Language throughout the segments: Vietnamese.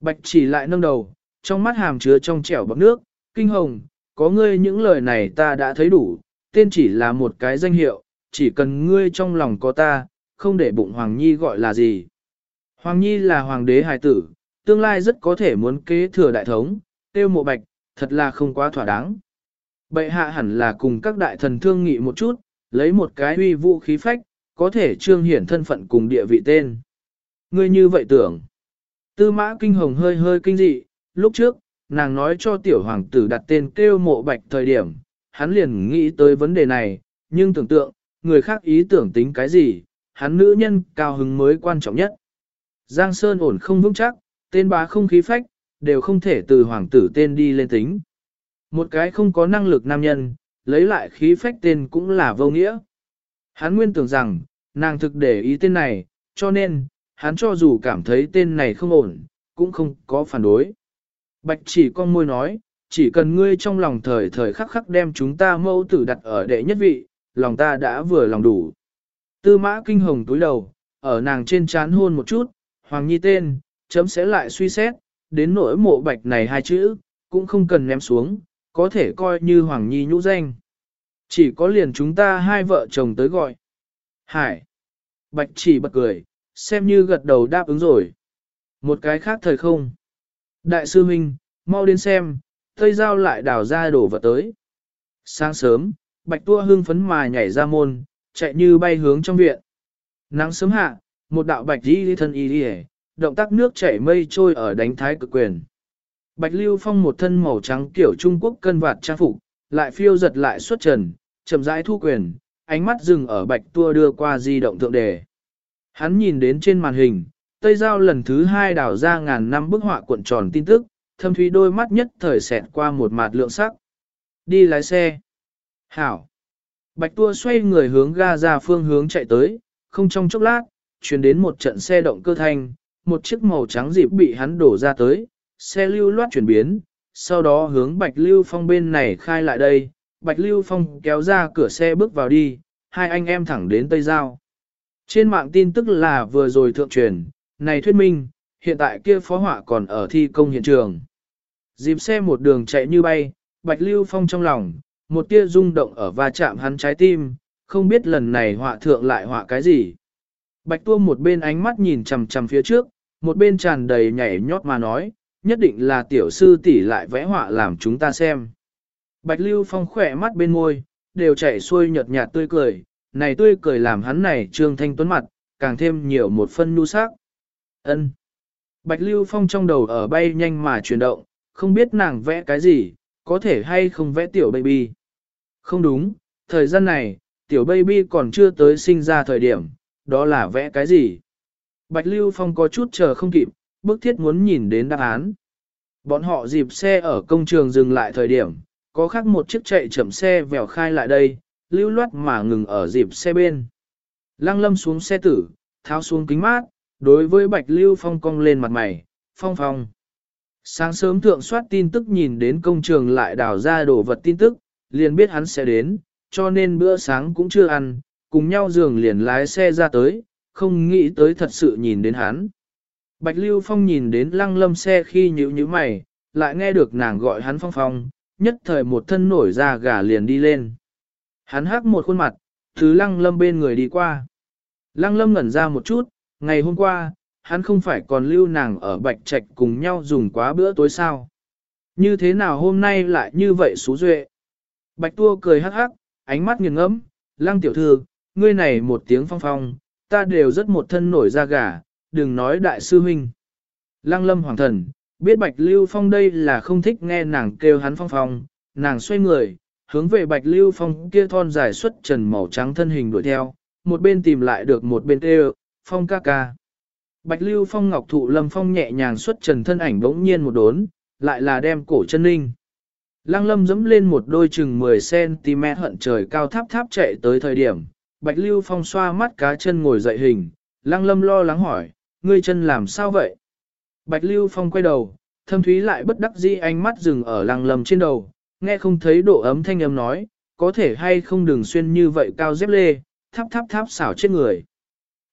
Bạch chỉ lại nâng đầu, trong mắt hàm chứa trong trẻo bọc nước, kinh hồng, có ngươi những lời này ta đã thấy đủ, tên chỉ là một cái danh hiệu, chỉ cần ngươi trong lòng có ta, không để bụng Hoàng Nhi gọi là gì. Hoàng Nhi là hoàng đế hài tử, tương lai rất có thể muốn kế thừa đại thống, tiêu mộ bạch, thật là không quá thỏa đáng. Bệ hạ hẳn là cùng các đại thần thương nghị một chút, lấy một cái uy vũ khí phách, có thể trương hiển thân phận cùng địa vị tên. Ngươi như vậy tưởng. Tư mã kinh hồng hơi hơi kinh dị, lúc trước, nàng nói cho tiểu hoàng tử đặt tên kêu mộ bạch thời điểm, hắn liền nghĩ tới vấn đề này, nhưng tưởng tượng, người khác ý tưởng tính cái gì, hắn nữ nhân cao hứng mới quan trọng nhất. Giang Sơn ổn không vững chắc, tên bá không khí phách, đều không thể từ hoàng tử tên đi lên tính. Một cái không có năng lực nam nhân, lấy lại khí phách tên cũng là vô nghĩa. Hắn nguyên tưởng rằng, nàng thực để ý tên này, cho nên, hắn cho dù cảm thấy tên này không ổn, cũng không có phản đối. Bạch chỉ con môi nói, chỉ cần ngươi trong lòng thời thời khắc khắc đem chúng ta mẫu tử đặt ở đệ nhất vị, lòng ta đã vừa lòng đủ. Tư mã kinh hồng túi đầu, ở nàng trên chán hôn một chút, Hoàng Nhi tên, chấm sẽ lại suy xét, đến nỗi mộ bạch này hai chữ, cũng không cần ném xuống, có thể coi như Hoàng Nhi nhũ danh. Chỉ có liền chúng ta hai vợ chồng tới gọi. Hải. Bạch chỉ bật cười, xem như gật đầu đáp ứng rồi. Một cái khác thời không. Đại sư Minh, mau đến xem, Tây Giao lại đào ra đổ vật tới. Sáng sớm, Bạch Tua hưng phấn mà nhảy ra môn, chạy như bay hướng trong viện. Nắng sớm hạ, một đạo bạch đi thân y đi động tác nước chảy mây trôi ở đánh thái cực quyền. Bạch Lưu Phong một thân màu trắng kiểu Trung Quốc cân vạt trang phục, lại phiêu giật lại xuất trần, chậm rãi thu quyền, ánh mắt dừng ở bạch tua đưa qua di động thượng đề. Hắn nhìn đến trên màn hình, Tây Giao lần thứ hai đảo ra ngàn năm bức họa cuộn tròn tin tức, thâm thúy đôi mắt nhất thời xẹt qua một mặt lượng sắc. Đi lái xe. Hảo. Bạch tua xoay người hướng ga ra phương hướng chạy tới, không trong chốc lát, chuyển đến một trận xe động cơ thanh, một chiếc màu trắng dịp bị hắn đổ ra tới, xe lưu loát chuyển biến, sau đó hướng Bạch Lưu Phong bên này khai lại đây, Bạch Lưu Phong kéo ra cửa xe bước vào đi, hai anh em thẳng đến Tây Giao. Trên mạng tin tức là vừa rồi thượng truyền, này thuyết minh, hiện tại kia phó họa còn ở thi công hiện trường. Dịp xe một đường chạy như bay, Bạch Lưu Phong trong lòng, một tia rung động ở va chạm hắn trái tim, không biết lần này họa thượng lại họa cái gì. Bạch Tua một bên ánh mắt nhìn chằm chằm phía trước, một bên tràn đầy nhảy nhót mà nói, nhất định là tiểu sư tỷ lại vẽ họa làm chúng ta xem. Bạch Lưu Phong khỏe mắt bên môi, đều chảy xuôi nhợt nhạt tươi cười, này tươi cười làm hắn này trương thanh tuấn mặt, càng thêm nhiều một phân nu sắc. Ân. Bạch Lưu Phong trong đầu ở bay nhanh mà chuyển động, không biết nàng vẽ cái gì, có thể hay không vẽ tiểu baby. Không đúng, thời gian này, tiểu baby còn chưa tới sinh ra thời điểm, đó là vẽ cái gì. Bạch Lưu Phong có chút chờ không kịp, bức thiết muốn nhìn đến đáp án. Bọn họ dịp xe ở công trường dừng lại thời điểm, có khác một chiếc chạy chậm xe vèo khai lại đây, lưu loát mà ngừng ở dịp xe bên. Lăng lâm xuống xe tử, tháo xuống kính mát, đối với Bạch Lưu Phong cong lên mặt mày, phong phong. Sáng sớm thượng soát tin tức nhìn đến công trường lại đào ra đổ vật tin tức, liền biết hắn sẽ đến, cho nên bữa sáng cũng chưa ăn, cùng nhau giường liền lái xe ra tới, không nghĩ tới thật sự nhìn đến hắn. Bạch Lưu Phong nhìn đến lăng lâm xe khi nhíu nhíu mày, lại nghe được nàng gọi hắn phong phong, nhất thời một thân nổi ra gà liền đi lên. Hắn hắc một khuôn mặt, thứ lăng lâm bên người đi qua. Lăng lâm ngẩn ra một chút, ngày hôm qua, hắn không phải còn lưu nàng ở bạch trạch cùng nhau dùng quá bữa tối sao. Như thế nào hôm nay lại như vậy xú duệ. Bạch tua cười hắc hắc, ánh mắt nghiền ngẫm, lăng tiểu thư, ngươi này một tiếng phong phong, ta đều rất một thân nổi da gà, đừng nói đại sư huynh. Lăng lâm hoàng thần, biết Bạch Lưu Phong đây là không thích nghe nàng kêu hắn phong phong, nàng xoay người, hướng về Bạch Lưu Phong kia thon dài xuất trần màu trắng thân hình đuổi theo, một bên tìm lại được một bên kêu, phong ca ca. Bạch Lưu Phong ngọc thụ lâm phong nhẹ nhàng xuất trần thân ảnh bỗng nhiên một đốn, lại là đem cổ chân ninh. Lăng lâm dẫm lên một đôi chừng 10cm hận trời cao tháp tháp chạy tới thời điểm, Bạch Lưu Phong xoa mắt cá chân ngồi dậy hình, Lăng lâm lo lắng hỏi, ngươi chân làm sao vậy? Bạch Lưu Phong quay đầu, thâm thúy lại bất đắc dĩ ánh mắt dừng ở lăng lâm trên đầu, nghe không thấy độ ấm thanh âm nói, có thể hay không đừng xuyên như vậy cao dép lê, tháp tháp tháp xảo chết người.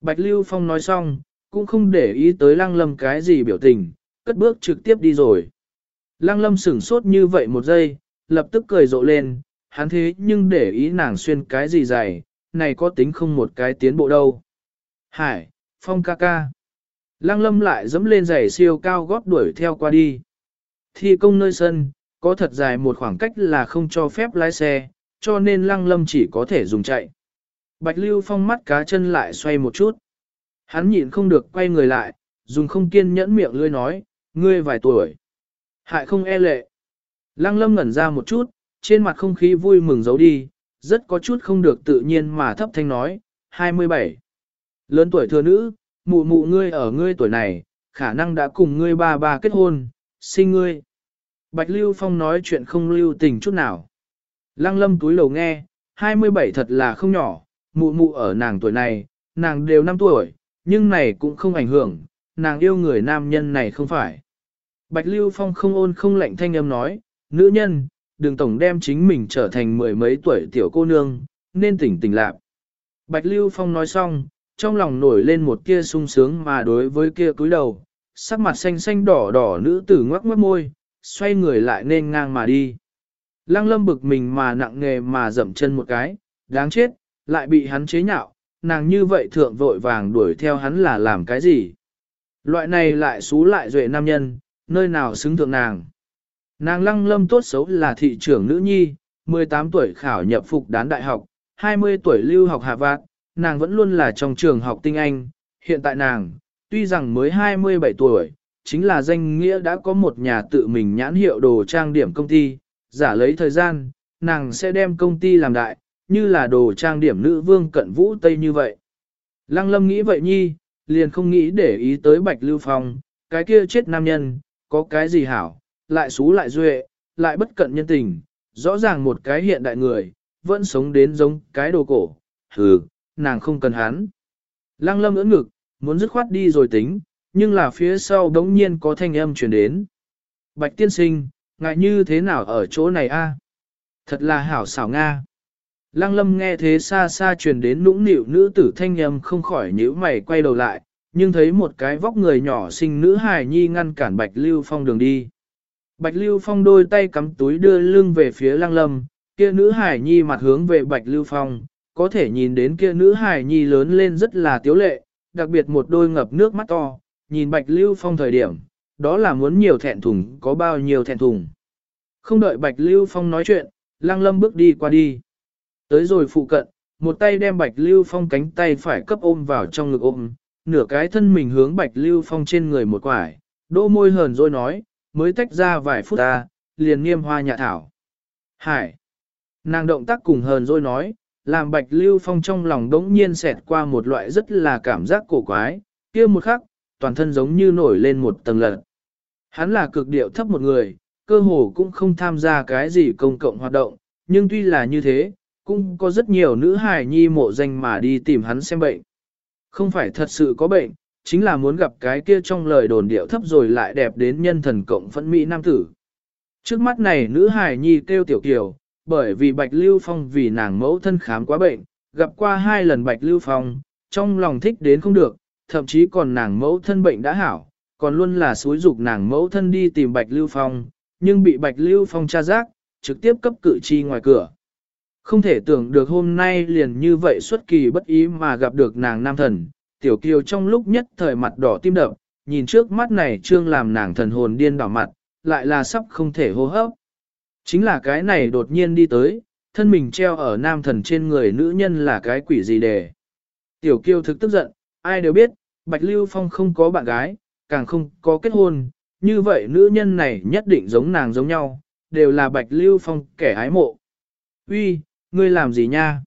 Bạch Lưu Phong nói xong, cũng không để ý tới lăng lâm cái gì biểu tình, cất bước trực tiếp đi rồi. Lăng lâm sửng sốt như vậy một giây, lập tức cười rộ lên, hắn thế nhưng để ý nàng xuyên cái gì dày, này có tính không một cái tiến bộ đâu. Hải, phong ca ca. Lăng lâm lại dẫm lên giày siêu cao gót đuổi theo qua đi. Thi công nơi sân, có thật dài một khoảng cách là không cho phép lái xe, cho nên lăng lâm chỉ có thể dùng chạy. Bạch Lưu Phong mắt cá chân lại xoay một chút. Hắn nhịn không được quay người lại, dùng không kiên nhẫn miệng lươi nói, ngươi vài tuổi. Hại không e lệ. Lăng lâm ngẩn ra một chút, trên mặt không khí vui mừng giấu đi, rất có chút không được tự nhiên mà thấp thanh nói, 27. Lớn tuổi thừa nữ, mụ mụ ngươi ở ngươi tuổi này, khả năng đã cùng ngươi ba ba kết hôn, sinh ngươi. Bạch Lưu Phong nói chuyện không lưu tình chút nào. Lăng lâm túi lầu nghe, 27 thật là không nhỏ, mụ mụ ở nàng tuổi này, nàng đều 5 tuổi, nhưng này cũng không ảnh hưởng, nàng yêu người nam nhân này không phải. Bạch Lưu Phong không ôn không lạnh thanh âm nói, nữ nhân, đừng tổng đem chính mình trở thành mười mấy tuổi tiểu cô nương, nên tỉnh tỉnh lạc. Bạch Lưu Phong nói xong, trong lòng nổi lên một kia sung sướng mà đối với kia cúi đầu, sắc mặt xanh xanh đỏ đỏ nữ tử ngoắc mất môi, xoay người lại nên ngang mà đi. Lăng lâm bực mình mà nặng nghề mà dậm chân một cái, đáng chết, lại bị hắn chế nhạo, nàng như vậy thượng vội vàng đuổi theo hắn là làm cái gì. Loại này lại xú lại duệ nam nhân, nơi nào xứng thượng nàng. Nàng lăng lâm tốt xấu là thị trưởng nữ nhi, 18 tuổi khảo nhập phục đán đại học, 20 tuổi lưu học hạ vạn, nàng vẫn luôn là trong trường học tinh anh, hiện tại nàng, tuy rằng mới 27 tuổi, chính là danh nghĩa đã có một nhà tự mình nhãn hiệu đồ trang điểm công ty, giả lấy thời gian, nàng sẽ đem công ty làm đại, như là đồ trang điểm nữ vương cận vũ Tây như vậy. Lăng lâm nghĩ vậy nhi, liền không nghĩ để ý tới Bạch Lưu Phong, cái kia chết nam nhân, có cái gì hảo, lại xú lại duệ, lại bất cận nhân tình, rõ ràng một cái hiện đại người, vẫn sống đến giống cái đồ cổ, hừ, nàng không cần hắn. Lăng lâm ưỡn ngực, muốn dứt khoát đi rồi tính, nhưng là phía sau đống nhiên có thanh âm truyền đến. Bạch tiên sinh, ngại như thế nào ở chỗ này a? Thật là hảo xảo Nga. Lăng lâm nghe thế xa xa truyền đến nũng nịu nữ tử thanh âm không khỏi nhíu mày quay đầu lại, nhưng thấy một cái vóc người nhỏ xinh nữ hài nhi ngăn cản Bạch Lưu Phong đường đi. Bạch Lưu Phong đôi tay cắm túi đưa lưng về phía lăng lâm, kia nữ hài nhi mặt hướng về Bạch Lưu Phong, có thể nhìn đến kia nữ hài nhi lớn lên rất là tiếu lệ, đặc biệt một đôi ngập nước mắt to, nhìn Bạch Lưu Phong thời điểm, đó là muốn nhiều thẹn thùng có bao nhiêu thẹn thùng. Không đợi Bạch Lưu Phong nói chuyện, lăng lâm bước đi qua đi. Tới rồi phụ cận, một tay đem Bạch Lưu Phong cánh tay phải cấp ôm vào trong ngực ôm, nửa cái thân mình hướng Bạch Lưu Phong trên người một quải, đỗ môi hờn rồi nói, mới tách ra vài phút ta, liền nghiêm hoa nhạ thảo. Hải! Nàng động tác cùng hờn rồi nói, làm Bạch Lưu Phong trong lòng đống nhiên xẹt qua một loại rất là cảm giác cổ quái, kia một khắc, toàn thân giống như nổi lên một tầng lật. Hắn là cực điệu thấp một người, cơ hồ cũng không tham gia cái gì công cộng hoạt động, nhưng tuy là như thế, cũng có rất nhiều nữ hài nhi mộ danh mà đi tìm hắn xem bệnh. Không phải thật sự có bệnh, chính là muốn gặp cái kia trong lời đồn điệu thấp rồi lại đẹp đến nhân thần cộng phẫn mỹ nam tử. Trước mắt này nữ hài nhi kêu tiểu kiều, bởi vì Bạch Lưu Phong vì nàng mẫu thân khám quá bệnh, gặp qua hai lần Bạch Lưu Phong, trong lòng thích đến không được, thậm chí còn nàng mẫu thân bệnh đã hảo, còn luôn là xúi dục nàng mẫu thân đi tìm Bạch Lưu Phong, nhưng bị Bạch Lưu Phong tra giác, trực tiếp cấp cự chi ngoài cửa. Không thể tưởng được hôm nay liền như vậy xuất kỳ bất ý mà gặp được nàng nam thần, tiểu kiều trong lúc nhất thời mặt đỏ tim đậm, nhìn trước mắt này trương làm nàng thần hồn điên đỏ mặt, lại là sắp không thể hô hấp. Chính là cái này đột nhiên đi tới, thân mình treo ở nam thần trên người nữ nhân là cái quỷ gì đề. Tiểu kiều thực tức giận, ai đều biết, Bạch Lưu Phong không có bạn gái, càng không có kết hôn, như vậy nữ nhân này nhất định giống nàng giống nhau, đều là Bạch Lưu Phong kẻ ái mộ. Uy, ngươi làm gì nha?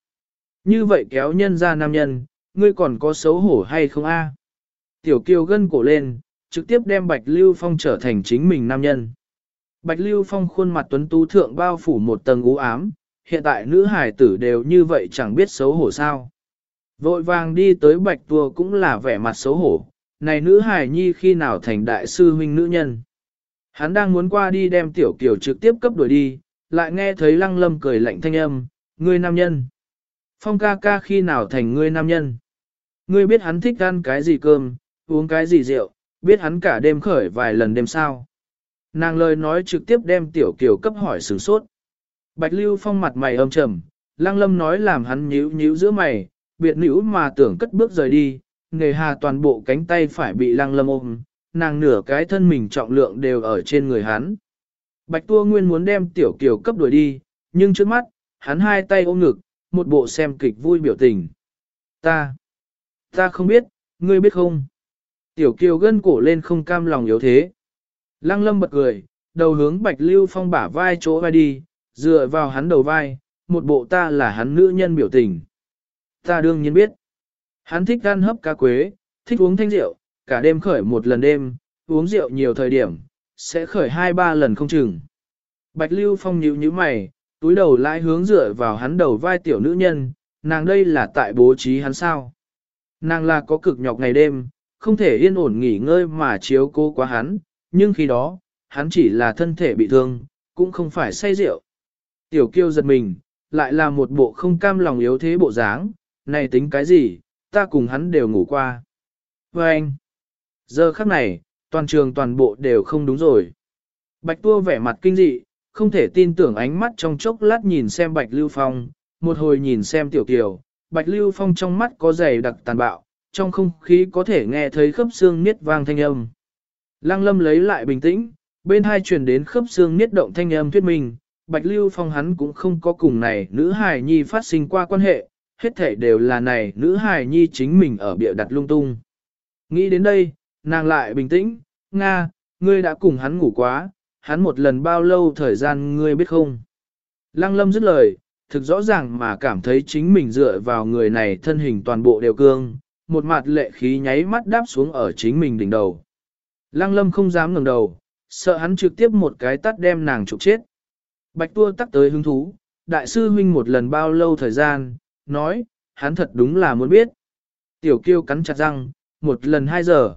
Như vậy kéo nhân ra nam nhân, ngươi còn có xấu hổ hay không a? Tiểu Kiều gân cổ lên, trực tiếp đem Bạch Lưu Phong trở thành chính mình nam nhân. Bạch Lưu Phong khuôn mặt tuấn tú thượng bao phủ một tầng u ám, hiện tại nữ hải tử đều như vậy chẳng biết xấu hổ sao. Vội vàng đi tới Bạch Tua cũng là vẻ mặt xấu hổ, này nữ hải nhi khi nào thành đại sư huynh nữ nhân. Hắn đang muốn qua đi đem tiểu kiểu trực tiếp cấp đuổi đi, lại nghe thấy lăng lâm cười lạnh thanh âm, ngươi nam nhân. Phong ca ca khi nào thành ngươi nam nhân. Ngươi biết hắn thích ăn cái gì cơm, uống cái gì rượu, biết hắn cả đêm khởi vài lần đêm sao. Nàng lời nói trực tiếp đem tiểu kiểu cấp hỏi sửng sốt. Bạch Lưu Phong mặt mày âm trầm, Lăng Lâm nói làm hắn nhíu nhíu giữa mày, biệt nữ mà tưởng cất bước rời đi, nghề hà toàn bộ cánh tay phải bị Lăng Lâm ôm, nàng nửa cái thân mình trọng lượng đều ở trên người hắn. Bạch Tua Nguyên muốn đem tiểu kiều cấp đuổi đi, nhưng trước mắt, hắn hai tay ôm ngực, một bộ xem kịch vui biểu tình. Ta, ta không biết, ngươi biết không? Tiểu kiều gân cổ lên không cam lòng yếu thế. Lăng lâm bật cười, đầu hướng bạch lưu phong bả vai chỗ vai đi, dựa vào hắn đầu vai, một bộ ta là hắn nữ nhân biểu tình. Ta đương nhiên biết. Hắn thích ăn hấp cá quế, thích uống thanh rượu, cả đêm khởi một lần đêm, uống rượu nhiều thời điểm, sẽ khởi hai ba lần không chừng. Bạch Lưu Phong nhíu nhíu mày, túi đầu lại hướng dựa vào hắn đầu vai tiểu nữ nhân, nàng đây là tại bố trí hắn sao. Nàng là có cực nhọc ngày đêm, không thể yên ổn nghỉ ngơi mà chiếu cố quá hắn, nhưng khi đó, hắn chỉ là thân thể bị thương, cũng không phải say rượu. Tiểu kiêu giật mình, lại là một bộ không cam lòng yếu thế bộ dáng, này tính cái gì, ta cùng hắn đều ngủ qua. Và anh, giờ khắc này, toàn trường toàn bộ đều không đúng rồi. Bạch tua vẻ mặt kinh dị, không thể tin tưởng ánh mắt trong chốc lát nhìn xem Bạch Lưu Phong, một hồi nhìn xem Tiểu Kiều, Bạch Lưu Phong trong mắt có dày đặc tàn bạo, trong không khí có thể nghe thấy khớp xương niết vang thanh âm. Lăng lâm lấy lại bình tĩnh, bên hai truyền đến khớp xương niết động thanh âm thuyết minh, Bạch Lưu Phong hắn cũng không có cùng này nữ hài nhi phát sinh qua quan hệ, hết thể đều là này nữ hài nhi chính mình ở bịa đặt lung tung. Nghĩ đến đây, nàng lại bình tĩnh, Nga, ngươi đã cùng hắn ngủ quá, hắn một lần bao lâu thời gian ngươi biết không? Lăng lâm dứt lời, thực rõ ràng mà cảm thấy chính mình dựa vào người này thân hình toàn bộ đều cương, một mặt lệ khí nháy mắt đáp xuống ở chính mình đỉnh đầu. Lăng lâm không dám ngẩng đầu, sợ hắn trực tiếp một cái tắt đem nàng trục chết. Bạch tua tắc tới hứng thú, đại sư huynh một lần bao lâu thời gian, nói, hắn thật đúng là muốn biết. Tiểu kiêu cắn chặt răng, một lần hai giờ.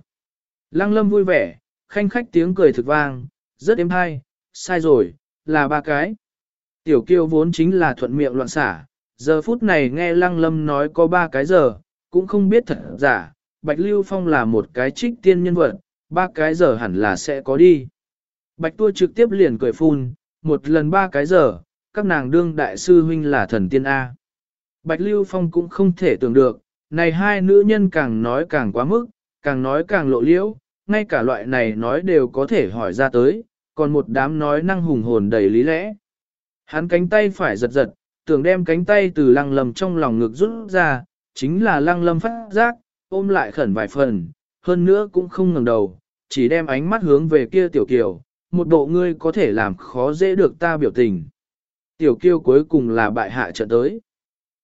Lăng lâm vui vẻ, khanh khách tiếng cười thực vang, rất êm hay, sai rồi, là ba cái. Tiểu kiêu vốn chính là thuận miệng loạn xả, giờ phút này nghe lăng lâm nói có ba cái giờ, cũng không biết thật giả, Bạch Lưu Phong là một cái trích tiên nhân vật, ba cái giờ hẳn là sẽ có đi. Bạch tua trực tiếp liền cười phun, một lần ba cái giờ, các nàng đương đại sư huynh là thần tiên A. Bạch Lưu Phong cũng không thể tưởng được, này hai nữ nhân càng nói càng quá mức, càng nói càng lộ liễu, ngay cả loại này nói đều có thể hỏi ra tới, còn một đám nói năng hùng hồn đầy lý lẽ. Hắn cánh tay phải giật giật, tưởng đem cánh tay từ lăng lầm trong lòng ngực rút ra, chính là lăng lâm phát giác, ôm lại khẩn vài phần, hơn nữa cũng không ngẩng đầu, chỉ đem ánh mắt hướng về kia tiểu kiều, một bộ ngươi có thể làm khó dễ được ta biểu tình. Tiểu kiều cuối cùng là bại hạ trận tới.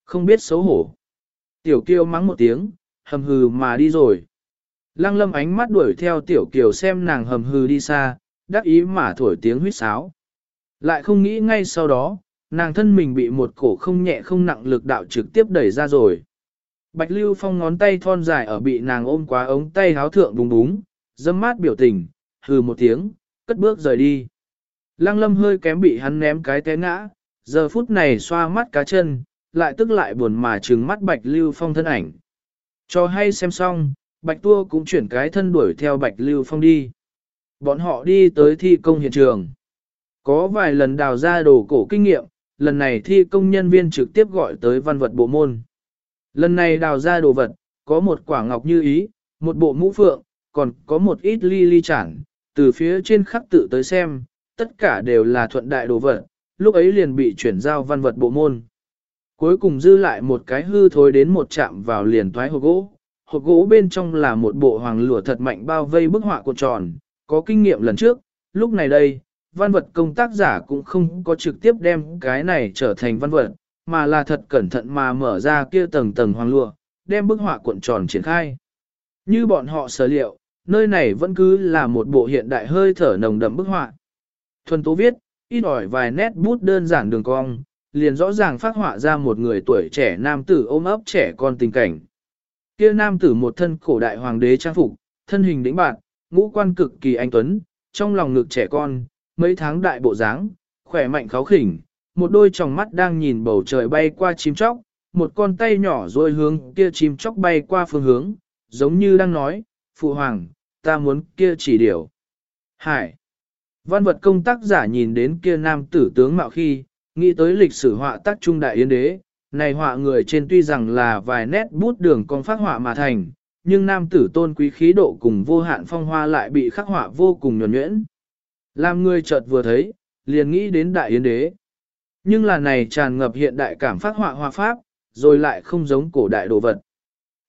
Không biết xấu hổ. Tiểu kiều mắng một tiếng, hầm hừ mà đi rồi. Lăng lâm ánh mắt đuổi theo tiểu kiều xem nàng hầm hừ đi xa, đắc ý mà thổi tiếng huýt sáo. Lại không nghĩ ngay sau đó, nàng thân mình bị một cổ không nhẹ không nặng lực đạo trực tiếp đẩy ra rồi. Bạch Lưu Phong ngón tay thon dài ở bị nàng ôm quá ống tay háo thượng đúng đúng, dâm mát biểu tình, hừ một tiếng, cất bước rời đi. Lăng lâm hơi kém bị hắn ném cái té ngã, giờ phút này xoa mắt cá chân, lại tức lại buồn mà trừng mắt Bạch Lưu Phong thân ảnh. Cho hay xem xong, Bạch Tua cũng chuyển cái thân đuổi theo Bạch Lưu Phong đi. Bọn họ đi tới thi công hiện trường. Có vài lần đào ra đồ cổ kinh nghiệm, lần này thi công nhân viên trực tiếp gọi tới văn vật bộ môn. Lần này đào ra đồ vật, có một quả ngọc như ý, một bộ mũ phượng, còn có một ít ly ly chản, từ phía trên khắc tự tới xem, tất cả đều là thuận đại đồ vật, lúc ấy liền bị chuyển giao văn vật bộ môn. Cuối cùng dư lại một cái hư thối đến một chạm vào liền thoái hộp gỗ, hộp gỗ bên trong là một bộ hoàng lửa thật mạnh bao vây bức họa cuộn tròn, có kinh nghiệm lần trước, lúc này đây, văn vật công tác giả cũng không có trực tiếp đem cái này trở thành văn vật, mà là thật cẩn thận mà mở ra kia tầng tầng hoàng lụa, đem bức họa cuộn tròn triển khai. Như bọn họ sở liệu, nơi này vẫn cứ là một bộ hiện đại hơi thở nồng đậm bức họa. Thuần tố viết, ít ỏi vài nét bút đơn giản đường cong, liền rõ ràng phát họa ra một người tuổi trẻ nam tử ôm ấp trẻ con tình cảnh. Kia nam tử một thân cổ đại hoàng đế trang phục, thân hình đĩnh bạn, ngũ quan cực kỳ anh tuấn, trong lòng ngực trẻ con, mấy tháng đại bộ dáng, khỏe mạnh kháo khỉnh, một đôi tròng mắt đang nhìn bầu trời bay qua chim chóc, một con tay nhỏ rồi hướng kia chim chóc bay qua phương hướng, giống như đang nói, Phụ Hoàng, ta muốn kia chỉ điều. Hải. Văn vật công tác giả nhìn đến kia nam tử tướng mạo khi, nghĩ tới lịch sử họa tác trung đại yến đế, này họa người trên tuy rằng là vài nét bút đường con phát họa mà thành, nhưng nam tử tôn quý khí độ cùng vô hạn phong hoa lại bị khắc họa vô cùng nhuẩn nhuyễn. Làm người chợt vừa thấy, liền nghĩ đến đại yến đế. Nhưng là này tràn ngập hiện đại cảm phát họa hoa pháp, rồi lại không giống cổ đại đồ vật.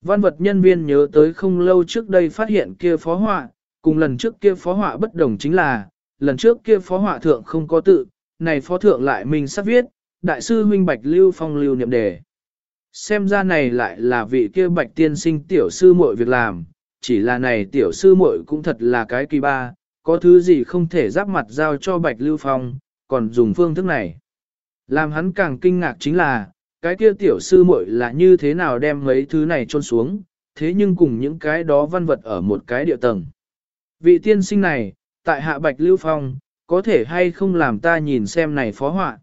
Văn vật nhân viên nhớ tới không lâu trước đây phát hiện kia phó họa, cùng lần trước kia phó họa bất đồng chính là, lần trước kia phó họa thượng không có tự, này phó thượng lại mình sắp viết, đại sư huynh bạch lưu phong lưu niệm đề. Xem ra này lại là vị kia bạch tiên sinh tiểu sư muội việc làm, chỉ là này tiểu sư muội cũng thật là cái kỳ ba, có thứ gì không thể giáp mặt giao cho bạch lưu phong, còn dùng phương thức này. Làm hắn càng kinh ngạc chính là, cái kia tiểu sư muội là như thế nào đem mấy thứ này trôn xuống, thế nhưng cùng những cái đó văn vật ở một cái địa tầng. Vị tiên sinh này, tại hạ bạch lưu phong, có thể hay không làm ta nhìn xem này phó họa.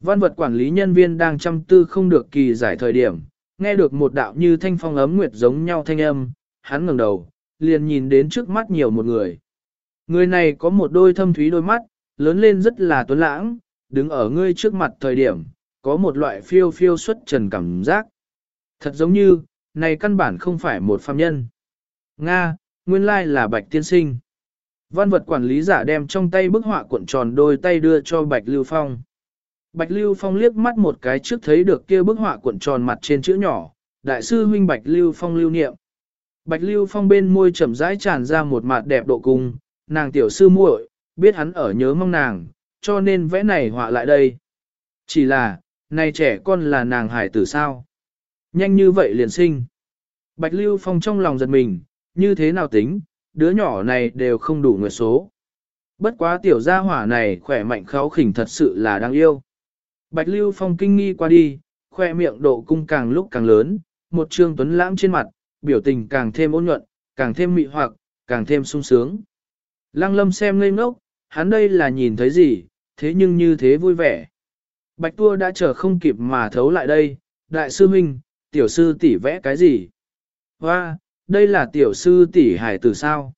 Văn vật quản lý nhân viên đang chăm tư không được kỳ giải thời điểm, nghe được một đạo như thanh phong ấm nguyệt giống nhau thanh âm, hắn ngẩng đầu, liền nhìn đến trước mắt nhiều một người. Người này có một đôi thâm thúy đôi mắt, lớn lên rất là tuấn lãng, đứng ở ngươi trước mặt thời điểm, có một loại phiêu phiêu xuất trần cảm giác. Thật giống như, này căn bản không phải một phàm nhân. Nga, nguyên lai là bạch tiên sinh. Văn vật quản lý giả đem trong tay bức họa cuộn tròn đôi tay đưa cho Bạch Lưu Phong. Bạch Lưu Phong liếc mắt một cái trước thấy được kia bức họa cuộn tròn mặt trên chữ nhỏ, đại sư huynh Bạch Lưu Phong lưu niệm. Bạch Lưu Phong bên môi chậm rãi tràn ra một mặt đẹp độ cùng nàng tiểu sư muội, biết hắn ở nhớ mong nàng, cho nên vẽ này họa lại đây. Chỉ là, này trẻ con là nàng hải tử sao? Nhanh như vậy liền sinh. Bạch Lưu Phong trong lòng giật mình, như thế nào tính, đứa nhỏ này đều không đủ nguyệt số. Bất quá tiểu gia hỏa này khỏe mạnh khéo khỉnh thật sự là đáng yêu. Bạch Lưu Phong kinh nghi qua đi, khoe miệng độ cung càng lúc càng lớn, một trương tuấn lãng trên mặt, biểu tình càng thêm ôn nhuận, càng thêm mị hoặc, càng thêm sung sướng. Lăng lâm xem ngây ngốc, hắn đây là nhìn thấy gì, thế nhưng như thế vui vẻ. Bạch tua đã chờ không kịp mà thấu lại đây, đại sư huynh, tiểu sư tỷ vẽ cái gì? Hoa, đây là tiểu sư tỷ hải tử sao?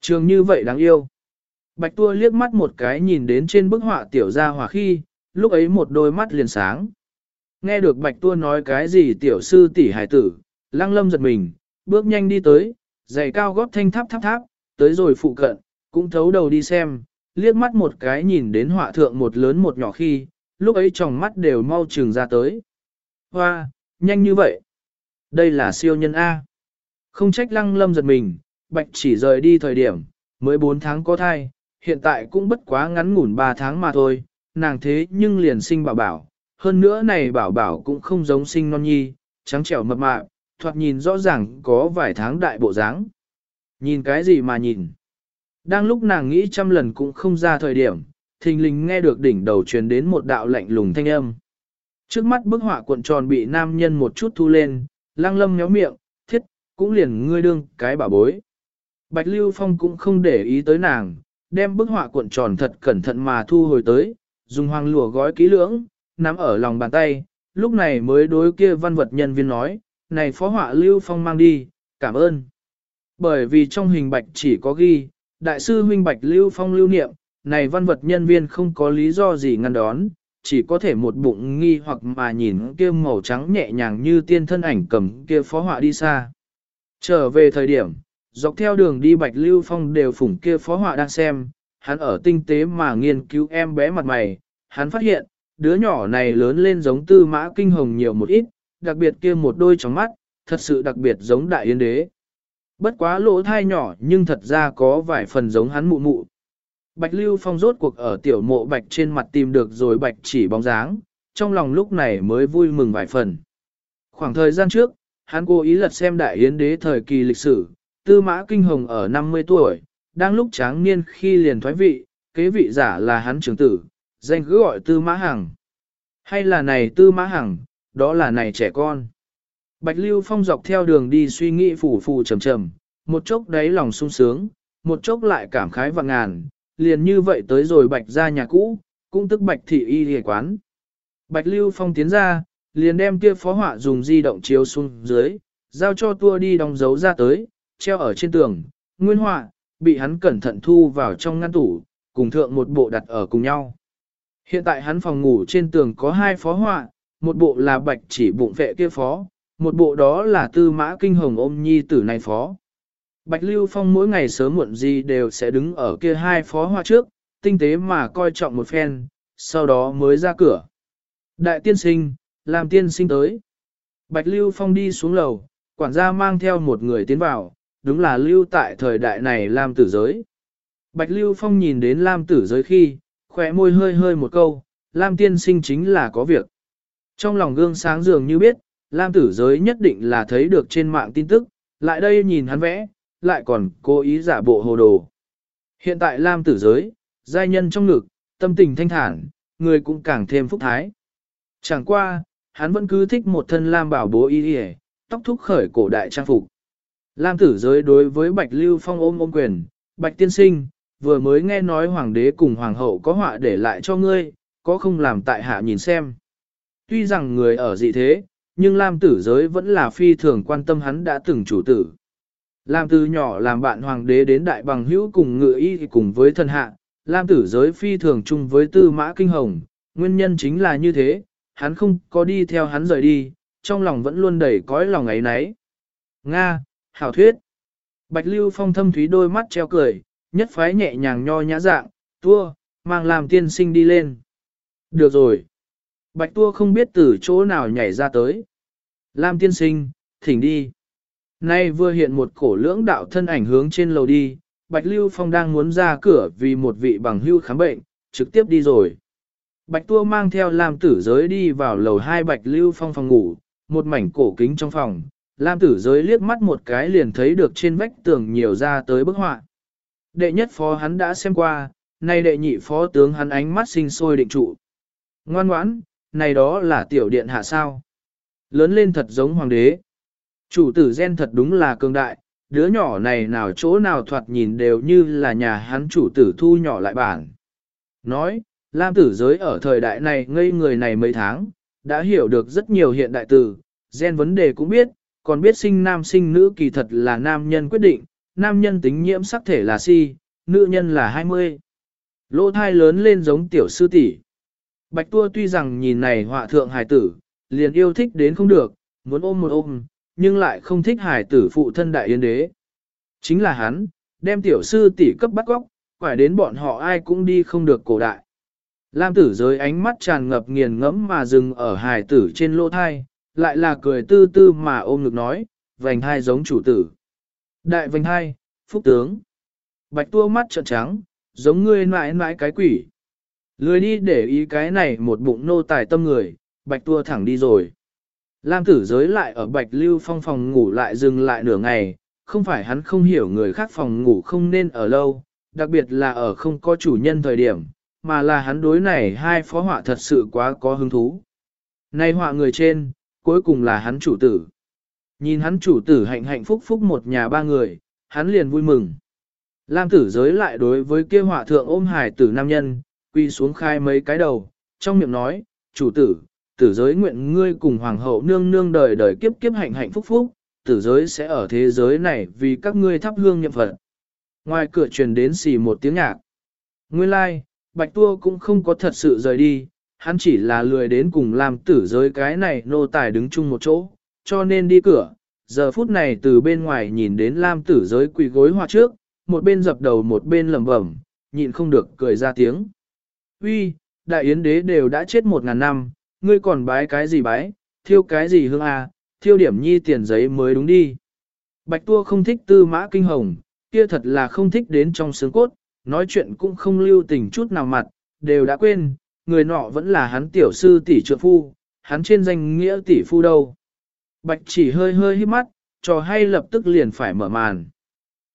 Trường như vậy đáng yêu. Bạch tua liếc mắt một cái nhìn đến trên bức họa tiểu gia hỏa khi, lúc ấy một đôi mắt liền sáng. Nghe được bạch tua nói cái gì tiểu sư tỷ hải tử, lăng lâm giật mình, bước nhanh đi tới, giày cao gót thanh tháp tháp tháp, tới rồi phụ cận, cũng thấu đầu đi xem, liếc mắt một cái nhìn đến họa thượng một lớn một nhỏ khi, lúc ấy tròng mắt đều mau trường ra tới. Hoa, nhanh như vậy. Đây là siêu nhân A. Không trách lăng lâm giật mình, bạch chỉ rời đi thời điểm, mới 4 tháng có thai, hiện tại cũng bất quá ngắn ngủn 3 tháng mà thôi, nàng thế nhưng liền sinh bảo bảo. Hơn nữa này bảo bảo cũng không giống sinh non nhi, trắng trẻo mập mạp, thoạt nhìn rõ ràng có vài tháng đại bộ dáng. Nhìn cái gì mà nhìn? Đang lúc nàng nghĩ trăm lần cũng không ra thời điểm, thình lình nghe được đỉnh đầu truyền đến một đạo lạnh lùng thanh âm. Trước mắt bức họa cuộn tròn bị nam nhân một chút thu lên, lăng lâm nhéo miệng, cũng liền ngươi đương cái bà bối. Bạch Lưu Phong cũng không để ý tới nàng, đem bức họa cuộn tròn thật cẩn thận mà thu hồi tới, dùng hoàng lụa gói kỹ lưỡng, nắm ở lòng bàn tay, lúc này mới đối kia văn vật nhân viên nói, này phó họa Lưu Phong mang đi, cảm ơn. Bởi vì trong hình bạch chỉ có ghi, đại sư huynh bạch Lưu Phong lưu niệm, này văn vật nhân viên không có lý do gì ngăn đón, chỉ có thể một bụng nghi hoặc mà nhìn kia màu trắng nhẹ nhàng như tiên thân ảnh cầm kia phó họa đi xa. Trở về thời điểm, dọc theo đường đi Bạch Lưu Phong đều phủng kia phó họa đang xem, hắn ở tinh tế mà nghiên cứu em bé mặt mày, hắn phát hiện, đứa nhỏ này lớn lên giống tư mã kinh hồng nhiều một ít, đặc biệt kia một đôi tròng mắt, thật sự đặc biệt giống đại yến đế. Bất quá lỗ thai nhỏ nhưng thật ra có vài phần giống hắn mụ mụ. Bạch Lưu Phong rốt cuộc ở tiểu mộ bạch trên mặt tìm được rồi bạch chỉ bóng dáng, trong lòng lúc này mới vui mừng vài phần. Khoảng thời gian trước, hắn cố ý lật xem đại hiến đế thời kỳ lịch sử, tư mã kinh hồng ở 50 tuổi, đang lúc tráng niên khi liền thoái vị, kế vị giả là hắn trưởng tử, danh cứ gọi tư mã hằng. Hay là này tư mã hằng, đó là này trẻ con. Bạch Lưu Phong dọc theo đường đi suy nghĩ phủ phù trầm trầm, một chốc đáy lòng sung sướng, một chốc lại cảm khái và ngàn, liền như vậy tới rồi Bạch ra nhà cũ, cũng tức Bạch thị y hề quán. Bạch Lưu Phong tiến ra, liền đem kia phó họa dùng di động chiếu xuống dưới, giao cho tua đi đóng dấu ra tới, treo ở trên tường, nguyên họa, bị hắn cẩn thận thu vào trong ngăn tủ, cùng thượng một bộ đặt ở cùng nhau. Hiện tại hắn phòng ngủ trên tường có hai phó họa, một bộ là bạch chỉ bụng vệ kia phó, một bộ đó là tư mã kinh hồng ôm nhi tử này phó. Bạch Lưu Phong mỗi ngày sớm muộn gì đều sẽ đứng ở kia hai phó họa trước, tinh tế mà coi trọng một phen, sau đó mới ra cửa. Đại tiên sinh, làm tiên sinh tới. Bạch Lưu Phong đi xuống lầu, quản gia mang theo một người tiến vào, đúng là lưu tại thời đại này Lam tử giới. Bạch Lưu Phong nhìn đến Lam tử giới khi, khỏe môi hơi hơi một câu, Lam tiên sinh chính là có việc. Trong lòng gương sáng dường như biết, Lam tử giới nhất định là thấy được trên mạng tin tức, lại đây nhìn hắn vẽ, lại còn cố ý giả bộ hồ đồ. Hiện tại Lam tử giới, giai nhân trong ngực, tâm tình thanh thản, người cũng càng thêm phúc thái. Chẳng qua, hắn vẫn cứ thích một thân Lam bảo bố y y, tóc thúc khởi cổ đại trang phục. Lam tử giới đối với Bạch Lưu Phong ôm ôm quyền, Bạch tiên sinh, vừa mới nghe nói hoàng đế cùng hoàng hậu có họa để lại cho ngươi, có không làm tại hạ nhìn xem. Tuy rằng người ở dị thế, nhưng Lam tử giới vẫn là phi thường quan tâm hắn đã từng chủ tử. Lam từ nhỏ làm bạn hoàng đế đến đại bằng hữu cùng ngựa y cùng với thân hạ, Lam tử giới phi thường chung với tư mã kinh hồng, nguyên nhân chính là như thế, hắn không có đi theo hắn rời đi, trong lòng vẫn luôn đầy cõi lòng ấy nấy. Nga, hảo thuyết. Bạch Lưu Phong thâm thúy đôi mắt treo cười, nhất phái nhẹ nhàng nho nhã dạng, tua, mang làm tiên sinh đi lên. Được rồi. Bạch tua không biết từ chỗ nào nhảy ra tới. Lam tiên sinh, thỉnh đi. Nay vừa hiện một cổ lưỡng đạo thân ảnh hướng trên lầu đi, Bạch Lưu Phong đang muốn ra cửa vì một vị bằng hưu khám bệnh, trực tiếp đi rồi. Bạch Tua mang theo Lam Tử Giới đi vào lầu hai Bạch Lưu Phong phòng ngủ, một mảnh cổ kính trong phòng. Lam Tử Giới liếc mắt một cái liền thấy được trên vách tường nhiều ra tới bức họa. Đệ nhất phó hắn đã xem qua, nay đệ nhị phó tướng hắn ánh mắt sinh sôi định trụ. Ngoan ngoãn, này đó là tiểu điện hạ sao. Lớn lên thật giống hoàng đế. Chủ tử gen thật đúng là cường đại, đứa nhỏ này nào chỗ nào thoạt nhìn đều như là nhà hắn chủ tử thu nhỏ lại bản. Nói, Lam tử giới ở thời đại này ngây người này mấy tháng, đã hiểu được rất nhiều hiện đại từ, gen vấn đề cũng biết, còn biết sinh nam sinh nữ kỳ thật là nam nhân quyết định, nam nhân tính nhiễm sắc thể là si, nữ nhân là 20. Lỗ thai lớn lên giống tiểu sư tỷ. Bạch tua tuy rằng nhìn này họa thượng hài tử, liền yêu thích đến không được, muốn ôm một ôm, nhưng lại không thích hài tử phụ thân đại yên đế. Chính là hắn, đem tiểu sư tỷ cấp bắt góc, phải đến bọn họ ai cũng đi không được cổ đại. Lam tử giới ánh mắt tràn ngập nghiền ngẫm mà dừng ở hài tử trên lỗ thai, lại là cười tư tư mà ôm ngực nói, vành hai giống chủ tử. Đại vành hai, phúc tướng. Bạch tua mắt trợn trắng, giống ngươi mãi mãi cái quỷ. Lười đi để ý cái này một bụng nô tài tâm người, bạch tua thẳng đi rồi. Lam tử giới lại ở bạch lưu phong phòng ngủ lại dừng lại nửa ngày, không phải hắn không hiểu người khác phòng ngủ không nên ở lâu, đặc biệt là ở không có chủ nhân thời điểm, mà là hắn đối này hai phó họa thật sự quá có hứng thú. Này họa người trên, cuối cùng là hắn chủ tử. Nhìn hắn chủ tử hạnh hạnh phúc phúc một nhà ba người, hắn liền vui mừng. Lam tử giới lại đối với kia họa thượng ôm hải tử nam nhân, quy xuống khai mấy cái đầu, trong miệng nói, chủ tử, tử giới nguyện ngươi cùng hoàng hậu nương nương đời đời kiếp kiếp hạnh hạnh phúc phúc, tử giới sẽ ở thế giới này vì các ngươi thắp hương nhậm phật. Ngoài cửa truyền đến xì một tiếng nhạc. Nguyên lai, like, Bạch Tua cũng không có thật sự rời đi, hắn chỉ là lười đến cùng làm tử giới cái này nô tài đứng chung một chỗ, cho nên đi cửa. Giờ phút này từ bên ngoài nhìn đến Lam tử giới quỳ gối hoa trước, một bên dập đầu một bên lẩm bẩm, nhịn không được cười ra tiếng. Uy, đại yến đế đều đã chết một ngàn năm, ngươi còn bái cái gì bái, thiêu cái gì hương à, thiêu điểm nhi tiền giấy mới đúng đi. Bạch tua không thích tư mã kinh hồng, kia thật là không thích đến trong xương cốt, nói chuyện cũng không lưu tình chút nào mặt, đều đã quên, người nọ vẫn là hắn tiểu sư tỷ trượng phu, hắn trên danh nghĩa tỷ phu đâu. Bạch chỉ hơi hơi hít mắt, trò hay lập tức liền phải mở màn.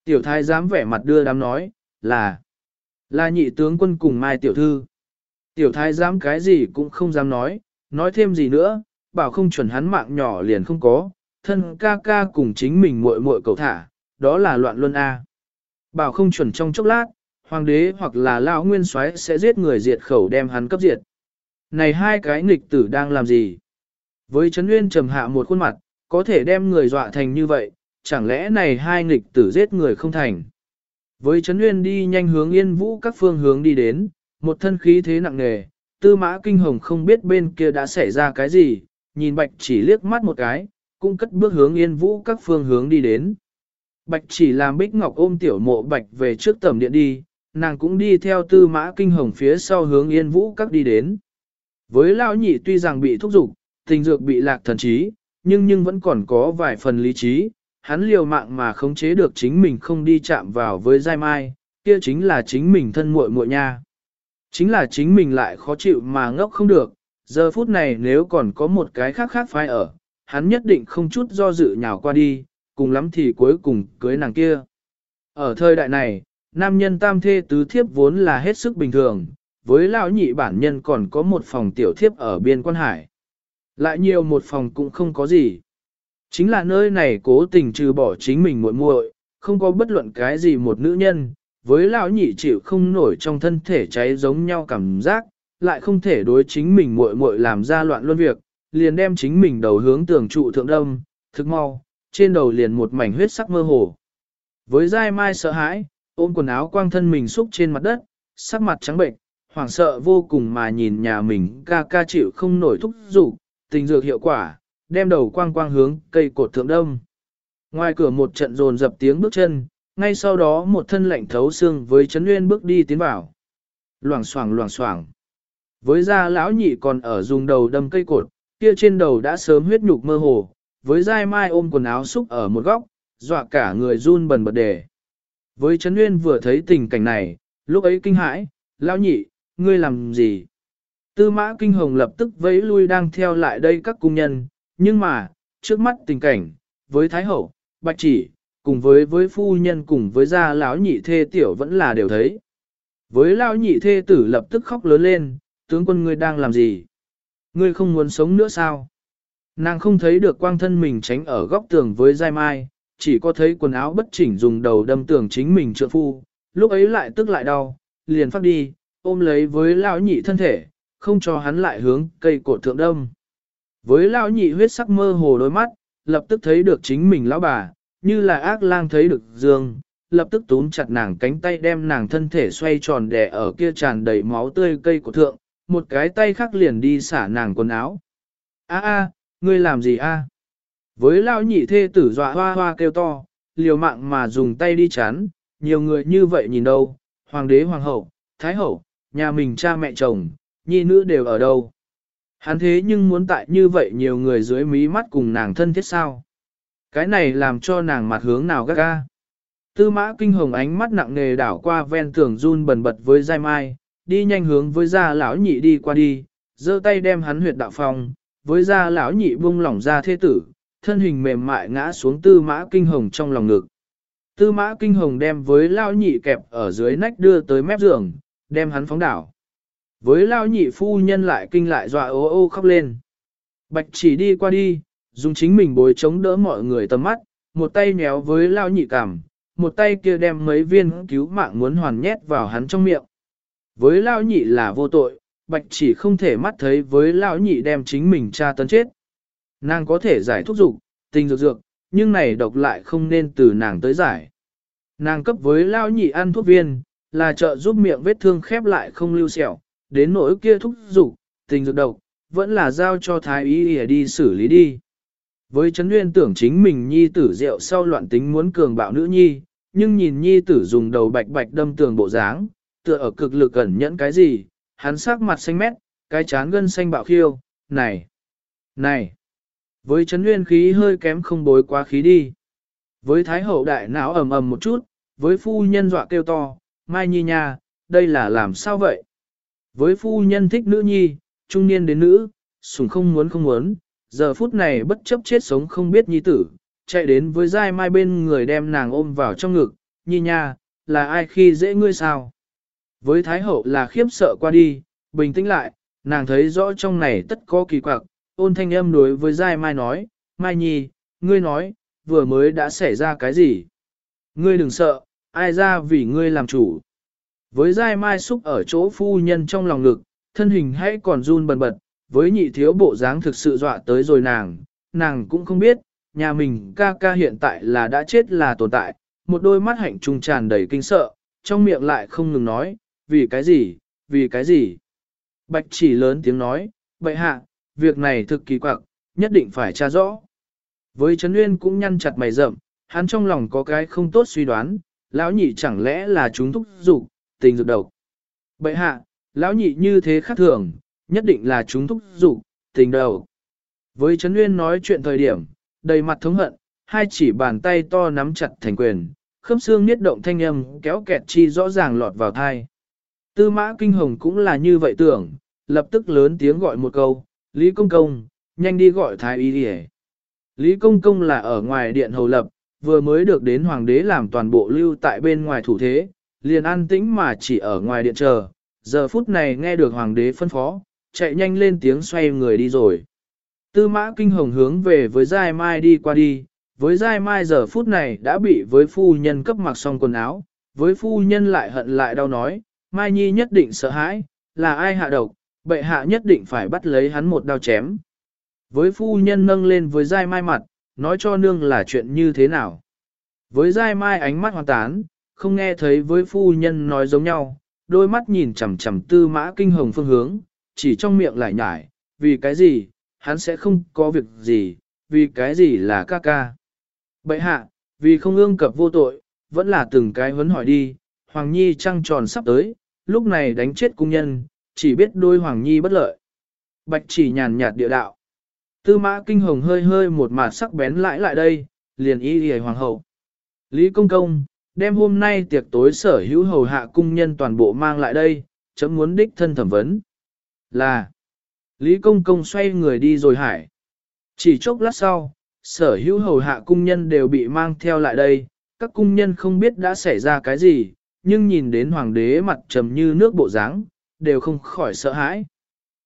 Tiểu thái dám vẻ mặt đưa đám nói, là, là nhị tướng quân cùng mai tiểu thư. Tiểu thái dám cái gì cũng không dám nói, nói thêm gì nữa, bảo không chuẩn hắn mạng nhỏ liền không có, thân ca ca cùng chính mình muội muội cầu thả, đó là loạn luân A. Bảo không chuẩn trong chốc lát, hoàng đế hoặc là lão nguyên soái sẽ giết người diệt khẩu đem hắn cấp diệt. Này hai cái nghịch tử đang làm gì? Với Trấn Nguyên trầm hạ một khuôn mặt, có thể đem người dọa thành như vậy, chẳng lẽ này hai nghịch tử giết người không thành? Với Trấn Nguyên đi nhanh hướng yên vũ các phương hướng đi đến, một thân khí thế nặng nề, tư mã kinh hồng không biết bên kia đã xảy ra cái gì, nhìn bạch chỉ liếc mắt một cái, cũng cất bước hướng yên vũ các phương hướng đi đến. Bạch chỉ làm bích ngọc ôm tiểu mộ bạch về trước tầm điện đi, nàng cũng đi theo tư mã kinh hồng phía sau hướng yên vũ các đi đến. Với lao nhị tuy rằng bị thúc giục, tình dược bị lạc thần trí, nhưng nhưng vẫn còn có vài phần lý trí, hắn liều mạng mà khống chế được chính mình không đi chạm vào với giai mai, kia chính là chính mình thân muội muội nha. Chính là chính mình lại khó chịu mà ngốc không được, giờ phút này nếu còn có một cái khác khác phải ở, hắn nhất định không chút do dự nhào qua đi, cùng lắm thì cuối cùng cưới nàng kia. Ở thời đại này, nam nhân tam thê tứ thiếp vốn là hết sức bình thường, với lão nhị bản nhân còn có một phòng tiểu thiếp ở biên quan hải. Lại nhiều một phòng cũng không có gì. Chính là nơi này cố tình trừ bỏ chính mình muội muội, không có bất luận cái gì một nữ nhân, với lão nhị chịu không nổi trong thân thể cháy giống nhau cảm giác, lại không thể đối chính mình muội muội làm ra loạn luân việc, liền đem chính mình đầu hướng tường trụ thượng đông, thực mau, trên đầu liền một mảnh huyết sắc mơ hồ. Với dai mai sợ hãi, ôm quần áo quang thân mình xúc trên mặt đất, sắc mặt trắng bệnh, hoảng sợ vô cùng mà nhìn nhà mình ca ca chịu không nổi thúc dục tình dược hiệu quả, đem đầu quang quang hướng cây cột thượng đông. Ngoài cửa một trận rồn dập tiếng bước chân, ngay sau đó một thân lạnh thấu xương với chấn nguyên bước đi tiến vào. Loảng xoảng loảng xoảng. Với da lão nhị còn ở dùng đầu đâm cây cột, kia trên đầu đã sớm huyết nhục mơ hồ, với dai mai ôm quần áo xúc ở một góc, dọa cả người run bần bật đề. Với Trấn Nguyên vừa thấy tình cảnh này, lúc ấy kinh hãi, lão nhị, ngươi làm gì? Tư mã kinh hồng lập tức vẫy lui đang theo lại đây các cung nhân, nhưng mà, trước mắt tình cảnh, với Thái Hậu, Bạch Chỉ, cùng với với phu nhân cùng với gia lão nhị thê tiểu vẫn là đều thấy. Với lão nhị thê tử lập tức khóc lớn lên, tướng quân ngươi đang làm gì? Ngươi không muốn sống nữa sao? Nàng không thấy được quang thân mình tránh ở góc tường với giai mai, chỉ có thấy quần áo bất chỉnh dùng đầu đâm tường chính mình trượng phu, lúc ấy lại tức lại đau, liền phát đi, ôm lấy với lão nhị thân thể, không cho hắn lại hướng cây cột thượng đâm Với lão nhị huyết sắc mơ hồ đôi mắt, lập tức thấy được chính mình lão bà, như là ác lang thấy được dương, lập tức túm chặt nàng cánh tay đem nàng thân thể xoay tròn đè ở kia tràn đầy máu tươi cây của thượng, một cái tay khác liền đi xả nàng quần áo. A a, ngươi làm gì a? Với lão nhị thê tử dọa hoa hoa kêu to, liều mạng mà dùng tay đi chán, nhiều người như vậy nhìn đâu, hoàng đế hoàng hậu, thái hậu, nhà mình cha mẹ chồng, nhi nữ đều ở đâu. Hắn thế nhưng muốn tại như vậy nhiều người dưới mí mắt cùng nàng thân thiết sao. Cái này làm cho nàng mặt hướng nào gác ga. Tư mã kinh hồng ánh mắt nặng nề đảo qua ven tường run bần bật với dai mai, đi nhanh hướng với gia lão nhị đi qua đi, giơ tay đem hắn huyệt đạo phòng với gia lão nhị buông lỏng ra thế tử, thân hình mềm mại ngã xuống tư mã kinh hồng trong lòng ngực. Tư mã kinh hồng đem với lão nhị kẹp ở dưới nách đưa tới mép giường, đem hắn phóng đảo. Với lão nhị phu nhân lại kinh lại dọa ô ô khóc lên. Bạch chỉ đi qua đi, dùng chính mình bồi chống đỡ mọi người tầm mắt, một tay nhéo với lão nhị cảm, một tay kia đem mấy viên cứu mạng muốn hoàn nhét vào hắn trong miệng. Với lão nhị là vô tội, bạch chỉ không thể mắt thấy với lão nhị đem chính mình tra tấn chết. Nàng có thể giải thuốc dục, tình dược dược, nhưng này độc lại không nên từ nàng tới giải. Nàng cấp với lão nhị ăn thuốc viên, là trợ giúp miệng vết thương khép lại không lưu sẹo, đến nỗi kia thuốc dục, tình dược độc, vẫn là giao cho thái y đi xử lý đi. Với chấn nguyên tưởng chính mình nhi tử rượu sau loạn tính muốn cường bạo nữ nhi, nhưng nhìn nhi tử dùng đầu bạch bạch đâm tường bộ dáng, tựa ở cực lực ẩn nhẫn cái gì, hắn sắc mặt xanh mét, cái chán gân xanh bạo khiêu, này, này, với chấn nguyên khí hơi kém không bối quá khí đi. Với thái hậu đại não ầm ầm một chút, với phu nhân dọa kêu to, mai nhi nha, đây là làm sao vậy? Với phu nhân thích nữ nhi, trung niên đến nữ, sủng không muốn không muốn, giờ phút này bất chấp chết sống không biết nhi tử, chạy đến với giai mai bên người đem nàng ôm vào trong ngực, nhi nha, là ai khi dễ ngươi sao? Với Thái Hậu là khiếp sợ qua đi, bình tĩnh lại, nàng thấy rõ trong này tất có kỳ quặc, ôn thanh âm đối với Giai Mai nói, Mai Nhi, ngươi nói, vừa mới đã xảy ra cái gì? Ngươi đừng sợ, ai ra vì ngươi làm chủ. Với Giai Mai xúc ở chỗ phu nhân trong lòng ngực, thân hình hãy còn run bần bật, với nhị thiếu bộ dáng thực sự dọa tới rồi nàng, nàng cũng không biết, nhà mình ca ca hiện tại là đã chết là tồn tại, một đôi mắt hạnh trung tràn đầy kinh sợ, trong miệng lại không ngừng nói, vì cái gì, vì cái gì. Bạch chỉ lớn tiếng nói, bệ hạ, việc này thực kỳ quặc, nhất định phải tra rõ. Với Trấn Nguyên cũng nhăn chặt mày rậm, hắn trong lòng có cái không tốt suy đoán, lão nhị chẳng lẽ là chúng thúc dục tình dục độc. Bệ hạ, lão nhị như thế khác thường, nhất định là chúng thúc dục tình đầu. Với Trấn Nguyên nói chuyện thời điểm, đầy mặt thống hận, hai chỉ bàn tay to nắm chặt thành quyền, khớp xương niết động thanh âm kéo kẹt chi rõ ràng lọt vào thai. Tư mã kinh hồng cũng là như vậy tưởng, lập tức lớn tiếng gọi một câu, Lý Công Công, nhanh đi gọi thái y đi Lý Công Công là ở ngoài điện hầu lập, vừa mới được đến hoàng đế làm toàn bộ lưu tại bên ngoài thủ thế, liền an tĩnh mà chỉ ở ngoài điện chờ, giờ phút này nghe được hoàng đế phân phó, chạy nhanh lên tiếng xoay người đi rồi. Tư mã kinh hồng hướng về với Giai Mai đi qua đi, với Giai Mai giờ phút này đã bị với phu nhân cấp mặc xong quần áo, với phu nhân lại hận lại đau nói, Mai Nhi nhất định sợ hãi, là ai hạ độc, bệ hạ nhất định phải bắt lấy hắn một đao chém. Với phu nhân nâng lên với Giai Mai mặt, nói cho nương là chuyện như thế nào. Với Giai Mai ánh mắt hoàn tán, không nghe thấy với phu nhân nói giống nhau, đôi mắt nhìn chằm chằm tư mã kinh hồng phương hướng, chỉ trong miệng lại nhải, vì cái gì, hắn sẽ không có việc gì, vì cái gì là ca ca. Bậy hạ, vì không ương cập vô tội, vẫn là từng cái huấn hỏi đi, Hoàng Nhi trăng tròn sắp tới, lúc này đánh chết cung nhân, chỉ biết đôi Hoàng Nhi bất lợi. Bạch chỉ nhàn nhạt địa đạo. Tư mã kinh hồng hơi hơi một mặt sắc bén lại lại đây, liền y hề hoàng hậu. Lý công công, đem hôm nay tiệc tối sở hữu hầu hạ cung nhân toàn bộ mang lại đây, chấm muốn đích thân thẩm vấn. Là, Lý công công xoay người đi rồi hải. Chỉ chốc lát sau, sở hữu hầu hạ cung nhân đều bị mang theo lại đây, các cung nhân không biết đã xảy ra cái gì, nhưng nhìn đến hoàng đế mặt trầm như nước bộ dáng, đều không khỏi sợ hãi.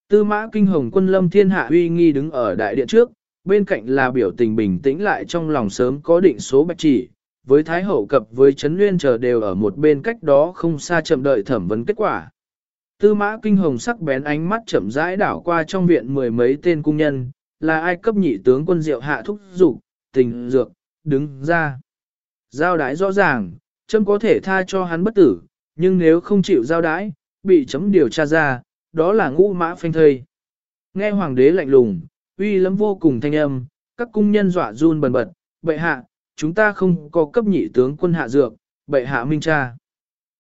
Tư mã kinh hồng quân lâm thiên hạ uy nghi đứng ở đại điện trước, bên cạnh là biểu tình bình tĩnh lại trong lòng sớm có định số bạch chỉ, với Thái Hậu cập với Trấn Nguyên chờ đều ở một bên cách đó không xa chậm đợi thẩm vấn kết quả. Tư mã kinh hồng sắc bén ánh mắt chậm rãi đảo qua trong viện mười mấy tên cung nhân, là ai cấp nhị tướng quân diệu hạ thúc dục tình dược, đứng ra. Giao đái rõ ràng, châm có thể tha cho hắn bất tử, nhưng nếu không chịu giao đái, bị chấm điều tra ra, đó là ngũ mã phanh thây. Nghe hoàng đế lạnh lùng, uy lắm vô cùng thanh âm, các cung nhân dọa run bần bật, bệ hạ, chúng ta không có cấp nhị tướng quân hạ dược, bệ hạ minh cha.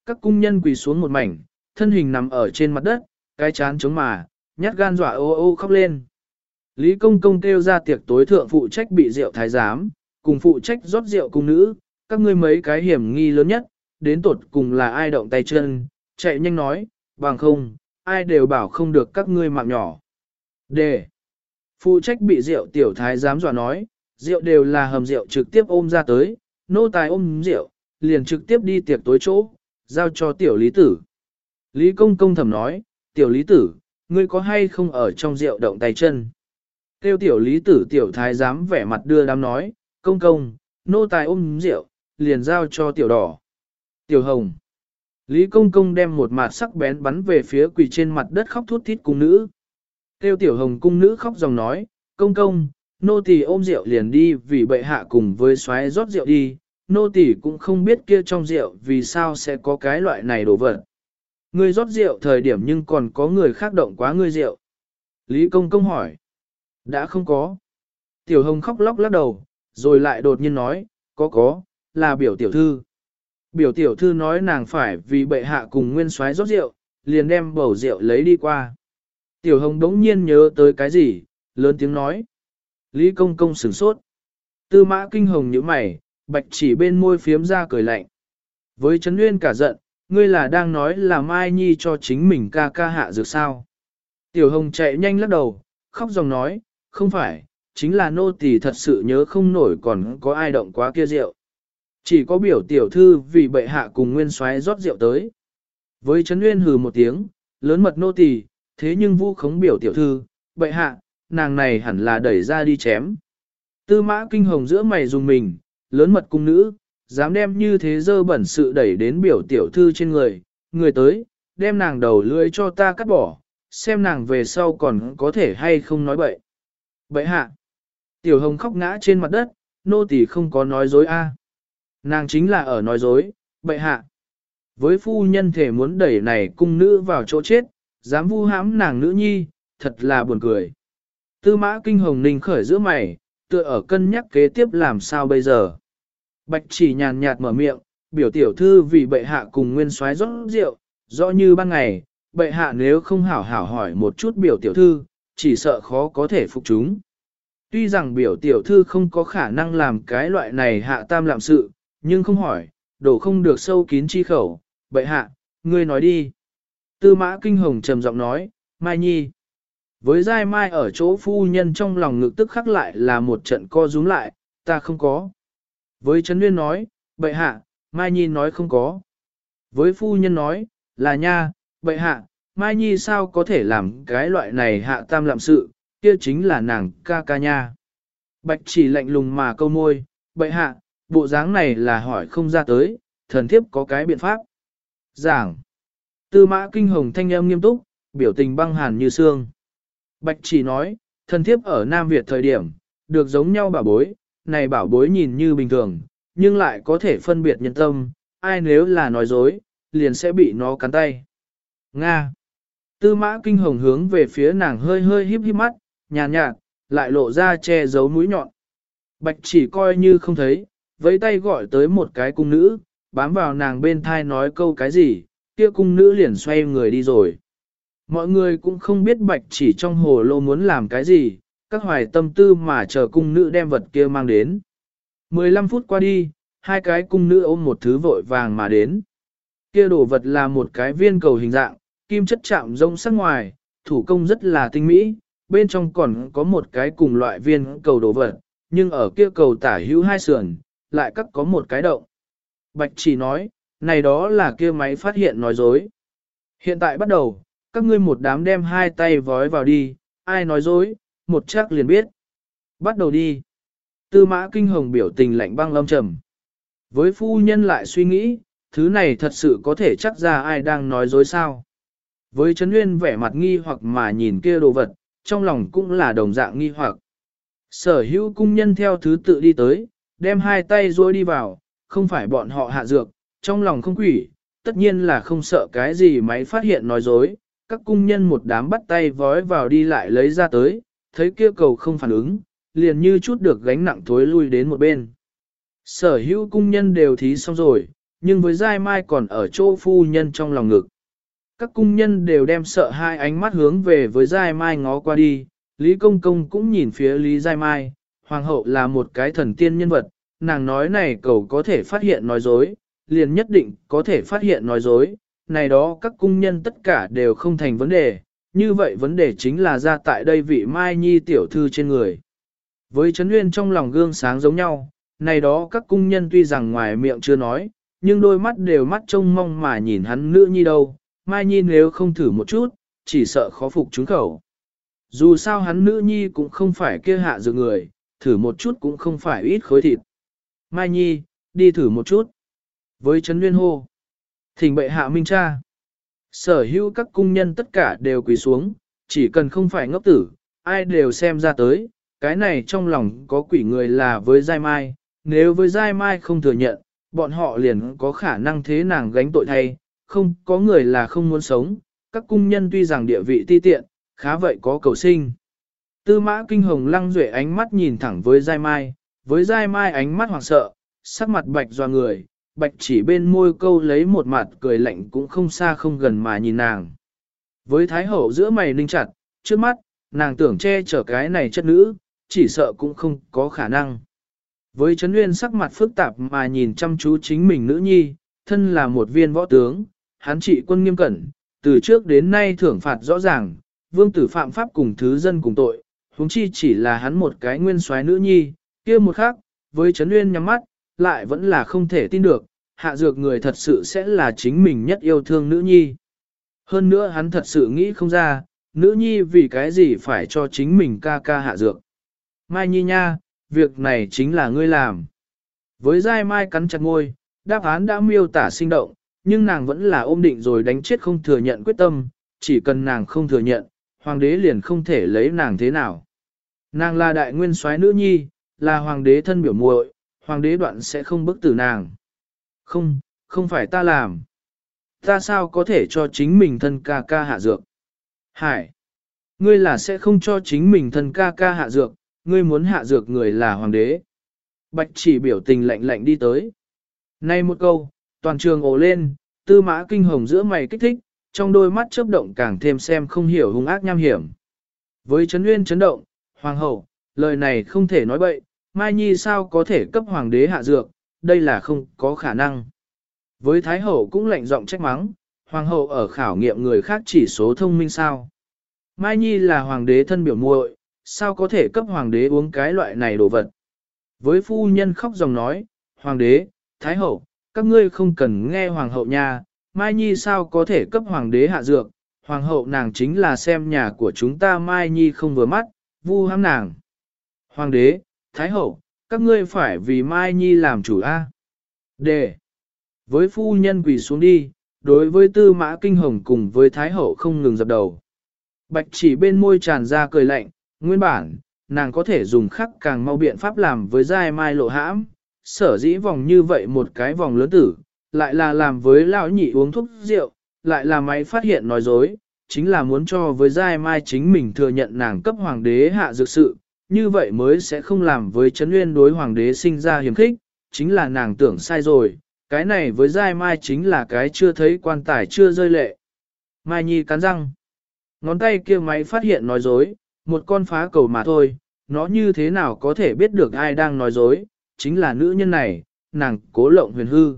Các cung nhân quỳ xuống một mảnh, thân hình nằm ở trên mặt đất, cái chán chống mà, nhát gan dọa ô ô khóc lên. Lý công công kêu ra tiệc tối thượng phụ trách bị rượu thái giám, cùng phụ trách rót rượu cung nữ, các ngươi mấy cái hiểm nghi lớn nhất, đến tột cùng là ai động tay chân, chạy nhanh nói, bằng không, ai đều bảo không được các ngươi mạng nhỏ. D. Phụ trách bị rượu tiểu thái giám dọa nói, rượu đều là hầm rượu trực tiếp ôm ra tới, nô tài ôm rượu, liền trực tiếp đi tiệc tối chỗ, giao cho tiểu lý tử. Lý công công thầm nói, tiểu lý tử, ngươi có hay không ở trong rượu động tay chân? Tiêu tiểu lý tử tiểu thái giám vẻ mặt đưa đám nói, công công, nô tài ôm rượu, liền giao cho tiểu đỏ. Tiểu hồng. Lý công công đem một mạt sắc bén bắn về phía quỳ trên mặt đất khóc thút thít cung nữ. Tiêu tiểu hồng cung nữ khóc dòng nói, công công, nô tỳ ôm rượu liền đi vì bệ hạ cùng với xoáy rót rượu đi, nô tỳ cũng không biết kia trong rượu vì sao sẽ có cái loại này đồ vật. Ngươi rót rượu thời điểm nhưng còn có người khác động quá ngươi rượu. Lý công công hỏi. Đã không có. Tiểu hồng khóc lóc lắc đầu, rồi lại đột nhiên nói, có có, là biểu tiểu thư. Biểu tiểu thư nói nàng phải vì bệ hạ cùng nguyên soái rót rượu, liền đem bầu rượu lấy đi qua. Tiểu hồng đống nhiên nhớ tới cái gì, lớn tiếng nói. Lý công công sửng sốt. Tư mã kinh hồng như mày, bạch chỉ bên môi phiếm ra cười lạnh. Với Trấn Nguyên cả giận, ngươi là đang nói là Mai Nhi cho chính mình ca ca hạ dược sao. Tiểu hồng chạy nhanh lắc đầu, khóc dòng nói, không phải, chính là nô tỳ thật sự nhớ không nổi còn có ai động quá kia rượu. Chỉ có biểu tiểu thư vì bệ hạ cùng nguyên soái rót rượu tới. Với Trấn Nguyên hừ một tiếng, lớn mật nô tỳ, thế nhưng vu khống biểu tiểu thư, bệ hạ, nàng này hẳn là đẩy ra đi chém. Tư mã kinh hồng giữa mày dùng mình, lớn mật cung nữ, dám đem như thế dơ bẩn sự đẩy đến biểu tiểu thư trên người, người tới, đem nàng đầu lưỡi cho ta cắt bỏ, xem nàng về sau còn có thể hay không nói bậy. Bậy hạ, tiểu hồng khóc ngã trên mặt đất, nô tỳ không có nói dối a. Nàng chính là ở nói dối, bệ hạ. Với phu nhân thể muốn đẩy này cung nữ vào chỗ chết, dám vu hãm nàng nữ nhi, thật là buồn cười. Tư mã kinh hồng ninh khởi giữa mày, tựa ở cân nhắc kế tiếp làm sao bây giờ. Bạch chỉ nhàn nhạt mở miệng, biểu tiểu thư vì bệ hạ cùng nguyên soái rót rượu, rõ như ban ngày, bệ hạ nếu không hảo hảo hỏi một chút biểu tiểu thư, chỉ sợ khó có thể phục chúng. Tuy rằng biểu tiểu thư không có khả năng làm cái loại này hạ tam làm sự, nhưng không hỏi, đổ không được sâu kín chi khẩu, bệ hạ, ngươi nói đi. Tư mã kinh hồng trầm giọng nói, Mai Nhi. Với giai mai ở chỗ phu nhân trong lòng ngực tức khắc lại là một trận co rúm lại, ta không có. Với Trấn Nguyên nói, bệ hạ, Mai Nhi nói không có. Với phu nhân nói, là nha, bệ hạ, Mai Nhi sao có thể làm cái loại này hạ tam lạm sự, kia chính là nàng ca ca nha. Bạch chỉ lạnh lùng mà câu môi, bệ hạ, bộ dáng này là hỏi không ra tới, thần thiếp có cái biện pháp. Giảng. Tư mã kinh hồng thanh âm nghiêm túc, biểu tình băng hàn như xương. Bạch chỉ nói, thần thiếp ở Nam Việt thời điểm, được giống nhau bảo bối, này bảo bối nhìn như bình thường, nhưng lại có thể phân biệt nhân tâm, ai nếu là nói dối, liền sẽ bị nó cắn tay. Nga. Tư mã kinh hồng hướng về phía nàng hơi hơi híp híp mắt, nhàn nhạt, lại lộ ra che giấu mũi nhọn. Bạch chỉ coi như không thấy, với tay gọi tới một cái cung nữ, bám vào nàng bên thai nói câu cái gì, kia cung nữ liền xoay người đi rồi. Mọi người cũng không biết bạch chỉ trong hồ lô muốn làm cái gì, các hoài tâm tư mà chờ cung nữ đem vật kia mang đến. 15 phút qua đi, hai cái cung nữ ôm một thứ vội vàng mà đến. Kia đồ vật là một cái viên cầu hình dạng, kim chất chạm rông sắc ngoài, thủ công rất là tinh mỹ, bên trong còn có một cái cùng loại viên cầu đồ vật, nhưng ở kia cầu tả hữu hai sườn, lại cắt có một cái động. Bạch chỉ nói, này đó là kia máy phát hiện nói dối. Hiện tại bắt đầu, các ngươi một đám đem hai tay vói vào đi, ai nói dối, một chắc liền biết. Bắt đầu đi. Tư mã kinh hồng biểu tình lạnh băng lâm trầm. Với phu nhân lại suy nghĩ, thứ này thật sự có thể chắc ra ai đang nói dối sao. Với Trấn Nguyên vẻ mặt nghi hoặc mà nhìn kia đồ vật, trong lòng cũng là đồng dạng nghi hoặc. Sở hữu cung nhân theo thứ tự đi tới, đem hai tay rối đi vào, không phải bọn họ hạ dược, trong lòng không quỷ, tất nhiên là không sợ cái gì máy phát hiện nói dối. Các cung nhân một đám bắt tay vói vào đi lại lấy ra tới, thấy kia cầu không phản ứng, liền như chút được gánh nặng thối lui đến một bên. Sở hữu cung nhân đều thí xong rồi, nhưng với giai mai còn ở chỗ phu nhân trong lòng ngực. Các cung nhân đều đem sợ hai ánh mắt hướng về với giai mai ngó qua đi, Lý Công Công cũng nhìn phía Lý Giai Mai, Hoàng hậu là một cái thần tiên nhân vật, nàng nói này cầu có thể phát hiện nói dối, liền nhất định có thể phát hiện nói dối, này đó các cung nhân tất cả đều không thành vấn đề, như vậy vấn đề chính là ra tại đây vị Mai Nhi tiểu thư trên người. Với Trấn Nguyên trong lòng gương sáng giống nhau, này đó các cung nhân tuy rằng ngoài miệng chưa nói, nhưng đôi mắt đều mắt trông mong mà nhìn hắn nữ nhi đâu, Mai Nhi nếu không thử một chút, chỉ sợ khó phục chúng khẩu. Dù sao hắn nữ nhi cũng không phải kia hạ dự người, thử một chút cũng không phải ít khối thịt. Mai Nhi, đi thử một chút. Với Trấn Nguyên hô. Thỉnh bệ hạ minh cha. Sở hữu các cung nhân tất cả đều quỳ xuống, chỉ cần không phải ngốc tử, ai đều xem ra tới, cái này trong lòng có quỷ người là với Giai Mai, nếu với Giai Mai không thừa nhận, bọn họ liền có khả năng thế nàng gánh tội thay, không có người là không muốn sống, các cung nhân tuy rằng địa vị ti tiện, khá vậy có cầu sinh. Tư mã kinh hồng lăng duệ ánh mắt nhìn thẳng với Giai Mai, với Giai Mai ánh mắt hoảng sợ, sắc mặt bạch doa người, bạch chỉ bên môi câu lấy một mặt cười lạnh cũng không xa không gần mà nhìn nàng. Với Thái Hậu giữa mày ninh chặt, trước mắt, nàng tưởng che chở cái này chất nữ, chỉ sợ cũng không có khả năng. Với Trấn Nguyên sắc mặt phức tạp mà nhìn chăm chú chính mình nữ nhi, thân là một viên võ tướng, hắn trị quân nghiêm cẩn, từ trước đến nay thưởng phạt rõ ràng, vương tử phạm pháp cùng thứ dân cùng tội, huống chi chỉ là hắn một cái nguyên soái nữ nhi, kia một khác, với Trấn Nguyên nhắm mắt, lại vẫn là không thể tin được, hạ dược người thật sự sẽ là chính mình nhất yêu thương nữ nhi. Hơn nữa hắn thật sự nghĩ không ra, nữ nhi vì cái gì phải cho chính mình ca ca hạ dược. Mai Nhi nha, việc này chính là ngươi làm. Với dai mai cắn chặt ngôi, đáp án đã miêu tả sinh động, nhưng nàng vẫn là ôm định rồi đánh chết không thừa nhận quyết tâm, chỉ cần nàng không thừa nhận, hoàng đế liền không thể lấy nàng thế nào. Nàng là đại nguyên soái nữ nhi, là hoàng đế thân biểu muội, hoàng đế đoạn sẽ không bức tử nàng. Không, không phải ta làm. Ta sao có thể cho chính mình thân ca ca hạ dược? Hải, ngươi là sẽ không cho chính mình thân ca ca hạ dược, ngươi muốn hạ dược người là hoàng đế. Bạch chỉ biểu tình lạnh lạnh đi tới. Nay một câu, toàn trường ồ lên, tư mã kinh hồng giữa mày kích thích, trong đôi mắt chớp động càng thêm xem không hiểu hung ác nham hiểm. Với chấn nguyên chấn động, hoàng hậu, lời này không thể nói bậy, Mai Nhi sao có thể cấp hoàng đế hạ dược, đây là không có khả năng. Với Thái hậu cũng lạnh giọng trách mắng, hoàng hậu ở khảo nghiệm người khác chỉ số thông minh sao. Mai Nhi là hoàng đế thân biểu muội, sao có thể cấp hoàng đế uống cái loại này đồ vật. Với phu nhân khóc dòng nói, hoàng đế, Thái hậu, các ngươi không cần nghe hoàng hậu nha, Mai Nhi sao có thể cấp hoàng đế hạ dược, hoàng hậu nàng chính là xem nhà của chúng ta Mai Nhi không vừa mắt, vu hãm nàng. Hoàng đế, Thái hậu, các ngươi phải vì Mai Nhi làm chủ A. Đề. Với phu nhân quỳ xuống đi, đối với tư mã kinh hồng cùng với Thái hậu không ngừng dập đầu. Bạch chỉ bên môi tràn ra cười lạnh, nguyên bản, nàng có thể dùng khắc càng mau biện pháp làm với dai mai lộ hãm, sở dĩ vòng như vậy một cái vòng lớn tử, lại là làm với lão nhị uống thuốc rượu, lại là máy phát hiện nói dối, chính là muốn cho với giai mai chính mình thừa nhận nàng cấp hoàng đế hạ dược sự, như vậy mới sẽ không làm với chấn nguyên đối hoàng đế sinh ra hiểm khích, chính là nàng tưởng sai rồi, cái này với giai mai chính là cái chưa thấy quan tài chưa rơi lệ. Mai Nhi cắn răng, ngón tay kia máy phát hiện nói dối, một con phá cầu mà thôi, nó như thế nào có thể biết được ai đang nói dối, chính là nữ nhân này, nàng cố lộng huyền hư.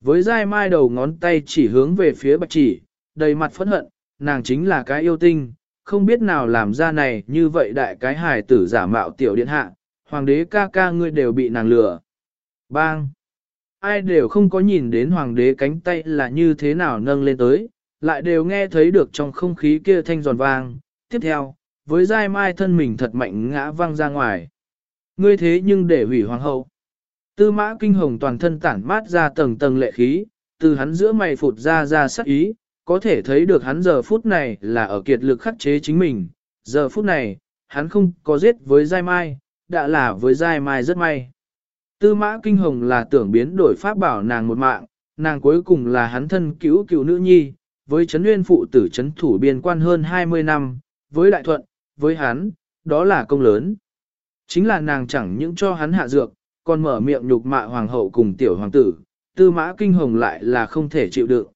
Với giai mai đầu ngón tay chỉ hướng về phía bạch chỉ, đầy mặt phẫn hận, nàng chính là cái yêu tinh, không biết nào làm ra này như vậy đại cái hài tử giả mạo tiểu điện hạ, hoàng đế ca ca ngươi đều bị nàng lừa. Bang! Ai đều không có nhìn đến hoàng đế cánh tay là như thế nào nâng lên tới, lại đều nghe thấy được trong không khí kia thanh giòn vang. Tiếp theo, với dai mai thân mình thật mạnh ngã văng ra ngoài. Ngươi thế nhưng để hủy hoàng hậu. Tư mã kinh hồng toàn thân tản mát ra tầng tầng lệ khí, từ hắn giữa mày phụt ra ra sắc ý, có thể thấy được hắn giờ phút này là ở kiệt lực khắc chế chính mình. Giờ phút này, hắn không có giết với Giai Mai, đã là với Giai Mai rất may. Tư mã kinh hồng là tưởng biến đổi pháp bảo nàng một mạng, nàng cuối cùng là hắn thân cứu cứu nữ nhi, với chấn nguyên phụ tử chấn thủ biên quan hơn 20 năm, với đại thuận, với hắn, đó là công lớn. Chính là nàng chẳng những cho hắn hạ dược, còn mở miệng nhục mạ hoàng hậu cùng tiểu hoàng tử, tư mã kinh hồng lại là không thể chịu đựng.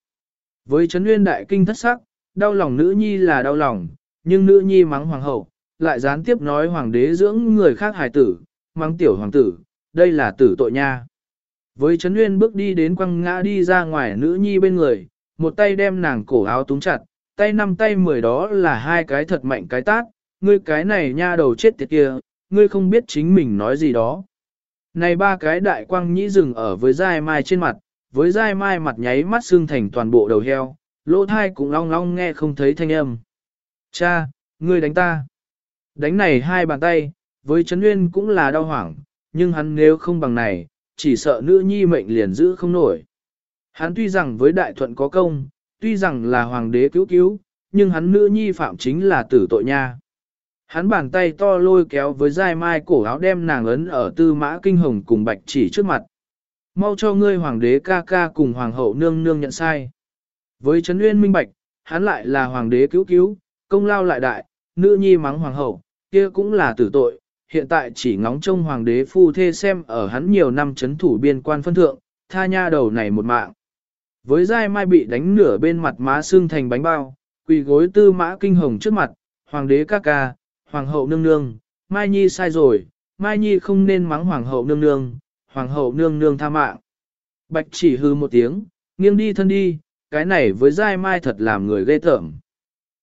Với Trấn nguyên đại kinh thất sắc, đau lòng nữ nhi là đau lòng, nhưng nữ nhi mắng hoàng hậu, lại gián tiếp nói hoàng đế dưỡng người khác hài tử, mắng tiểu hoàng tử, đây là tử tội nha. Với Trấn nguyên bước đi đến quăng ngã đi ra ngoài nữ nhi bên người, một tay đem nàng cổ áo túng chặt, tay năm tay mười đó là hai cái thật mạnh cái tát, ngươi cái này nha đầu chết tiệt kia, ngươi không biết chính mình nói gì đó. Này ba cái đại quang nhĩ rừng ở với dai mai trên mặt, với dai mai mặt nháy mắt xương thành toàn bộ đầu heo, lỗ thai cũng long long nghe không thấy thanh âm. Cha, ngươi đánh ta. Đánh này hai bàn tay, với Trấn Nguyên cũng là đau hoảng, nhưng hắn nếu không bằng này, chỉ sợ nữ nhi mệnh liền giữ không nổi. Hắn tuy rằng với đại thuận có công, tuy rằng là hoàng đế cứu cứu, nhưng hắn nữ nhi phạm chính là tử tội nha. Hắn bàn tay to lôi kéo với dai mai cổ áo đem nàng ấn ở tư mã kinh hồng cùng bạch chỉ trước mặt. Mau cho ngươi hoàng đế ca ca cùng hoàng hậu nương nương nhận sai. Với Trấn Nguyên minh bạch, hắn lại là hoàng đế cứu cứu, công lao lại đại, nữ nhi mắng hoàng hậu, kia cũng là tử tội. Hiện tại chỉ ngóng trông hoàng đế phu thê xem ở hắn nhiều năm chấn thủ biên quan phân thượng, tha nha đầu này một mạng. Với dai mai bị đánh nửa bên mặt má xương thành bánh bao, quỳ gối tư mã kinh hồng trước mặt, hoàng đế ca ca, hoàng hậu nương nương, Mai Nhi sai rồi, Mai Nhi không nên mắng hoàng hậu nương nương, hoàng hậu nương nương tha mạng. Bạch chỉ hư một tiếng, nghiêng đi thân đi, cái này với giai mai thật làm người ghê tởm.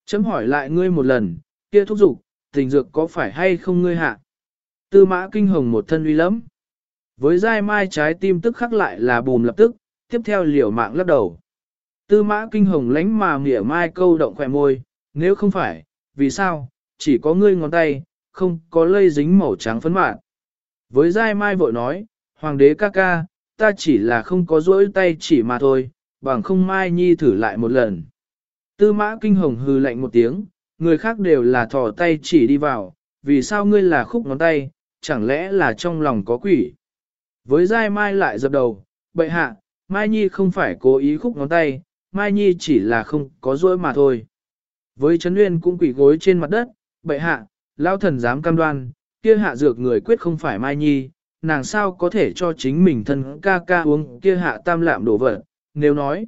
Chấm hỏi lại ngươi một lần, kia thúc giục, tình dược có phải hay không ngươi hạ? Tư mã kinh hồng một thân uy lắm. Với giai mai trái tim tức khắc lại là bùm lập tức, tiếp theo liều mạng lắc đầu. Tư mã kinh hồng lánh mà mỉa mai câu động khỏe môi, nếu không phải, vì sao, chỉ có ngươi ngón tay, không có lây dính màu trắng phấn mạn. Với Giai Mai vội nói, Hoàng đế ca ca, ta chỉ là không có rỗi tay chỉ mà thôi, bằng không Mai Nhi thử lại một lần. Tư mã kinh hồng hư lạnh một tiếng, người khác đều là thò tay chỉ đi vào, vì sao ngươi là khúc ngón tay, chẳng lẽ là trong lòng có quỷ. Với dai mai lại dập đầu, bệ hạ, Mai Nhi không phải cố ý khúc ngón tay, Mai Nhi chỉ là không có rỗi mà thôi. Với Trấn Nguyên cũng quỷ gối trên mặt đất, bệ hạ, lao thần dám cam đoan, kia hạ dược người quyết không phải Mai Nhi, nàng sao có thể cho chính mình thân ca ca uống kia hạ tam lạm đổ vật, nếu nói.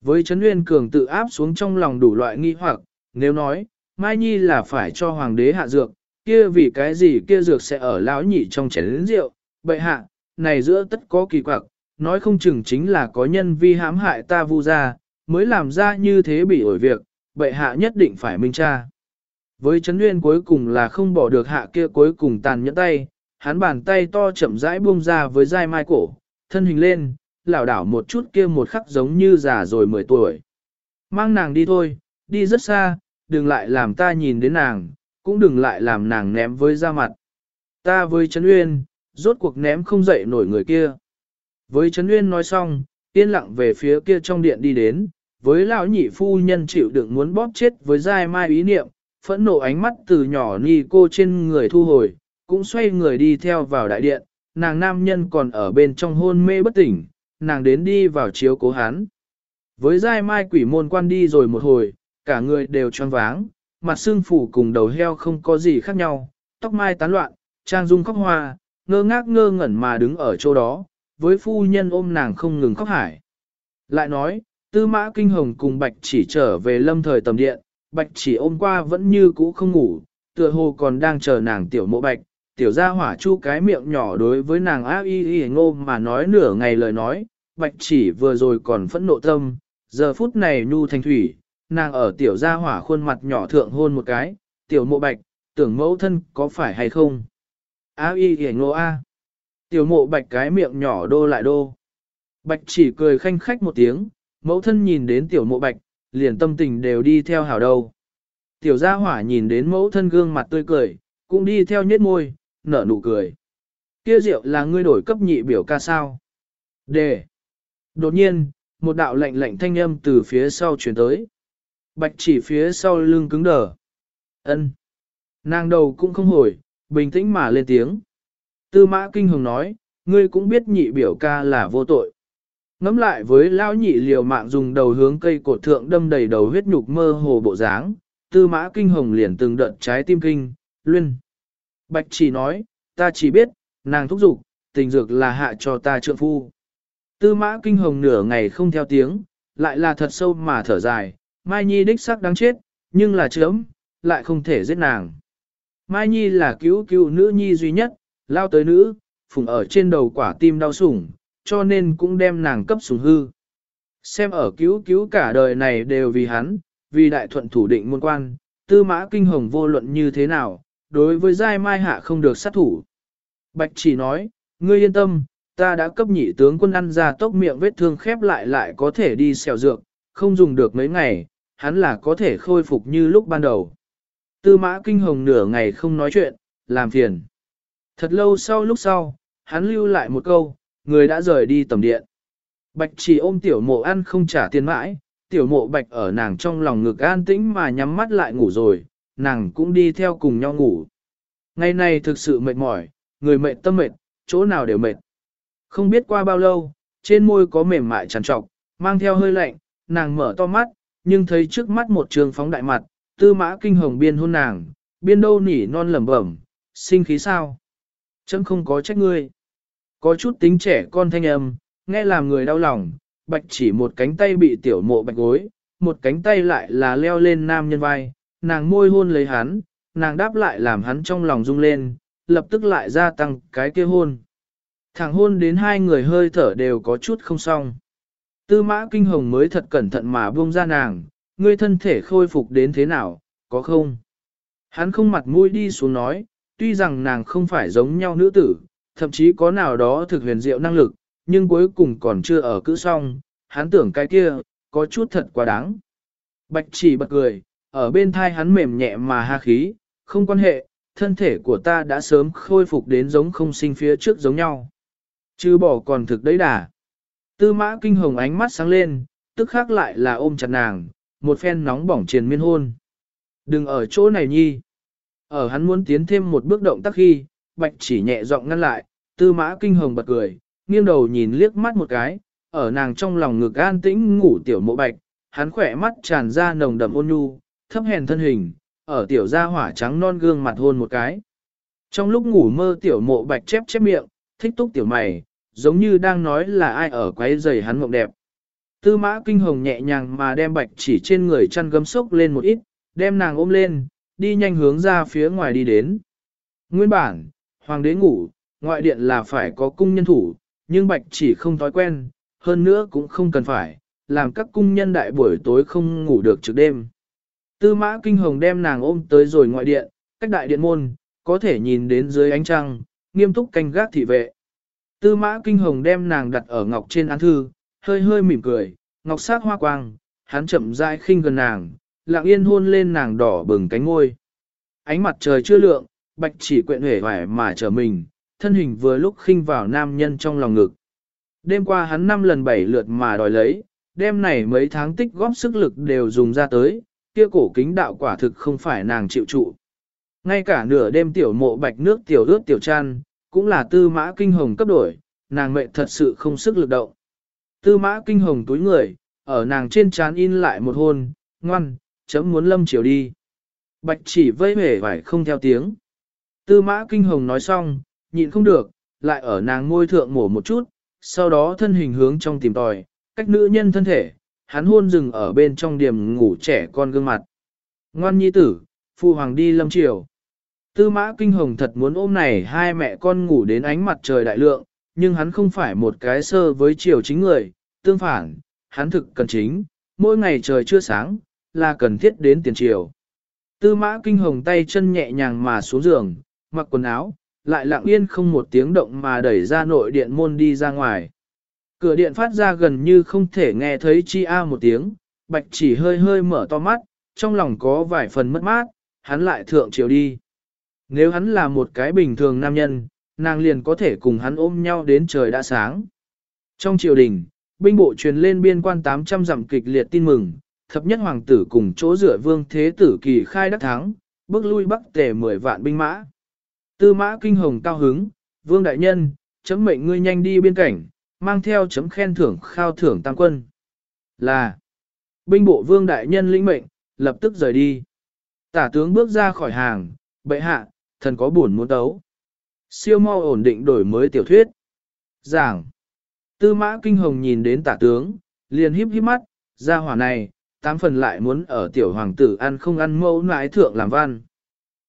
Với Trấn Nguyên Cường tự áp xuống trong lòng đủ loại nghi hoặc, nếu nói, Mai Nhi là phải cho hoàng đế hạ dược, kia vì cái gì kia dược sẽ ở lão nhị trong chén rượu, bệ hạ, này giữa tất có kỳ quặc, nói không chừng chính là có nhân vi hãm hại ta vu ra, mới làm ra như thế bị ổi việc, bệ hạ nhất định phải minh tra. Với chấn nguyên cuối cùng là không bỏ được hạ kia cuối cùng tàn nhẫn tay, hắn bàn tay to chậm rãi buông ra với dai mai cổ, thân hình lên, lảo đảo một chút kia một khắc giống như già rồi 10 tuổi. Mang nàng đi thôi, đi rất xa, đừng lại làm ta nhìn đến nàng, cũng đừng lại làm nàng ném với da mặt. Ta với Trấn Uyên, rốt cuộc ném không dậy nổi người kia. Với Trấn Uyên nói xong, yên lặng về phía kia trong điện đi đến, với lão nhị phu nhân chịu đựng muốn bóp chết với dai mai ý niệm, phẫn nộ ánh mắt từ nhỏ ni cô trên người thu hồi, cũng xoay người đi theo vào đại điện, nàng nam nhân còn ở bên trong hôn mê bất tỉnh, nàng đến đi vào chiếu cố hắn. Với dai mai quỷ môn quan đi rồi một hồi, cả người đều choáng váng, mặt xương phủ cùng đầu heo không có gì khác nhau, tóc mai tán loạn, trang dung khóc hoa, ngơ ngác ngơ ngẩn mà đứng ở chỗ đó, với phu nhân ôm nàng không ngừng khóc hải. Lại nói, tư mã kinh hồng cùng bạch chỉ trở về lâm thời tầm điện, bạch chỉ ôm qua vẫn như cũ không ngủ, tựa hồ còn đang chờ nàng tiểu mộ bạch, tiểu gia hỏa chu cái miệng nhỏ đối với nàng A y y ngô mà nói nửa ngày lời nói, bạch chỉ vừa rồi còn phẫn nộ tâm, giờ phút này nhu thành thủy, nàng ở tiểu gia hỏa khuôn mặt nhỏ thượng hôn một cái, tiểu mộ bạch, tưởng mẫu thân có phải hay không? A y y ngô a. Tiểu mộ bạch cái miệng nhỏ đô lại đô. Bạch chỉ cười khanh khách một tiếng, mẫu thân nhìn đến tiểu mộ bạch, liền tâm tình đều đi theo hảo đầu. Tiểu gia hỏa nhìn đến mẫu thân gương mặt tươi cười, cũng đi theo nhếch môi, nở nụ cười. Kia rượu là ngươi đổi cấp nhị biểu ca sao? Đề. Đột nhiên, một đạo lạnh lạnh thanh âm từ phía sau chuyển tới. Bạch chỉ phía sau lưng cứng đờ. ân Nàng đầu cũng không hồi, bình tĩnh mà lên tiếng. Tư mã kinh hồng nói, ngươi cũng biết nhị biểu ca là vô tội. Ngắm lại với lão nhị liều mạng dùng đầu hướng cây cột thượng đâm đầy đầu huyết nhục mơ hồ bộ dáng, tư mã kinh hồng liền từng đợt trái tim kinh, luyên. Bạch chỉ nói, ta chỉ biết, nàng thúc giục, tình dược là hạ cho ta trượng phu. Tư mã kinh hồng nửa ngày không theo tiếng, lại là thật sâu mà thở dài, Mai Nhi đích sắc đáng chết, nhưng là chớm, lại không thể giết nàng. Mai Nhi là cứu cứu nữ nhi duy nhất, lao tới nữ, phùng ở trên đầu quả tim đau sủng, cho nên cũng đem nàng cấp sủng hư. Xem ở cứu cứu cả đời này đều vì hắn, vì đại thuận thủ định môn quan, tư mã kinh hồng vô luận như thế nào, đối với giai mai hạ không được sát thủ. Bạch chỉ nói, ngươi yên tâm, ta đã cấp nhị tướng quân ăn ra tốc miệng vết thương khép lại lại có thể đi xèo dược, không dùng được mấy ngày, hắn là có thể khôi phục như lúc ban đầu. Tư mã kinh hồng nửa ngày không nói chuyện, làm phiền. Thật lâu sau lúc sau, hắn lưu lại một câu, người đã rời đi tầm điện. Bạch chỉ ôm tiểu mộ ăn không trả tiền mãi, tiểu mộ bạch ở nàng trong lòng ngực an tĩnh mà nhắm mắt lại ngủ rồi, nàng cũng đi theo cùng nhau ngủ. Ngày này thực sự mệt mỏi, người mệt tâm mệt, chỗ nào đều mệt. Không biết qua bao lâu, trên môi có mềm mại tràn trọc, mang theo hơi lạnh, nàng mở to mắt, nhưng thấy trước mắt một trường phóng đại mặt, tư mã kinh hồng biên hôn nàng, biên đâu nỉ non lẩm bẩm, sinh khí sao? Chấm không có trách ngươi. Có chút tính trẻ con thanh âm, nghe làm người đau lòng, bạch chỉ một cánh tay bị tiểu mộ bạch gối, một cánh tay lại là leo lên nam nhân vai, nàng môi hôn lấy hắn, nàng đáp lại làm hắn trong lòng rung lên, lập tức lại gia tăng cái kia hôn. Thẳng hôn đến hai người hơi thở đều có chút không xong. Tư mã kinh hồng mới thật cẩn thận mà buông ra nàng, ngươi thân thể khôi phục đến thế nào, có không? Hắn không mặt mũi đi xuống nói, tuy rằng nàng không phải giống nhau nữ tử, thậm chí có nào đó thực huyền diệu năng lực, nhưng cuối cùng còn chưa ở cữ xong, hắn tưởng cái kia, có chút thật quá đáng. Bạch chỉ bật cười, ở bên thai hắn mềm nhẹ mà ha khí, không quan hệ, thân thể của ta đã sớm khôi phục đến giống không sinh phía trước giống nhau. Chứ bỏ còn thực đấy đà. Tư mã kinh hồng ánh mắt sáng lên, tức khác lại là ôm chặt nàng, một phen nóng bỏng triền miên hôn. Đừng ở chỗ này nhi. Ở hắn muốn tiến thêm một bước động tác khi, bạch chỉ nhẹ giọng ngăn lại, tư mã kinh hồng bật cười, nghiêng đầu nhìn liếc mắt một cái, ở nàng trong lòng ngực an tĩnh ngủ tiểu mộ bạch, hắn khỏe mắt tràn ra nồng đậm ôn nhu, thấp hèn thân hình, ở tiểu gia hỏa trắng non gương mặt hôn một cái. Trong lúc ngủ mơ tiểu mộ bạch chép chép miệng, thích túc tiểu mày, giống như đang nói là ai ở quấy giày hắn mộng đẹp. Tư mã kinh hồng nhẹ nhàng mà đem bạch chỉ trên người chăn gấm sốc lên một ít, đem nàng ôm lên, đi nhanh hướng ra phía ngoài đi đến. Nguyên bản, hoàng đế ngủ, ngoại điện là phải có cung nhân thủ, nhưng bạch chỉ không thói quen, hơn nữa cũng không cần phải, làm các cung nhân đại buổi tối không ngủ được trước đêm. Tư mã kinh hồng đem nàng ôm tới rồi ngoại điện, cách đại điện môn, có thể nhìn đến dưới ánh trăng, nghiêm túc canh gác thị vệ. Tư mã kinh hồng đem nàng đặt ở ngọc trên án thư, hơi hơi mỉm cười, ngọc sắc hoa quang, hắn chậm rãi khinh gần nàng, lặng yên hôn lên nàng đỏ bừng cánh ngôi. Ánh mặt trời chưa lượng, bạch chỉ quyện hể hoài mà trở mình, thân hình vừa lúc khinh vào nam nhân trong lòng ngực. Đêm qua hắn năm lần bảy lượt mà đòi lấy, đêm này mấy tháng tích góp sức lực đều dùng ra tới, kia cổ kính đạo quả thực không phải nàng chịu trụ. Ngay cả nửa đêm tiểu mộ bạch nước tiểu ướt tiểu chăn, cũng là tư mã kinh hồng cấp đổi, nàng mệnh thật sự không sức lực động. Tư mã kinh hồng túi người, ở nàng trên trán in lại một hôn, ngoan, chấm muốn lâm chiều đi. Bạch chỉ vây hề vải không theo tiếng. Tư mã kinh hồng nói xong, nhịn không được, lại ở nàng ngôi thượng mổ một chút, sau đó thân hình hướng trong tìm tòi, cách nữ nhân thân thể, hắn hôn rừng ở bên trong điểm ngủ trẻ con gương mặt. Ngoan nhi tử, phụ hoàng đi lâm chiều. Tư mã kinh hồng thật muốn ôm này hai mẹ con ngủ đến ánh mặt trời đại lượng, nhưng hắn không phải một cái sơ với chiều chính người, tương phản, hắn thực cần chính, mỗi ngày trời chưa sáng, là cần thiết đến tiền chiều. Tư mã kinh hồng tay chân nhẹ nhàng mà xuống giường, mặc quần áo, lại lặng yên không một tiếng động mà đẩy ra nội điện môn đi ra ngoài. Cửa điện phát ra gần như không thể nghe thấy chi a một tiếng, bạch chỉ hơi hơi mở to mắt, trong lòng có vài phần mất mát, hắn lại thượng chiều đi. Nếu hắn là một cái bình thường nam nhân, nàng liền có thể cùng hắn ôm nhau đến trời đã sáng. Trong triều đình, binh bộ truyền lên biên quan 800 dặm kịch liệt tin mừng, thập nhất hoàng tử cùng chỗ rửa vương thế tử kỳ khai đắc thắng, bước lui bắc tề 10 vạn binh mã. Tư mã kinh hồng cao hứng, vương đại nhân, chấm mệnh ngươi nhanh đi biên cảnh, mang theo chấm khen thưởng khao thưởng tam quân. Là, binh bộ vương đại nhân lĩnh mệnh, lập tức rời đi. Tả tướng bước ra khỏi hàng, bệ hạ, thần có buồn muốn tấu. Siêu mau ổn định đổi mới tiểu thuyết. Giảng. Tư mã kinh hồng nhìn đến tả tướng, liền híp híp mắt, ra hỏa này, tám phần lại muốn ở tiểu hoàng tử ăn không ăn mẫu nãi thượng làm văn.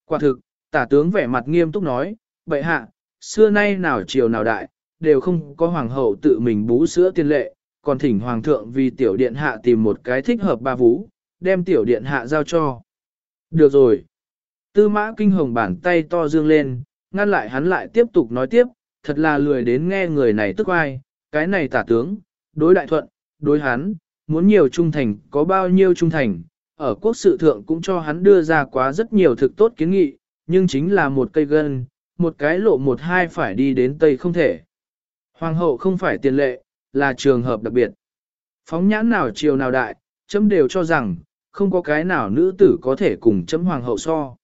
Quả thực, tả tướng vẻ mặt nghiêm túc nói, bệ hạ, xưa nay nào chiều nào đại, đều không có hoàng hậu tự mình bú sữa tiên lệ, còn thỉnh hoàng thượng vì tiểu điện hạ tìm một cái thích hợp ba vú, đem tiểu điện hạ giao cho. Được rồi. Tư mã kinh hồng bàn tay to dương lên, ngăn lại hắn lại tiếp tục nói tiếp, thật là lười đến nghe người này tức ai, cái này tả tướng, đối đại thuận, đối hắn, muốn nhiều trung thành có bao nhiêu trung thành, ở quốc sự thượng cũng cho hắn đưa ra quá rất nhiều thực tốt kiến nghị, nhưng chính là một cây gân, một cái lộ một hai phải đi đến Tây không thể. Hoàng hậu không phải tiền lệ, là trường hợp đặc biệt. Phóng nhãn nào chiều nào đại, chấm đều cho rằng, không có cái nào nữ tử có thể cùng chấm hoàng hậu so.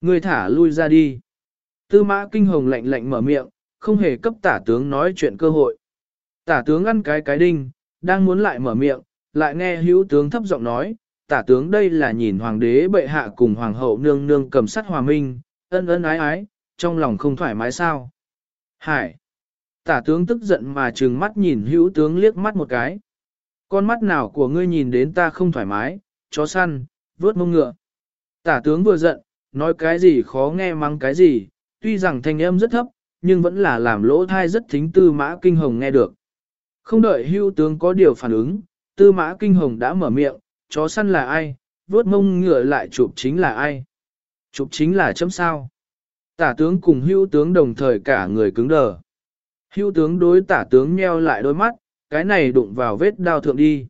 Người thả lui ra đi. Tư mã kinh hồng lạnh lạnh mở miệng, không hề cấp tả tướng nói chuyện cơ hội. Tả tướng ăn cái cái đinh, đang muốn lại mở miệng, lại nghe hữu tướng thấp giọng nói, tả tướng đây là nhìn hoàng đế bệ hạ cùng hoàng hậu nương nương cầm sắt hòa minh, ân ân ái ái, trong lòng không thoải mái sao. Hải! Tả tướng tức giận mà trừng mắt nhìn hữu tướng liếc mắt một cái. Con mắt nào của ngươi nhìn đến ta không thoải mái, chó săn, vớt mông ngựa. Tả tướng vừa giận, nói cái gì khó nghe mắng cái gì, tuy rằng thanh âm rất thấp, nhưng vẫn là làm lỗ thai rất thính tư mã kinh hồng nghe được. Không đợi hưu tướng có điều phản ứng, tư mã kinh hồng đã mở miệng, chó săn là ai, vớt mông ngựa lại chụp chính là ai. Chụp chính là chấm sao. Tả tướng cùng hưu tướng đồng thời cả người cứng đờ. Hưu tướng đối tả tướng nheo lại đôi mắt, cái này đụng vào vết đao thượng đi.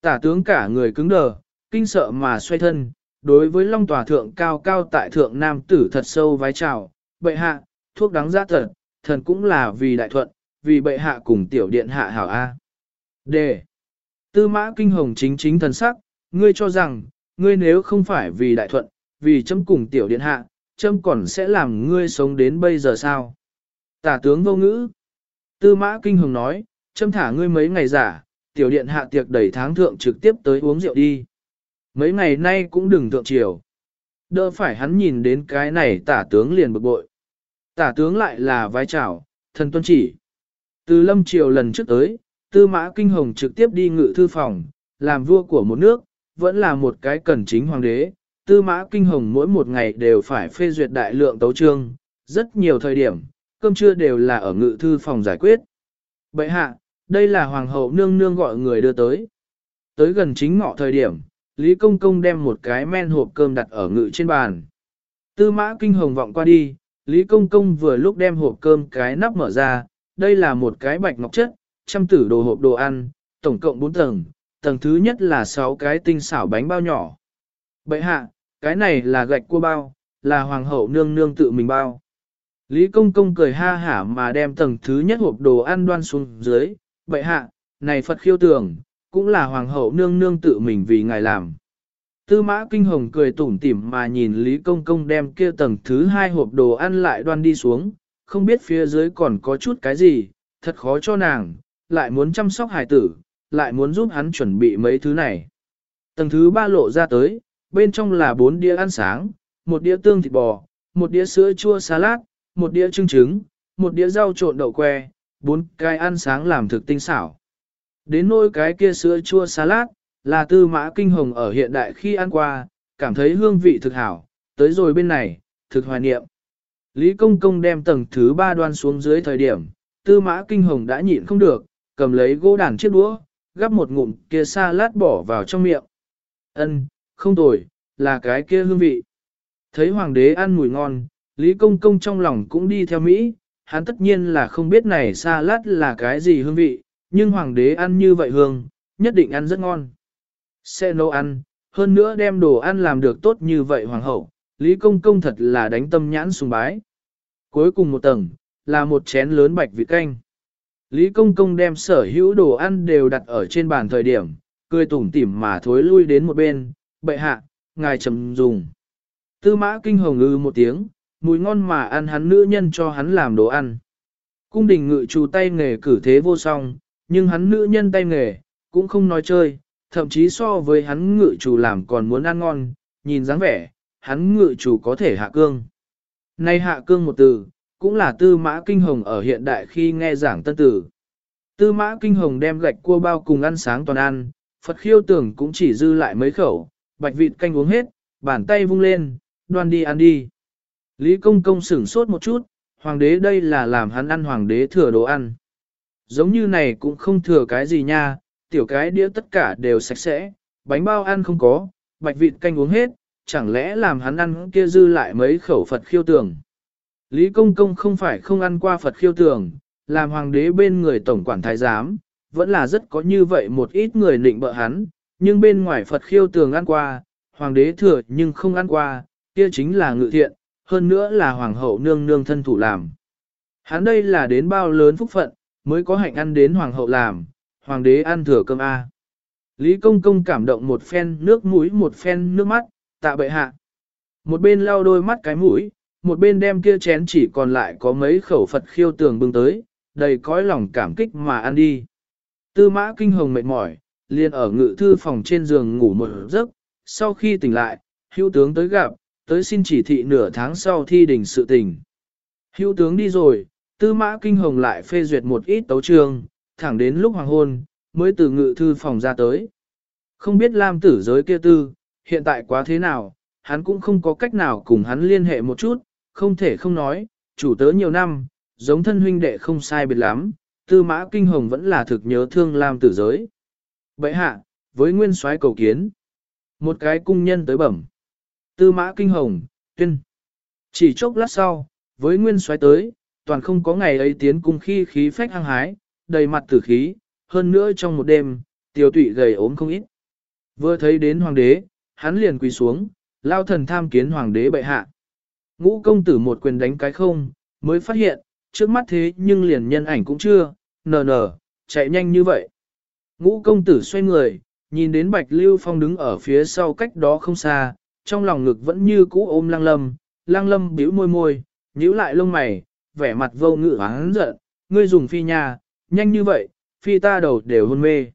Tả tướng cả người cứng đờ, kinh sợ mà xoay thân, đối với long tòa thượng cao cao tại thượng nam tử thật sâu vái chào, bệ hạ, thuốc đắng giá thật, thần cũng là vì đại thuận, vì bệ hạ cùng tiểu điện hạ hảo A. D. Tư mã kinh hồng chính chính thần sắc, ngươi cho rằng, ngươi nếu không phải vì đại thuận, vì chấm cùng tiểu điện hạ, chấm còn sẽ làm ngươi sống đến bây giờ sao? Tả tướng vô ngữ. Tư mã kinh hồng nói, châm thả ngươi mấy ngày giả, tiểu điện hạ tiệc đẩy tháng thượng trực tiếp tới uống rượu đi. Mấy ngày nay cũng đừng thượng chiều. Đỡ phải hắn nhìn đến cái này tả tướng liền bực bội. Tả tướng lại là vai trảo, thần tuân chỉ. Từ lâm triều lần trước tới, tư mã kinh hồng trực tiếp đi ngự thư phòng, làm vua của một nước, vẫn là một cái cần chính hoàng đế. Tư mã kinh hồng mỗi một ngày đều phải phê duyệt đại lượng tấu trương, rất nhiều thời điểm, cơm trưa đều là ở ngự thư phòng giải quyết. Bệ hạ, đây là hoàng hậu nương nương gọi người đưa tới. Tới gần chính ngọ thời điểm, Lý Công Công đem một cái men hộp cơm đặt ở ngự trên bàn. Tư mã kinh hồng vọng qua đi, Lý Công Công vừa lúc đem hộp cơm cái nắp mở ra, đây là một cái bạch ngọc chất, trăm tử đồ hộp đồ ăn, tổng cộng 4 tầng, tầng thứ nhất là 6 cái tinh xảo bánh bao nhỏ. Bệ hạ, cái này là gạch cua bao, là hoàng hậu nương nương tự mình bao. Lý Công Công cười ha hả mà đem tầng thứ nhất hộp đồ ăn đoan xuống dưới, bệ hạ, này Phật khiêu tường, cũng là hoàng hậu nương nương tự mình vì ngài làm. Tư mã kinh hồng cười tủm tỉm mà nhìn Lý Công Công đem kia tầng thứ hai hộp đồ ăn lại đoan đi xuống, không biết phía dưới còn có chút cái gì, thật khó cho nàng, lại muốn chăm sóc hài tử, lại muốn giúp hắn chuẩn bị mấy thứ này. Tầng thứ ba lộ ra tới, bên trong là bốn đĩa ăn sáng, một đĩa tương thịt bò, một đĩa sữa chua salad, một đĩa trứng trứng, một đĩa rau trộn đậu que, bốn cái ăn sáng làm thực tinh xảo. Đến nỗi cái kia sữa chua salad, là tư mã kinh hồng ở hiện đại khi ăn qua, cảm thấy hương vị thực hảo, tới rồi bên này, thực hoài niệm. Lý Công Công đem tầng thứ ba đoan xuống dưới thời điểm, tư mã kinh hồng đã nhịn không được, cầm lấy gỗ đàn chiếc đũa, gắp một ngụm kia salad bỏ vào trong miệng. Ân, không tồi, là cái kia hương vị. Thấy hoàng đế ăn mùi ngon, Lý Công Công trong lòng cũng đi theo Mỹ, hắn tất nhiên là không biết này salad là cái gì hương vị, nhưng hoàng đế ăn như vậy hương, nhất định ăn rất ngon. Sẽ nấu ăn, hơn nữa đem đồ ăn làm được tốt như vậy hoàng hậu, Lý Công Công thật là đánh tâm nhãn sùng bái. Cuối cùng một tầng, là một chén lớn bạch vị canh. Lý Công Công đem sở hữu đồ ăn đều đặt ở trên bàn thời điểm, cười tủm tỉm mà thối lui đến một bên, bệ hạ, ngài trầm dùng. Tư mã kinh hồng ngư một tiếng, mùi ngon mà ăn hắn nữ nhân cho hắn làm đồ ăn. Cung đình ngự chủ tay nghề cử thế vô song, nhưng hắn nữ nhân tay nghề, cũng không nói chơi, thậm chí so với hắn ngự chủ làm còn muốn ăn ngon, nhìn dáng vẻ, hắn ngự chủ có thể hạ cương. Nay hạ cương một từ, cũng là tư mã kinh hồng ở hiện đại khi nghe giảng tân tử. Tư mã kinh hồng đem gạch cua bao cùng ăn sáng toàn ăn, Phật khiêu tưởng cũng chỉ dư lại mấy khẩu, bạch vịt canh uống hết, bàn tay vung lên, đoan đi ăn đi. Lý công công sửng sốt một chút, hoàng đế đây là làm hắn ăn hoàng đế thừa đồ ăn. Giống như này cũng không thừa cái gì nha, tiểu cái đĩa tất cả đều sạch sẽ, bánh bao ăn không có, bạch vịt canh uống hết, chẳng lẽ làm hắn ăn kia dư lại mấy khẩu Phật khiêu tường. Lý Công Công không phải không ăn qua Phật khiêu tường, làm hoàng đế bên người tổng quản thái giám, vẫn là rất có như vậy một ít người định bợ hắn, nhưng bên ngoài Phật khiêu tường ăn qua, hoàng đế thừa nhưng không ăn qua, kia chính là ngự thiện, hơn nữa là hoàng hậu nương nương thân thủ làm. Hắn đây là đến bao lớn phúc phận, mới có hạnh ăn đến hoàng hậu làm, hoàng đế ăn thừa cơm A. Lý Công Công cảm động một phen nước mũi một phen nước mắt, tạ bệ hạ. Một bên lau đôi mắt cái mũi, một bên đem kia chén chỉ còn lại có mấy khẩu Phật khiêu tường bưng tới, đầy cõi lòng cảm kích mà ăn đi. Tư mã kinh hồng mệt mỏi, liền ở ngự thư phòng trên giường ngủ một giấc, sau khi tỉnh lại, hữu tướng tới gặp, tới xin chỉ thị nửa tháng sau thi đình sự tình. Hữu tướng đi rồi, tư mã kinh hồng lại phê duyệt một ít tấu trường, thẳng đến lúc hoàng hôn, mới từ ngự thư phòng ra tới. Không biết Lam tử giới kia tư, hiện tại quá thế nào, hắn cũng không có cách nào cùng hắn liên hệ một chút, không thể không nói, chủ tớ nhiều năm, giống thân huynh đệ không sai biệt lắm, tư mã kinh hồng vẫn là thực nhớ thương Lam tử giới. Vậy hạ, với nguyên soái cầu kiến, một cái cung nhân tới bẩm. Tư mã kinh hồng, tuyên. Chỉ chốc lát sau, với nguyên xoáy tới, toàn không có ngày ấy tiến cung khi khí phách hăng hái, đầy mặt tử khí, hơn nữa trong một đêm, Tiểu tụy gầy ốm không ít. Vừa thấy đến hoàng đế, hắn liền quỳ xuống, lao thần tham kiến hoàng đế bệ hạ. Ngũ công tử một quyền đánh cái không, mới phát hiện, trước mắt thế nhưng liền nhân ảnh cũng chưa, nờ nờ, chạy nhanh như vậy. Ngũ công tử xoay người, nhìn đến Bạch Lưu Phong đứng ở phía sau cách đó không xa, trong lòng ngực vẫn như cũ ôm lăng lâm, lăng lâm bĩu môi môi, nhíu lại lông mày, vẻ mặt vô ngự hắn giận, ngươi dùng phi nhà, nhanh như vậy, phi ta đầu đều hôn mê.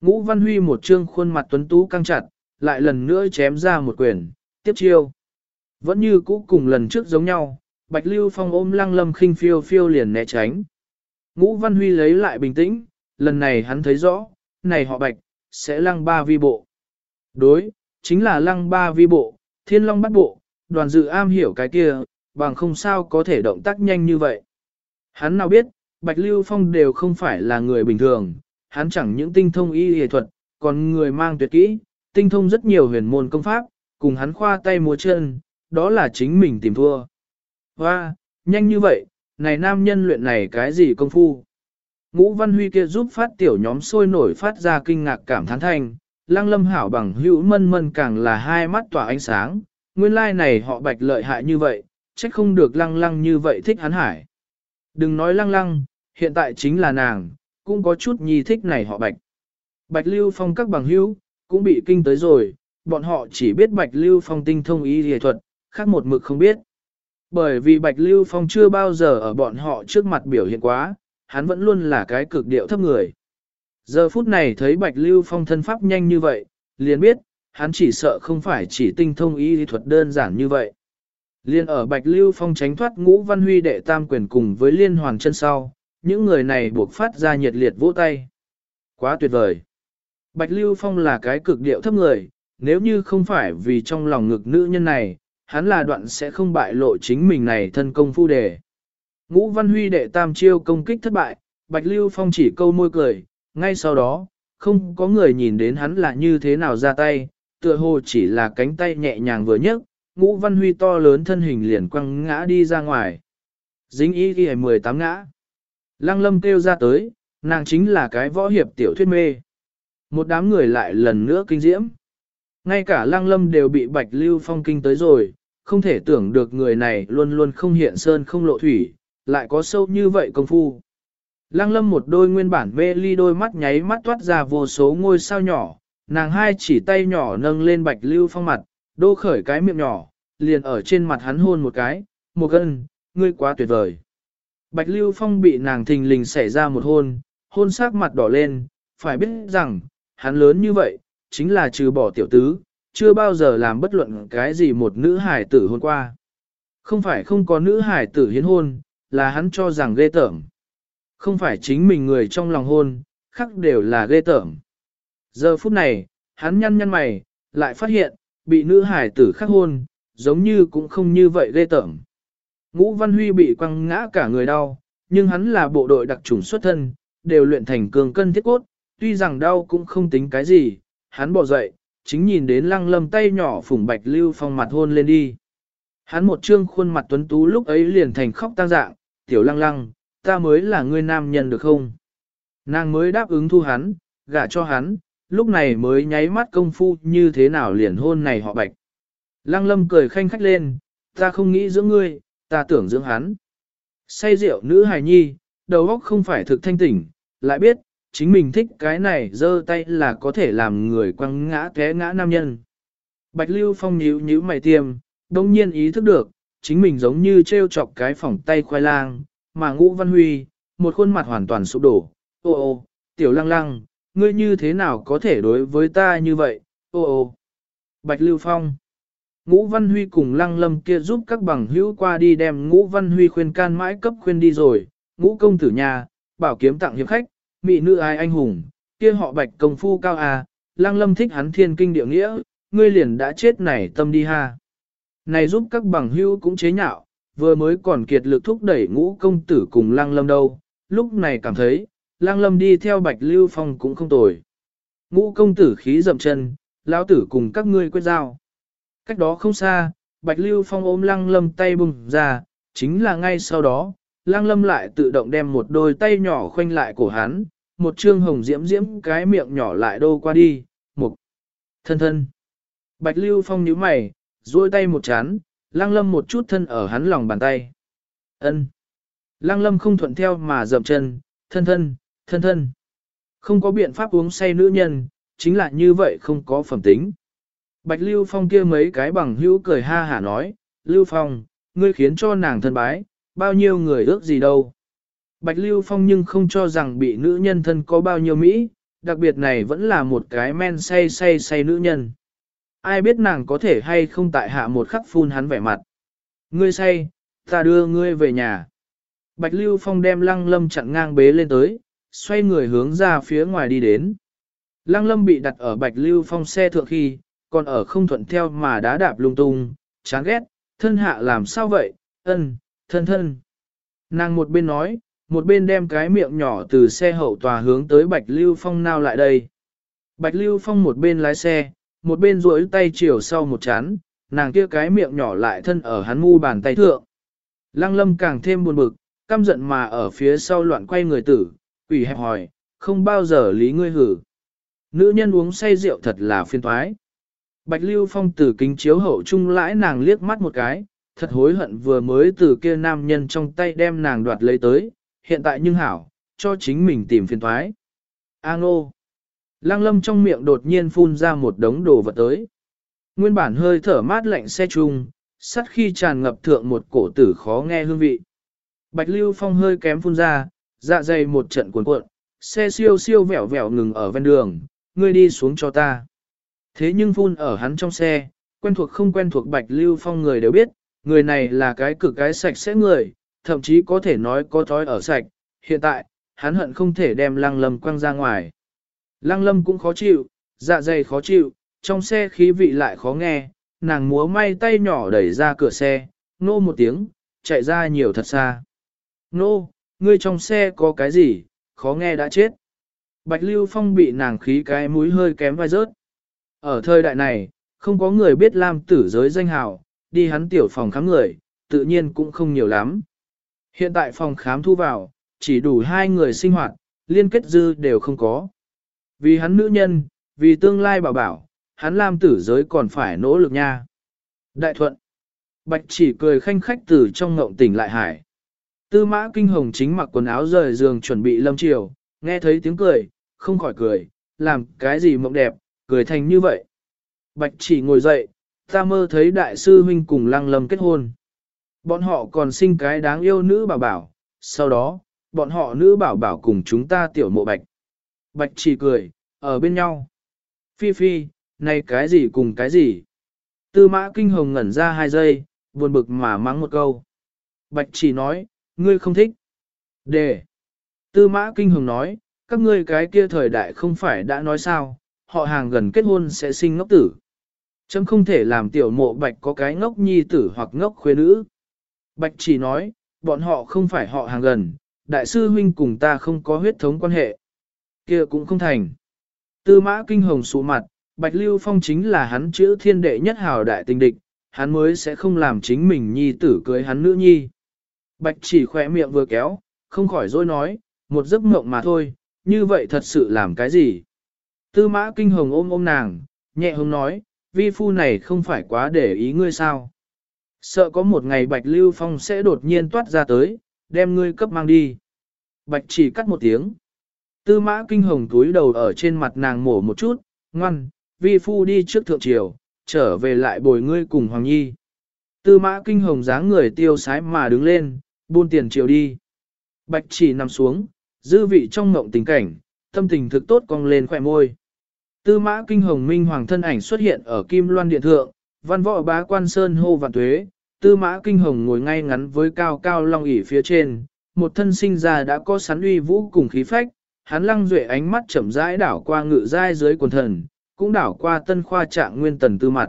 Ngũ Văn Huy một trương khuôn mặt tuấn tú căng chặt, lại lần nữa chém ra một quyền, tiếp chiêu. Vẫn như cũ cùng lần trước giống nhau, Bạch Lưu Phong ôm lăng lâm khinh phiêu phiêu liền né tránh. Ngũ Văn Huy lấy lại bình tĩnh, lần này hắn thấy rõ, này họ Bạch, sẽ lăng ba vi bộ. Đối, chính là lăng ba vi bộ, thiên long bắt bộ, đoàn dự am hiểu cái kia, bằng không sao có thể động tác nhanh như vậy. Hắn nào biết, Bạch Lưu Phong đều không phải là người bình thường, hắn chẳng những tinh thông y y thuật, còn người mang tuyệt kỹ, tinh thông rất nhiều huyền môn công pháp, cùng hắn khoa tay múa chân, đó là chính mình tìm thua. và nhanh như vậy, này nam nhân luyện này cái gì công phu? Ngũ Văn Huy kia giúp phát tiểu nhóm sôi nổi phát ra kinh ngạc cảm thán thanh, lăng lâm hảo bằng hữu mân mân càng là hai mắt tỏa ánh sáng, nguyên lai like này họ bạch lợi hại như vậy, trách không được lăng lăng như vậy thích hắn hải. Đừng nói lăng lăng, hiện tại chính là nàng, cũng có chút nhi thích này họ bạch. Bạch Lưu Phong các bằng hữu, cũng bị kinh tới rồi, bọn họ chỉ biết Bạch Lưu Phong tinh thông y hề thuật, khác một mực không biết. Bởi vì Bạch Lưu Phong chưa bao giờ ở bọn họ trước mặt biểu hiện quá, hắn vẫn luôn là cái cực điệu thấp người. Giờ phút này thấy Bạch Lưu Phong thân pháp nhanh như vậy, liền biết, hắn chỉ sợ không phải chỉ tinh thông y lý thuật đơn giản như vậy. Liên ở Bạch Lưu Phong tránh thoát ngũ văn huy đệ tam quyền cùng với liên hoàn chân sau, những người này buộc phát ra nhiệt liệt vỗ tay. Quá tuyệt vời. Bạch Lưu Phong là cái cực điệu thấp người, nếu như không phải vì trong lòng ngực nữ nhân này, hắn là đoạn sẽ không bại lộ chính mình này thân công phu đề. Ngũ Văn Huy đệ tam chiêu công kích thất bại, Bạch Lưu Phong chỉ câu môi cười, ngay sau đó, không có người nhìn đến hắn là như thế nào ra tay, tựa hồ chỉ là cánh tay nhẹ nhàng vừa nhấc, Ngũ Văn Huy to lớn thân hình liền quăng ngã đi ra ngoài. Dính ý ghi 18 ngã. Lăng lâm kêu ra tới, nàng chính là cái võ hiệp tiểu thuyết mê. Một đám người lại lần nữa kinh diễm. Ngay cả lăng lâm đều bị Bạch Lưu Phong kinh tới rồi, không thể tưởng được người này luôn luôn không hiện sơn không lộ thủy, lại có sâu như vậy công phu. Lăng lâm một đôi nguyên bản mê ly đôi mắt nháy mắt toát ra vô số ngôi sao nhỏ, nàng hai chỉ tay nhỏ nâng lên bạch lưu phong mặt, đô khởi cái miệng nhỏ, liền ở trên mặt hắn hôn một cái, một gân, ngươi quá tuyệt vời. Bạch lưu phong bị nàng thình lình xảy ra một hôn, hôn sắc mặt đỏ lên, phải biết rằng, hắn lớn như vậy, chính là trừ bỏ tiểu tứ, chưa bao giờ làm bất luận cái gì một nữ hải tử hôn qua. Không phải không có nữ hải tử hiến hôn, là hắn cho rằng ghê tởm. Không phải chính mình người trong lòng hôn, khác đều là ghê tởm. Giờ phút này, hắn nhăn nhăn mày, lại phát hiện, bị nữ hải tử khắc hôn, giống như cũng không như vậy ghê tởm. Ngũ Văn Huy bị quăng ngã cả người đau, nhưng hắn là bộ đội đặc trùng xuất thân, đều luyện thành cường cân thiết cốt, tuy rằng đau cũng không tính cái gì, hắn bỏ dậy, chính nhìn đến lăng lâm tay nhỏ phủng bạch lưu phong mặt hôn lên đi. Hắn một trương khuôn mặt tuấn tú lúc ấy liền thành khóc tang dạng, tiểu lăng lăng, ta mới là ngươi nam nhân được không? Nàng mới đáp ứng thu hắn, gả cho hắn, lúc này mới nháy mắt công phu như thế nào liền hôn này họ bạch. Lăng lâm cười khanh khách lên, ta không nghĩ dưỡng ngươi, ta tưởng dưỡng hắn. Say rượu nữ hài nhi, đầu óc không phải thực thanh tỉnh, lại biết, chính mình thích cái này giơ tay là có thể làm người quăng ngã té ngã nam nhân. Bạch Lưu Phong nhíu nhíu mày tiêm, đông nhiên ý thức được, chính mình giống như treo chọc cái phỏng tay khoai lang, mà ngũ văn huy, một khuôn mặt hoàn toàn sụp đổ. Ô ô, tiểu lăng lăng, ngươi như thế nào có thể đối với ta như vậy, ô ô. Bạch Lưu Phong Ngũ Văn Huy cùng Lăng Lâm kia giúp các bằng hữu qua đi đem Ngũ Văn Huy khuyên can mãi cấp khuyên đi rồi, Ngũ công tử nhà, bảo kiếm tặng hiệp khách, mỹ nữ ai anh hùng, kia họ Bạch công phu cao à, Lăng Lâm thích hắn thiên kinh địa nghĩa, ngươi liền đã chết này tâm đi ha. Này giúp các bằng hữu cũng chế nhạo, vừa mới còn kiệt lực thúc đẩy ngũ công tử cùng Lăng Lâm đâu, lúc này cảm thấy, Lăng Lâm đi theo Bạch Lưu Phong cũng không tồi. Ngũ công tử khí dậm chân, lão tử cùng các ngươi quyết giao. Cách đó không xa, Bạch Lưu Phong ôm Lăng Lâm tay bùng ra, chính là ngay sau đó, Lăng Lâm lại tự động đem một đôi tay nhỏ khoanh lại cổ hắn, một trương hồng diễm diễm cái miệng nhỏ lại đô qua đi, mục, thân thân. Bạch Lưu Phong nhíu mày, duỗi tay một chán, Lăng Lâm một chút thân ở hắn lòng bàn tay. Ân. Lăng Lâm không thuận theo mà dậm chân, thân thân, thân thân. Không có biện pháp uống say nữ nhân, chính là như vậy không có phẩm tính. Bạch Lưu Phong kia mấy cái bằng hữu cười ha hả nói, Lưu Phong, ngươi khiến cho nàng thân bái, bao nhiêu người ước gì đâu. Bạch Lưu Phong nhưng không cho rằng bị nữ nhân thân có bao nhiêu Mỹ, đặc biệt này vẫn là một cái men say say say nữ nhân. Ai biết nàng có thể hay không tại hạ một khắc phun hắn vẻ mặt. Ngươi say, ta đưa ngươi về nhà. Bạch Lưu Phong đem Lăng Lâm chặn ngang bế lên tới, xoay người hướng ra phía ngoài đi đến. Lăng Lâm bị đặt ở Bạch Lưu Phong xe thượng khi, còn ở không thuận theo mà đá đạp lung tung, chán ghét, thân hạ làm sao vậy, ân, thân thân. Nàng một bên nói, một bên đem cái miệng nhỏ từ xe hậu tòa hướng tới Bạch Lưu Phong nào lại đây. Bạch Lưu Phong một bên lái xe, một bên duỗi tay chiều sau một chán, nàng kia cái miệng nhỏ lại thân ở hắn mu bàn tay thượng. Lăng lâm càng thêm buồn bực, căm giận mà ở phía sau loạn quay người tử, quỷ hẹp hỏi, không bao giờ lý ngươi hử. Nữ nhân uống say rượu thật là phiên toái. Bạch Lưu Phong từ kính chiếu hậu trung lãi nàng liếc mắt một cái, thật hối hận vừa mới từ kia nam nhân trong tay đem nàng đoạt lấy tới, hiện tại nhưng hảo, cho chính mình tìm phiền thoái. A ngô. Lăng lâm trong miệng đột nhiên phun ra một đống đồ vật tới. Nguyên bản hơi thở mát lạnh xe chung, sắt khi tràn ngập thượng một cổ tử khó nghe hương vị. Bạch Lưu Phong hơi kém phun ra, dạ dày một trận cuộn cuộn, xe siêu siêu vẹo vẹo ngừng ở ven đường, ngươi đi xuống cho ta. Thế nhưng phun ở hắn trong xe, quen thuộc không quen thuộc Bạch Lưu Phong người đều biết, người này là cái cực cái sạch sẽ người, thậm chí có thể nói có thói ở sạch, hiện tại, hắn hận không thể đem lăng lâm quăng ra ngoài. Lăng lâm cũng khó chịu, dạ dày khó chịu, trong xe khí vị lại khó nghe, nàng múa may tay nhỏ đẩy ra cửa xe, nô một tiếng, chạy ra nhiều thật xa. Nô, ngươi trong xe có cái gì, khó nghe đã chết. Bạch Lưu Phong bị nàng khí cái mũi hơi kém vai rớt. Ở thời đại này, không có người biết Lam tử giới danh hào, đi hắn tiểu phòng khám người, tự nhiên cũng không nhiều lắm. Hiện tại phòng khám thu vào, chỉ đủ hai người sinh hoạt, liên kết dư đều không có. Vì hắn nữ nhân, vì tương lai bảo bảo, hắn Lam tử giới còn phải nỗ lực nha. Đại thuận. Bạch chỉ cười khanh khách từ trong ngộng tỉnh lại hải. Tư mã kinh hồng chính mặc quần áo rời giường chuẩn bị lâm chiều, nghe thấy tiếng cười, không khỏi cười, làm cái gì mộng đẹp, cười thành như vậy. Bạch chỉ ngồi dậy, ta mơ thấy đại sư huynh cùng lăng lâm kết hôn. Bọn họ còn sinh cái đáng yêu nữ bảo bảo, sau đó, bọn họ nữ bảo bảo cùng chúng ta tiểu mộ bạch. Bạch chỉ cười, ở bên nhau. Phi phi, này cái gì cùng cái gì? Tư mã kinh hồng ngẩn ra hai giây, buồn bực mà mắng một câu. Bạch chỉ nói, ngươi không thích. Đề. Tư mã kinh hồng nói, các ngươi cái kia thời đại không phải đã nói sao, họ hàng gần kết hôn sẽ sinh ngốc tử. Chấm không thể làm tiểu mộ bạch có cái ngốc nhi tử hoặc ngốc khuê nữ. Bạch chỉ nói, bọn họ không phải họ hàng gần, đại sư huynh cùng ta không có huyết thống quan hệ kia cũng không thành. Tư mã kinh hồng sụ mặt, Bạch Lưu Phong chính là hắn chữ thiên đệ nhất hào đại tình địch, hắn mới sẽ không làm chính mình nhi tử cưới hắn nữ nhi. Bạch chỉ khỏe miệng vừa kéo, không khỏi dối nói, một giấc mộng mà thôi, như vậy thật sự làm cái gì? Tư mã kinh hồng ôm ôm nàng, nhẹ hồng nói, vi phu này không phải quá để ý ngươi sao? Sợ có một ngày Bạch Lưu Phong sẽ đột nhiên toát ra tới, đem ngươi cấp mang đi. Bạch chỉ cắt một tiếng. Tư mã kinh hồng túi đầu ở trên mặt nàng mổ một chút, ngoan, vi phu đi trước thượng triều, trở về lại bồi ngươi cùng Hoàng Nhi. Tư mã kinh hồng dáng người tiêu sái mà đứng lên, buôn tiền triều đi. Bạch chỉ nằm xuống, dư vị trong ngộng tình cảnh, tâm tình thực tốt cong lên khỏe môi. Tư mã kinh hồng minh hoàng thân ảnh xuất hiện ở kim loan điện thượng, văn võ bá quan sơn hô vạn tuế, tư mã kinh hồng ngồi ngay ngắn với cao cao long ỉ phía trên, một thân sinh ra đã có sắn uy vũ cùng khí phách, hắn lăng duệ ánh mắt chậm rãi đảo qua ngự giai dưới quần thần, cũng đảo qua tân khoa trạng nguyên tần tư mặt.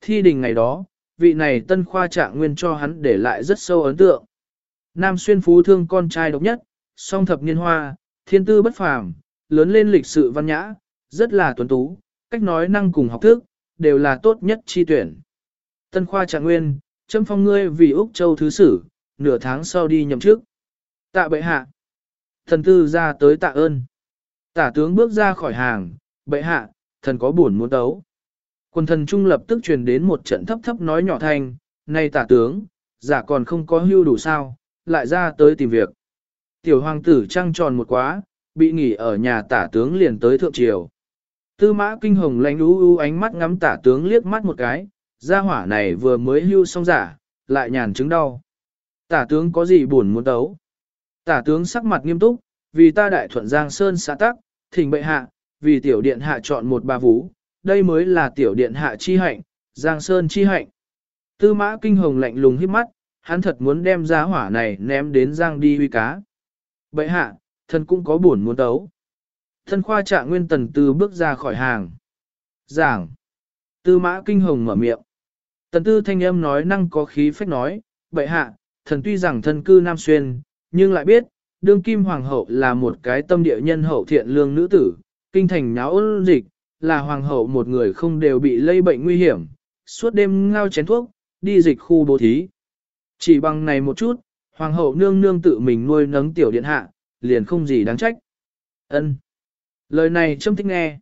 Thi đình ngày đó, vị này tân khoa trạng nguyên cho hắn để lại rất sâu ấn tượng. Nam xuyên phú thương con trai độc nhất, song thập niên hoa, thiên tư bất phàm, lớn lên lịch sự văn nhã, rất là tuấn tú, cách nói năng cùng học thức, đều là tốt nhất chi tuyển. Tân khoa trạng nguyên, châm phong ngươi vì Úc Châu Thứ Sử, nửa tháng sau đi nhậm chức. Tạ bệ hạ. Thần tư ra tới tạ ơn. Tả tướng bước ra khỏi hàng, bệ hạ, thần có buồn muốn đấu. Quân thần trung lập tức truyền đến một trận thấp thấp nói nhỏ thanh, này tả tướng, giả còn không có hưu đủ sao, lại ra tới tìm việc. Tiểu hoàng tử trăng tròn một quá, bị nghỉ ở nhà tả tướng liền tới thượng triều. Tư mã kinh hồng lánh ú ú ánh mắt ngắm tả tướng liếc mắt một cái, gia hỏa này vừa mới hưu xong giả, lại nhàn chứng đau. Tả tướng có gì buồn muốn đấu? Tả tướng sắc mặt nghiêm túc, vì ta đại thuận Giang Sơn xã tắc, thỉnh bệ hạ, vì tiểu điện hạ chọn một bà vũ, đây mới là tiểu điện hạ chi hạnh, Giang Sơn chi hạnh. Tư mã kinh hồng lạnh lùng hít mắt, hắn thật muốn đem giá hỏa này ném đến Giang đi huy cá. Bệ hạ, thân cũng có buồn muốn đấu. Thân khoa trạng nguyên tần tư bước ra khỏi hàng. Giảng. Tư mã kinh hồng mở miệng. Tần tư thanh âm nói năng có khí phách nói, bệ hạ, thần tuy rằng thân cư Nam Xuyên, nhưng lại biết, đương kim hoàng hậu là một cái tâm địa nhân hậu thiện lương nữ tử, kinh thành nháo ôn dịch, là hoàng hậu một người không đều bị lây bệnh nguy hiểm, suốt đêm ngao chén thuốc, đi dịch khu bố thí. Chỉ bằng này một chút, hoàng hậu nương nương tự mình nuôi nấng tiểu điện hạ, liền không gì đáng trách. Ân. Lời này trâm thích nghe.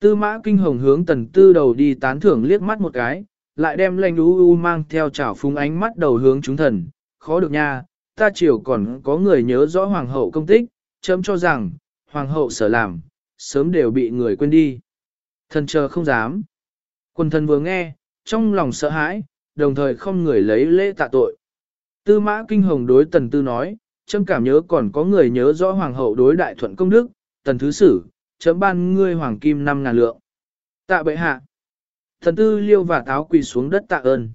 Tư mã kinh hồng hướng tần tư đầu đi tán thưởng liếc mắt một cái, lại đem lanh u u mang theo chảo phúng ánh mắt đầu hướng chúng thần, khó được nha, ta chiều còn có người nhớ rõ hoàng hậu công tích, chấm cho rằng, hoàng hậu sở làm, sớm đều bị người quên đi. Thần chờ không dám. Quân thần vừa nghe, trong lòng sợ hãi, đồng thời không người lấy lễ tạ tội. Tư mã kinh hồng đối tần tư nói, chấm cảm nhớ còn có người nhớ rõ hoàng hậu đối đại thuận công đức, tần thứ sử, chấm ban ngươi hoàng kim năm ngàn lượng. Tạ bệ hạ. Thần tư liêu và táo quỳ xuống đất tạ ơn.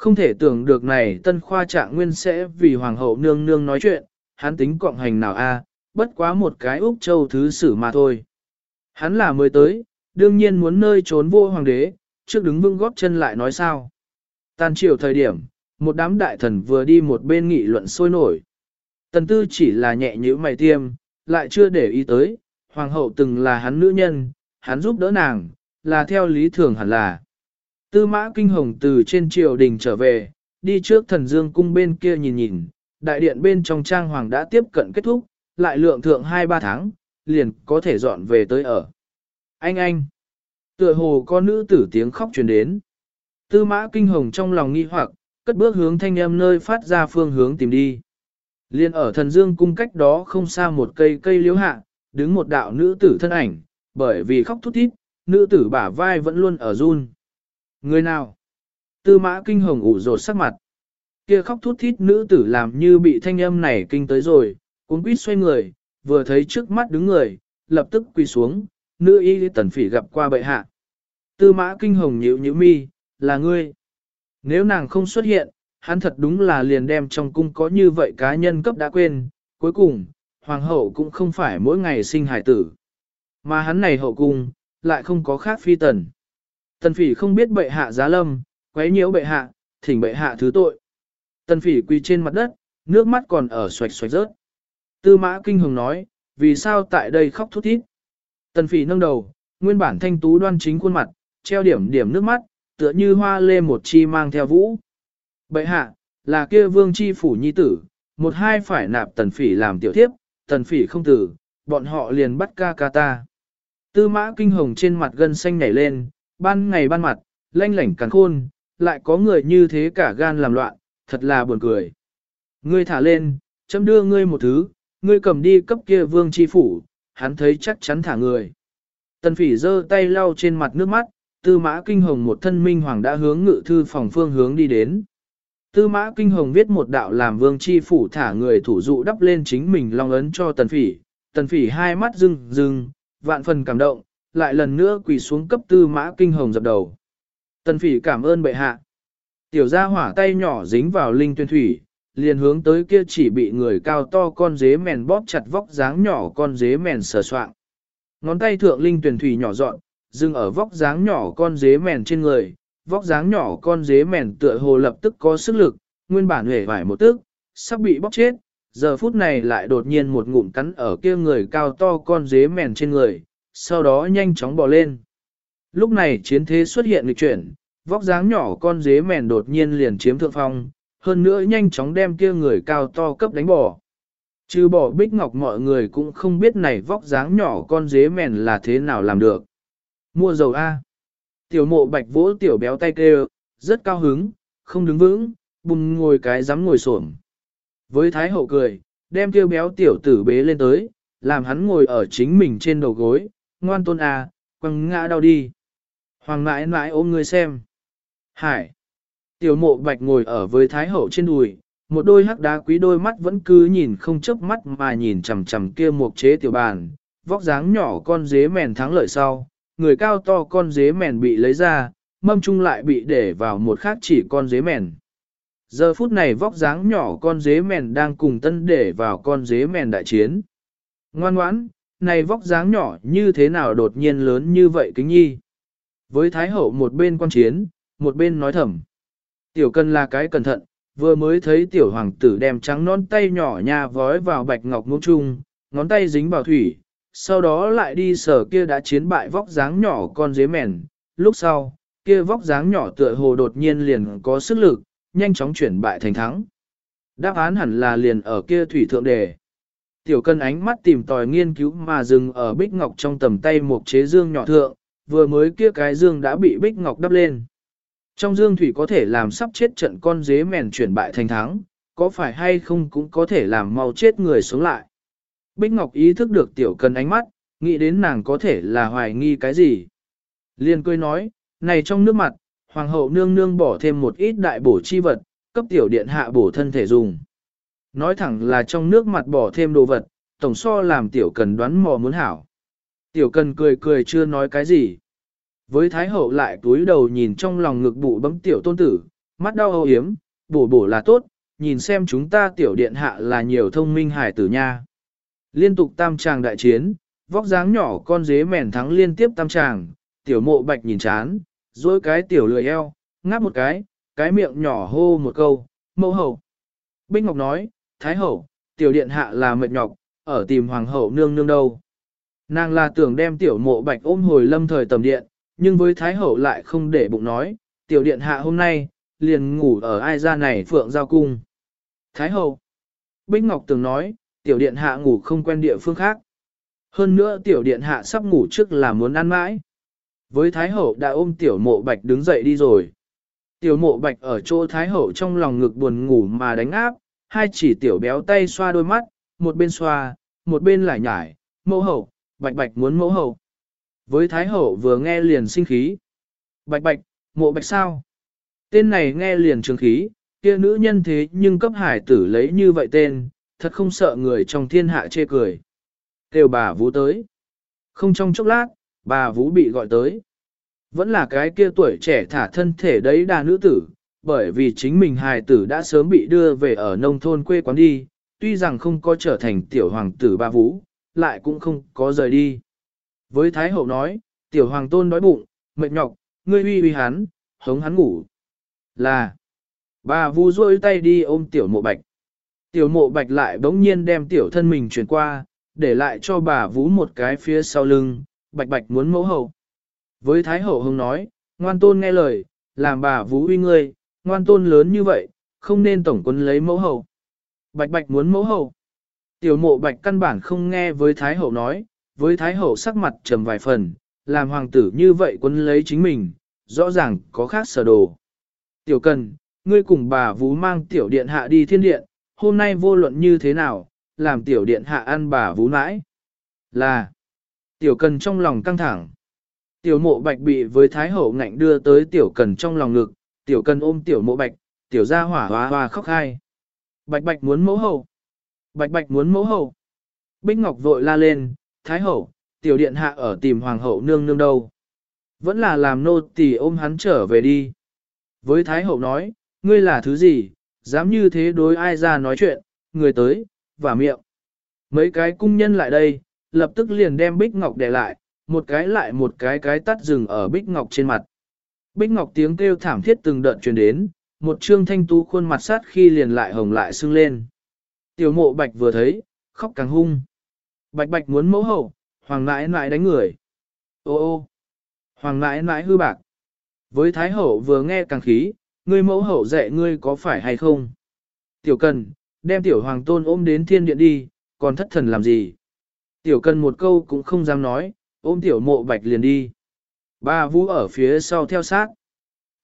Không thể tưởng được này tân khoa trạng nguyên sẽ vì hoàng hậu nương nương nói chuyện, hắn tính cộng hành nào a, bất quá một cái Úc Châu thứ sử mà thôi. Hắn là mới tới, đương nhiên muốn nơi trốn vô hoàng đế, trước đứng vững góp chân lại nói sao. Tan chiều thời điểm, một đám đại thần vừa đi một bên nghị luận sôi nổi. Tần tư chỉ là nhẹ nhữ mày tiêm, lại chưa để ý tới, hoàng hậu từng là hắn nữ nhân, hắn giúp đỡ nàng, là theo lý thường hẳn là. Tư mã kinh hồng từ trên triều đình trở về, đi trước thần dương cung bên kia nhìn nhìn, đại điện bên trong trang hoàng đã tiếp cận kết thúc, lại lượng thượng 2-3 tháng, liền có thể dọn về tới ở. Anh anh! Tựa hồ có nữ tử tiếng khóc truyền đến. Tư mã kinh hồng trong lòng nghi hoặc, cất bước hướng thanh âm nơi phát ra phương hướng tìm đi. Liên ở thần dương cung cách đó không xa một cây cây liễu hạ, đứng một đạo nữ tử thân ảnh, bởi vì khóc thút thít, nữ tử bả vai vẫn luôn ở run. Người nào? Tư mã kinh hồng ủ rột sắc mặt. Kia khóc thút thít nữ tử làm như bị thanh âm này kinh tới rồi, cuốn quýt xoay người, vừa thấy trước mắt đứng người, lập tức quỳ xuống, nữ y tần phỉ gặp qua bệ hạ. Tư mã kinh hồng nhíu nhíu mi, là ngươi. Nếu nàng không xuất hiện, hắn thật đúng là liền đem trong cung có như vậy cá nhân cấp đã quên, cuối cùng, hoàng hậu cũng không phải mỗi ngày sinh hải tử. Mà hắn này hậu cung, lại không có khác phi tần. Tần phỉ không biết bệ hạ giá lâm, quấy nhiễu bệ hạ, thỉnh bệ hạ thứ tội. Tần phỉ quỳ trên mặt đất, nước mắt còn ở xoạch xoạch rớt. Tư mã kinh hồng nói, vì sao tại đây khóc thút thít. Tần phỉ nâng đầu, nguyên bản thanh tú đoan chính khuôn mặt, treo điểm điểm nước mắt, tựa như hoa lê một chi mang theo vũ. Bệ hạ, là kia vương chi phủ nhi tử, một hai phải nạp tần phỉ làm tiểu thiếp, tần phỉ không tử, bọn họ liền bắt ca ca ta. Tư mã kinh hồng trên mặt gân xanh nhảy lên, ban ngày ban mặt, lanh lảnh cắn khôn, lại có người như thế cả gan làm loạn, thật là buồn cười. Ngươi thả lên, chấm đưa ngươi một thứ, ngươi cầm đi cấp kia vương chi phủ, hắn thấy chắc chắn thả người. Tần phỉ giơ tay lau trên mặt nước mắt, tư mã kinh hồng một thân minh hoàng đã hướng ngự thư phòng phương hướng đi đến. Tư mã kinh hồng viết một đạo làm vương chi phủ thả người thủ dụ đắp lên chính mình long ấn cho tần phỉ, tần phỉ hai mắt rưng rưng, vạn phần cảm động, lại lần nữa quỳ xuống cấp tư mã kinh hồng dập đầu. Tần phỉ cảm ơn bệ hạ. Tiểu gia hỏa tay nhỏ dính vào linh tuyên thủy, liền hướng tới kia chỉ bị người cao to con dế mèn bóp chặt vóc dáng nhỏ con dế mèn sờ soạn. Ngón tay thượng linh tuyển thủy nhỏ dọn, dừng ở vóc dáng nhỏ con dế mèn trên người, vóc dáng nhỏ con dế mèn tựa hồ lập tức có sức lực, nguyên bản hề vải một tức, sắp bị bóp chết, giờ phút này lại đột nhiên một ngụm cắn ở kia người cao to con dế mèn trên người, sau đó nhanh chóng bò lên. Lúc này chiến thế xuất hiện lịch chuyển, vóc dáng nhỏ con dế mèn đột nhiên liền chiếm thượng phong, hơn nữa nhanh chóng đem kia người cao to cấp đánh bỏ. Chứ bỏ bích ngọc mọi người cũng không biết này vóc dáng nhỏ con dế mèn là thế nào làm được. Mua dầu A. Tiểu mộ bạch vỗ tiểu béo tay kêu, rất cao hứng, không đứng vững, bùng ngồi cái dám ngồi xổm. Với thái hậu cười, đem kêu béo tiểu tử bế lên tới, làm hắn ngồi ở chính mình trên đầu gối, ngoan tôn à, quăng ngã đau đi. Hoàng mãi mãi ôm người xem. Hải. Tiểu mộ bạch ngồi ở với thái hậu trên đùi, một đôi hắc đá quý đôi mắt vẫn cứ nhìn không chớp mắt mà nhìn chằm chằm kia một chế tiểu bàn, vóc dáng nhỏ con dế mèn thắng lợi sau, người cao to con dế mèn bị lấy ra, mâm chung lại bị để vào một khác chỉ con dế mèn. Giờ phút này vóc dáng nhỏ con dế mèn đang cùng tân để vào con dế mèn đại chiến. Ngoan ngoãn, này vóc dáng nhỏ như thế nào đột nhiên lớn như vậy kính nhi. Với Thái Hậu một bên quan chiến, một bên nói thầm. Tiểu cân là cái cẩn thận, vừa mới thấy tiểu hoàng tử đem trắng non tay nhỏ nha vói vào bạch ngọc ngũ trung, ngón tay dính vào thủy, sau đó lại đi sở kia đã chiến bại vóc dáng nhỏ con dế mèn, lúc sau, kia vóc dáng nhỏ tựa hồ đột nhiên liền có sức lực, nhanh chóng chuyển bại thành thắng. Đáp án hẳn là liền ở kia thủy thượng đề. Tiểu cân ánh mắt tìm tòi nghiên cứu mà dừng ở bích ngọc trong tầm tay một chế dương nhỏ thượng, vừa mới kia cái dương đã bị bích ngọc đắp lên. Trong dương thủy có thể làm sắp chết trận con dế mèn chuyển bại thành thắng, có phải hay không cũng có thể làm mau chết người xuống lại. Bích Ngọc ý thức được tiểu cần ánh mắt, nghĩ đến nàng có thể là hoài nghi cái gì. Liên cười nói, này trong nước mặt, hoàng hậu nương nương bỏ thêm một ít đại bổ chi vật, cấp tiểu điện hạ bổ thân thể dùng. Nói thẳng là trong nước mặt bỏ thêm đồ vật, tổng so làm tiểu cần đoán mò muốn hảo. Tiểu cần cười cười chưa nói cái gì. Với thái hậu lại túi đầu nhìn trong lòng ngực bụ bấm tiểu tôn tử, mắt đau âu hiếm, bổ bổ là tốt, nhìn xem chúng ta tiểu điện hạ là nhiều thông minh hải tử nha. Liên tục tam tràng đại chiến, vóc dáng nhỏ con dế mèn thắng liên tiếp tam tràng, tiểu mộ bạch nhìn chán, dối cái tiểu lười eo, ngáp một cái, cái miệng nhỏ hô một câu, mẫu hậu. Bích Ngọc nói, Thái hậu, tiểu điện hạ là mệt nhọc, ở tìm hoàng hậu nương nương đâu. Nàng là tưởng đem tiểu mộ bạch ôm hồi lâm thời tầm điện, nhưng với Thái hậu lại không để bụng nói, tiểu điện hạ hôm nay, liền ngủ ở ai ra này phượng giao cung. Thái hậu, Bích Ngọc từng nói, tiểu điện hạ ngủ không quen địa phương khác. Hơn nữa tiểu điện hạ sắp ngủ trước là muốn ăn mãi. Với Thái hậu đã ôm tiểu mộ bạch đứng dậy đi rồi. Tiểu mộ bạch ở chỗ Thái hậu trong lòng ngực buồn ngủ mà đánh áp, hai chỉ tiểu béo tay xoa đôi mắt, một bên xoa, một bên lại nhải, mẫu hậu, bạch bạch muốn mẫu hậu. Với Thái hậu vừa nghe liền sinh khí. Bạch bạch, mộ bạch sao? Tên này nghe liền trường khí, kia nữ nhân thế nhưng cấp hải tử lấy như vậy tên, thật không sợ người trong thiên hạ chê cười. Kêu bà Vũ tới. Không trong chốc lát, bà Vũ bị gọi tới. Vẫn là cái kia tuổi trẻ thả thân thể đấy đà nữ tử, bởi vì chính mình hài tử đã sớm bị đưa về ở nông thôn quê quán đi, tuy rằng không có trở thành tiểu hoàng tử ba Vũ, lại cũng không có rời đi. Với Thái Hậu nói, tiểu hoàng tôn đói bụng, mệt nhọc, ngươi uy uy hắn, hống hắn ngủ. Là, bà Vũ rôi tay đi ôm tiểu mộ bạch. Tiểu mộ bạch lại bỗng nhiên đem tiểu thân mình chuyển qua, để lại cho bà Vũ một cái phía sau lưng, bạch bạch muốn mẫu hậu. Với Thái Hậu hông nói, ngoan tôn nghe lời, làm bà Vũ uy ngươi, ngoan tôn lớn như vậy, không nên tổng quân lấy mẫu hậu. Bạch bạch muốn mẫu hậu. Tiểu mộ bạch căn bản không nghe với Thái Hậu nói, với Thái Hậu sắc mặt trầm vài phần, làm hoàng tử như vậy quân lấy chính mình, rõ ràng có khác sở đồ. Tiểu cần, ngươi cùng bà Vũ mang tiểu điện hạ đi thiên điện, hôm nay vô luận như thế nào, làm tiểu điện hạ ăn bà vú nãi. Là, tiểu cần trong lòng căng thẳng. Tiểu mộ bạch bị với thái hậu ngạnh đưa tới tiểu cần trong lòng ngực, tiểu cần ôm tiểu mộ bạch, tiểu ra hỏa hoa hoa khóc hai. Bạch bạch muốn mẫu hậu. Bạch bạch muốn mẫu hậu. Bích Ngọc vội la lên, thái hậu, tiểu điện hạ ở tìm hoàng hậu nương nương đâu. Vẫn là làm nô tỳ ôm hắn trở về đi. Với thái hậu nói, ngươi là thứ gì, dám như thế đối ai ra nói chuyện, người tới, và miệng. Mấy cái cung nhân lại đây, lập tức liền đem Bích Ngọc để lại, một cái lại một cái cái tắt rừng ở Bích Ngọc trên mặt. Bích Ngọc tiếng kêu thảm thiết từng đợt truyền đến, một trương thanh tú khuôn mặt sát khi liền lại hồng lại sưng lên. Tiểu mộ bạch vừa thấy, khóc càng hung. Bạch bạch muốn mẫu hậu, hoàng nãi nãi đánh người. Ô ô, hoàng nãi nãi hư bạc. Với thái hậu vừa nghe càng khí, ngươi mẫu hậu dạy ngươi có phải hay không? Tiểu cần, đem tiểu hoàng tôn ôm đến thiên điện đi, còn thất thần làm gì? Tiểu cần một câu cũng không dám nói, ôm tiểu mộ bạch liền đi. Ba vũ ở phía sau theo sát.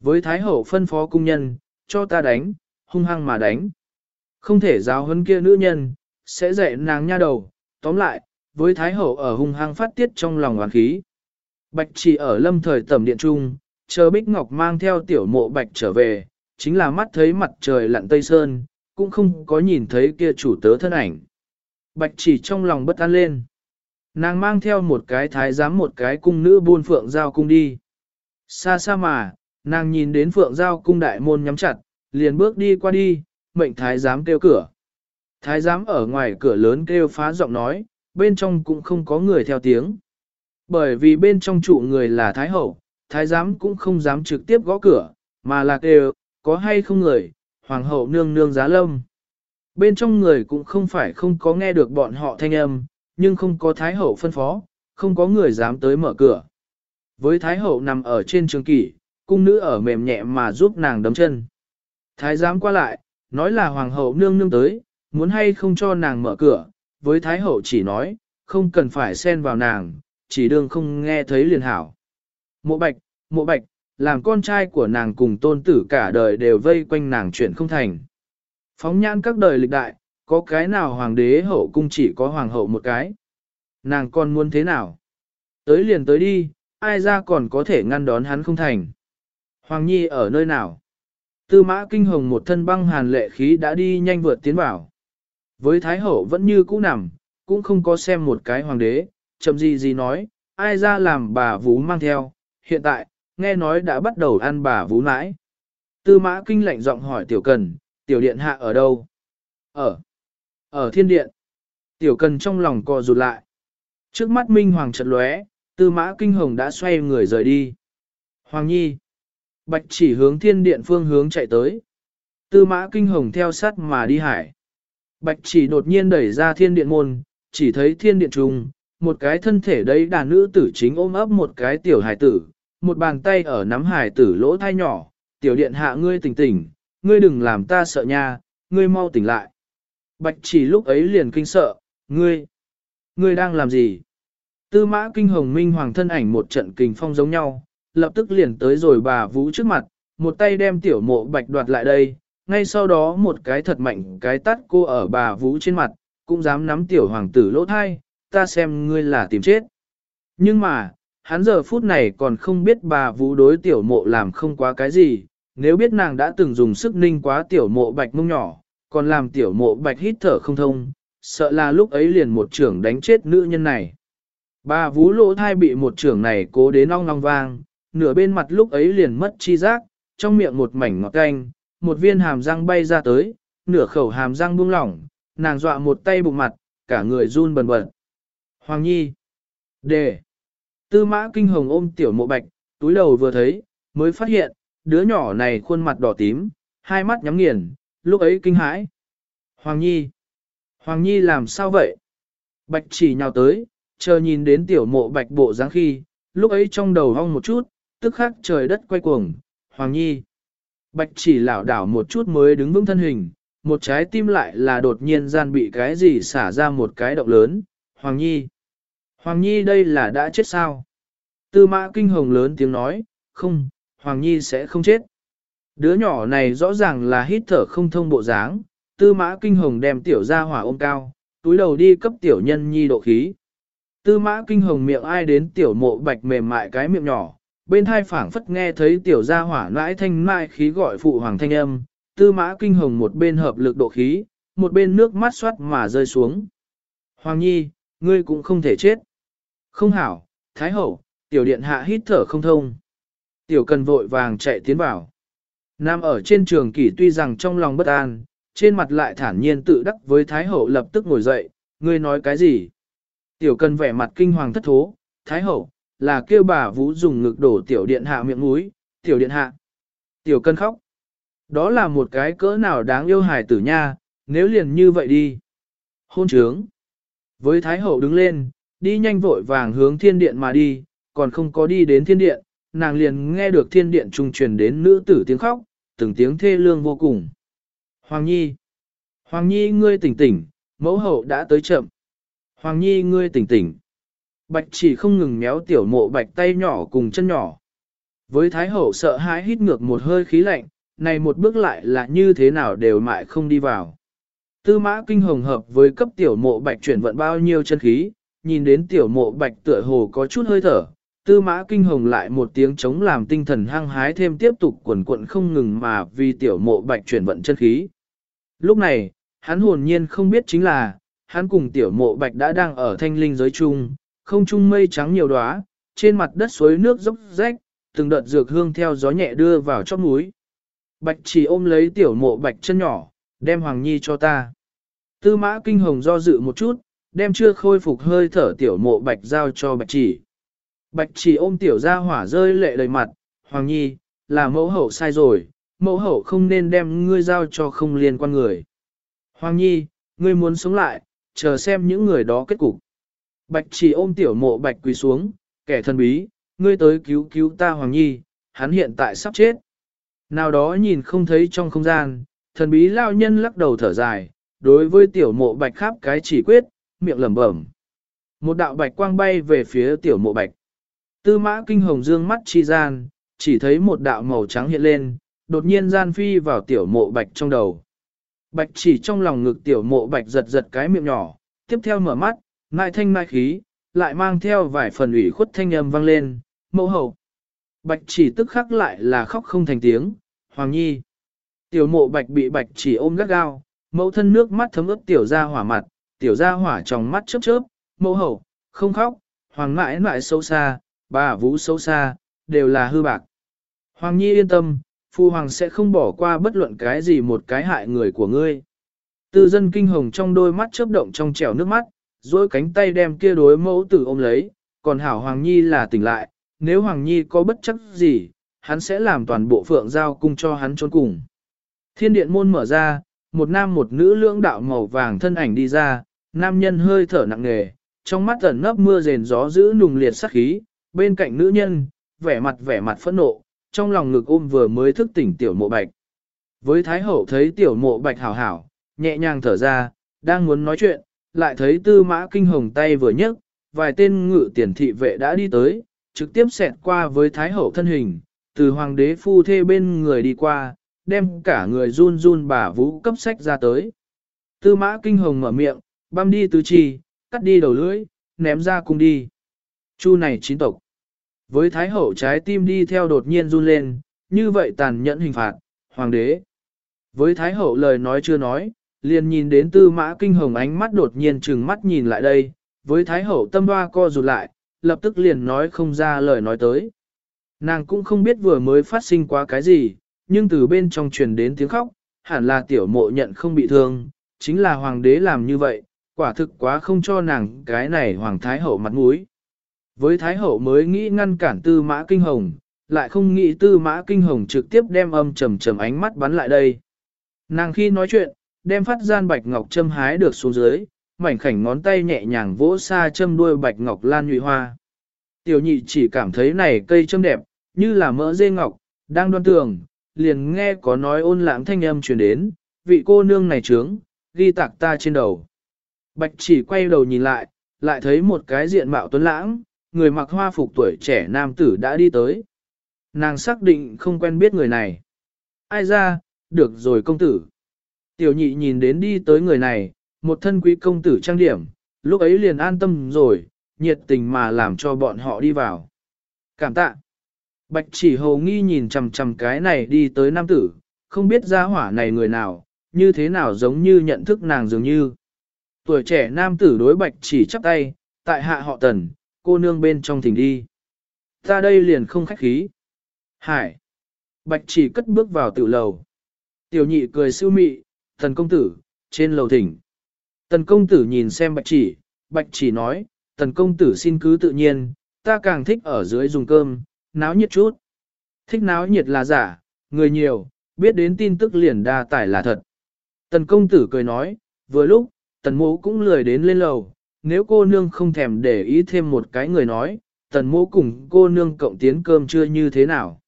Với thái hậu phân phó cung nhân, cho ta đánh, hung hăng mà đánh. Không thể giáo huấn kia nữ nhân, sẽ dạy nàng nha đầu. Tóm lại, với thái hậu ở hung hăng phát tiết trong lòng hoàn khí. Bạch chỉ ở lâm thời tẩm điện trung, chờ Bích Ngọc mang theo tiểu mộ bạch trở về, chính là mắt thấy mặt trời lặn tây sơn, cũng không có nhìn thấy kia chủ tớ thân ảnh. Bạch chỉ trong lòng bất an lên. Nàng mang theo một cái thái giám một cái cung nữ buôn phượng giao cung đi. Xa xa mà, nàng nhìn đến phượng giao cung đại môn nhắm chặt, liền bước đi qua đi, mệnh thái giám kêu cửa. Thái giám ở ngoài cửa lớn kêu phá giọng nói, bên trong cũng không có người theo tiếng. Bởi vì bên trong trụ người là thái hậu, thái giám cũng không dám trực tiếp gõ cửa, mà là kêu, có hay không người, hoàng hậu nương nương giá lâm. Bên trong người cũng không phải không có nghe được bọn họ thanh âm, nhưng không có thái hậu phân phó, không có người dám tới mở cửa. Với thái hậu nằm ở trên trường kỷ, cung nữ ở mềm nhẹ mà giúp nàng đấm chân. Thái giám qua lại, nói là hoàng hậu nương nương tới, muốn hay không cho nàng mở cửa, với thái hậu chỉ nói, không cần phải xen vào nàng, chỉ đương không nghe thấy liền hảo. Mộ bạch, mộ bạch, làm con trai của nàng cùng tôn tử cả đời đều vây quanh nàng chuyện không thành. Phóng nhãn các đời lịch đại, có cái nào hoàng đế hậu cung chỉ có hoàng hậu một cái. Nàng còn muốn thế nào? Tới liền tới đi, ai ra còn có thể ngăn đón hắn không thành. Hoàng Nhi ở nơi nào? Tư mã kinh hồng một thân băng hàn lệ khí đã đi nhanh vượt tiến vào. Với Thái Hậu vẫn như cũ nằm, cũng không có xem một cái hoàng đế, chậm gì gì nói, ai ra làm bà vú mang theo, hiện tại, nghe nói đã bắt đầu ăn bà vú nãi. Tư mã kinh lệnh giọng hỏi tiểu cần, tiểu điện hạ ở đâu? Ở, ở thiên điện. Tiểu cần trong lòng co rụt lại. Trước mắt minh hoàng chợt lóe, tư mã kinh hồng đã xoay người rời đi. Hoàng nhi. Bạch chỉ hướng thiên điện phương hướng chạy tới. Tư mã kinh hồng theo sát mà đi hải. Bạch chỉ đột nhiên đẩy ra thiên điện môn, chỉ thấy thiên điện trùng, một cái thân thể đấy đàn nữ tử chính ôm ấp một cái tiểu hải tử, một bàn tay ở nắm hải tử lỗ thai nhỏ, tiểu điện hạ ngươi tỉnh tỉnh, ngươi đừng làm ta sợ nha, ngươi mau tỉnh lại. Bạch chỉ lúc ấy liền kinh sợ, ngươi, ngươi đang làm gì? Tư mã kinh hồng minh hoàng thân ảnh một trận kình phong giống nhau, lập tức liền tới rồi bà vũ trước mặt, một tay đem tiểu mộ bạch đoạt lại đây, ngay sau đó một cái thật mạnh cái tắt cô ở bà vũ trên mặt, cũng dám nắm tiểu hoàng tử lỗ thai, ta xem ngươi là tìm chết. Nhưng mà, hắn giờ phút này còn không biết bà vũ đối tiểu mộ làm không quá cái gì, nếu biết nàng đã từng dùng sức ninh quá tiểu mộ bạch mông nhỏ, còn làm tiểu mộ bạch hít thở không thông, sợ là lúc ấy liền một trưởng đánh chết nữ nhân này. Bà vú lỗ thai bị một trưởng này cố đến ong ong vang, nửa bên mặt lúc ấy liền mất chi giác, trong miệng một mảnh ngọt canh, một viên hàm răng bay ra tới, nửa khẩu hàm răng buông lỏng, nàng dọa một tay bụng mặt, cả người run bần bật. Hoàng Nhi. Đề. Tư mã kinh hồng ôm tiểu mộ bạch, túi đầu vừa thấy, mới phát hiện, đứa nhỏ này khuôn mặt đỏ tím, hai mắt nhắm nghiền, lúc ấy kinh hãi. Hoàng Nhi. Hoàng Nhi làm sao vậy? Bạch chỉ nhào tới, chờ nhìn đến tiểu mộ bạch bộ dáng khi, lúc ấy trong đầu hong một chút, tức khắc trời đất quay cuồng. Hoàng Nhi. Bạch chỉ lảo đảo một chút mới đứng vững thân hình, một trái tim lại là đột nhiên gian bị cái gì xả ra một cái động lớn. Hoàng Nhi! Hoàng Nhi đây là đã chết sao? Tư mã kinh hồng lớn tiếng nói, không, Hoàng Nhi sẽ không chết. Đứa nhỏ này rõ ràng là hít thở không thông bộ dáng, tư mã kinh hồng đem tiểu ra hỏa ôm cao, túi đầu đi cấp tiểu nhân nhi độ khí. Tư mã kinh hồng miệng ai đến tiểu mộ bạch mềm mại cái miệng nhỏ, bên hai phảng phất nghe thấy tiểu gia hỏa nãi thanh mai khí gọi phụ hoàng thanh âm, tư mã kinh hồng một bên hợp lực độ khí, một bên nước mắt xoát mà rơi xuống. Hoàng nhi, ngươi cũng không thể chết. Không hảo, thái hậu, tiểu điện hạ hít thở không thông. Tiểu cần vội vàng chạy tiến vào. Nam ở trên trường kỷ tuy rằng trong lòng bất an, trên mặt lại thản nhiên tự đắc với thái hậu lập tức ngồi dậy, ngươi nói cái gì? Tiểu cần vẻ mặt kinh hoàng thất thố, thái hậu, là kêu bà Vũ dùng ngực đổ tiểu điện hạ miệng mũi, tiểu điện hạ. Tiểu Cần khóc. Đó là một cái cỡ nào đáng yêu hài tử nha, nếu liền như vậy đi. Hôn trướng. Với Thái Hậu đứng lên, đi nhanh vội vàng hướng thiên điện mà đi, còn không có đi đến thiên điện, nàng liền nghe được thiên điện trung truyền đến nữ tử tiếng khóc, từng tiếng thê lương vô cùng. Hoàng Nhi. Hoàng Nhi ngươi tỉnh tỉnh, mẫu hậu đã tới chậm. Hoàng Nhi ngươi tỉnh tỉnh. Bạch chỉ không ngừng méo tiểu mộ bạch tay nhỏ cùng chân nhỏ. Với Thái Hậu sợ hãi hít ngược một hơi khí lạnh, này một bước lại là như thế nào đều mại không đi vào. Tư mã kinh hồng hợp với cấp tiểu mộ bạch chuyển vận bao nhiêu chân khí, nhìn đến tiểu mộ bạch tựa hồ có chút hơi thở, tư mã kinh hồng lại một tiếng chống làm tinh thần hăng hái thêm tiếp tục quần quận không ngừng mà vì tiểu mộ bạch chuyển vận chân khí. Lúc này, hắn hồn nhiên không biết chính là, hắn cùng tiểu mộ bạch đã đang ở thanh linh giới chung, không trung mây trắng nhiều đóa, trên mặt đất suối nước dốc rách, từng đợt dược hương theo gió nhẹ đưa vào chóp núi. Bạch chỉ ôm lấy tiểu mộ bạch chân nhỏ, đem Hoàng Nhi cho ta. Tư mã kinh hồng do dự một chút, đem chưa khôi phục hơi thở tiểu mộ bạch giao cho bạch chỉ. Bạch chỉ ôm tiểu ra hỏa rơi lệ đầy mặt, Hoàng Nhi, là mẫu hậu sai rồi, mẫu hậu không nên đem ngươi giao cho không liên quan người. Hoàng Nhi, ngươi muốn sống lại, chờ xem những người đó kết cục. Bạch chỉ ôm tiểu mộ bạch quỳ xuống, kẻ thân bí, ngươi tới cứu cứu ta Hoàng Nhi, hắn hiện tại sắp chết. Nào đó nhìn không thấy trong không gian, thần bí lao nhân lắc đầu thở dài, đối với tiểu mộ bạch khắp cái chỉ quyết, miệng lẩm bẩm. Một đạo bạch quang bay về phía tiểu mộ bạch. Tư mã kinh hồng dương mắt chi gian, chỉ thấy một đạo màu trắng hiện lên, đột nhiên gian phi vào tiểu mộ bạch trong đầu. Bạch chỉ trong lòng ngực tiểu mộ bạch giật giật cái miệng nhỏ, tiếp theo mở mắt, ngại thanh mai khí, lại mang theo vài phần ủy khuất thanh âm vang lên, mẫu hậu. Bạch chỉ tức khắc lại là khóc không thành tiếng, Hoàng Nhi. Tiểu mộ bạch bị bạch chỉ ôm gắt gao, mẫu thân nước mắt thấm ướt tiểu ra hỏa mặt, tiểu ra hỏa trong mắt chớp chớp, mẫu hậu, không khóc, hoàng mãi mãi sâu xa, bà vũ sâu xa, đều là hư bạc. Hoàng Nhi yên tâm, phu hoàng sẽ không bỏ qua bất luận cái gì một cái hại người của ngươi. Tư dân kinh hồng trong đôi mắt chớp động trong trẻo nước mắt, dối cánh tay đem kia đối mẫu tử ôm lấy, còn hảo Hoàng Nhi là tỉnh lại, nếu Hoàng Nhi có bất chấp gì, hắn sẽ làm toàn bộ phượng giao cung cho hắn trốn cùng. Thiên điện môn mở ra, một nam một nữ lưỡng đạo màu vàng thân ảnh đi ra, nam nhân hơi thở nặng nề, trong mắt ẩn nấp mưa rền gió giữ nùng liệt sắc khí, bên cạnh nữ nhân, vẻ mặt vẻ mặt phẫn nộ, trong lòng ngực ôm vừa mới thức tỉnh tiểu mộ bạch. Với Thái Hậu thấy tiểu mộ bạch hảo hảo, nhẹ nhàng thở ra, đang muốn nói chuyện, lại thấy tư mã kinh hồng tay vừa nhấc, vài tên ngự tiền thị vệ đã đi tới, trực tiếp xẹt qua với Thái Hậu thân hình, từ hoàng đế phu thê bên người đi qua, đem cả người run run bà vũ cấp sách ra tới. Tư mã kinh hồng mở miệng, băm đi tứ chi, cắt đi đầu lưỡi, ném ra cung đi. Chu này chín tộc. Với thái hậu trái tim đi theo đột nhiên run lên, như vậy tàn nhẫn hình phạt, hoàng đế. Với thái hậu lời nói chưa nói, liền nhìn đến tư mã kinh hồng ánh mắt đột nhiên trừng mắt nhìn lại đây, với thái hậu tâm hoa co rụt lại, lập tức liền nói không ra lời nói tới. Nàng cũng không biết vừa mới phát sinh quá cái gì, nhưng từ bên trong truyền đến tiếng khóc, hẳn là tiểu mộ nhận không bị thương, chính là hoàng đế làm như vậy, quả thực quá không cho nàng cái này hoàng thái hậu mặt mũi. Với thái hậu mới nghĩ ngăn cản tư mã kinh hồng, lại không nghĩ tư mã kinh hồng trực tiếp đem âm trầm trầm ánh mắt bắn lại đây. Nàng khi nói chuyện, đem phát gian bạch ngọc châm hái được xuống dưới, mảnh khảnh ngón tay nhẹ nhàng vỗ xa châm đuôi bạch ngọc lan nhụy hoa. Tiểu nhị chỉ cảm thấy này cây châm đẹp, như là mỡ dê ngọc, đang đoan tường, liền nghe có nói ôn lãng thanh âm truyền đến, vị cô nương này trướng, ghi tạc ta trên đầu. Bạch chỉ quay đầu nhìn lại, lại thấy một cái diện mạo tuấn lãng, người mặc hoa phục tuổi trẻ nam tử đã đi tới. Nàng xác định không quen biết người này. Ai ra, được rồi công tử. Tiểu nhị nhìn đến đi tới người này, một thân quý công tử trang điểm, lúc ấy liền an tâm rồi, nhiệt tình mà làm cho bọn họ đi vào. Cảm tạ. Bạch chỉ hầu nghi nhìn chằm chằm cái này đi tới nam tử, không biết ra hỏa này người nào, như thế nào giống như nhận thức nàng dường như. Tuổi trẻ nam tử đối bạch chỉ chắp tay, tại hạ họ tần, cô nương bên trong thỉnh đi. Ta đây liền không khách khí. Hải. Bạch chỉ cất bước vào tiểu lầu. Tiểu nhị cười siêu mị, thần công tử, trên lầu thỉnh. Tần công tử nhìn xem bạch chỉ, bạch chỉ nói, tần công tử xin cứ tự nhiên, ta càng thích ở dưới dùng cơm, náo nhiệt chút. Thích náo nhiệt là giả, người nhiều, biết đến tin tức liền đa tải là thật. Tần công tử cười nói, vừa lúc, tần mộ cũng lười đến lên lầu, nếu cô nương không thèm để ý thêm một cái người nói, tần mộ cùng cô nương cộng tiến cơm chưa như thế nào.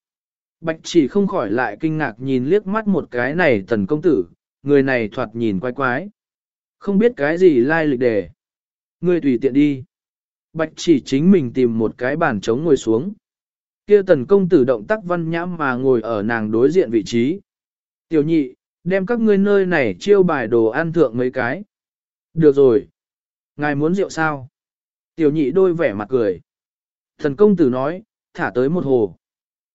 Bạch chỉ không khỏi lại kinh ngạc nhìn liếc mắt một cái này tần công tử, người này thoạt nhìn quái quái. Không biết cái gì lai lịch đề. ngươi tùy tiện đi. Bạch chỉ chính mình tìm một cái bàn trống ngồi xuống. Kia tần công tử động tác văn nhãm mà ngồi ở nàng đối diện vị trí. Tiểu nhị, đem các ngươi nơi này chiêu bài đồ ăn thượng mấy cái. Được rồi. Ngài muốn rượu sao? Tiểu nhị đôi vẻ mặt cười. Thần công tử nói, thả tới một hồ.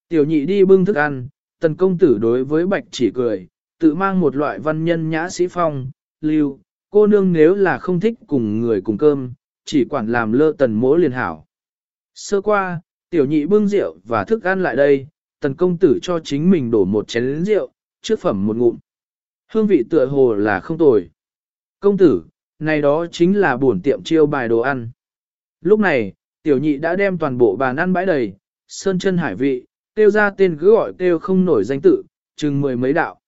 Tiểu nhị đi bưng thức ăn, tần công tử đối với bạch chỉ cười, tự mang một loại văn nhân nhã sĩ phong, lưu, cô nương nếu là không thích cùng người cùng cơm, chỉ quản làm lơ tần mỗ liền hảo. Sơ qua, tiểu nhị bưng rượu và thức ăn lại đây, tần công tử cho chính mình đổ một chén rượu, trước phẩm một ngụm. Hương vị tựa hồ là không tồi. Công tử, này đó chính là buồn tiệm chiêu bài đồ ăn. Lúc này, tiểu nhị đã đem toàn bộ bàn ăn bãi đầy, sơn chân hải vị, tiêu ra tên cứ gọi tiêu không nổi danh tự, chừng mười mấy đạo.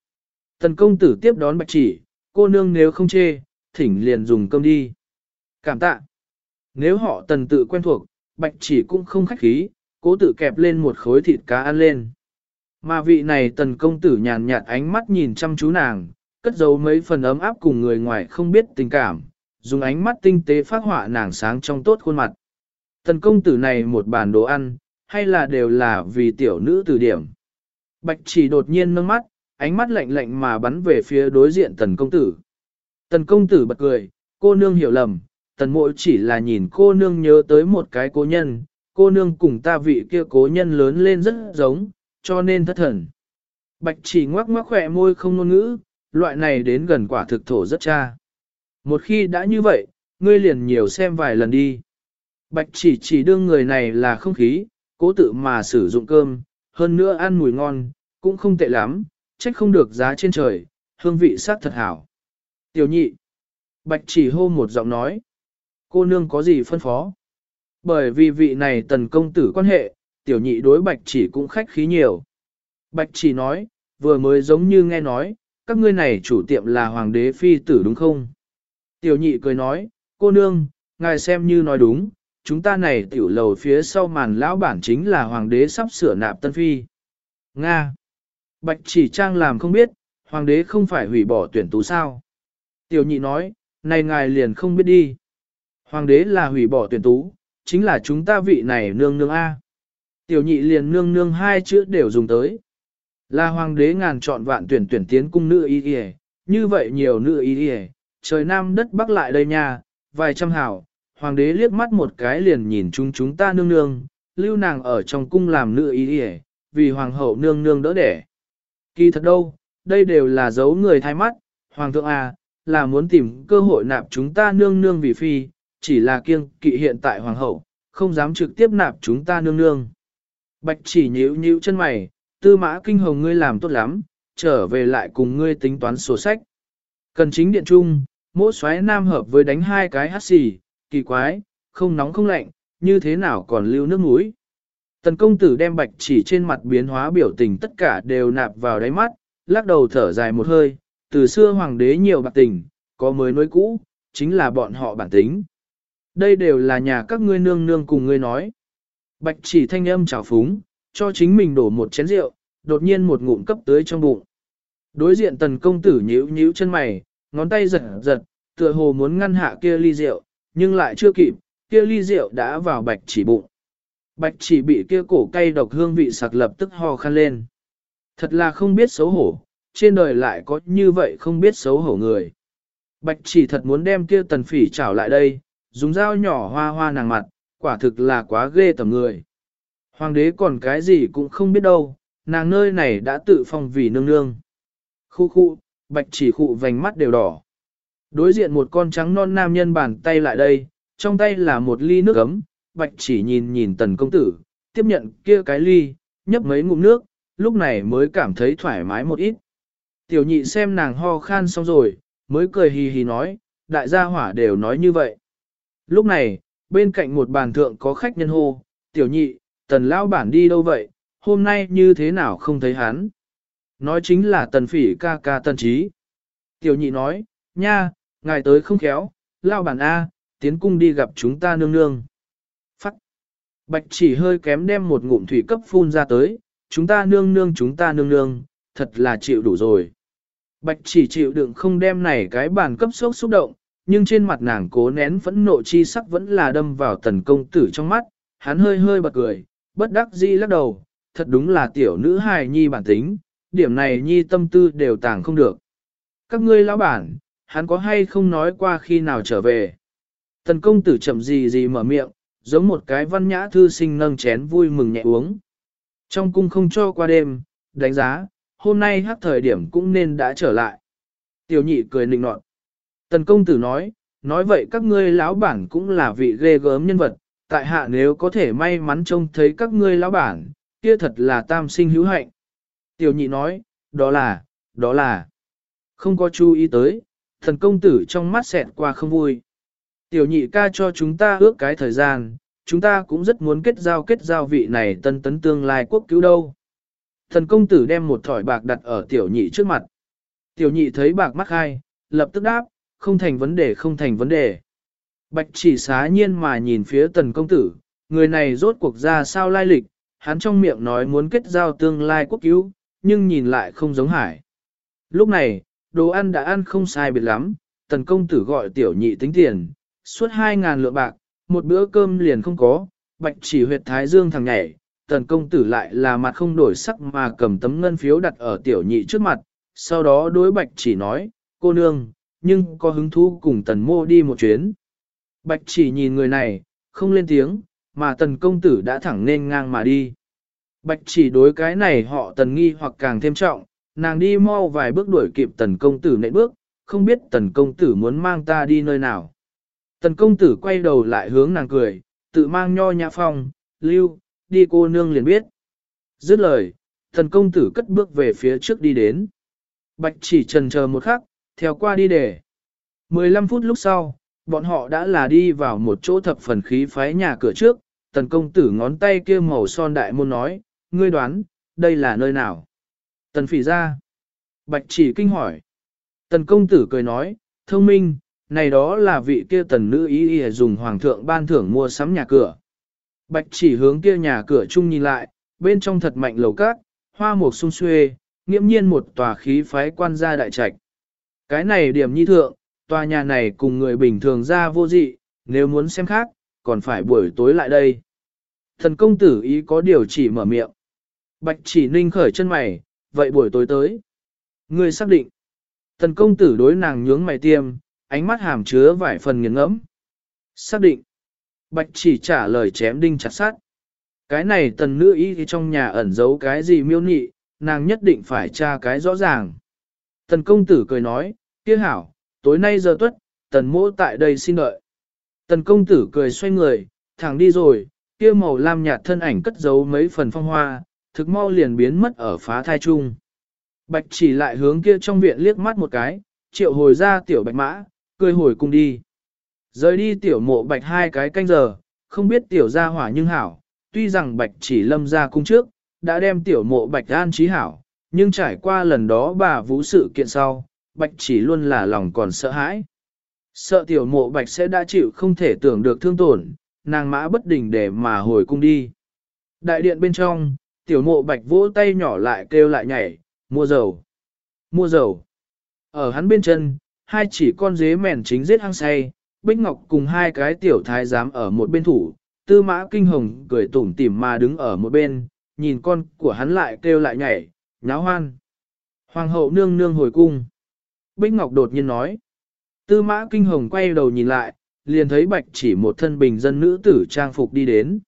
Tần công tử tiếp đón bạch chỉ, cô nương nếu không chê, thỉnh liền dùng cơm đi. Cảm tạ. Nếu họ tần tự quen thuộc, bạch chỉ cũng không khách khí, cố tự kẹp lên một khối thịt cá ăn lên. Mà vị này tần công tử nhàn nhạt ánh mắt nhìn chăm chú nàng, cất giấu mấy phần ấm áp cùng người ngoài không biết tình cảm, dùng ánh mắt tinh tế phát họa nàng sáng trong tốt khuôn mặt. Tần công tử này một bàn đồ ăn, hay là đều là vì tiểu nữ từ điểm. Bạch chỉ đột nhiên nâng mắt, ánh mắt lạnh lạnh mà bắn về phía đối diện tần công tử. Tần công tử bật cười, cô nương hiểu lầm, tần mộ chỉ là nhìn cô nương nhớ tới một cái cố nhân, cô nương cùng ta vị kia cố nhân lớn lên rất giống, cho nên thất thần. Bạch chỉ ngoác ngoác khỏe môi không ngôn ngữ, loại này đến gần quả thực thổ rất cha. Một khi đã như vậy, ngươi liền nhiều xem vài lần đi. Bạch chỉ chỉ đương người này là không khí, cố tự mà sử dụng cơm, hơn nữa ăn mùi ngon, cũng không tệ lắm, trách không được giá trên trời, hương vị sắc thật hảo. Tiểu nhị. Bạch chỉ hô một giọng nói. Cô nương có gì phân phó? Bởi vì vị này tần công tử quan hệ, tiểu nhị đối bạch chỉ cũng khách khí nhiều. Bạch chỉ nói, vừa mới giống như nghe nói, các ngươi này chủ tiệm là hoàng đế phi tử đúng không? Tiểu nhị cười nói, cô nương, ngài xem như nói đúng, chúng ta này tiểu lầu phía sau màn lão bản chính là hoàng đế sắp sửa nạp tân phi. Nga. Bạch chỉ trang làm không biết, hoàng đế không phải hủy bỏ tuyển tú sao. Tiểu nhị nói, này ngài liền không biết đi. Hoàng đế là hủy bỏ tuyển tú, chính là chúng ta vị này nương nương A. Tiểu nhị liền nương nương hai chữ đều dùng tới. Là hoàng đế ngàn chọn vạn tuyển tuyển tiến cung nữ y y, như vậy nhiều nữ y y, trời nam đất bắc lại đây nha, vài trăm hảo, hoàng đế liếc mắt một cái liền nhìn chúng chúng ta nương nương, lưu nàng ở trong cung làm nữ y y, vì hoàng hậu nương nương đỡ đẻ. Kỳ thật đâu, đây đều là dấu người thay mắt, hoàng thượng à, là muốn tìm cơ hội nạp chúng ta nương nương vì phi, chỉ là kiêng kỵ hiện tại hoàng hậu, không dám trực tiếp nạp chúng ta nương nương. Bạch chỉ nhíu nhíu chân mày, tư mã kinh hồng ngươi làm tốt lắm, trở về lại cùng ngươi tính toán sổ sách. Cần chính điện trung, mỗi xoáy nam hợp với đánh hai cái hát xì, kỳ quái, không nóng không lạnh, như thế nào còn lưu nước mũi. Tần công tử đem bạch chỉ trên mặt biến hóa biểu tình tất cả đều nạp vào đáy mắt, lắc đầu thở dài một hơi, từ xưa hoàng đế nhiều bạc tình, có mới nối cũ, chính là bọn họ bản tính. Đây đều là nhà các ngươi nương nương cùng ngươi nói. Bạch chỉ thanh âm trào phúng, cho chính mình đổ một chén rượu, đột nhiên một ngụm cấp tới trong bụng. Đối diện tần công tử nhíu nhíu chân mày, ngón tay giật giật, tựa hồ muốn ngăn hạ kia ly rượu, nhưng lại chưa kịp, kia ly rượu đã vào bạch chỉ bụng. Bạch chỉ bị kia cổ cay độc hương vị sặc lập tức ho khăn lên. Thật là không biết xấu hổ, trên đời lại có như vậy không biết xấu hổ người. Bạch chỉ thật muốn đem kia tần phỉ trảo lại đây, dùng dao nhỏ hoa hoa nàng mặt, quả thực là quá ghê tầm người. Hoàng đế còn cái gì cũng không biết đâu, nàng nơi này đã tự phong vì nương nương. Khu khu, bạch chỉ khụ vành mắt đều đỏ. Đối diện một con trắng non nam nhân bàn tay lại đây, trong tay là một ly nước ấm, bạch chỉ nhìn nhìn tần công tử, tiếp nhận kia cái ly, nhấp mấy ngụm nước, lúc này mới cảm thấy thoải mái một ít. Tiểu nhị xem nàng ho khan xong rồi, mới cười hì hì nói, đại gia hỏa đều nói như vậy. Lúc này, bên cạnh một bàn thượng có khách nhân hô, tiểu nhị, tần lao bản đi đâu vậy, hôm nay như thế nào không thấy hắn. Nói chính là tần phỉ ca ca tần trí. Tiểu nhị nói, nha, ngài tới không khéo, lao bản A, tiến cung đi gặp chúng ta nương nương. Phắc. Bạch chỉ hơi kém đem một ngụm thủy cấp phun ra tới, chúng ta nương nương chúng ta nương nương, thật là chịu đủ rồi. Bạch chỉ chịu đựng không đem này cái bàn cấp sốc xúc động, nhưng trên mặt nàng cố nén phẫn nộ chi sắc vẫn là đâm vào tần công tử trong mắt, hắn hơi hơi bật cười, bất đắc dĩ lắc đầu, thật đúng là tiểu nữ hài nhi bản tính, điểm này nhi tâm tư đều tàng không được. Các ngươi lão bản, hắn có hay không nói qua khi nào trở về. Tần công tử chậm gì gì mở miệng, giống một cái văn nhã thư sinh nâng chén vui mừng nhẹ uống. Trong cung không cho qua đêm, đánh giá, hôm nay hát thời điểm cũng nên đã trở lại. Tiểu nhị cười nịnh nọt. Tần công tử nói, nói vậy các ngươi lão bản cũng là vị ghê gớm nhân vật, tại hạ nếu có thể may mắn trông thấy các ngươi lão bản, kia thật là tam sinh hữu hạnh. Tiểu nhị nói, đó là, đó là, không có chú ý tới, thần công tử trong mắt xẹt qua không vui. Tiểu nhị ca cho chúng ta ước cái thời gian, chúng ta cũng rất muốn kết giao kết giao vị này tân tấn tương lai quốc cứu đâu. Thần công tử đem một thỏi bạc đặt ở tiểu nhị trước mặt. Tiểu nhị thấy bạc mắc hai, lập tức đáp, không thành vấn đề không thành vấn đề. Bạch chỉ xá nhiên mà nhìn phía tần công tử, người này rốt cuộc ra sao lai lịch, hắn trong miệng nói muốn kết giao tương lai quốc cứu, nhưng nhìn lại không giống hải. Lúc này, đồ ăn đã ăn không sai biệt lắm, tần công tử gọi tiểu nhị tính tiền, suốt hai ngàn lượng bạc, một bữa cơm liền không có, bạch chỉ huyệt thái dương thằng nhảy, tần công tử lại là mặt không đổi sắc mà cầm tấm ngân phiếu đặt ở tiểu nhị trước mặt, sau đó đối bạch chỉ nói, cô nương, nhưng có hứng thú cùng tần mô đi một chuyến. Bạch chỉ nhìn người này, không lên tiếng, mà tần công tử đã thẳng nên ngang mà đi. Bạch chỉ đối cái này họ tần nghi hoặc càng thêm trọng, nàng đi mau vài bước đuổi kịp tần công tử nệ bước, không biết tần công tử muốn mang ta đi nơi nào. Tần công tử quay đầu lại hướng nàng cười, tự mang nho nhã phong, lưu, đi cô nương liền biết. Dứt lời, tần công tử cất bước về phía trước đi đến. Bạch chỉ trần chờ một khắc, theo qua đi để. 15 phút lúc sau, bọn họ đã là đi vào một chỗ thập phần khí phái nhà cửa trước, tần công tử ngón tay kia màu son đại môn nói, ngươi đoán, đây là nơi nào? Tần phỉ ra. Bạch chỉ kinh hỏi. Tần công tử cười nói, thông minh, này đó là vị kia tần nữ ý ý dùng hoàng thượng ban thưởng mua sắm nhà cửa. Bạch chỉ hướng kia nhà cửa chung nhìn lại, bên trong thật mạnh lầu cát, hoa mục sung xuê, nghiễm nhiên một tòa khí phái quan gia đại trạch. Cái này điểm nhi thượng, tòa nhà này cùng người bình thường ra vô dị, nếu muốn xem khác, còn phải buổi tối lại đây. Thần công tử ý có điều chỉ mở miệng. Bạch chỉ ninh khởi chân mày, vậy buổi tối tới. Người xác định. Thần công tử đối nàng nhướng mày tiêm, ánh mắt hàm chứa vài phần nghiền ngẫm. Xác định. Bạch chỉ trả lời chém đinh chặt sát. Cái này tần nữ ý thì trong nhà ẩn giấu cái gì miêu nị, nàng nhất định phải tra cái rõ ràng. Tần công tử cười nói, kia hảo, tối nay giờ tuất, tần mỗ tại đây xin đợi. Tần công tử cười xoay người, thẳng đi rồi, kia màu lam nhạt thân ảnh cất giấu mấy phần phong hoa, thực mau liền biến mất ở phá thai trung. Bạch chỉ lại hướng kia trong viện liếc mắt một cái, triệu hồi ra tiểu bạch mã, cười hồi cùng đi. Rời đi tiểu mộ bạch hai cái canh giờ, không biết tiểu gia hỏa nhưng hảo, tuy rằng bạch chỉ lâm ra cung trước, đã đem tiểu mộ bạch an trí hảo, nhưng trải qua lần đó bà vũ sự kiện sau, bạch chỉ luôn là lòng còn sợ hãi. Sợ tiểu mộ bạch sẽ đã chịu không thể tưởng được thương tổn, nàng mã bất đình để mà hồi cung đi. Đại điện bên trong, tiểu mộ bạch vỗ tay nhỏ lại kêu lại nhảy, mua dầu, mua dầu. Ở hắn bên chân, hai chỉ con dế mèn chính giết hăng say, Bích Ngọc cùng hai cái tiểu thái giám ở một bên thủ, tư mã kinh hồng cười tủm tỉm mà đứng ở một bên, nhìn con của hắn lại kêu lại nhảy, nháo hoan. Hoàng hậu nương nương hồi cung. Bích Ngọc đột nhiên nói. Tư mã kinh hồng quay đầu nhìn lại, liền thấy bạch chỉ một thân bình dân nữ tử trang phục đi đến.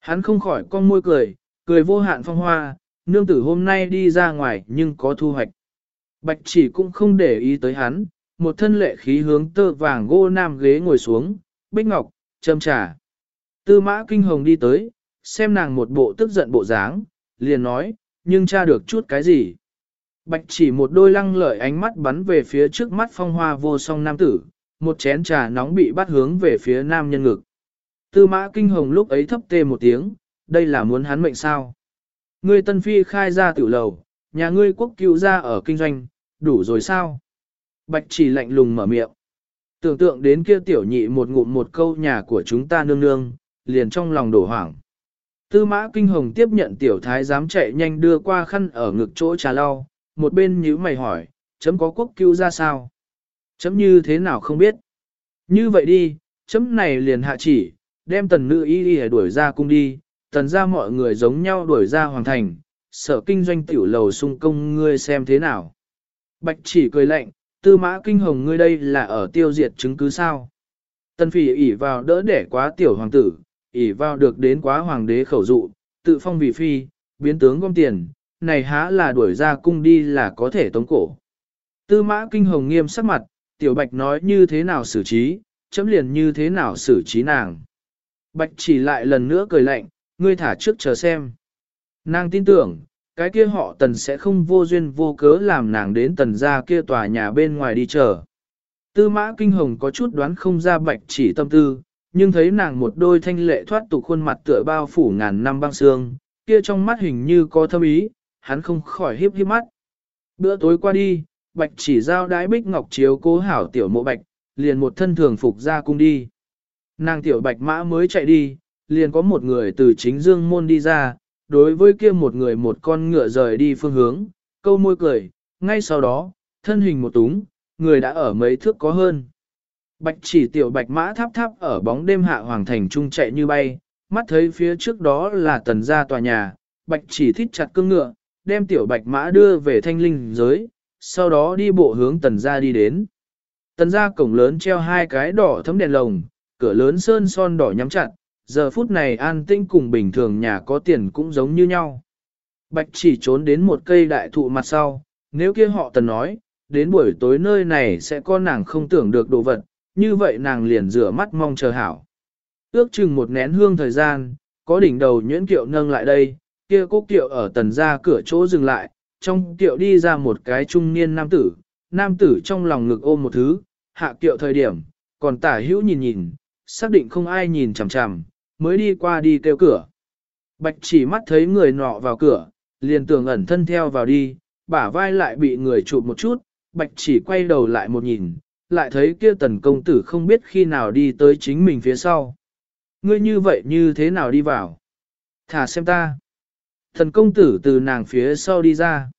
Hắn không khỏi con môi cười, cười vô hạn phong hoa, nương tử hôm nay đi ra ngoài nhưng có thu hoạch. Bạch chỉ cũng không để ý tới hắn, một thân lệ khí hướng tơ vàng gô nam ghế ngồi xuống, bích ngọc, châm trà. Tư mã kinh hồng đi tới, xem nàng một bộ tức giận bộ dáng, liền nói, nhưng tra được chút cái gì. Bạch chỉ một đôi lăng lợi ánh mắt bắn về phía trước mắt phong hoa vô song nam tử, một chén trà nóng bị bắt hướng về phía nam nhân ngực. Tư mã kinh hồng lúc ấy thấp tê một tiếng, đây là muốn hắn mệnh sao. Ngươi tân phi khai ra tiểu lầu, nhà ngươi quốc cứu ra ở kinh doanh, đủ rồi sao? Bạch chỉ lạnh lùng mở miệng. Tưởng tượng đến kia tiểu nhị một ngụm một câu nhà của chúng ta nương nương, liền trong lòng đổ hoảng. Tư mã kinh hồng tiếp nhận tiểu thái dám chạy nhanh đưa qua khăn ở ngực chỗ trà lau, một bên nhíu mày hỏi, chấm có quốc cứu ra sao? Chấm như thế nào không biết? Như vậy đi, chấm này liền hạ chỉ, đem tần nữ y đi đuổi ra cung đi, tần ra mọi người giống nhau đuổi ra hoàng thành, sở kinh doanh tiểu lầu sung công ngươi xem thế nào. Bạch chỉ cười lạnh, tư mã kinh hồng ngươi đây là ở tiêu diệt chứng cứ sao? Tần phỉ ỉ vào đỡ để quá tiểu hoàng tử, ỉ vào được đến quá hoàng đế khẩu dụ, tự phong vị phi, biến tướng gom tiền, này há là đuổi ra cung đi là có thể tống cổ. Tư mã kinh hồng nghiêm sắc mặt, tiểu bạch nói như thế nào xử trí, chấm liền như thế nào xử trí nàng. Bạch chỉ lại lần nữa cười lạnh, ngươi thả trước chờ xem. Nàng tin tưởng, cái kia họ tần sẽ không vô duyên vô cớ làm nàng đến tần ra kia tòa nhà bên ngoài đi chờ. Tư mã kinh hồng có chút đoán không ra bạch chỉ tâm tư, nhưng thấy nàng một đôi thanh lệ thoát tục khuôn mặt tựa bao phủ ngàn năm băng xương, kia trong mắt hình như có thâm ý, hắn không khỏi hiếp hiếp mắt. Bữa tối qua đi, bạch chỉ giao đái bích ngọc chiếu cố hảo tiểu mộ bạch, liền một thân thường phục ra cung đi. Nàng tiểu bạch mã mới chạy đi, liền có một người từ chính dương môn đi ra, đối với kia một người một con ngựa rời đi phương hướng, câu môi cười, ngay sau đó, thân hình một túng, người đã ở mấy thước có hơn. Bạch chỉ tiểu bạch mã tháp tháp ở bóng đêm hạ hoàng thành trung chạy như bay, mắt thấy phía trước đó là tần gia tòa nhà, bạch chỉ thít chặt cương ngựa, đem tiểu bạch mã đưa về thanh linh giới, sau đó đi bộ hướng tần gia đi đến. Tần gia cổng lớn treo hai cái đỏ thấm đèn lồng, cửa lớn sơn son đỏ nhắm chặt, giờ phút này an tinh cùng bình thường nhà có tiền cũng giống như nhau. Bạch chỉ trốn đến một cây đại thụ mặt sau, nếu kia họ tần nói, đến buổi tối nơi này sẽ có nàng không tưởng được đồ vật, như vậy nàng liền rửa mắt mong chờ hảo. Ước chừng một nén hương thời gian, có đỉnh đầu nhuyễn kiệu nâng lại đây, kia cúc kiệu ở tần ra cửa chỗ dừng lại, trong kiệu đi ra một cái trung niên nam tử, nam tử trong lòng ngực ôm một thứ, hạ kiệu thời điểm, còn tả hữu nhìn nhìn, xác định không ai nhìn chằm chằm, mới đi qua đi kêu cửa. Bạch chỉ mắt thấy người nọ vào cửa, liền tưởng ẩn thân theo vào đi, bả vai lại bị người chụp một chút, bạch chỉ quay đầu lại một nhìn, lại thấy kia tần công tử không biết khi nào đi tới chính mình phía sau. Ngươi như vậy như thế nào đi vào? Thả xem ta. Thần công tử từ nàng phía sau đi ra.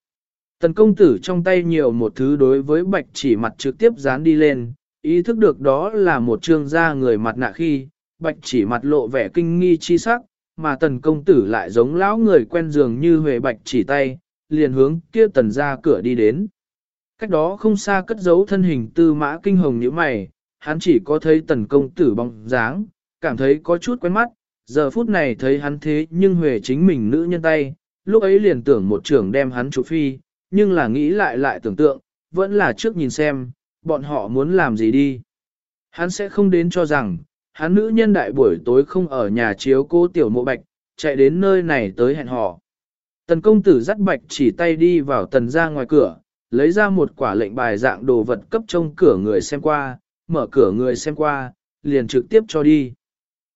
Tần công tử trong tay nhiều một thứ đối với bạch chỉ mặt trực tiếp dán đi lên, ý thức được đó là một trương da người mặt nạ khi, bạch chỉ mặt lộ vẻ kinh nghi chi sắc, mà tần công tử lại giống lão người quen dường như huề bạch chỉ tay, liền hướng kia tần ra cửa đi đến. Cách đó không xa cất giấu thân hình tư mã kinh hồng như mày, hắn chỉ có thấy tần công tử bóng dáng, cảm thấy có chút quen mắt, giờ phút này thấy hắn thế nhưng huề chính mình nữ nhân tay, lúc ấy liền tưởng một trưởng đem hắn chủ phi, nhưng là nghĩ lại lại tưởng tượng, vẫn là trước nhìn xem, bọn họ muốn làm gì đi. Hắn sẽ không đến cho rằng, hắn nữ nhân đại buổi tối không ở nhà chiếu cô tiểu mộ bạch, chạy đến nơi này tới hẹn họ. Tần công tử dắt bạch chỉ tay đi vào tần ra ngoài cửa, lấy ra một quả lệnh bài dạng đồ vật cấp trông cửa người xem qua, mở cửa người xem qua, liền trực tiếp cho đi.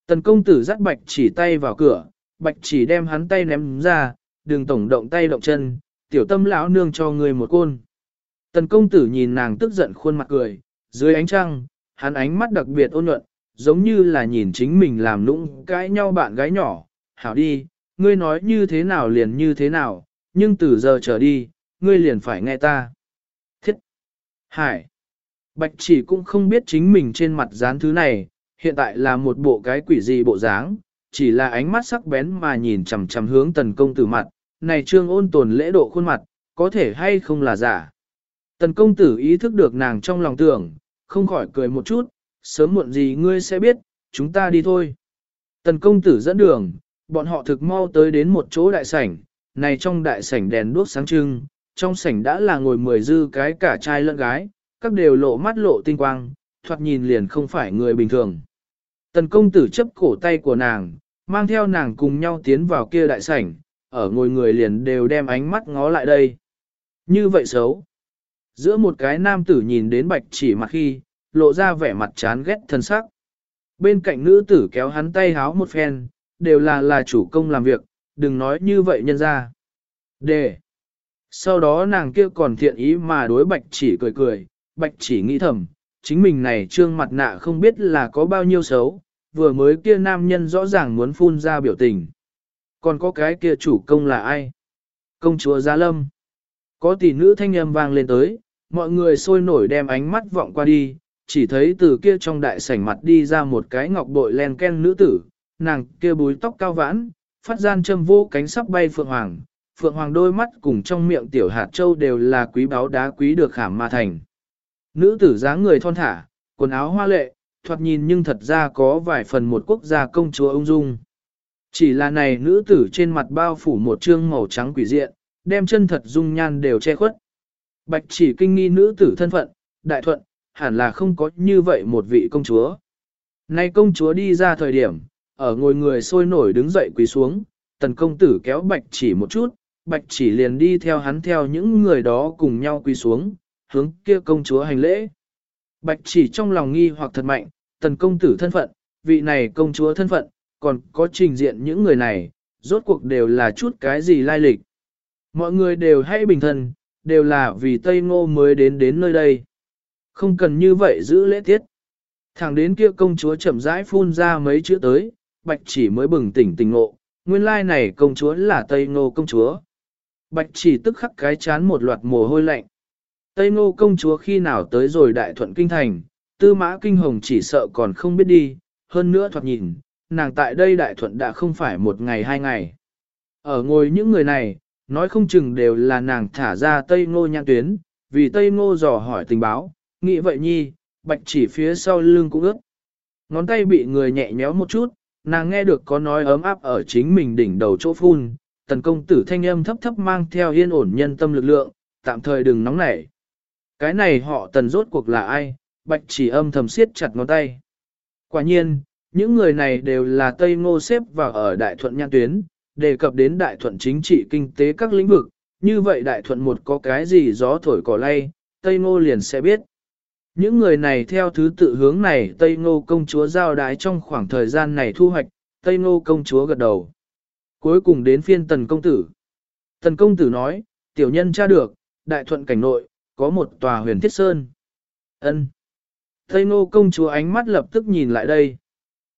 Tần công tử dắt bạch chỉ tay vào cửa, bạch chỉ đem hắn tay ném ra, đừng tổng động tay động chân, tiểu tâm lão nương cho người một côn. Tần công tử nhìn nàng tức giận khuôn mặt cười, dưới ánh trăng, hắn ánh mắt đặc biệt ôn nhuận, giống như là nhìn chính mình làm nũng cãi nhau bạn gái nhỏ, hảo đi, ngươi nói như thế nào liền như thế nào, nhưng từ giờ trở đi, ngươi liền phải nghe ta. Thiết! Hải! Bạch chỉ cũng không biết chính mình trên mặt dán thứ này, hiện tại là một bộ cái quỷ gì bộ dáng, chỉ là ánh mắt sắc bén mà nhìn chằm chằm hướng tần công tử mặt, này trương ôn tồn lễ độ khuôn mặt, có thể hay không là giả. Tần công tử ý thức được nàng trong lòng tưởng, không khỏi cười một chút, sớm muộn gì ngươi sẽ biết, chúng ta đi thôi. Tần công tử dẫn đường, bọn họ thực mau tới đến một chỗ đại sảnh, này trong đại sảnh đèn đuốc sáng trưng, trong sảnh đã là ngồi mười dư cái cả trai lẫn gái, các đều lộ mắt lộ tinh quang, thoạt nhìn liền không phải người bình thường. Tần công tử chấp cổ tay của nàng, mang theo nàng cùng nhau tiến vào kia đại sảnh, ở ngồi người liền đều đem ánh mắt ngó lại đây. Như vậy xấu. Giữa một cái nam tử nhìn đến bạch chỉ mặt khi, lộ ra vẻ mặt chán ghét thân sắc. Bên cạnh nữ tử kéo hắn tay háo một phen, đều là là chủ công làm việc, đừng nói như vậy nhân ra. Đề. Sau đó nàng kia còn thiện ý mà đối bạch chỉ cười cười, bạch chỉ nghĩ thầm, chính mình này trương mặt nạ không biết là có bao nhiêu xấu, vừa mới kia nam nhân rõ ràng muốn phun ra biểu tình. Còn có cái kia chủ công là ai? Công chúa Gia Lâm. Có tỷ nữ thanh âm vang lên tới, mọi người sôi nổi đem ánh mắt vọng qua đi, chỉ thấy từ kia trong đại sảnh mặt đi ra một cái ngọc bội len ken nữ tử, nàng kia búi tóc cao vãn, phát gian châm vô cánh sắp bay phượng hoàng, phượng hoàng đôi mắt cùng trong miệng tiểu hạt châu đều là quý báu đá quý được khảm ma thành. Nữ tử dáng người thon thả, quần áo hoa lệ, thoạt nhìn nhưng thật ra có vài phần một quốc gia công chúa ung dung. Chỉ là này nữ tử trên mặt bao phủ một trương màu trắng quỷ diện, đem chân thật dung nhan đều che khuất. Bạch chỉ kinh nghi nữ tử thân phận, đại thuận, hẳn là không có như vậy một vị công chúa. Nay công chúa đi ra thời điểm, ở ngồi người sôi nổi đứng dậy quỳ xuống, tần công tử kéo bạch chỉ một chút, bạch chỉ liền đi theo hắn theo những người đó cùng nhau quỳ xuống, hướng kia công chúa hành lễ. Bạch chỉ trong lòng nghi hoặc thật mạnh, tần công tử thân phận, vị này công chúa thân phận, còn có trình diện những người này, rốt cuộc đều là chút cái gì lai lịch. Mọi người đều hay bình thân, đều là vì Tây Ngô mới đến đến nơi đây. Không cần như vậy giữ lễ tiết. Thẳng đến kia công chúa chậm rãi phun ra mấy chữ tới, bạch chỉ mới bừng tỉnh tỉnh ngộ, nguyên lai này công chúa là Tây Ngô công chúa. Bạch chỉ tức khắc cái chán một loạt mồ hôi lạnh. Tây Ngô công chúa khi nào tới rồi đại thuận kinh thành, tư mã kinh hồng chỉ sợ còn không biết đi, hơn nữa thoạt nhìn, nàng tại đây đại thuận đã không phải một ngày hai ngày. Ở ngồi những người này, nói không chừng đều là nàng thả ra Tây Ngô nhãn tuyến, vì Tây Ngô dò hỏi tình báo, nghĩ vậy nhi, bạch chỉ phía sau lưng cũng ướt. Ngón tay bị người nhẹ nhéo một chút, nàng nghe được có nói ấm áp ở chính mình đỉnh đầu chỗ phun, tần công tử thanh âm thấp thấp mang theo yên ổn nhân tâm lực lượng, tạm thời đừng nóng nảy. Cái này họ tần rốt cuộc là ai, bạch chỉ âm thầm siết chặt ngón tay. Quả nhiên, những người này đều là Tây Ngô xếp vào ở Đại Thuận Nhan Tuyến, đề cập đến Đại Thuận chính trị kinh tế các lĩnh vực, như vậy Đại Thuận một có cái gì gió thổi cỏ lay, Tây Ngô liền sẽ biết. Những người này theo thứ tự hướng này Tây Ngô công chúa giao đái trong khoảng thời gian này thu hoạch, Tây Ngô công chúa gật đầu. Cuối cùng đến phiên tần công tử. Tần công tử nói, tiểu nhân tra được, Đại Thuận cảnh nội, có một tòa huyền thiết sơn. ân Tây Ngô công chúa ánh mắt lập tức nhìn lại đây.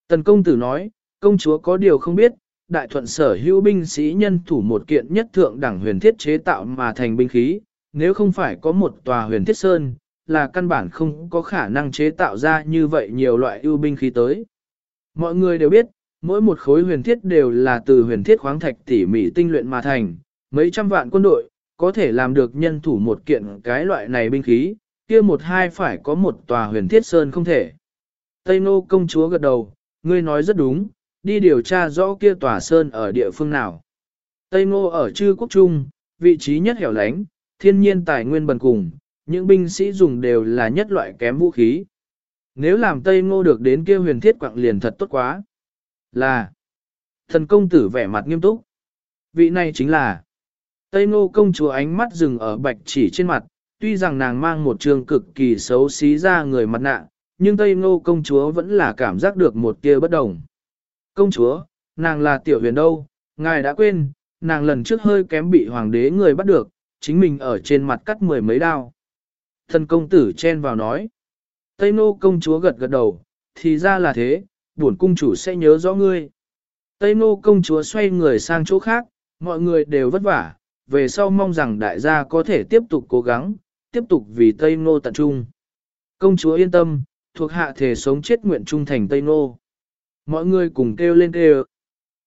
Tần công tử nói, công chúa có điều không biết, đại thuận sở hữu binh sĩ nhân thủ một kiện nhất thượng đẳng huyền thiết chế tạo mà thành binh khí, nếu không phải có một tòa huyền thiết sơn, là căn bản không có khả năng chế tạo ra như vậy nhiều loại ưu binh khí tới. Mọi người đều biết, mỗi một khối huyền thiết đều là từ huyền thiết khoáng thạch tỉ mỉ tinh luyện mà thành, mấy trăm vạn quân đội, có thể làm được nhân thủ một kiện cái loại này binh khí, kia một hai phải có một tòa huyền thiết sơn không thể. Tây Nô công chúa gật đầu, ngươi nói rất đúng, đi điều tra rõ kia tòa sơn ở địa phương nào. Tây nô ở chư quốc trung, vị trí nhất hẻo lánh, thiên nhiên tài nguyên bần cùng, những binh sĩ dùng đều là nhất loại kém vũ khí. Nếu làm Tây Ngô được đến kia huyền thiết quạng liền thật tốt quá. Là, thần công tử vẻ mặt nghiêm túc. Vị này chính là, Tây Ngô công chúa ánh mắt dừng ở bạch chỉ trên mặt, tuy rằng nàng mang một trường cực kỳ xấu xí ra người mặt nạ, nhưng Tây Ngô công chúa vẫn là cảm giác được một tia bất đồng. Công chúa, nàng là tiểu huyền đâu, ngài đã quên, nàng lần trước hơi kém bị hoàng đế người bắt được, chính mình ở trên mặt cắt mười mấy đao. Thần công tử chen vào nói. Tây Ngô công chúa gật gật đầu, thì ra là thế, buồn cung chủ sẽ nhớ rõ ngươi. Tây Ngô công chúa xoay người sang chỗ khác, mọi người đều vất vả, về sau mong rằng đại gia có thể tiếp tục cố gắng, tiếp tục vì Tây Ngô tận trung. Công chúa yên tâm, thuộc hạ thể sống chết nguyện trung thành Tây Nô. Mọi người cùng kêu lên kêu.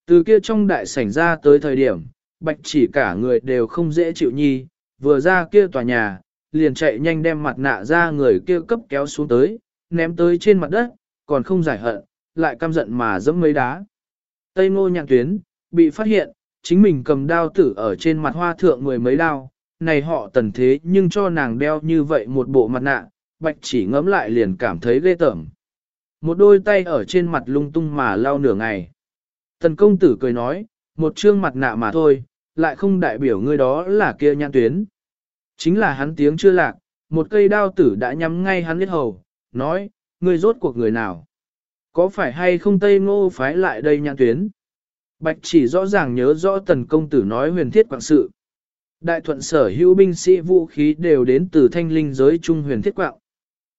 Từ kia trong đại sảnh ra tới thời điểm, bạch chỉ cả người đều không dễ chịu nhi, vừa ra kia tòa nhà, liền chạy nhanh đem mặt nạ ra người kia cấp kéo xuống tới, ném tới trên mặt đất, còn không giải hận, lại căm giận mà dẫm mấy đá. Tây ngô nhạc tuyến, bị phát hiện, chính mình cầm đao tử ở trên mặt hoa thượng mười mấy đao, này họ tần thế nhưng cho nàng đeo như vậy một bộ mặt nạ, bạch chỉ ngấm lại liền cảm thấy ghê tởm. Một đôi tay ở trên mặt lung tung mà lau nửa ngày. Tần công tử cười nói, một trương mặt nạ mà thôi, lại không đại biểu ngươi đó là kia nhãn tuyến. Chính là hắn tiếng chưa lạc, một cây đao tử đã nhắm ngay hắn biết hầu, nói, ngươi rốt cuộc người nào? Có phải hay không Tây Ngô phái lại đây nhãn tuyến? Bạch chỉ rõ ràng nhớ rõ tần công tử nói huyền thiết quạng sự. Đại thuận sở hữu binh sĩ vũ khí đều đến từ thanh linh giới trung huyền thiết quạng.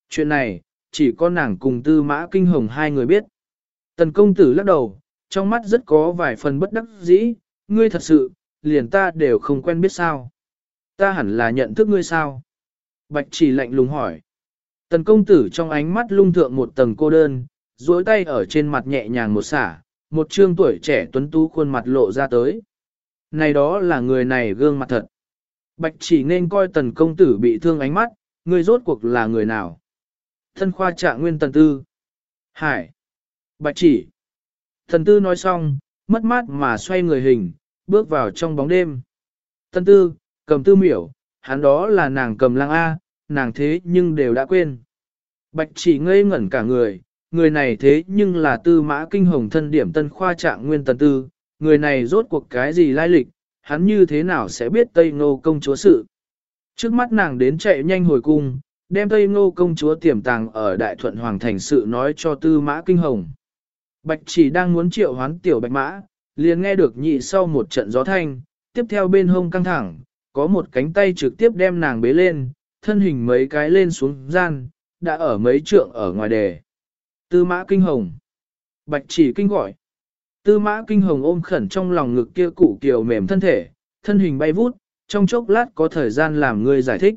Chuyện này, chỉ có nàng cùng tư mã kinh hồng hai người biết. Tần công tử lắc đầu, trong mắt rất có vài phần bất đắc dĩ, ngươi thật sự, liền ta đều không quen biết sao. Ta hẳn là nhận thức ngươi sao? Bạch chỉ lạnh lùng hỏi. Tần công tử trong ánh mắt lung thượng một tầng cô đơn, duỗi tay ở trên mặt nhẹ nhàng một xả, một trương tuổi trẻ tuấn tú khuôn mặt lộ ra tới. Này đó là người này gương mặt thật. Bạch chỉ nên coi tần công tử bị thương ánh mắt, người rốt cuộc là người nào? Thân khoa trạng nguyên tần tư. Hải. Bạch chỉ. Thần tư nói xong, mất mát mà xoay người hình, bước vào trong bóng đêm. Tần tư, cầm tư miểu, hắn đó là nàng cầm lang A, nàng thế nhưng đều đã quên. Bạch chỉ ngây ngẩn cả người, người này thế nhưng là tư mã kinh hồng thân điểm tân khoa trạng nguyên tần tư, người này rốt cuộc cái gì lai lịch, hắn như thế nào sẽ biết Tây Ngô công chúa sự. Trước mắt nàng đến chạy nhanh hồi cung, đem Tây Ngô công chúa tiềm tàng ở Đại Thuận Hoàng thành sự nói cho tư mã kinh hồng. Bạch chỉ đang muốn triệu hoán tiểu bạch mã, liền nghe được nhị sau một trận gió thanh, tiếp theo bên hông căng thẳng, có một cánh tay trực tiếp đem nàng bế lên, thân hình mấy cái lên xuống gian, đã ở mấy trượng ở ngoài đề. Tư mã kinh hồng. Bạch chỉ kinh gọi. Tư mã kinh hồng ôm khẩn trong lòng ngực kia cụ kiều mềm thân thể, thân hình bay vút, trong chốc lát có thời gian làm người giải thích.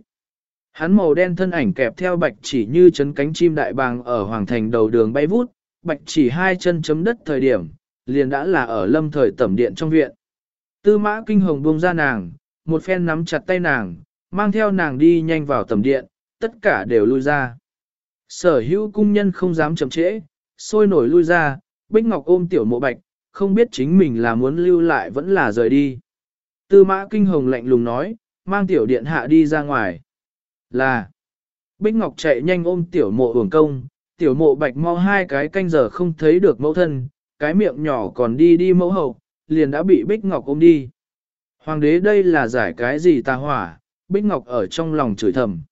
Hắn màu đen thân ảnh kẹp theo bạch chỉ như chấn cánh chim đại bàng ở hoàng thành đầu đường bay vút, bạch chỉ hai chân chấm đất thời điểm, liền đã là ở lâm thời tẩm điện trong viện. Tư mã kinh hồng buông ra nàng, một phen nắm chặt tay nàng, mang theo nàng đi nhanh vào tẩm điện, tất cả đều lui ra. Sở hữu cung nhân không dám chậm trễ, sôi nổi lui ra, Bích Ngọc ôm tiểu mộ bạch, không biết chính mình là muốn lưu lại vẫn là rời đi. Tư mã kinh hồng lạnh lùng nói, mang tiểu điện hạ đi ra ngoài. Là, Bích Ngọc chạy nhanh ôm tiểu mộ hưởng công, tiểu mộ bạch mau hai cái canh giờ không thấy được mẫu thân, cái miệng nhỏ còn đi đi mẫu hậu, liền đã bị Bích Ngọc ôm đi. Hoàng đế đây là giải cái gì tà hỏa, Bích Ngọc ở trong lòng chửi thầm.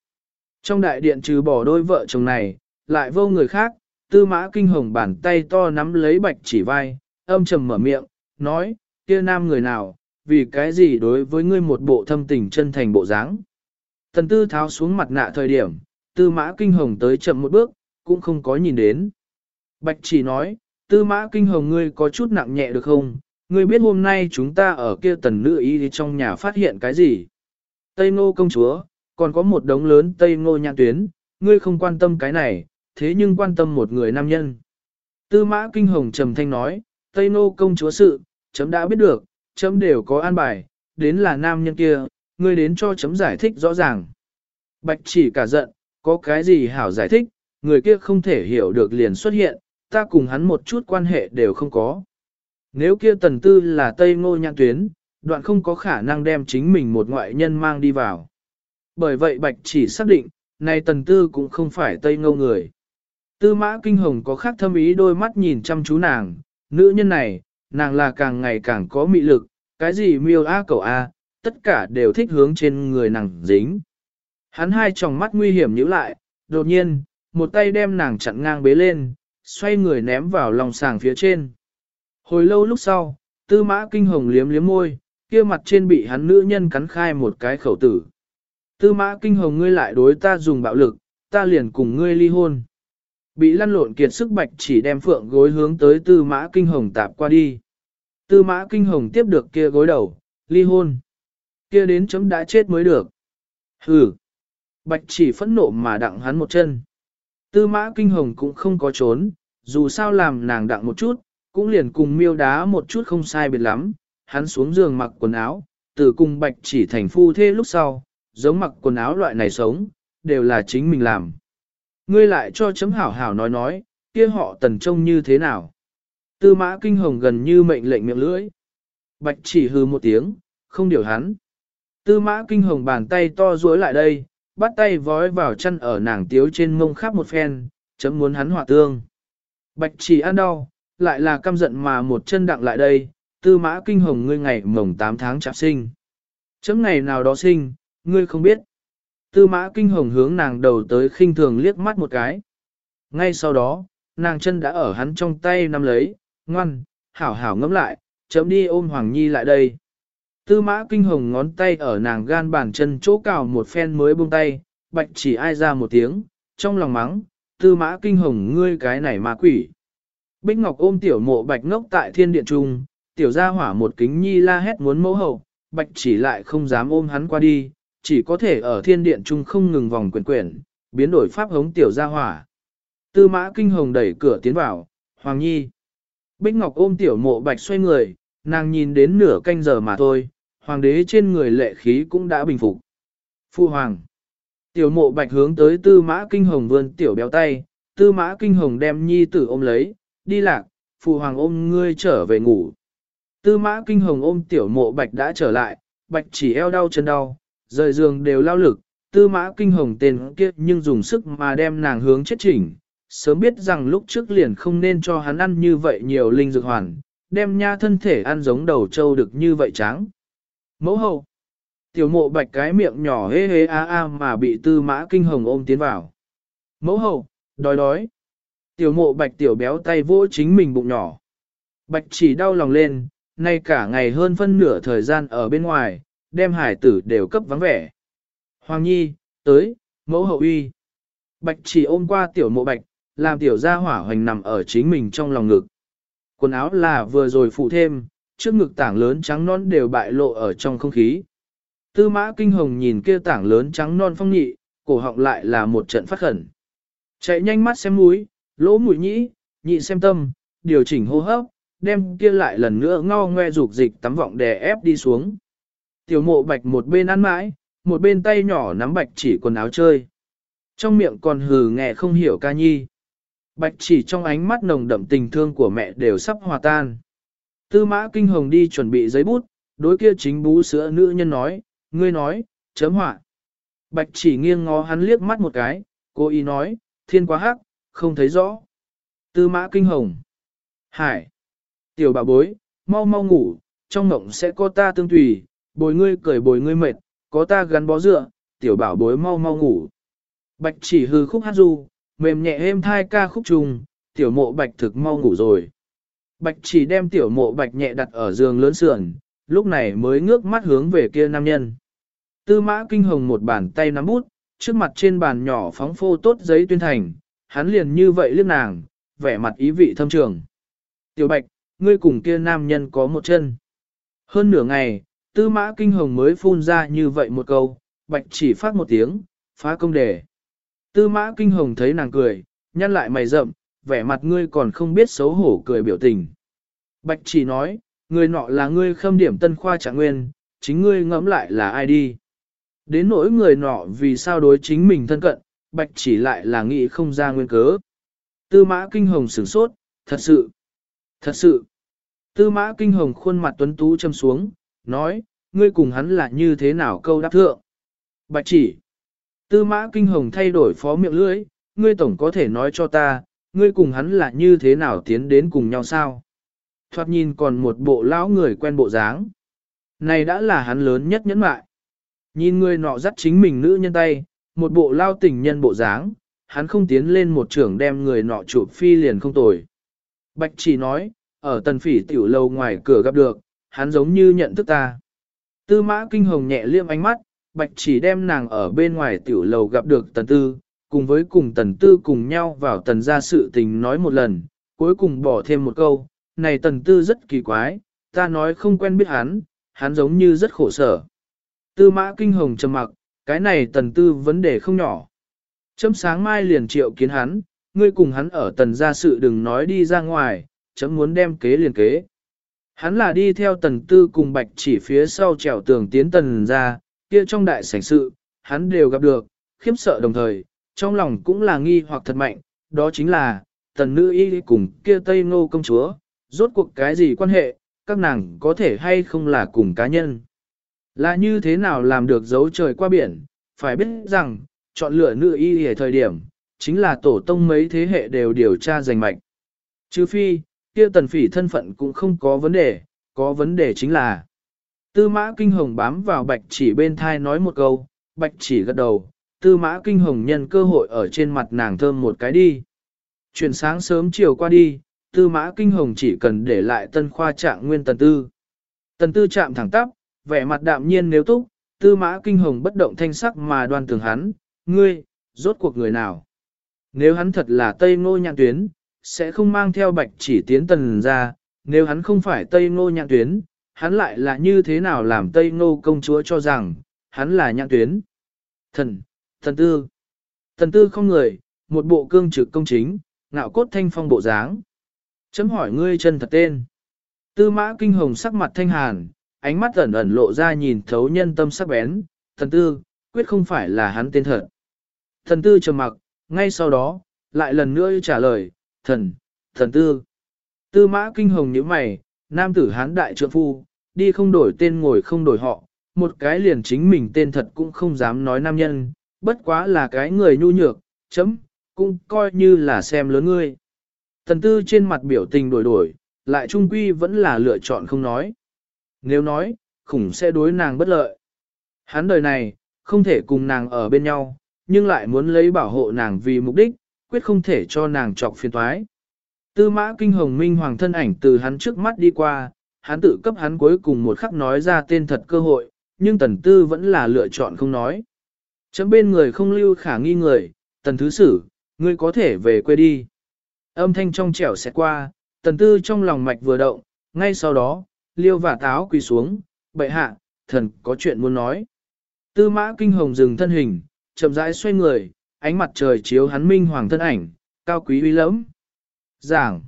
Trong đại điện trừ bỏ đôi vợ chồng này, lại vô người khác, tư mã kinh hồng bàn tay to nắm lấy bạch chỉ vai, âm trầm mở miệng, nói, kia nam người nào, vì cái gì đối với ngươi một bộ thâm tình chân thành bộ dáng. Tần tư tháo xuống mặt nạ thời điểm, tư mã kinh hồng tới chậm một bước, cũng không có nhìn đến. Bạch chỉ nói, tư mã kinh hồng ngươi có chút nặng nhẹ được không? Ngươi biết hôm nay chúng ta ở kia tần nữ y trong nhà phát hiện cái gì? Tây ngô công chúa, còn có một đống lớn tây ngô nhãn tuyến, ngươi không quan tâm cái này, thế nhưng quan tâm một người nam nhân. Tư mã kinh hồng trầm thanh nói, tây ngô công chúa sự, chấm đã biết được, chấm đều có an bài, đến là nam nhân kia, ngươi đến cho chấm giải thích rõ ràng. Bạch chỉ cả giận, có cái gì hảo giải thích, người kia không thể hiểu được liền xuất hiện, ta cùng hắn một chút quan hệ đều không có. Nếu kia tần tư là Tây Ngô Nhãn Tuyến, đoạn không có khả năng đem chính mình một ngoại nhân mang đi vào. Bởi vậy Bạch chỉ xác định, này tần tư cũng không phải Tây Ngô người. Tư mã kinh hồng có khác thâm ý đôi mắt nhìn chăm chú nàng, nữ nhân này, nàng là càng ngày càng có mị lực, cái gì miêu a cầu a, tất cả đều thích hướng trên người nàng dính. Hắn hai tròng mắt nguy hiểm nhíu lại, đột nhiên, một tay đem nàng chặn ngang bế lên, xoay người ném vào lòng sàng phía trên. Hồi lâu lúc sau, tư mã kinh hồng liếm liếm môi, kia mặt trên bị hắn nữ nhân cắn khai một cái khẩu tử. Tư mã kinh hồng ngươi lại đối ta dùng bạo lực, ta liền cùng ngươi ly hôn. Bị lăn lộn kiệt sức bạch chỉ đem phượng gối hướng tới tư mã kinh hồng tạp qua đi. Tư mã kinh hồng tiếp được kia gối đầu, ly hôn. Kia đến chấm đã chết mới được. Hừ. Bạch chỉ phẫn nộ mà đặng hắn một chân. Tư mã kinh hồng cũng không có trốn, dù sao làm nàng đặng một chút, cũng liền cùng miêu đá một chút không sai biệt lắm. Hắn xuống giường mặc quần áo, từ cùng bạch chỉ thành phu thê lúc sau, giống mặc quần áo loại này sống, đều là chính mình làm. Ngươi lại cho chấm hảo hảo nói nói, kia họ tần trông như thế nào. Tư mã kinh hồng gần như mệnh lệnh miệng lưỡi. Bạch chỉ hư một tiếng, không điều hắn. Tư mã kinh hồng bàn tay to duỗi lại đây, bắt tay vói vào chân ở nàng tiếu trên mông khắp một phen, chấm muốn hắn hỏa tương. Bạch chỉ ăn đau, lại là căm giận mà một chân đặng lại đây, tư mã kinh hồng ngươi ngày mồng 8 tháng chạp sinh. Chấm ngày nào đó sinh, ngươi không biết. Tư mã kinh hồng hướng nàng đầu tới khinh thường liếc mắt một cái. Ngay sau đó, nàng chân đã ở hắn trong tay nắm lấy, ngoan, hảo hảo ngẫm lại, chấm đi ôm Hoàng Nhi lại đây. Tư mã kinh hồng ngón tay ở nàng gan bàn chân chỗ cào một phen mới buông tay, bạch chỉ ai ra một tiếng, trong lòng mắng, tư mã kinh hồng ngươi cái này ma quỷ. Bích Ngọc ôm tiểu mộ bạch ngốc tại thiên điện trung, tiểu gia hỏa một kính nhi la hét muốn mẫu hậu, bạch chỉ lại không dám ôm hắn qua đi, chỉ có thể ở thiên điện chung không ngừng vòng quyển quyển, biến đổi pháp hống tiểu gia hỏa. Tư mã kinh hồng đẩy cửa tiến vào, Hoàng Nhi. Bích Ngọc ôm tiểu mộ bạch xoay người, nàng nhìn đến nửa canh giờ mà thôi, hoàng đế trên người lệ khí cũng đã bình phục. Phu hoàng. Tiểu mộ bạch hướng tới tư mã kinh hồng vươn tiểu béo tay, tư mã kinh hồng đem nhi tử ôm lấy, đi lạc, phụ hoàng ôm ngươi trở về ngủ. Tư mã kinh hồng ôm tiểu mộ bạch đã trở lại, bạch chỉ eo đau chân đau, rời giường đều lao lực, tư mã kinh hồng tên kia nhưng dùng sức mà đem nàng hướng chết chỉnh, sớm biết rằng lúc trước liền không nên cho hắn ăn như vậy nhiều linh dược hoàn, đem nha thân thể ăn giống đầu trâu được như vậy trắng. Mẫu hậu, tiểu mộ bạch cái miệng nhỏ hê hê a a mà bị tư mã kinh hồng ôm tiến vào. Mẫu hậu, đói đói. Tiểu mộ bạch tiểu béo tay vỗ chính mình bụng nhỏ. Bạch chỉ đau lòng lên, nay cả ngày hơn phân nửa thời gian ở bên ngoài, đem hải tử đều cấp vắng vẻ. Hoàng Nhi, tới, mẫu hậu uy. Bạch chỉ ôm qua tiểu mộ bạch, làm tiểu gia hỏa hoành nằm ở chính mình trong lòng ngực. Quần áo là vừa rồi phụ thêm, trước ngực tảng lớn trắng non đều bại lộ ở trong không khí. Tư mã kinh hồng nhìn kia tảng lớn trắng non phong nhị, cổ họng lại là một trận phát khẩn. Chạy nhanh mắt xem mũi, lỗ mũi nhĩ, nhị xem tâm, điều chỉnh hô hấp, đem kia lại lần nữa ngao ngoe dục dịch tắm vọng đè ép đi xuống. Tiểu mộ bạch một bên ăn mãi, một bên tay nhỏ nắm bạch chỉ quần áo chơi. Trong miệng còn hừ nghe không hiểu ca nhi. Bạch chỉ trong ánh mắt nồng đậm tình thương của mẹ đều sắp hòa tan. Tư mã kinh hồng đi chuẩn bị giấy bút, đối kia chính bú sữa nữ nhân nói, ngươi nói, chấm họa. Bạch chỉ nghiêng ngó hắn liếc mắt một cái, cô ý nói, thiên quá hắc, không thấy rõ. Tư mã kinh hồng. Hải. Tiểu bà bối, mau mau ngủ, trong mộng sẽ có ta tương tùy, bồi ngươi cười bồi ngươi mệt, có ta gắn bó dựa, tiểu bảo bối mau mau ngủ. Bạch chỉ hư khúc hát du, mềm nhẹ êm thai ca khúc trùng, tiểu mộ bạch thực mau ngủ rồi. Bạch chỉ đem tiểu mộ bạch nhẹ đặt ở giường lớn sườn, lúc này mới ngước mắt hướng về kia nam nhân. Tư mã kinh hồng một bàn tay nắm bút, trước mặt trên bàn nhỏ phóng phô tốt giấy tuyên thành, hắn liền như vậy liếc nàng, vẻ mặt ý vị thâm trường. Tiểu bạch, ngươi cùng kia nam nhân có một chân. Hơn nửa ngày, tư mã kinh hồng mới phun ra như vậy một câu, bạch chỉ phát một tiếng, phá công đề. Tư mã kinh hồng thấy nàng cười, nhăn lại mày rậm, vẻ mặt ngươi còn không biết xấu hổ cười biểu tình. Bạch chỉ nói, người nọ là ngươi khâm điểm tân khoa trạng nguyên, chính ngươi ngẫm lại là ai đi. Đến nỗi người nọ vì sao đối chính mình thân cận, bạch chỉ lại là nghĩ không ra nguyên cớ. Tư mã kinh hồng sửng sốt, thật sự, thật sự. Tư mã kinh hồng khuôn mặt tuấn tú châm xuống, nói, ngươi cùng hắn là như thế nào câu đáp thượng. Bạch chỉ, tư mã kinh hồng thay đổi phó miệng lưỡi, ngươi tổng có thể nói cho ta, ngươi cùng hắn là như thế nào tiến đến cùng nhau sao. Thoạt nhìn còn một bộ lão người quen bộ dáng. Này đã là hắn lớn nhất nhẫn mại. Nhìn người nọ dắt chính mình nữ nhân tay, một bộ lao tình nhân bộ dáng, hắn không tiến lên một trưởng đem người nọ chụp phi liền không tồi. Bạch chỉ nói, ở tần phỉ tiểu lâu ngoài cửa gặp được, hắn giống như nhận thức ta. Tư mã kinh hồng nhẹ liêm ánh mắt, bạch chỉ đem nàng ở bên ngoài tiểu lầu gặp được tần tư, cùng với cùng tần tư cùng nhau vào tần gia sự tình nói một lần, cuối cùng bỏ thêm một câu, này tần tư rất kỳ quái, ta nói không quen biết hắn, hắn giống như rất khổ sở. Tư mã kinh hồng trầm mặc, cái này tần tư vấn đề không nhỏ. Chấm sáng mai liền triệu kiến hắn, ngươi cùng hắn ở tần gia sự đừng nói đi ra ngoài, chấm muốn đem kế liền kế. Hắn là đi theo tần tư cùng bạch chỉ phía sau trèo tường tiến tần ra, kia trong đại sảnh sự, hắn đều gặp được, khiếp sợ đồng thời, trong lòng cũng là nghi hoặc thật mạnh, đó chính là, tần nữ y cùng kia tây ngô công chúa, rốt cuộc cái gì quan hệ, các nàng có thể hay không là cùng cá nhân. Là như thế nào làm được dấu trời qua biển, phải biết rằng, chọn lựa nữ y ở thời điểm, chính là tổ tông mấy thế hệ đều điều tra giành mạch. Chứ phi, kia tần phỉ thân phận cũng không có vấn đề, có vấn đề chính là Tư mã kinh hồng bám vào bạch chỉ bên thai nói một câu, bạch chỉ gật đầu, tư mã kinh hồng nhân cơ hội ở trên mặt nàng thơm một cái đi. Chuyển sáng sớm chiều qua đi, tư mã kinh hồng chỉ cần để lại tân khoa trạng nguyên tần tư. Tần tư chạm thẳng tắp, vẻ mặt đạm nhiên nếu túc, tư mã kinh hồng bất động thanh sắc mà đoan tường hắn, ngươi, rốt cuộc người nào. Nếu hắn thật là Tây Ngô Nhạn Tuyến, sẽ không mang theo bạch chỉ tiến tần ra, nếu hắn không phải Tây Ngô Nhạn Tuyến, hắn lại là như thế nào làm Tây Ngô công chúa cho rằng, hắn là Nhạn Tuyến. Thần, thần tư, thần tư không người, một bộ cương trực công chính, ngạo cốt thanh phong bộ dáng. Chấm hỏi ngươi chân thật tên. Tư mã kinh hồng sắc mặt thanh hàn, ánh mắt ẩn ẩn lộ ra nhìn thấu nhân tâm sắc bén, thần tư, quyết không phải là hắn tên thật. Thần tư trầm mặc, ngay sau đó, lại lần nữa trả lời, thần, thần tư. Tư mã kinh hồng như mày, nam tử hán đại trượng phu, đi không đổi tên ngồi không đổi họ, một cái liền chính mình tên thật cũng không dám nói nam nhân, bất quá là cái người nhu nhược, chấm, cũng coi như là xem lớn ngươi. thần tư trên mặt biểu tình đổi đổi, lại trung quy vẫn là lựa chọn không nói. Nếu nói, khủng sẽ đối nàng bất lợi. Hắn đời này, không thể cùng nàng ở bên nhau, nhưng lại muốn lấy bảo hộ nàng vì mục đích, quyết không thể cho nàng trọc phiền toái. Tư mã kinh hồng minh hoàng thân ảnh từ hắn trước mắt đi qua, hắn tự cấp hắn cuối cùng một khắc nói ra tên thật cơ hội, nhưng tần tư vẫn là lựa chọn không nói. Chấm bên người không lưu khả nghi người, tần thứ sử, ngươi có thể về quê đi. Âm thanh trong trẻo sẽ qua, tần tư trong lòng mạch vừa động, ngay sau đó, liêu và táo quỳ xuống, bệ hạ, thần có chuyện muốn nói. Tư mã kinh hồng dừng thân hình, chậm rãi xoay người, ánh mặt trời chiếu hắn minh hoàng thân ảnh, cao quý uy lẫm. Giảng.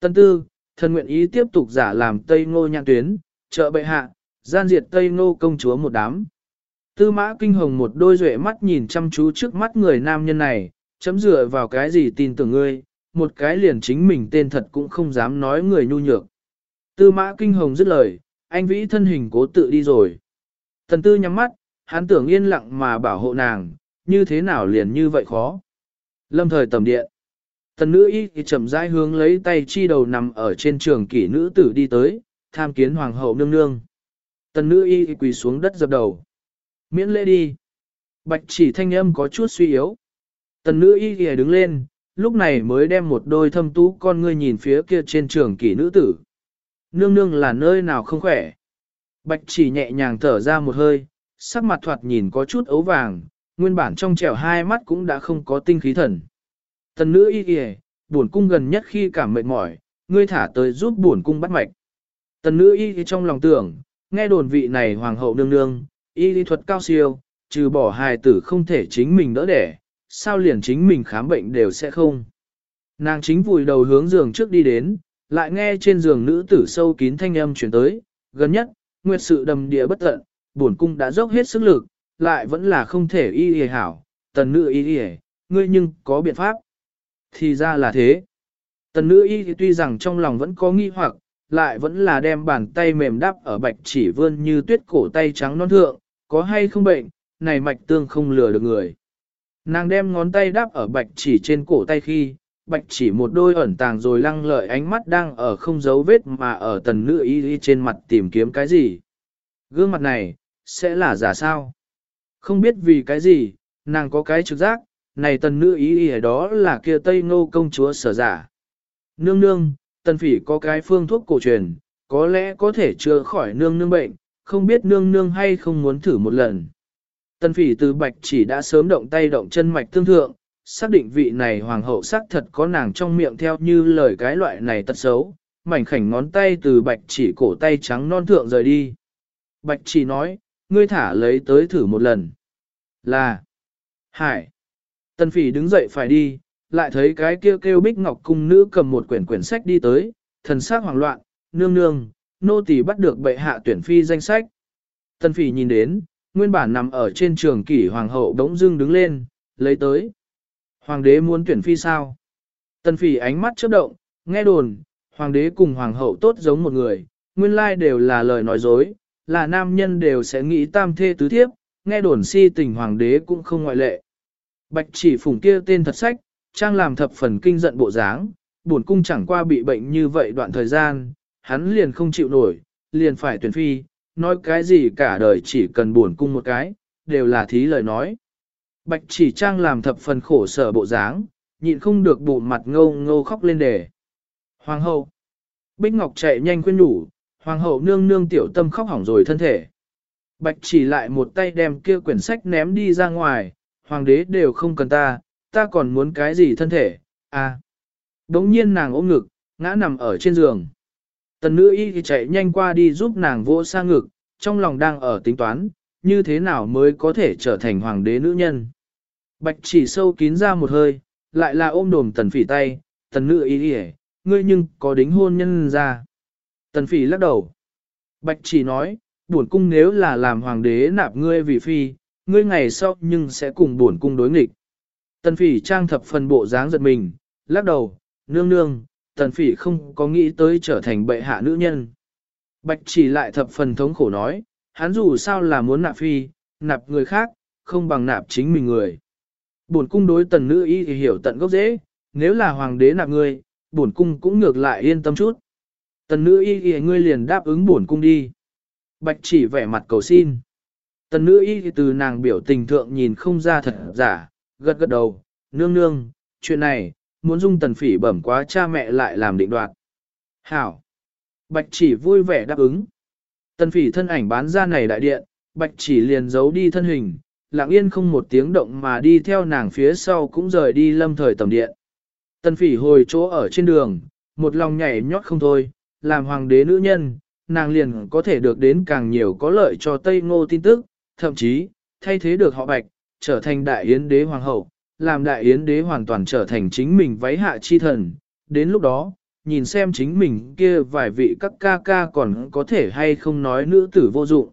Tân tư, thần nguyện ý tiếp tục giả làm Tây Ngô nhạn tuyến, trợ bệ hạ, gian diệt Tây Ngô công chúa một đám. Tư mã kinh hồng một đôi duệ mắt nhìn chăm chú trước mắt người nam nhân này, chấm dựa vào cái gì tin tưởng ngươi, một cái liền chính mình tên thật cũng không dám nói người nhu nhược. Tư mã kinh hồng dứt lời, anh vĩ thân hình cố tự đi rồi. Thần tư nhắm mắt, hắn tưởng yên lặng mà bảo hộ nàng, như thế nào liền như vậy khó. Lâm thời tầm điện. Tần nữ y thì chậm rãi hướng lấy tay chi đầu nằm ở trên trường kỷ nữ tử đi tới, tham kiến hoàng hậu nương nương. Tần nữ y quỳ xuống đất dập đầu. Miễn lễ đi. Bạch chỉ thanh âm có chút suy yếu. Tần nữ y thì đứng lên, lúc này mới đem một đôi thâm tú con ngươi nhìn phía kia trên trường kỷ nữ tử. Nương nương là nơi nào không khỏe. Bạch chỉ nhẹ nhàng thở ra một hơi, sắc mặt thoạt nhìn có chút ấu vàng, nguyên bản trong trẻo hai mắt cũng đã không có tinh khí thần. Tần nữ y kìa, buồn cung gần nhất khi cảm mệt mỏi, ngươi thả tới giúp buồn cung bắt mạch. Tần nữ y trong lòng tưởng, nghe đồn vị này hoàng hậu nương nương, y lý thuật cao siêu, trừ bỏ hài tử không thể chính mình đỡ đẻ, sao liền chính mình khám bệnh đều sẽ không. Nàng chính vùi đầu hướng giường trước đi đến, lại nghe trên giường nữ tử sâu kín thanh âm chuyển tới, gần nhất, nguyệt sự đầm địa bất tận, bổn cung đã dốc hết sức lực, lại vẫn là không thể y y hảo, tần nữ y y, ngươi nhưng có biện pháp. Thì ra là thế. Tần nữ y tuy rằng trong lòng vẫn có nghi hoặc, lại vẫn là đem bàn tay mềm đắp ở bạch chỉ vươn như tuyết cổ tay trắng non thượng, có hay không bệnh, này mạch tương không lừa được người. Nàng đem ngón tay đắp ở bạch chỉ trên cổ tay khi, bạch chỉ một đôi ẩn tàng rồi lăng lợi ánh mắt đang ở không dấu vết mà ở tần nữ y y trên mặt tìm kiếm cái gì. Gương mặt này, sẽ là giả sao? Không biết vì cái gì, nàng có cái trực giác, này tần nữ ý ý đó là kia Tây Ngô công chúa sở giả. Nương nương, tần phỉ có cái phương thuốc cổ truyền, có lẽ có thể chữa khỏi nương nương bệnh, không biết nương nương hay không muốn thử một lần. Tần phỉ từ bạch chỉ đã sớm động tay động chân mạch tương thượng, xác định vị này hoàng hậu xác thật có nàng trong miệng theo như lời cái loại này tật xấu, mảnh khảnh ngón tay từ bạch chỉ cổ tay trắng non thượng rời đi. Bạch chỉ nói, ngươi thả lấy tới thử một lần. Là, hải, tần phỉ đứng dậy phải đi, lại thấy cái kia kêu kêu bích ngọc cung nữ cầm một quyển quyển sách đi tới, thần sắc hoảng loạn, nương nương, nô tỳ bắt được bệ hạ tuyển phi danh sách. Tần phỉ nhìn đến, nguyên bản nằm ở trên trường kỷ hoàng hậu đống dưng đứng lên, lấy tới. Hoàng đế muốn tuyển phi sao? Tần phỉ ánh mắt chớp động, nghe đồn, hoàng đế cùng hoàng hậu tốt giống một người, nguyên lai đều là lời nói dối, là nam nhân đều sẽ nghĩ tam thê tứ thiếp, nghe đồn si tình hoàng đế cũng không ngoại lệ. Bạch chỉ phủng kia tên thật sách, trang làm thập phần kinh giận bộ dáng, buồn cung chẳng qua bị bệnh như vậy đoạn thời gian, hắn liền không chịu nổi, liền phải tuyển phi, nói cái gì cả đời chỉ cần buồn cung một cái, đều là thí lời nói. Bạch chỉ trang làm thập phần khổ sở bộ dáng, nhịn không được bụng mặt ngâu ngâu khóc lên đề. Hoàng hậu, Bích Ngọc chạy nhanh khuyên nhủ, Hoàng hậu nương nương tiểu tâm khóc hỏng rồi thân thể. Bạch chỉ lại một tay đem kia quyển sách ném đi ra ngoài, hoàng đế đều không cần ta, ta còn muốn cái gì thân thể, à. Đống nhiên nàng ôm ngực, ngã nằm ở trên giường. Tần nữ y thì chạy nhanh qua đi giúp nàng vỗ sang ngực, trong lòng đang ở tính toán, như thế nào mới có thể trở thành hoàng đế nữ nhân. Bạch chỉ sâu kín ra một hơi, lại là ôm đồm tần phỉ tay, tần nữ y đi ngươi nhưng có đính hôn nhân ra. Tần phỉ lắc đầu. Bạch chỉ nói, buồn cung nếu là làm hoàng đế nạp ngươi vì phi, ngươi ngày sau nhưng sẽ cùng buồn cung đối nghịch. Tần phỉ trang thập phần bộ dáng giật mình, lắc đầu, nương nương, tần phỉ không có nghĩ tới trở thành bệ hạ nữ nhân. Bạch chỉ lại thập phần thống khổ nói, hắn dù sao là muốn nạp phi, nạp người khác, không bằng nạp chính mình người. Bổn cung đối tần nữ y thì hiểu tận gốc dễ, nếu là hoàng đế nạp ngươi, bổn cung cũng ngược lại yên tâm chút. Tần nữ y y ngươi liền đáp ứng bổn cung đi. Bạch chỉ vẻ mặt cầu xin. Tần nữ y từ nàng biểu tình thượng nhìn không ra thật giả, gật gật đầu, nương nương, chuyện này, muốn dung tần phỉ bẩm quá cha mẹ lại làm định đoạt. Hảo! Bạch chỉ vui vẻ đáp ứng. Tần phỉ thân ảnh bán ra này đại điện, bạch chỉ liền giấu đi thân hình, lặng yên không một tiếng động mà đi theo nàng phía sau cũng rời đi lâm thời tầm điện. Tần phỉ hồi chỗ ở trên đường, một lòng nhảy nhót không thôi, làm hoàng đế nữ nhân, nàng liền có thể được đến càng nhiều có lợi cho Tây Ngô tin tức, thậm chí, thay thế được họ bạch, trở thành đại yến đế hoàng hậu, làm đại yến đế hoàn toàn trở thành chính mình váy hạ chi thần. Đến lúc đó, nhìn xem chính mình kia vài vị các ca ca còn có thể hay không nói nữ tử vô dụng.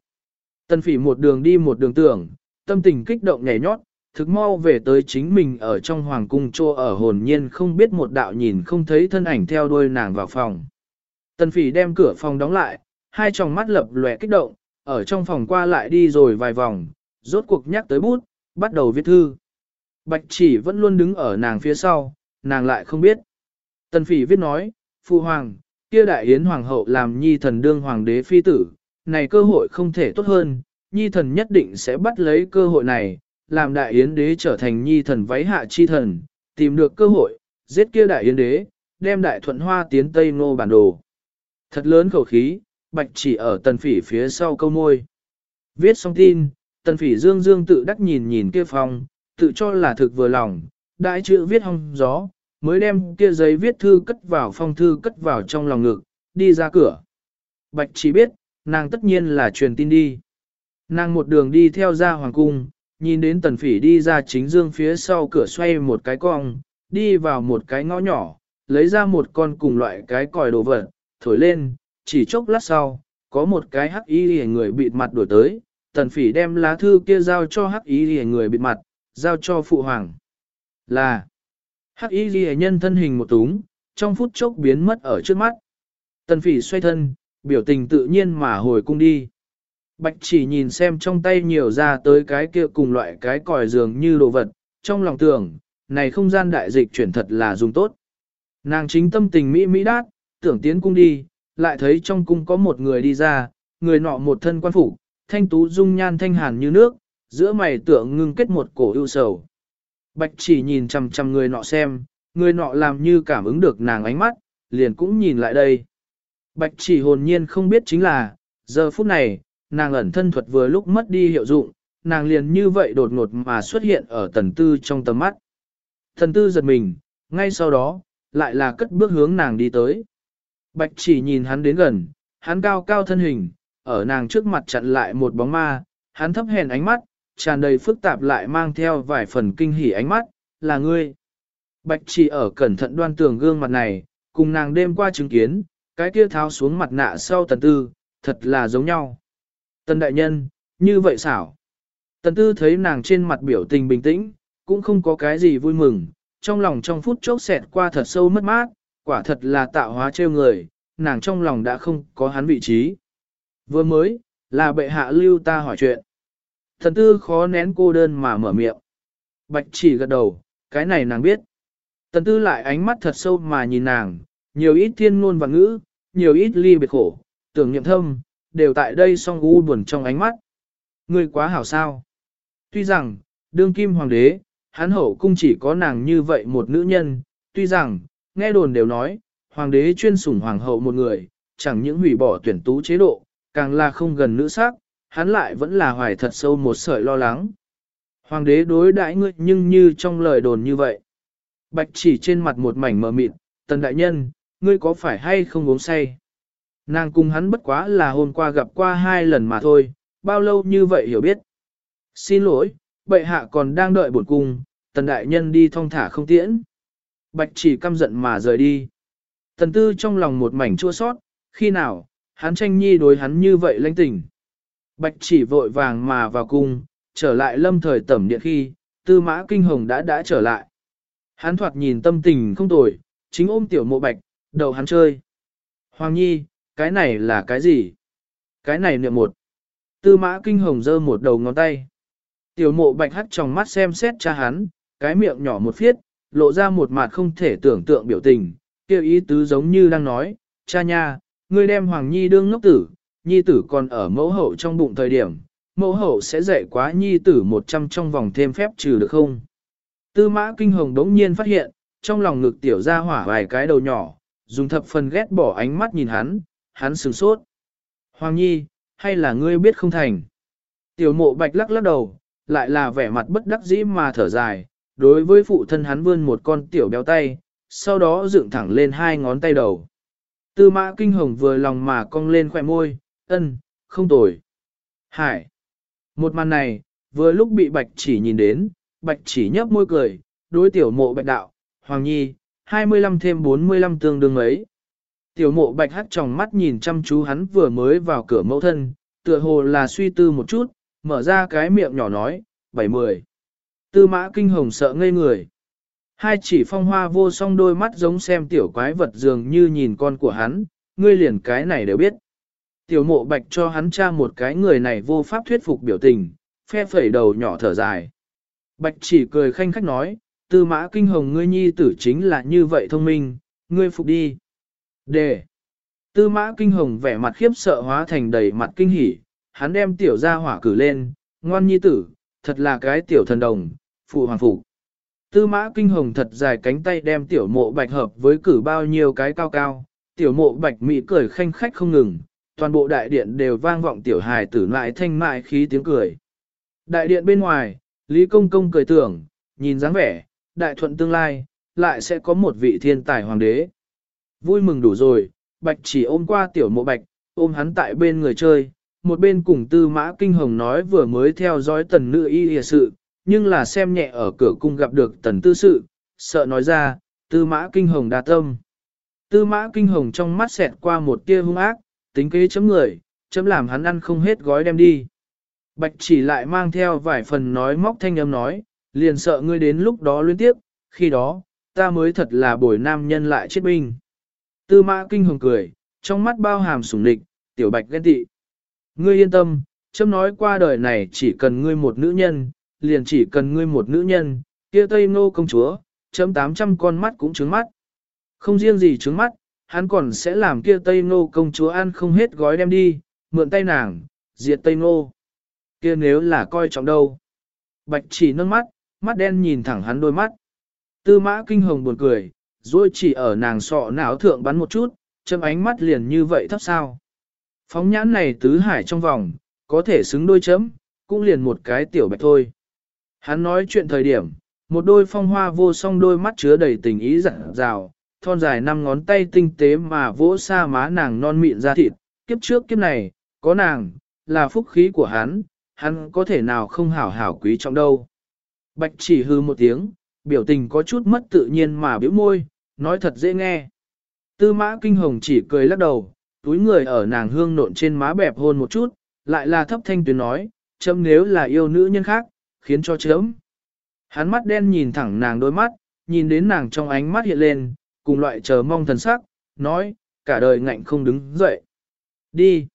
Tần phỉ một đường đi một đường tưởng, tâm tình kích động nhảy nhót, thực mau về tới chính mình ở trong hoàng cung trô ở hồn nhiên không biết một đạo nhìn không thấy thân ảnh theo đuôi nàng vào phòng. Tần phỉ đem cửa phòng đóng lại, hai tròng mắt lập lòe kích động, ở trong phòng qua lại đi rồi vài vòng, rốt cuộc nhắc tới bút, bắt đầu viết thư. Bạch chỉ vẫn luôn đứng ở nàng phía sau, nàng lại không biết. Tần phỉ viết nói, Phụ Hoàng, kia đại yến hoàng hậu làm nhi thần đương hoàng đế phi tử, này cơ hội không thể tốt hơn, nhi thần nhất định sẽ bắt lấy cơ hội này, làm đại yến đế trở thành nhi thần váy hạ chi thần, tìm được cơ hội, giết kia đại yến đế, đem đại thuận hoa tiến tây ngô bản đồ. Thật lớn khẩu khí, bạch chỉ ở tần phỉ phía sau câu môi. Viết xong tin, tần phỉ dương dương tự đắc nhìn nhìn kia phòng, tự cho là thực vừa lòng, đại chữ viết hong gió, mới đem kia giấy viết thư cất vào phong thư cất vào trong lòng ngực, đi ra cửa. Bạch chỉ biết, nàng tất nhiên là truyền tin đi. Nàng một đường đi theo ra hoàng cung, nhìn đến tần phỉ đi ra chính dương phía sau cửa xoay một cái cong, đi vào một cái ngõ nhỏ, lấy ra một con cùng loại cái còi đồ vật, thổi lên, chỉ chốc lát sau, có một cái hắc y lìa người bịt mặt đổi tới, tần phỉ đem lá thư kia giao cho hắc y lìa người bịt mặt, giao cho phụ hoàng. Là, hắc y lìa nhân thân hình một túng, trong phút chốc biến mất ở trước mắt. Tần phỉ xoay thân, biểu tình tự nhiên mà hồi cung đi. Bạch chỉ nhìn xem trong tay nhiều ra tới cái kia cùng loại cái còi dường như đồ vật, trong lòng tưởng, này không gian đại dịch chuyển thật là dùng tốt. Nàng chính tâm tình mỹ mỹ đát, tưởng tiến cung đi, lại thấy trong cung có một người đi ra, người nọ một thân quan phủ, thanh tú dung nhan thanh hàn như nước, giữa mày tưởng ngưng kết một cổ ưu sầu. Bạch chỉ nhìn chằm chằm người nọ xem, người nọ làm như cảm ứng được nàng ánh mắt, liền cũng nhìn lại đây. Bạch chỉ hồn nhiên không biết chính là, giờ phút này, nàng ẩn thân thuật vừa lúc mất đi hiệu dụng, nàng liền như vậy đột ngột mà xuất hiện ở tần tư trong tầm mắt. Thần tư giật mình, ngay sau đó, lại là cất bước hướng nàng đi tới. Bạch chỉ nhìn hắn đến gần, hắn cao cao thân hình, ở nàng trước mặt chặn lại một bóng ma, hắn thấp hèn ánh mắt, tràn đầy phức tạp lại mang theo vài phần kinh hỉ ánh mắt, là ngươi. Bạch chỉ ở cẩn thận đoan tường gương mặt này, cùng nàng đêm qua chứng kiến, cái kia tháo xuống mặt nạ sau tần tư, thật là giống nhau. Tần đại nhân, như vậy xảo. Tần tư thấy nàng trên mặt biểu tình bình tĩnh, cũng không có cái gì vui mừng, trong lòng trong phút chốc xẹt qua thật sâu mất mát, quả thật là tạo hóa trêu người, nàng trong lòng đã không có hắn vị trí. Vừa mới, là bệ hạ lưu ta hỏi chuyện. Thần tư khó nén cô đơn mà mở miệng. Bạch chỉ gật đầu, cái này nàng biết. Tần tư lại ánh mắt thật sâu mà nhìn nàng, nhiều ít thiên ngôn và ngữ, nhiều ít ly biệt khổ, tưởng niệm thâm, đều tại đây song u buồn trong ánh mắt. Ngươi quá hảo sao. Tuy rằng, đương kim hoàng đế, hắn hậu cung chỉ có nàng như vậy một nữ nhân, tuy rằng, nghe đồn đều nói, hoàng đế chuyên sủng hoàng hậu một người, chẳng những hủy bỏ tuyển tú chế độ, càng là không gần nữ sắc, hắn lại vẫn là hoài thật sâu một sợi lo lắng. Hoàng đế đối đãi ngươi nhưng như trong lời đồn như vậy. Bạch chỉ trên mặt một mảnh mờ mịt, tần đại nhân, ngươi có phải hay không uống say? Nàng cùng hắn bất quá là hôm qua gặp qua hai lần mà thôi, bao lâu như vậy hiểu biết. Xin lỗi, bệ hạ còn đang đợi bổn cung, tần đại nhân đi thong thả không tiễn. Bạch chỉ căm giận mà rời đi. Tần tư trong lòng một mảnh chua sót, khi nào, hắn tranh nhi đối hắn như vậy lãnh tình. Bạch chỉ vội vàng mà vào cung, trở lại lâm thời tẩm điện khi, tư mã kinh hồng đã đã trở lại. Hắn thoạt nhìn tâm tình không tồi, chính ôm tiểu mộ bạch, đầu hắn chơi. Hoàng nhi, cái này là cái gì? Cái này niệm một. Tư mã kinh hồng giơ một đầu ngón tay. Tiểu mộ bạch hắt trong mắt xem xét cha hắn, cái miệng nhỏ một phiết, lộ ra một mặt không thể tưởng tượng biểu tình, kêu ý tứ giống như đang nói, cha nha, ngươi đem Hoàng Nhi đương ngốc tử, Nhi tử còn ở mẫu hậu trong bụng thời điểm, mẫu hậu sẽ dạy quá Nhi tử một trăm trong vòng thêm phép trừ được không? Tư mã kinh hồng đống nhiên phát hiện, trong lòng ngực tiểu ra hỏa vài cái đầu nhỏ, dùng thập phần ghét bỏ ánh mắt nhìn hắn, hắn sửng sốt. Hoàng Nhi, hay là ngươi biết không thành? Tiểu mộ bạch lắc lắc đầu, lại là vẻ mặt bất đắc dĩ mà thở dài, đối với phụ thân hắn vươn một con tiểu béo tay, sau đó dựng thẳng lên hai ngón tay đầu. Tư mã kinh hồng vừa lòng mà cong lên khỏe môi, ân, không tồi. Hải. Một màn này, vừa lúc bị bạch chỉ nhìn đến, bạch chỉ nhấp môi cười, đối tiểu mộ bạch đạo, Hoàng Nhi, 25 thêm 45 tương đương ấy. Tiểu mộ bạch hắt tròng mắt nhìn chăm chú hắn vừa mới vào cửa mẫu thân, tựa hồ là suy tư một chút, mở ra cái miệng nhỏ nói, 70. Tư mã kinh hồng sợ ngây người. Hai chỉ phong hoa vô song đôi mắt giống xem tiểu quái vật dường như nhìn con của hắn, ngươi liền cái này đều biết. Tiểu mộ bạch cho hắn tra một cái người này vô pháp thuyết phục biểu tình, phe phẩy đầu nhỏ thở dài. Bạch chỉ cười khanh khách nói, tư mã kinh hồng ngươi nhi tử chính là như vậy thông minh, ngươi phục đi. Đề. Tư mã kinh hồng vẻ mặt khiếp sợ hóa thành đầy mặt kinh hỉ, hắn đem tiểu ra hỏa cử lên, ngoan nhi tử, thật là cái tiểu thần đồng, phụ hoàng phủ. Tư mã kinh hồng thật dài cánh tay đem tiểu mộ bạch hợp với cử bao nhiêu cái cao cao, tiểu mộ bạch mỹ cười khanh khách không ngừng, toàn bộ đại điện đều vang vọng tiểu hài tử lại thanh mại khí tiếng cười. Đại điện bên ngoài, Lý Công Công cười tưởng, nhìn dáng vẻ, đại thuận tương lai, lại sẽ có một vị thiên tài hoàng đế. Vui mừng đủ rồi, bạch chỉ ôm qua tiểu mộ bạch, ôm hắn tại bên người chơi, một bên cùng tư mã kinh hồng nói vừa mới theo dõi tần nữ y hìa sự, nhưng là xem nhẹ ở cửa cung gặp được tần tư sự, sợ nói ra, tư mã kinh hồng đa tâm. Tư mã kinh hồng trong mắt xẹt qua một tia hung ác, tính kế chấm người, chấm làm hắn ăn không hết gói đem đi. Bạch chỉ lại mang theo vài phần nói móc thanh âm nói, liền sợ ngươi đến lúc đó liên tiếp, khi đó, ta mới thật là bồi nam nhân lại chết binh. Tư mã kinh hồng cười, trong mắt bao hàm sủng địch, tiểu bạch ghen tị. Ngươi yên tâm, chấm nói qua đời này chỉ cần ngươi một nữ nhân, liền chỉ cần ngươi một nữ nhân, kia tây nô công chúa, chấm 800 con mắt cũng trướng mắt. Không riêng gì trướng mắt, hắn còn sẽ làm kia tây nô công chúa ăn không hết gói đem đi, mượn tay nàng, diệt tây nô. Kia nếu là coi trọng đâu. Bạch chỉ nâng mắt, mắt đen nhìn thẳng hắn đôi mắt. Tư mã kinh hồng buồn cười, rồi chỉ ở nàng sọ não thượng bắn một chút, châm ánh mắt liền như vậy thấp sao. Phóng nhãn này tứ hải trong vòng, có thể xứng đôi chấm, cũng liền một cái tiểu bạch thôi. Hắn nói chuyện thời điểm, một đôi phong hoa vô song đôi mắt chứa đầy tình ý dặn dào, thon dài năm ngón tay tinh tế mà vỗ xa má nàng non mịn ra thịt, kiếp trước kiếp này, có nàng, là phúc khí của hắn, hắn có thể nào không hảo hảo quý trọng đâu. Bạch chỉ hư một tiếng, biểu tình có chút mất tự nhiên mà biểu môi, nói thật dễ nghe. Tư mã kinh hồng chỉ cười lắc đầu, túi người ở nàng hương nộn trên má bẹp hôn một chút, lại là thấp thanh tuyến nói, châm nếu là yêu nữ nhân khác, khiến cho chớm, Hắn mắt đen nhìn thẳng nàng đôi mắt, nhìn đến nàng trong ánh mắt hiện lên, cùng loại chờ mong thần sắc, nói, cả đời ngạnh không đứng dậy. Đi.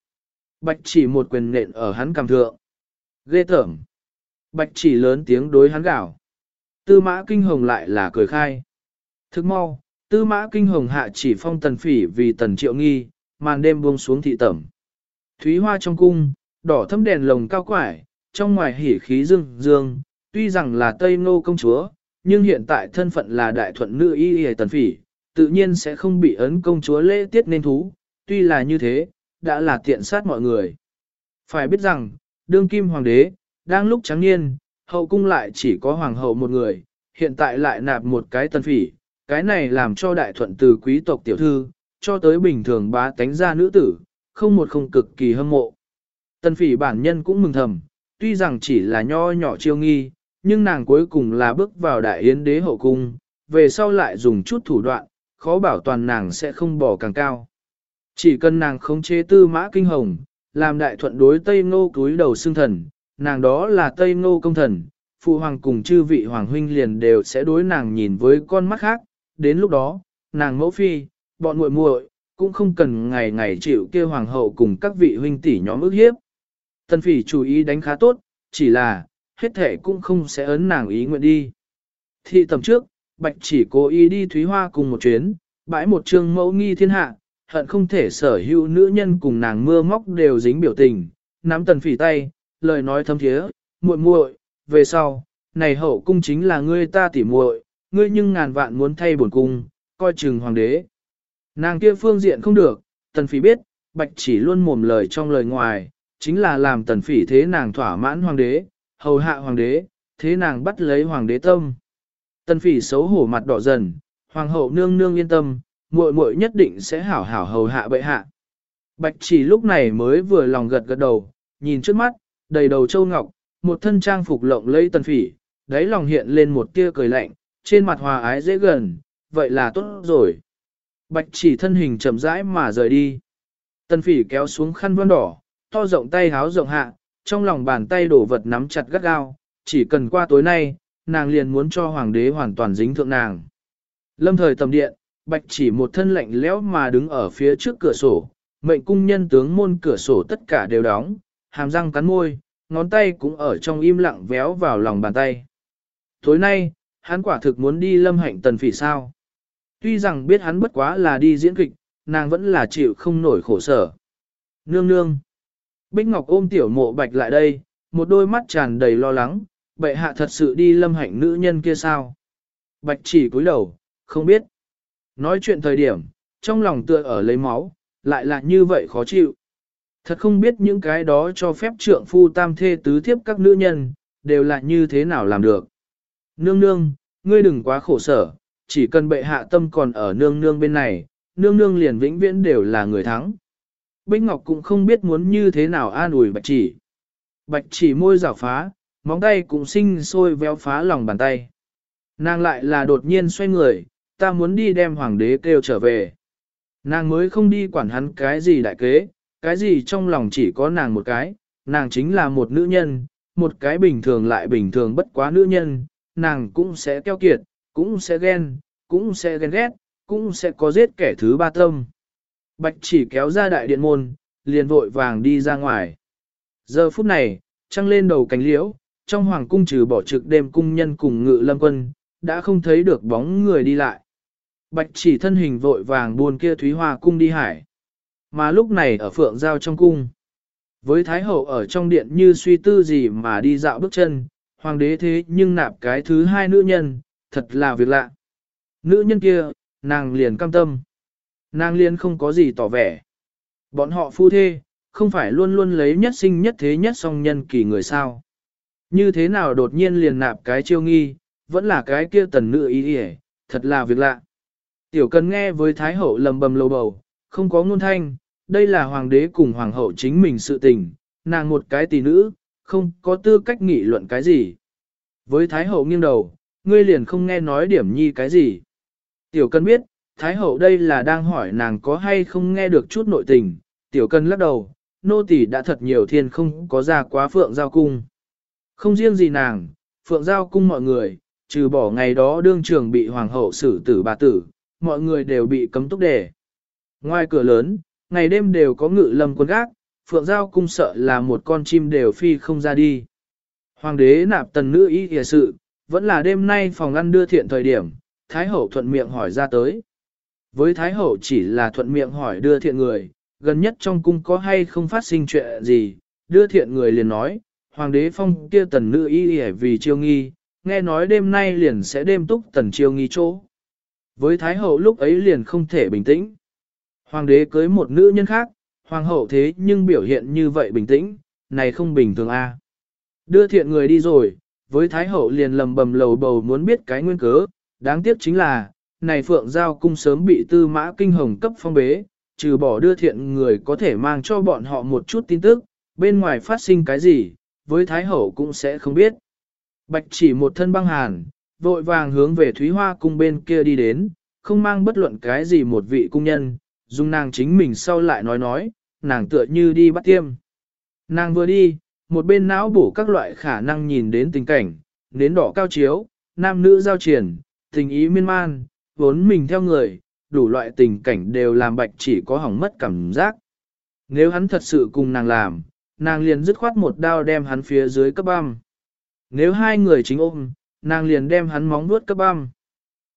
Bạch chỉ một quyền nện ở hắn cầm thượng. Ghê tởm. Bạch chỉ lớn tiếng đối hắn gào. Tư mã kinh hồng lại là cười khai. Thức mau, tư mã kinh hồng hạ chỉ phong tần phỉ vì tần triệu nghi, màn đêm buông xuống thị tẩm. Thúy hoa trong cung, đỏ thấm đèn lồng cao quải, trong ngoài hỉ khí dương dương, tuy rằng là Tây Ngô công chúa, nhưng hiện tại thân phận là đại thuận nữ y y tần phỉ, tự nhiên sẽ không bị ấn công chúa lễ tiết nên thú, tuy là như thế, đã là tiện sát mọi người. Phải biết rằng, đương kim hoàng đế, đang lúc trắng niên, hậu cung lại chỉ có hoàng hậu một người, hiện tại lại nạp một cái tần phỉ, cái này làm cho đại thuận từ quý tộc tiểu thư, cho tới bình thường bá tánh ra nữ tử, không một không cực kỳ hâm mộ. Tần phỉ bản nhân cũng mừng thầm, tuy rằng chỉ là nho nhỏ chiêu nghi, nhưng nàng cuối cùng là bước vào đại yến đế hậu cung, về sau lại dùng chút thủ đoạn, khó bảo toàn nàng sẽ không bỏ càng cao. Chỉ cần nàng khống chế tư mã kinh hồng, làm đại thuận đối Tây Ngô cúi đầu xương thần, nàng đó là Tây Ngô công thần, phụ hoàng cùng chư vị hoàng huynh liền đều sẽ đối nàng nhìn với con mắt khác, đến lúc đó, nàng mẫu phi, bọn muội muội cũng không cần ngày ngày chịu kia hoàng hậu cùng các vị huynh tỷ nhóm ức hiếp. Tần phỉ chủ ý đánh khá tốt, chỉ là, hết thể cũng không sẽ ấn nàng ý nguyện đi. Thị tầm trước, bạch chỉ cố ý đi Thúy Hoa cùng một chuyến, bãi một trường mẫu nghi thiên hạ, hận không thể sở hữu nữ nhân cùng nàng mưa móc đều dính biểu tình, nắm tần phỉ tay, lời nói thâm thiế, muội muội, về sau, này hậu cung chính là ngươi ta tỉ muội, ngươi nhưng ngàn vạn muốn thay bổn cung, coi chừng hoàng đế. Nàng kia phương diện không được, tần phỉ biết, bạch chỉ luôn mồm lời trong lời ngoài, chính là làm tần phỉ thế nàng thỏa mãn hoàng đế, hầu hạ hoàng đế, thế nàng bắt lấy hoàng đế tâm. Tần phỉ xấu hổ mặt đỏ dần, hoàng hậu nương nương yên tâm, muội muội nhất định sẽ hảo hảo hầu hạ bệ hạ. Bạch chỉ lúc này mới vừa lòng gật gật đầu, nhìn trước mắt, đầy đầu châu ngọc, một thân trang phục lộng lẫy tần phỉ, đáy lòng hiện lên một tia cười lạnh, trên mặt hòa ái dễ gần, vậy là tốt rồi. Bạch chỉ thân hình chậm rãi mà rời đi. Tần phỉ kéo xuống khăn vân đỏ, to rộng tay háo rộng hạ, trong lòng bàn tay đổ vật nắm chặt gắt gao, chỉ cần qua tối nay, nàng liền muốn cho hoàng đế hoàn toàn dính thượng nàng. Lâm thời tầm điện, bạch chỉ một thân lạnh lẽo mà đứng ở phía trước cửa sổ, mệnh cung nhân tướng môn cửa sổ tất cả đều đóng, hàm răng cắn môi, ngón tay cũng ở trong im lặng véo vào lòng bàn tay. Tối nay, hắn quả thực muốn đi lâm hạnh tần phỉ sao. Tuy rằng biết hắn bất quá là đi diễn kịch, nàng vẫn là chịu không nổi khổ sở. Nương nương. Bích Ngọc ôm tiểu mộ bạch lại đây, một đôi mắt tràn đầy lo lắng, bệ hạ thật sự đi lâm hạnh nữ nhân kia sao? Bạch chỉ cúi đầu, không biết. Nói chuyện thời điểm, trong lòng tựa ở lấy máu, lại là như vậy khó chịu. Thật không biết những cái đó cho phép trượng phu tam thê tứ thiếp các nữ nhân, đều là như thế nào làm được. Nương nương, ngươi đừng quá khổ sở, chỉ cần bệ hạ tâm còn ở nương nương bên này, nương nương liền vĩnh viễn đều là người thắng. Bích Ngọc cũng không biết muốn như thế nào an ủi bạch chỉ. Bạch chỉ môi rào phá, móng tay cũng sinh sôi véo phá lòng bàn tay. Nàng lại là đột nhiên xoay người, ta muốn đi đem hoàng đế kêu trở về. Nàng mới không đi quản hắn cái gì đại kế, cái gì trong lòng chỉ có nàng một cái, nàng chính là một nữ nhân, một cái bình thường lại bình thường bất quá nữ nhân, nàng cũng sẽ keo kiệt, cũng sẽ ghen, cũng sẽ ghen ghét, cũng sẽ có giết kẻ thứ ba tâm. Bạch chỉ kéo ra đại điện môn, liền vội vàng đi ra ngoài. Giờ phút này, trăng lên đầu cánh liễu, trong hoàng cung trừ bỏ trực đêm cung nhân cùng ngự lâm quân, đã không thấy được bóng người đi lại. Bạch chỉ thân hình vội vàng buồn kia Thúy Hoa cung đi hải. Mà lúc này ở phượng giao trong cung. Với Thái Hậu ở trong điện như suy tư gì mà đi dạo bước chân, hoàng đế thế nhưng nạp cái thứ hai nữ nhân, thật là việc lạ. Nữ nhân kia, nàng liền cam tâm. Nàng liên không có gì tỏ vẻ. Bọn họ phu thê, không phải luôn luôn lấy nhất sinh nhất thế nhất song nhân kỳ người sao. Như thế nào đột nhiên liền nạp cái chiêu nghi, vẫn là cái kia tần nữ ý hề, thật là việc lạ. Tiểu cần nghe với Thái Hậu lầm bầm lầu bầu, không có ngôn thanh, đây là hoàng đế cùng hoàng hậu chính mình sự tình, nàng một cái tỷ nữ, không có tư cách nghị luận cái gì. Với Thái Hậu nghiêng đầu, ngươi liền không nghe nói điểm nhi cái gì. Tiểu cần biết, Thái Hậu đây là đang hỏi nàng có hay không nghe được chút nội tình, tiểu cần lắc đầu, nô tỳ đã thật nhiều thiên không có ra quá phượng giao cung. Không riêng gì nàng, phượng giao cung mọi người, trừ bỏ ngày đó đương trường bị hoàng hậu xử tử bà tử, mọi người đều bị cấm túc đề. Ngoài cửa lớn, ngày đêm đều có ngự lâm quân gác, phượng giao cung sợ là một con chim đều phi không ra đi. Hoàng đế nạp tần nữ ý kìa sự, vẫn là đêm nay phòng ăn đưa thiện thời điểm, Thái hậu thuận miệng hỏi ra tới. Với Thái hậu chỉ là thuận miệng hỏi đưa thiện người, gần nhất trong cung có hay không phát sinh chuyện gì, đưa thiện người liền nói, Hoàng đế phong kia tần nữ y vì chiêu nghi, nghe nói đêm nay liền sẽ đêm túc tần chiêu nghi chỗ. Với Thái hậu lúc ấy liền không thể bình tĩnh. Hoàng đế cưới một nữ nhân khác, hoàng hậu thế nhưng biểu hiện như vậy bình tĩnh, này không bình thường a. Đưa thiện người đi rồi, với Thái hậu liền lầm bầm lầu bầu muốn biết cái nguyên cớ, đáng tiếc chính là, này phượng giao cung sớm bị tư mã kinh hồng cấp phong bế, trừ bỏ đưa thiện người có thể mang cho bọn họ một chút tin tức, bên ngoài phát sinh cái gì, với Thái hậu cũng sẽ không biết. Bạch chỉ một thân băng hàn, vội vàng hướng về Thúy Hoa cung bên kia đi đến, không mang bất luận cái gì một vị cung nhân, dùng nàng chính mình sau lại nói nói, nàng tựa như đi bắt tiêm. Nàng vừa đi, một bên não bổ các loại khả năng nhìn đến tình cảnh, đến đỏ cao chiếu, nam nữ giao triển, tình ý miên man, vốn mình theo người, đủ loại tình cảnh đều làm bạch chỉ có hỏng mất cảm giác. Nếu hắn thật sự cùng nàng làm, nàng liền dứt khoát một đao đem hắn phía dưới cấp băm. Nếu hai người chính ôm, nàng liền đem hắn móng vuốt cấp băm.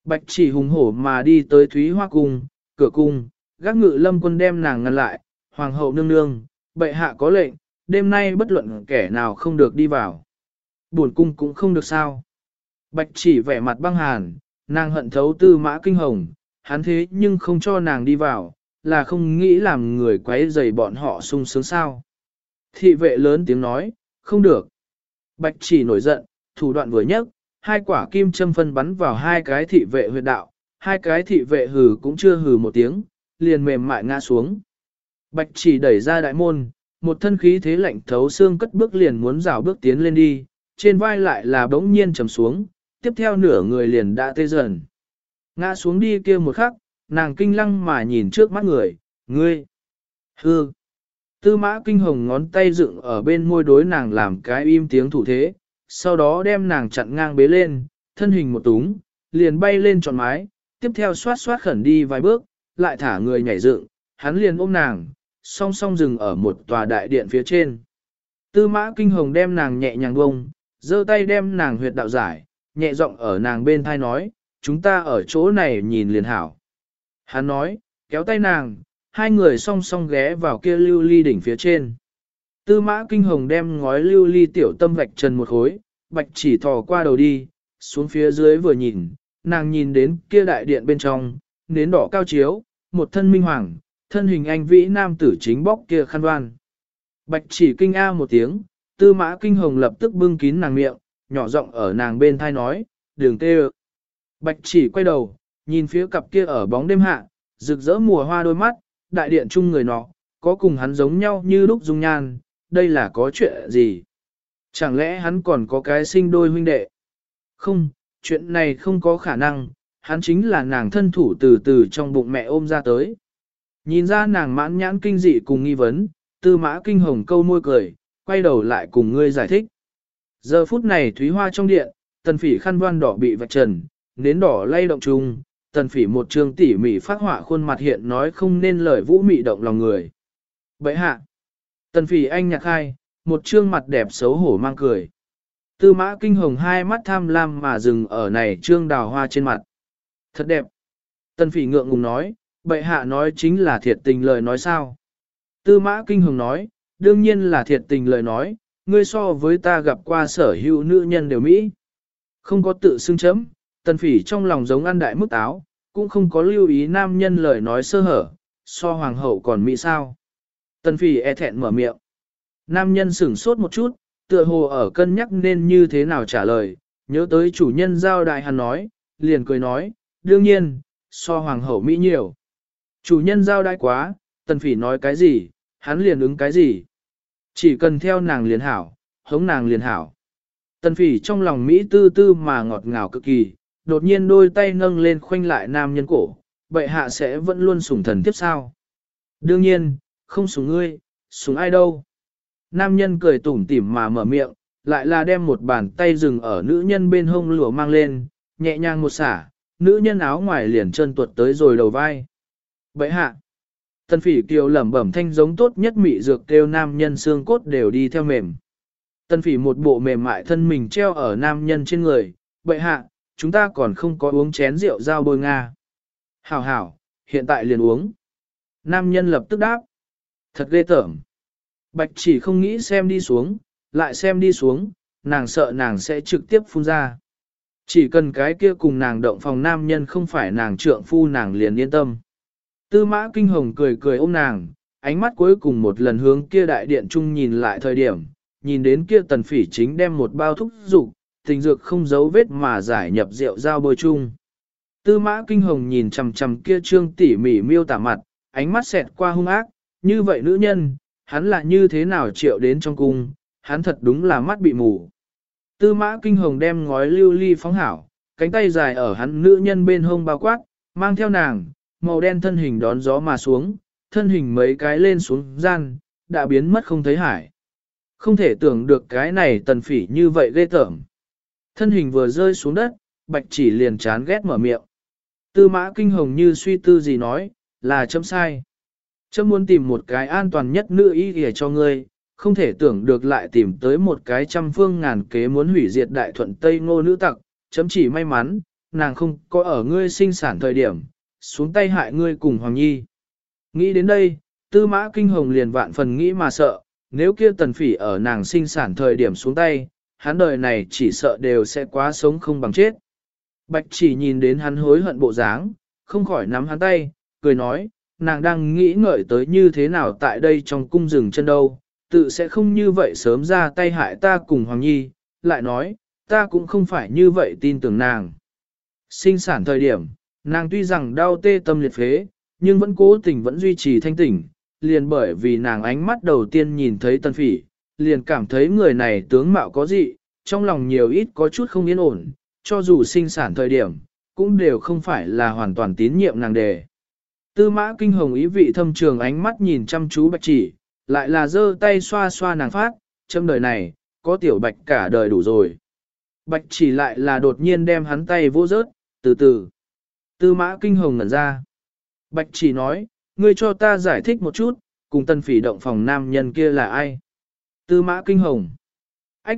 Bạch chỉ hùng hổ mà đi tới Thúy Hoa Cung, cửa cung, gác ngự lâm quân đem nàng ngăn lại, hoàng hậu nương nương, bệ hạ có lệnh, đêm nay bất luận kẻ nào không được đi vào. Buồn cung cũng không được sao. Bạch chỉ vẻ mặt băng hàn, nàng hận thấu tư mã kinh hồng, hắn thế nhưng không cho nàng đi vào, là không nghĩ làm người quấy rầy bọn họ sung sướng sao. Thị vệ lớn tiếng nói, không được. Bạch chỉ nổi giận, thủ đoạn vừa nhất, hai quả kim châm phân bắn vào hai cái thị vệ huyệt đạo, hai cái thị vệ hừ cũng chưa hừ một tiếng, liền mềm mại ngã xuống. Bạch chỉ đẩy ra đại môn, một thân khí thế lạnh thấu xương cất bước liền muốn rào bước tiến lên đi, trên vai lại là bỗng nhiên trầm xuống, tiếp theo nửa người liền đã tê dần. Ngã xuống đi kia một khắc, nàng kinh lăng mà nhìn trước mắt người, ngươi, hư. Tư mã kinh hồng ngón tay dựng ở bên môi đối nàng làm cái im tiếng thủ thế, sau đó đem nàng chặn ngang bế lên, thân hình một túng, liền bay lên tròn mái, tiếp theo xoát xoát khẩn đi vài bước, lại thả người nhảy dựng, hắn liền ôm nàng, song song dừng ở một tòa đại điện phía trên. Tư mã kinh hồng đem nàng nhẹ nhàng bông, giơ tay đem nàng huyệt đạo giải, nhẹ giọng ở nàng bên thai nói, chúng ta ở chỗ này nhìn liền hảo. Hắn nói, kéo tay nàng, hai người song song ghé vào kia lưu ly đỉnh phía trên. Tư mã kinh hồng đem ngói lưu ly tiểu tâm vạch trần một khối, bạch chỉ thò qua đầu đi, xuống phía dưới vừa nhìn, nàng nhìn đến kia đại điện bên trong, nến đỏ cao chiếu, một thân minh hoàng, thân hình anh vĩ nam tử chính bóc kia khăn đoan. Bạch chỉ kinh a một tiếng, tư mã kinh hồng lập tức bưng kín nàng miệng, nhỏ giọng ở nàng bên thai nói, đường tê Bạch chỉ quay đầu, nhìn phía cặp kia ở bóng đêm hạ, rực rỡ mùa hoa đôi mắt, đại điện chung người nọ, có cùng hắn giống nhau như lúc dung nhan, đây là có chuyện gì? Chẳng lẽ hắn còn có cái sinh đôi huynh đệ? Không, chuyện này không có khả năng, hắn chính là nàng thân thủ từ từ trong bụng mẹ ôm ra tới. Nhìn ra nàng mãn nhãn kinh dị cùng nghi vấn, tư mã kinh hồng câu môi cười, quay đầu lại cùng ngươi giải thích. Giờ phút này thúy hoa trong điện, tần phỉ khăn voan đỏ bị vạch trần, nến đỏ lay động chung, tần phỉ một trường tỉ mỉ phát họa khuôn mặt hiện nói không nên lời vũ mị động lòng người. Bậy hạ, tần phỉ anh nhạc hai, một trương mặt đẹp xấu hổ mang cười. Tư mã kinh hồng hai mắt tham lam mà dừng ở này trương đào hoa trên mặt. Thật đẹp. Tần phỉ ngượng ngùng nói, bệ hạ nói chính là thiệt tình lời nói sao. Tư mã kinh hồng nói, đương nhiên là thiệt tình lời nói, ngươi so với ta gặp qua sở hữu nữ nhân đều Mỹ. Không có tự xưng chấm, tần phỉ trong lòng giống ăn đại mức áo, cũng không có lưu ý nam nhân lời nói sơ hở, so hoàng hậu còn Mỹ sao. Tần phỉ e thẹn mở miệng. Nam nhân sửng sốt một chút, tựa hồ ở cân nhắc nên như thế nào trả lời, nhớ tới chủ nhân giao đại hắn nói, liền cười nói, đương nhiên, so hoàng hậu Mỹ nhiều. Chủ nhân giao đại quá, tần phỉ nói cái gì, hắn liền ứng cái gì. Chỉ cần theo nàng liền hảo, hống nàng liền hảo. Tần phỉ trong lòng Mỹ tư tư mà ngọt ngào cực kỳ, đột nhiên đôi tay nâng lên khoanh lại nam nhân cổ, bệ hạ sẽ vẫn luôn sủng thần tiếp sao. Đương nhiên, không sủng ngươi, sủng ai đâu. Nam nhân cười tủm tỉm mà mở miệng, lại là đem một bàn tay dừng ở nữ nhân bên hông lửa mang lên, nhẹ nhàng một xả, nữ nhân áo ngoài liền chân tuột tới rồi đầu vai. Bệ hạ, Tần phỉ kiều lẩm bẩm thanh giống tốt nhất mị dược kêu nam nhân xương cốt đều đi theo mềm. Tần phỉ một bộ mềm mại thân mình treo ở nam nhân trên người, bậy hạ, chúng ta còn không có uống chén rượu giao bôi Nga. Hảo hảo, hiện tại liền uống. Nam nhân lập tức đáp. Thật ghê tởm. Bạch chỉ không nghĩ xem đi xuống, lại xem đi xuống, nàng sợ nàng sẽ trực tiếp phun ra. Chỉ cần cái kia cùng nàng động phòng nam nhân không phải nàng trượng phu nàng liền yên tâm. Tư mã kinh hồng cười cười ôm nàng, ánh mắt cuối cùng một lần hướng kia đại điện trung nhìn lại thời điểm, nhìn đến kia tần phỉ chính đem một bao thúc dục tình dược không giấu vết mà giải nhập rượu giao bôi chung. Tư mã kinh hồng nhìn chằm chằm kia trương tỉ mỉ miêu tả mặt, ánh mắt xẹt qua hung ác, như vậy nữ nhân, hắn là như thế nào triệu đến trong cung, hắn thật đúng là mắt bị mù. Tư mã kinh hồng đem ngói lưu ly phóng hảo, cánh tay dài ở hắn nữ nhân bên hông bao quát, mang theo nàng, màu đen thân hình đón gió mà xuống, thân hình mấy cái lên xuống gian, đã biến mất không thấy hải. Không thể tưởng được cái này tần phỉ như vậy ghê tởm. Thân hình vừa rơi xuống đất, bạch chỉ liền chán ghét mở miệng. Tư mã kinh hồng như suy tư gì nói, là chấm sai. Chấm muốn tìm một cái an toàn nhất nữ ý để cho ngươi, không thể tưởng được lại tìm tới một cái trăm phương ngàn kế muốn hủy diệt đại thuận Tây ngô nữ tặc, chấm chỉ may mắn, nàng không có ở ngươi sinh sản thời điểm, xuống tay hại ngươi cùng Hoàng Nhi. Nghĩ đến đây, tư mã kinh hồng liền vạn phần nghĩ mà sợ, nếu kia tần phỉ ở nàng sinh sản thời điểm xuống tay, hắn đời này chỉ sợ đều sẽ quá sống không bằng chết. Bạch chỉ nhìn đến hắn hối hận bộ dáng, không khỏi nắm hắn tay, cười nói, nàng đang nghĩ ngợi tới như thế nào tại đây trong cung rừng chân đâu, tự sẽ không như vậy sớm ra tay hại ta cùng Hoàng Nhi, lại nói, ta cũng không phải như vậy tin tưởng nàng. Sinh sản thời điểm, nàng tuy rằng đau tê tâm liệt phế, nhưng vẫn cố tình vẫn duy trì thanh tỉnh, liền bởi vì nàng ánh mắt đầu tiên nhìn thấy tân phỉ, liền cảm thấy người này tướng mạo có gì, trong lòng nhiều ít có chút không yên ổn, cho dù sinh sản thời điểm, cũng đều không phải là hoàn toàn tín nhiệm nàng đề. Tư mã kinh hồng ý vị thâm trường ánh mắt nhìn chăm chú bạch chỉ, lại là giơ tay xoa xoa nàng phát, trong đời này, có tiểu bạch cả đời đủ rồi. Bạch chỉ lại là đột nhiên đem hắn tay vô rớt, từ từ. Tư mã kinh hồng ngẩn ra. Bạch chỉ nói, ngươi cho ta giải thích một chút, cùng tân phỉ động phòng nam nhân kia là ai? Tư mã kinh hồng. Ách.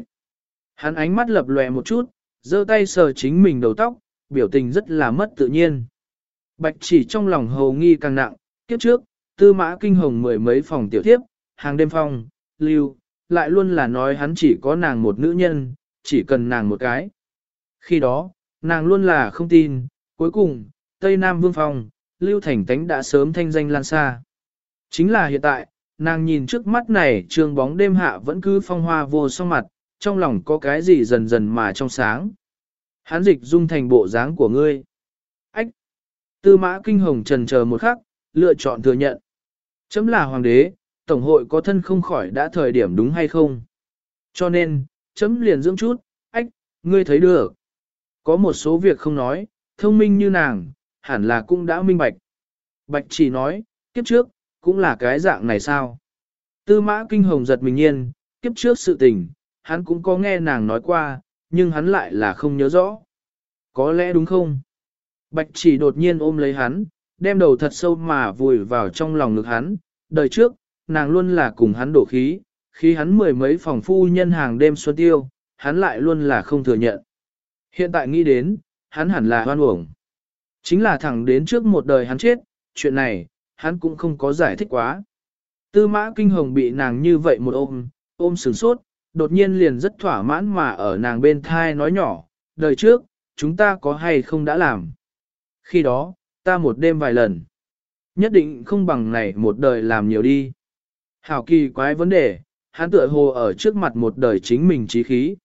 Hắn ánh mắt lập lòe một chút, giơ tay sờ chính mình đầu tóc, biểu tình rất là mất tự nhiên. Bạch chỉ trong lòng hầu nghi càng nặng, kiếp trước, tư mã kinh hồng mười mấy phòng tiểu thiếp, hàng đêm phòng, lưu, lại luôn là nói hắn chỉ có nàng một nữ nhân, chỉ cần nàng một cái. Khi đó, nàng luôn là không tin, cuối cùng, Tây Nam Vương Phong, Lưu Thành Tánh đã sớm thanh danh lan xa. Chính là hiện tại, nàng nhìn trước mắt này trường bóng đêm hạ vẫn cứ phong hoa vô song mặt, trong lòng có cái gì dần dần mà trong sáng. Hán dịch dung thành bộ dáng của ngươi. Ách! Tư mã kinh hồng trần chờ một khắc, lựa chọn thừa nhận. Chấm là hoàng đế, tổng hội có thân không khỏi đã thời điểm đúng hay không. Cho nên, chấm liền dưỡng chút, ách, ngươi thấy được. Có một số việc không nói, thông minh như nàng, hẳn là cũng đã minh bạch. Bạch chỉ nói, kiếp trước, cũng là cái dạng này sao? Tư mã kinh hồng giật mình nhiên, kiếp trước sự tình, hắn cũng có nghe nàng nói qua, nhưng hắn lại là không nhớ rõ. Có lẽ đúng không? Bạch chỉ đột nhiên ôm lấy hắn, đem đầu thật sâu mà vùi vào trong lòng ngực hắn. Đời trước, nàng luôn là cùng hắn đổ khí, khi hắn mười mấy phòng phu nhân hàng đêm xuân tiêu, hắn lại luôn là không thừa nhận. Hiện tại nghĩ đến, hắn hẳn là hoan uổng. Chính là thẳng đến trước một đời hắn chết, chuyện này, hắn cũng không có giải thích quá. Tư mã kinh hồng bị nàng như vậy một ôm, ôm sừng sốt, đột nhiên liền rất thỏa mãn mà ở nàng bên thai nói nhỏ, đời trước, chúng ta có hay không đã làm. Khi đó, ta một đêm vài lần. Nhất định không bằng này một đời làm nhiều đi. Hảo kỳ quái vấn đề, hắn tựa hồ ở trước mặt một đời chính mình trí khí.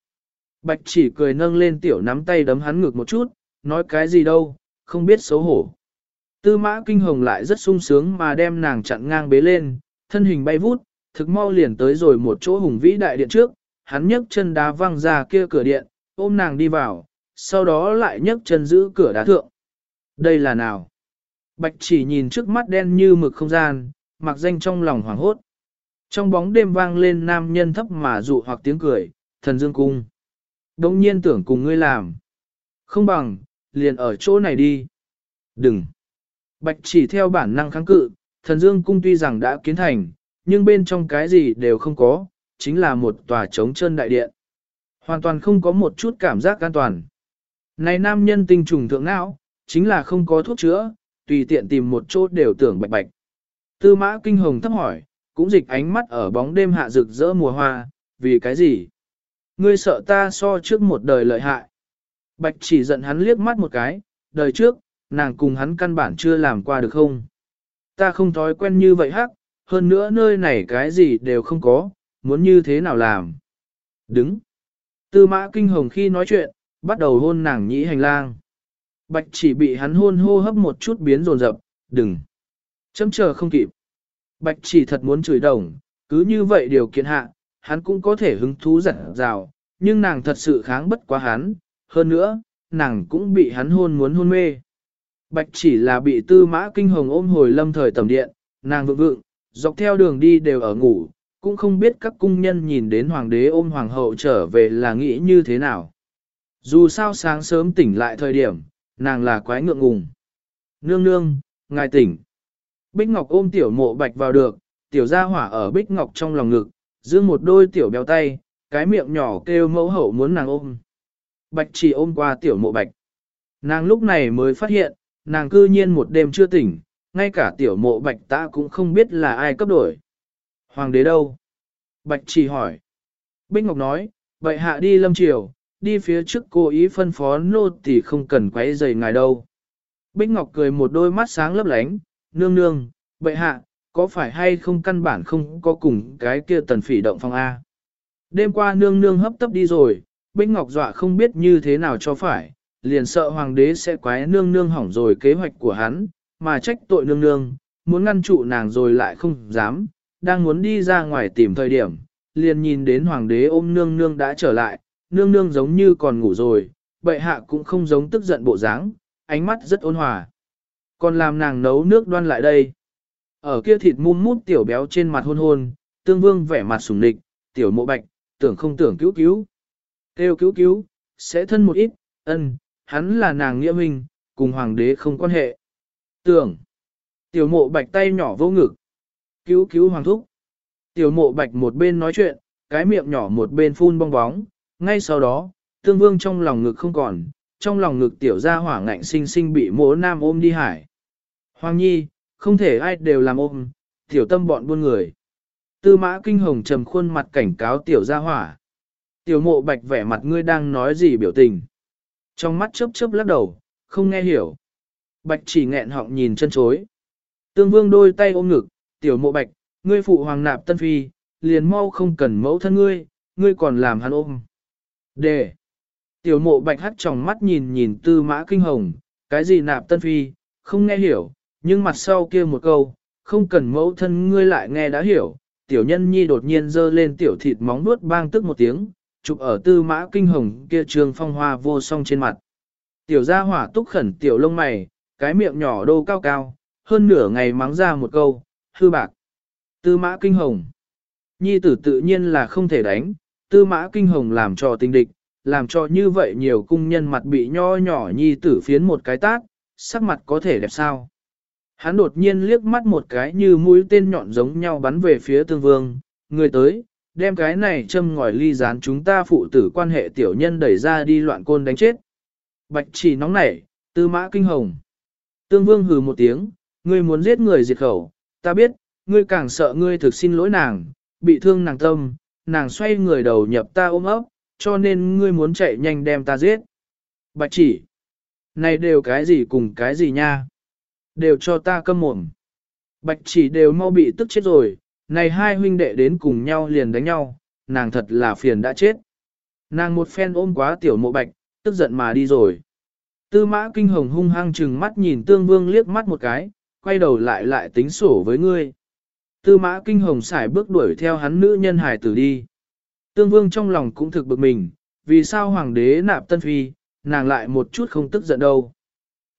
Bạch chỉ cười nâng lên tiểu nắm tay đấm hắn ngược một chút, nói cái gì đâu, không biết xấu hổ. Tư mã kinh hồng lại rất sung sướng mà đem nàng chặn ngang bế lên, thân hình bay vút, thực mau liền tới rồi một chỗ hùng vĩ đại điện trước, hắn nhấc chân đá văng ra kia cửa điện, ôm nàng đi vào, sau đó lại nhấc chân giữ cửa đá thượng. Đây là nào? Bạch chỉ nhìn trước mắt đen như mực không gian, mặc danh trong lòng hoảng hốt. Trong bóng đêm vang lên nam nhân thấp mà dụ hoặc tiếng cười, thần dương cung. Đông nhiên tưởng cùng ngươi làm. Không bằng, liền ở chỗ này đi. Đừng. Bạch chỉ theo bản năng kháng cự, thần dương cung tuy rằng đã kiến thành, nhưng bên trong cái gì đều không có, chính là một tòa trống chân đại điện. Hoàn toàn không có một chút cảm giác an toàn. Này nam nhân tinh trùng thượng não, chính là không có thuốc chữa, tùy tiện tìm một chỗ đều tưởng bạch bạch. Tư mã kinh hồng thấp hỏi, cũng dịch ánh mắt ở bóng đêm hạ rực rỡ mùa hoa, vì cái gì? Ngươi sợ ta so trước một đời lợi hại. Bạch chỉ giận hắn liếc mắt một cái, đời trước, nàng cùng hắn căn bản chưa làm qua được không? Ta không thói quen như vậy hắc, hơn nữa nơi này cái gì đều không có, muốn như thế nào làm? Đứng. Tư mã kinh hồng khi nói chuyện, bắt đầu hôn nàng nhĩ hành lang. Bạch chỉ bị hắn hôn hô hấp một chút biến rồn rập, đừng. Chấm chờ không kịp. Bạch chỉ thật muốn chửi đồng, cứ như vậy điều kiện hạ, hắn cũng có thể hứng thú giận rào, nhưng nàng thật sự kháng bất quá hắn, hơn nữa, nàng cũng bị hắn hôn muốn hôn mê. Bạch chỉ là bị tư mã kinh hồng ôm hồi lâm thời tầm điện, nàng vượng vượng, dọc theo đường đi đều ở ngủ, cũng không biết các cung nhân nhìn đến hoàng đế ôm hoàng hậu trở về là nghĩ như thế nào. Dù sao sáng sớm tỉnh lại thời điểm, nàng là quái ngượng ngùng. Nương nương, ngài tỉnh. Bích Ngọc ôm tiểu mộ bạch vào được, tiểu gia hỏa ở Bích Ngọc trong lòng ngực, Dương một đôi tiểu béo tay, cái miệng nhỏ kêu mẫu hậu muốn nàng ôm. Bạch chỉ ôm qua tiểu mộ bạch. Nàng lúc này mới phát hiện, nàng cư nhiên một đêm chưa tỉnh, ngay cả tiểu mộ bạch ta cũng không biết là ai cấp đổi. Hoàng đế đâu? Bạch chỉ hỏi. Bích Ngọc nói, vậy hạ đi lâm triều, đi phía trước cô ý phân phó nô thì không cần quấy rầy ngài đâu. Bích Ngọc cười một đôi mắt sáng lấp lánh, nương nương, bệ hạ, có phải hay không căn bản không có cùng cái kia tần phỉ động phong A. Đêm qua nương nương hấp tấp đi rồi, Bích Ngọc dọa không biết như thế nào cho phải, liền sợ hoàng đế sẽ quái nương nương hỏng rồi kế hoạch của hắn, mà trách tội nương nương, muốn ngăn trụ nàng rồi lại không dám, đang muốn đi ra ngoài tìm thời điểm, liền nhìn đến hoàng đế ôm nương nương đã trở lại, nương nương giống như còn ngủ rồi, bệ hạ cũng không giống tức giận bộ dáng, ánh mắt rất ôn hòa. Còn làm nàng nấu nước đoan lại đây. Ở kia thịt mum mút tiểu béo trên mặt hôn hôn, tương vương vẻ mặt sủng địch, tiểu mộ bạch, tưởng không tưởng cứu cứu. Kêu cứu cứu, sẽ thân một ít, ân, hắn là nàng nghĩa minh, cùng hoàng đế không quan hệ. Tưởng, tiểu mộ bạch tay nhỏ vô ngực, cứu cứu hoàng thúc. Tiểu mộ bạch một bên nói chuyện, cái miệng nhỏ một bên phun bong bóng, ngay sau đó, tương vương trong lòng ngực không còn, trong lòng ngực tiểu gia hỏa ngạnh sinh sinh bị mỗ nam ôm đi hải. Hoàng nhi, không thể ai đều làm ôm, tiểu tâm bọn buôn người. Tư mã kinh hồng trầm khuôn mặt cảnh cáo tiểu gia hỏa. Tiểu mộ bạch vẻ mặt ngươi đang nói gì biểu tình. Trong mắt chớp chớp lắc đầu, không nghe hiểu. Bạch chỉ nghẹn họng nhìn chân chối. Tương vương đôi tay ôm ngực, tiểu mộ bạch, ngươi phụ hoàng nạp tân phi, liền mau không cần mẫu thân ngươi, ngươi còn làm hắn ôm. Đề. Tiểu mộ bạch hắt tròng mắt nhìn nhìn tư mã kinh hồng, cái gì nạp tân phi, không nghe hiểu, nhưng mặt sau kia một câu, không cần mẫu thân ngươi lại nghe đã hiểu. Tiểu nhân nhi đột nhiên dơ lên tiểu thịt móng nuốt bang tức một tiếng, chụp ở tư mã kinh hồng kia trường phong hoa vô song trên mặt. Tiểu gia hỏa túc khẩn tiểu lông mày, cái miệng nhỏ đô cao cao, hơn nửa ngày mắng ra một câu, hư bạc. Tư mã kinh hồng. Nhi tử tự nhiên là không thể đánh, tư mã kinh hồng làm cho tình địch, làm cho như vậy nhiều cung nhân mặt bị nho nhỏ nhi tử phiến một cái tát, sắc mặt có thể đẹp sao. Hắn đột nhiên liếc mắt một cái như mũi tên nhọn giống nhau bắn về phía tương vương, người tới, đem cái này châm ngòi ly rán chúng ta phụ tử quan hệ tiểu nhân đẩy ra đi loạn côn đánh chết. Bạch chỉ nóng nảy, tư mã kinh hồng. Tương vương hừ một tiếng, ngươi muốn giết người diệt khẩu, ta biết, ngươi càng sợ ngươi thực xin lỗi nàng, bị thương nàng tâm, nàng xoay người đầu nhập ta ôm ấp, cho nên ngươi muốn chạy nhanh đem ta giết. Bạch chỉ, này đều cái gì cùng cái gì nha? Đều cho ta câm mồm. Bạch chỉ đều mau bị tức chết rồi, này hai huynh đệ đến cùng nhau liền đánh nhau, nàng thật là phiền đã chết. Nàng một phen ôm quá tiểu mộ bạch, tức giận mà đi rồi. Tư mã kinh hồng hung hăng chừng mắt nhìn tương vương liếc mắt một cái, quay đầu lại lại tính sổ với ngươi. Tư mã kinh hồng xài bước đuổi theo hắn nữ nhân hải tử đi. Tương vương trong lòng cũng thực bực mình, vì sao hoàng đế nạp tân phi, nàng lại một chút không tức giận đâu.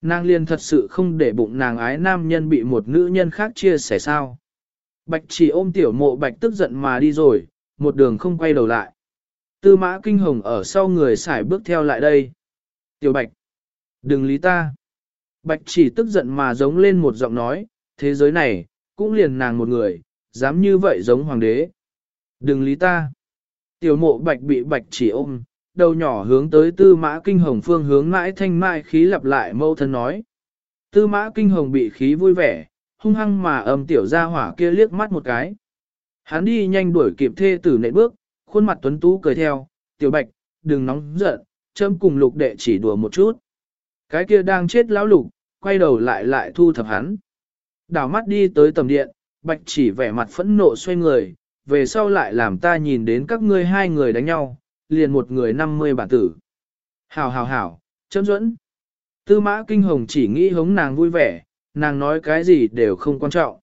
Nàng liền thật sự không để bụng nàng ái nam nhân bị một nữ nhân khác chia sẻ sao. Bạch chỉ ôm tiểu mộ bạch tức giận mà đi rồi, một đường không quay đầu lại. Tư mã kinh hồng ở sau người xài bước theo lại đây. Tiểu bạch, đừng lý ta. Bạch chỉ tức giận mà giống lên một giọng nói, thế giới này, cũng liền nàng một người, dám như vậy giống hoàng đế. Đừng lý ta. Tiểu mộ bạch bị bạch chỉ ôm, đầu nhỏ hướng tới tư mã kinh hồng phương hướng mãi thanh mãi khí lặp lại mâu thân nói. Tư mã kinh hồng bị khí vui vẻ, hung hăng mà âm tiểu ra hỏa kia liếc mắt một cái. Hắn đi nhanh đuổi kịp thê tử nệ bước, khuôn mặt tuấn tú cười theo, tiểu bạch, đừng nóng giận, châm cùng lục đệ chỉ đùa một chút. Cái kia đang chết lão lục, quay đầu lại lại thu thập hắn. Đảo mắt đi tới tầm điện, bạch chỉ vẻ mặt phẫn nộ xoay người, về sau lại làm ta nhìn đến các ngươi hai người đánh nhau, liền một người năm mươi bản tử. Hảo hảo hảo, chấm dẫn. Tư mã kinh hồng chỉ nghĩ hống nàng vui vẻ, nàng nói cái gì đều không quan trọng.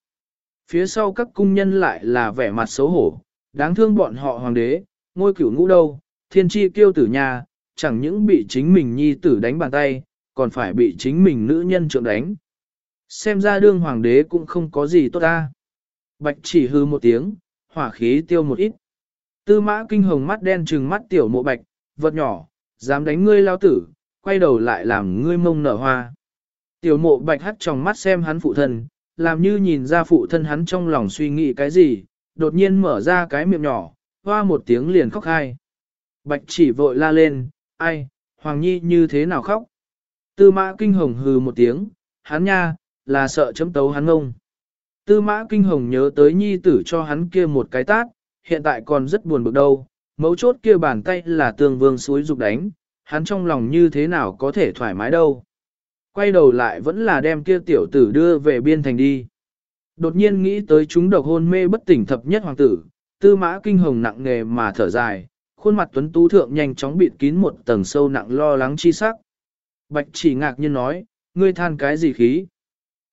Phía sau các cung nhân lại là vẻ mặt xấu hổ, đáng thương bọn họ hoàng đế, ngôi cửu ngũ đâu, thiên tri kiêu tử nhà, chẳng những bị chính mình nhi tử đánh bàn tay, còn phải bị chính mình nữ nhân trượng đánh. Xem ra đương hoàng đế cũng không có gì tốt ta. Bạch chỉ hư một tiếng, hỏa khí tiêu một ít. Tư mã kinh hồng mắt đen trừng mắt tiểu mộ bạch, vật nhỏ, dám đánh ngươi lao tử, quay đầu lại làm ngươi mông nở hoa. Tiểu mộ bạch hắt trong mắt xem hắn phụ thân, làm như nhìn ra phụ thân hắn trong lòng suy nghĩ cái gì, đột nhiên mở ra cái miệng nhỏ, hoa một tiếng liền khóc hai. Bạch chỉ vội la lên, ai, Hoàng Nhi như thế nào khóc? Tư mã kinh hồng hừ một tiếng, hắn nha, là sợ chấm tấu hắn ngông. Tư mã kinh hồng nhớ tới Nhi tử cho hắn kia một cái tát, hiện tại còn rất buồn bực đâu, mấu chốt kia bàn tay là tường vương suối dục đánh, hắn trong lòng như thế nào có thể thoải mái đâu. Quay đầu lại vẫn là đem kia tiểu tử đưa về biên thành đi. Đột nhiên nghĩ tới chúng độc hôn mê bất tỉnh thập nhất hoàng tử, tư mã kinh hồng nặng nghề mà thở dài, khuôn mặt tuấn tú thượng nhanh chóng bịt kín một tầng sâu nặng lo lắng chi sắc. Bạch chỉ ngạc nhiên nói, ngươi than cái gì khí?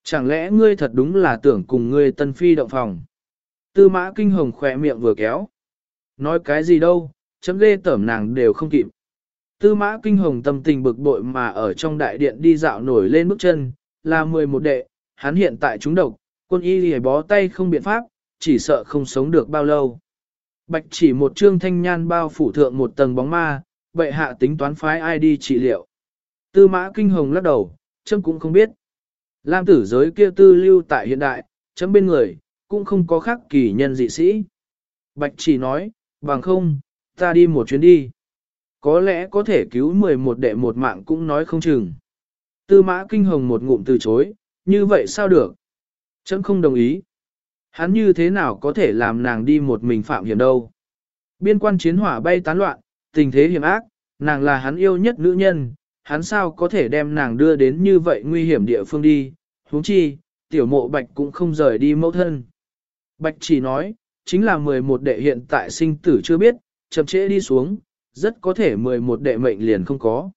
Chẳng lẽ ngươi thật đúng là tưởng cùng ngươi tân phi động phòng? Tư mã kinh hồng khỏe miệng vừa kéo. Nói cái gì đâu, chấm ghê tởm nàng đều không kịp. Tư mã kinh hồng tâm tình bực bội mà ở trong đại điện đi dạo nổi lên bước chân, là 11 đệ, hắn hiện tại trúng độc, quân y lìa bó tay không biện pháp, chỉ sợ không sống được bao lâu. Bạch chỉ một trương thanh nhan bao phủ thượng một tầng bóng ma, bệ hạ tính toán phái ai đi trị liệu. Tư mã kinh hồng lắc đầu, chấm cũng không biết. Lam tử giới kia tư lưu tại hiện đại, chấm bên người, cũng không có khác kỳ nhân dị sĩ. Bạch chỉ nói, bằng không, ta đi một chuyến đi. Có lẽ có thể cứu 11 đệ một mạng cũng nói không chừng. Tư mã kinh hồng một ngụm từ chối, như vậy sao được? Chấm không đồng ý. Hắn như thế nào có thể làm nàng đi một mình phạm hiểm đâu? Biên quan chiến hỏa bay tán loạn, tình thế hiểm ác, nàng là hắn yêu nhất nữ nhân, hắn sao có thể đem nàng đưa đến như vậy nguy hiểm địa phương đi, huống chi, tiểu mộ bạch cũng không rời đi mẫu thân. Bạch chỉ nói, chính là 11 đệ hiện tại sinh tử chưa biết, chậm trễ đi xuống, rất có thể 11 đệ mệnh liền không có.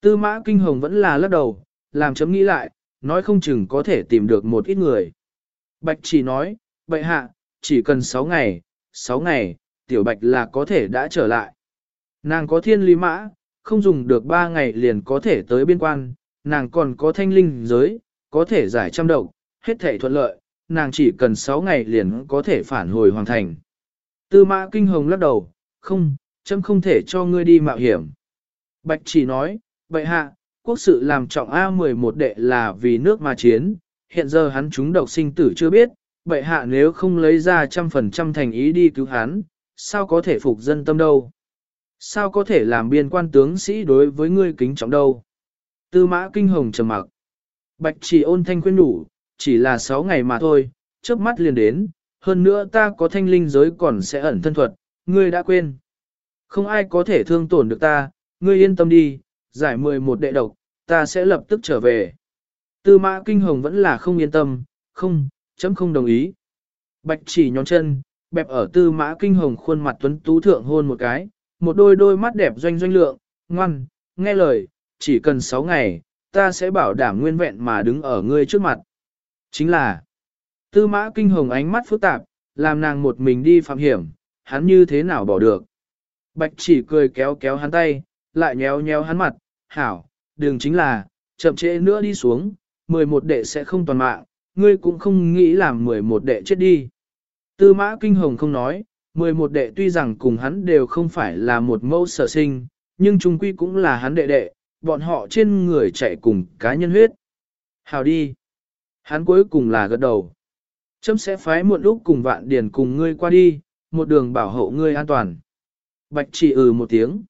Tư mã kinh hồng vẫn là lắc đầu, làm chấm nghĩ lại, nói không chừng có thể tìm được một ít người. Bạch chỉ nói, bệ hạ, chỉ cần 6 ngày, 6 ngày, tiểu bạch là có thể đã trở lại. Nàng có thiên lý mã, không dùng được 3 ngày liền có thể tới biên quan, nàng còn có thanh linh giới, có thể giải trăm độc, hết thể thuận lợi, nàng chỉ cần 6 ngày liền có thể phản hồi hoàn thành. Tư mã kinh hồng lắc đầu, không, chấm không thể cho ngươi đi mạo hiểm. Bạch chỉ nói, bệ hạ, quốc sự làm trọng A11 đệ là vì nước mà chiến, hiện giờ hắn chúng độc sinh tử chưa biết, bệ hạ nếu không lấy ra trăm phần trăm thành ý đi cứu hắn, sao có thể phục dân tâm đâu? Sao có thể làm biên quan tướng sĩ đối với ngươi kính trọng đâu? Tư mã kinh hồng trầm mặc. Bạch chỉ ôn thanh khuyên đủ, chỉ là 6 ngày mà thôi, trước mắt liền đến, hơn nữa ta có thanh linh giới còn sẽ ẩn thân thuật, ngươi đã quên. Không ai có thể thương tổn được ta, ngươi yên tâm đi, giải 11 đệ độc, ta sẽ lập tức trở về. Tư mã kinh hồng vẫn là không yên tâm, không, chấm không đồng ý. Bạch chỉ nhón chân, bẹp ở tư mã kinh hồng khuôn mặt tuấn tú thượng hôn một cái, một đôi đôi mắt đẹp doanh doanh lượng, ngoan, nghe lời, chỉ cần 6 ngày, ta sẽ bảo đảm nguyên vẹn mà đứng ở ngươi trước mặt. Chính là, tư mã kinh hồng ánh mắt phức tạp, làm nàng một mình đi phạm hiểm, hắn như thế nào bỏ được. Bạch chỉ cười kéo kéo hắn tay, lại nhéo nhéo hắn mặt, hảo, đường chính là, chậm trễ nữa đi xuống, 11 đệ sẽ không toàn mạng, ngươi cũng không nghĩ làm 11 đệ chết đi. Tư mã kinh hồng không nói, 11 đệ tuy rằng cùng hắn đều không phải là một mẫu sở sinh, nhưng trung quy cũng là hắn đệ đệ, bọn họ trên người chạy cùng cá nhân huyết. Hào đi. Hắn cuối cùng là gật đầu. Chấm sẽ phái muộn lúc cùng vạn điển cùng ngươi qua đi, một đường bảo hộ ngươi an toàn. Bạch chỉ ừ một tiếng.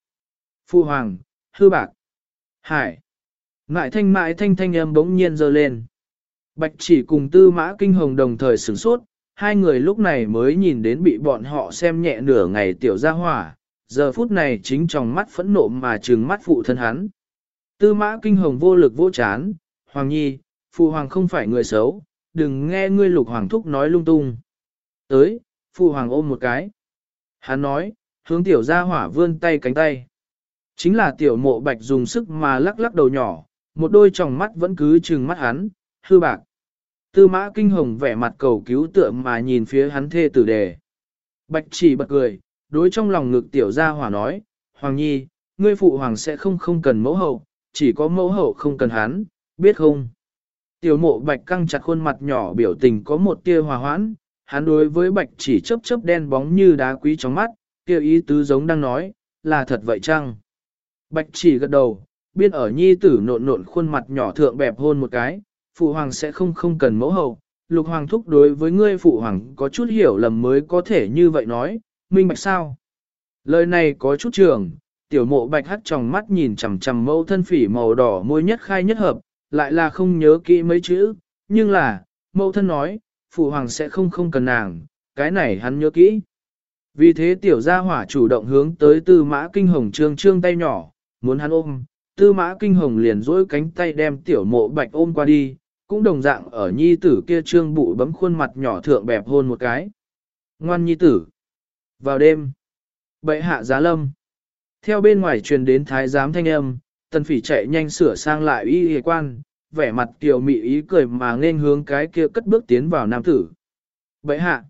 Phu hoàng, hư bạc. Hải. Ngại thanh mại thanh thanh âm bỗng nhiên dơ lên. Bạch chỉ cùng tư mã kinh hồng đồng thời sửng sốt, hai người lúc này mới nhìn đến bị bọn họ xem nhẹ nửa ngày tiểu gia hỏa, giờ phút này chính trong mắt phẫn nộ mà trừng mắt phụ thân hắn. Tư mã kinh hồng vô lực vô chán, Hoàng Nhi, Phụ Hoàng không phải người xấu, đừng nghe ngươi lục Hoàng thúc nói lung tung. Tới, Phụ Hoàng ôm một cái. Hắn nói, hướng tiểu ra hỏa vươn tay cánh tay. Chính là tiểu mộ bạch dùng sức mà lắc lắc đầu nhỏ, một đôi tròng mắt vẫn cứ trừng mắt hắn, hư bạc. Tư mã kinh hồng vẻ mặt cầu cứu tượng mà nhìn phía hắn thê tử đề. Bạch chỉ bật cười, đối trong lòng ngực tiểu gia hỏa nói, Hoàng Nhi, ngươi phụ hoàng sẽ không không cần mẫu hậu, chỉ có mẫu hậu không cần hắn, biết không? Tiểu mộ bạch căng chặt khuôn mặt nhỏ biểu tình có một tia hòa hoãn, hắn đối với bạch chỉ chớp chớp đen bóng như đá quý trong mắt, kia ý tứ giống đang nói, là thật vậy chăng? Bạch chỉ gật đầu, biên ở nhi tử nộn nộn khuôn mặt nhỏ thượng bẹp hôn một cái, phụ hoàng sẽ không không cần mẫu hậu, lục hoàng thúc đối với ngươi phụ hoàng có chút hiểu lầm mới có thể như vậy nói, minh bạch sao? Lời này có chút trường, tiểu mộ bạch hắt trong mắt nhìn chằm chằm mẫu thân phỉ màu đỏ môi nhất khai nhất hợp, lại là không nhớ kỹ mấy chữ, nhưng là, mẫu thân nói, phụ hoàng sẽ không không cần nàng, cái này hắn nhớ kỹ. Vì thế tiểu gia hỏa chủ động hướng tới tư mã kinh hồng trương trương tay nhỏ, muốn hắn ôm, tư mã kinh hồng liền dỗi cánh tay đem tiểu mộ bạch ôm qua đi, cũng đồng dạng ở nhi tử kia trương bụi bấm khuôn mặt nhỏ thượng bẹp hôn một cái. Ngoan nhi tử. Vào đêm, bệ hạ giá lâm. Theo bên ngoài truyền đến thái giám thanh âm, tần phỉ chạy nhanh sửa sang lại y hề quan, vẻ mặt tiểu mị ý cười mà nên hướng cái kia cất bước tiến vào nam tử. Bệ hạ.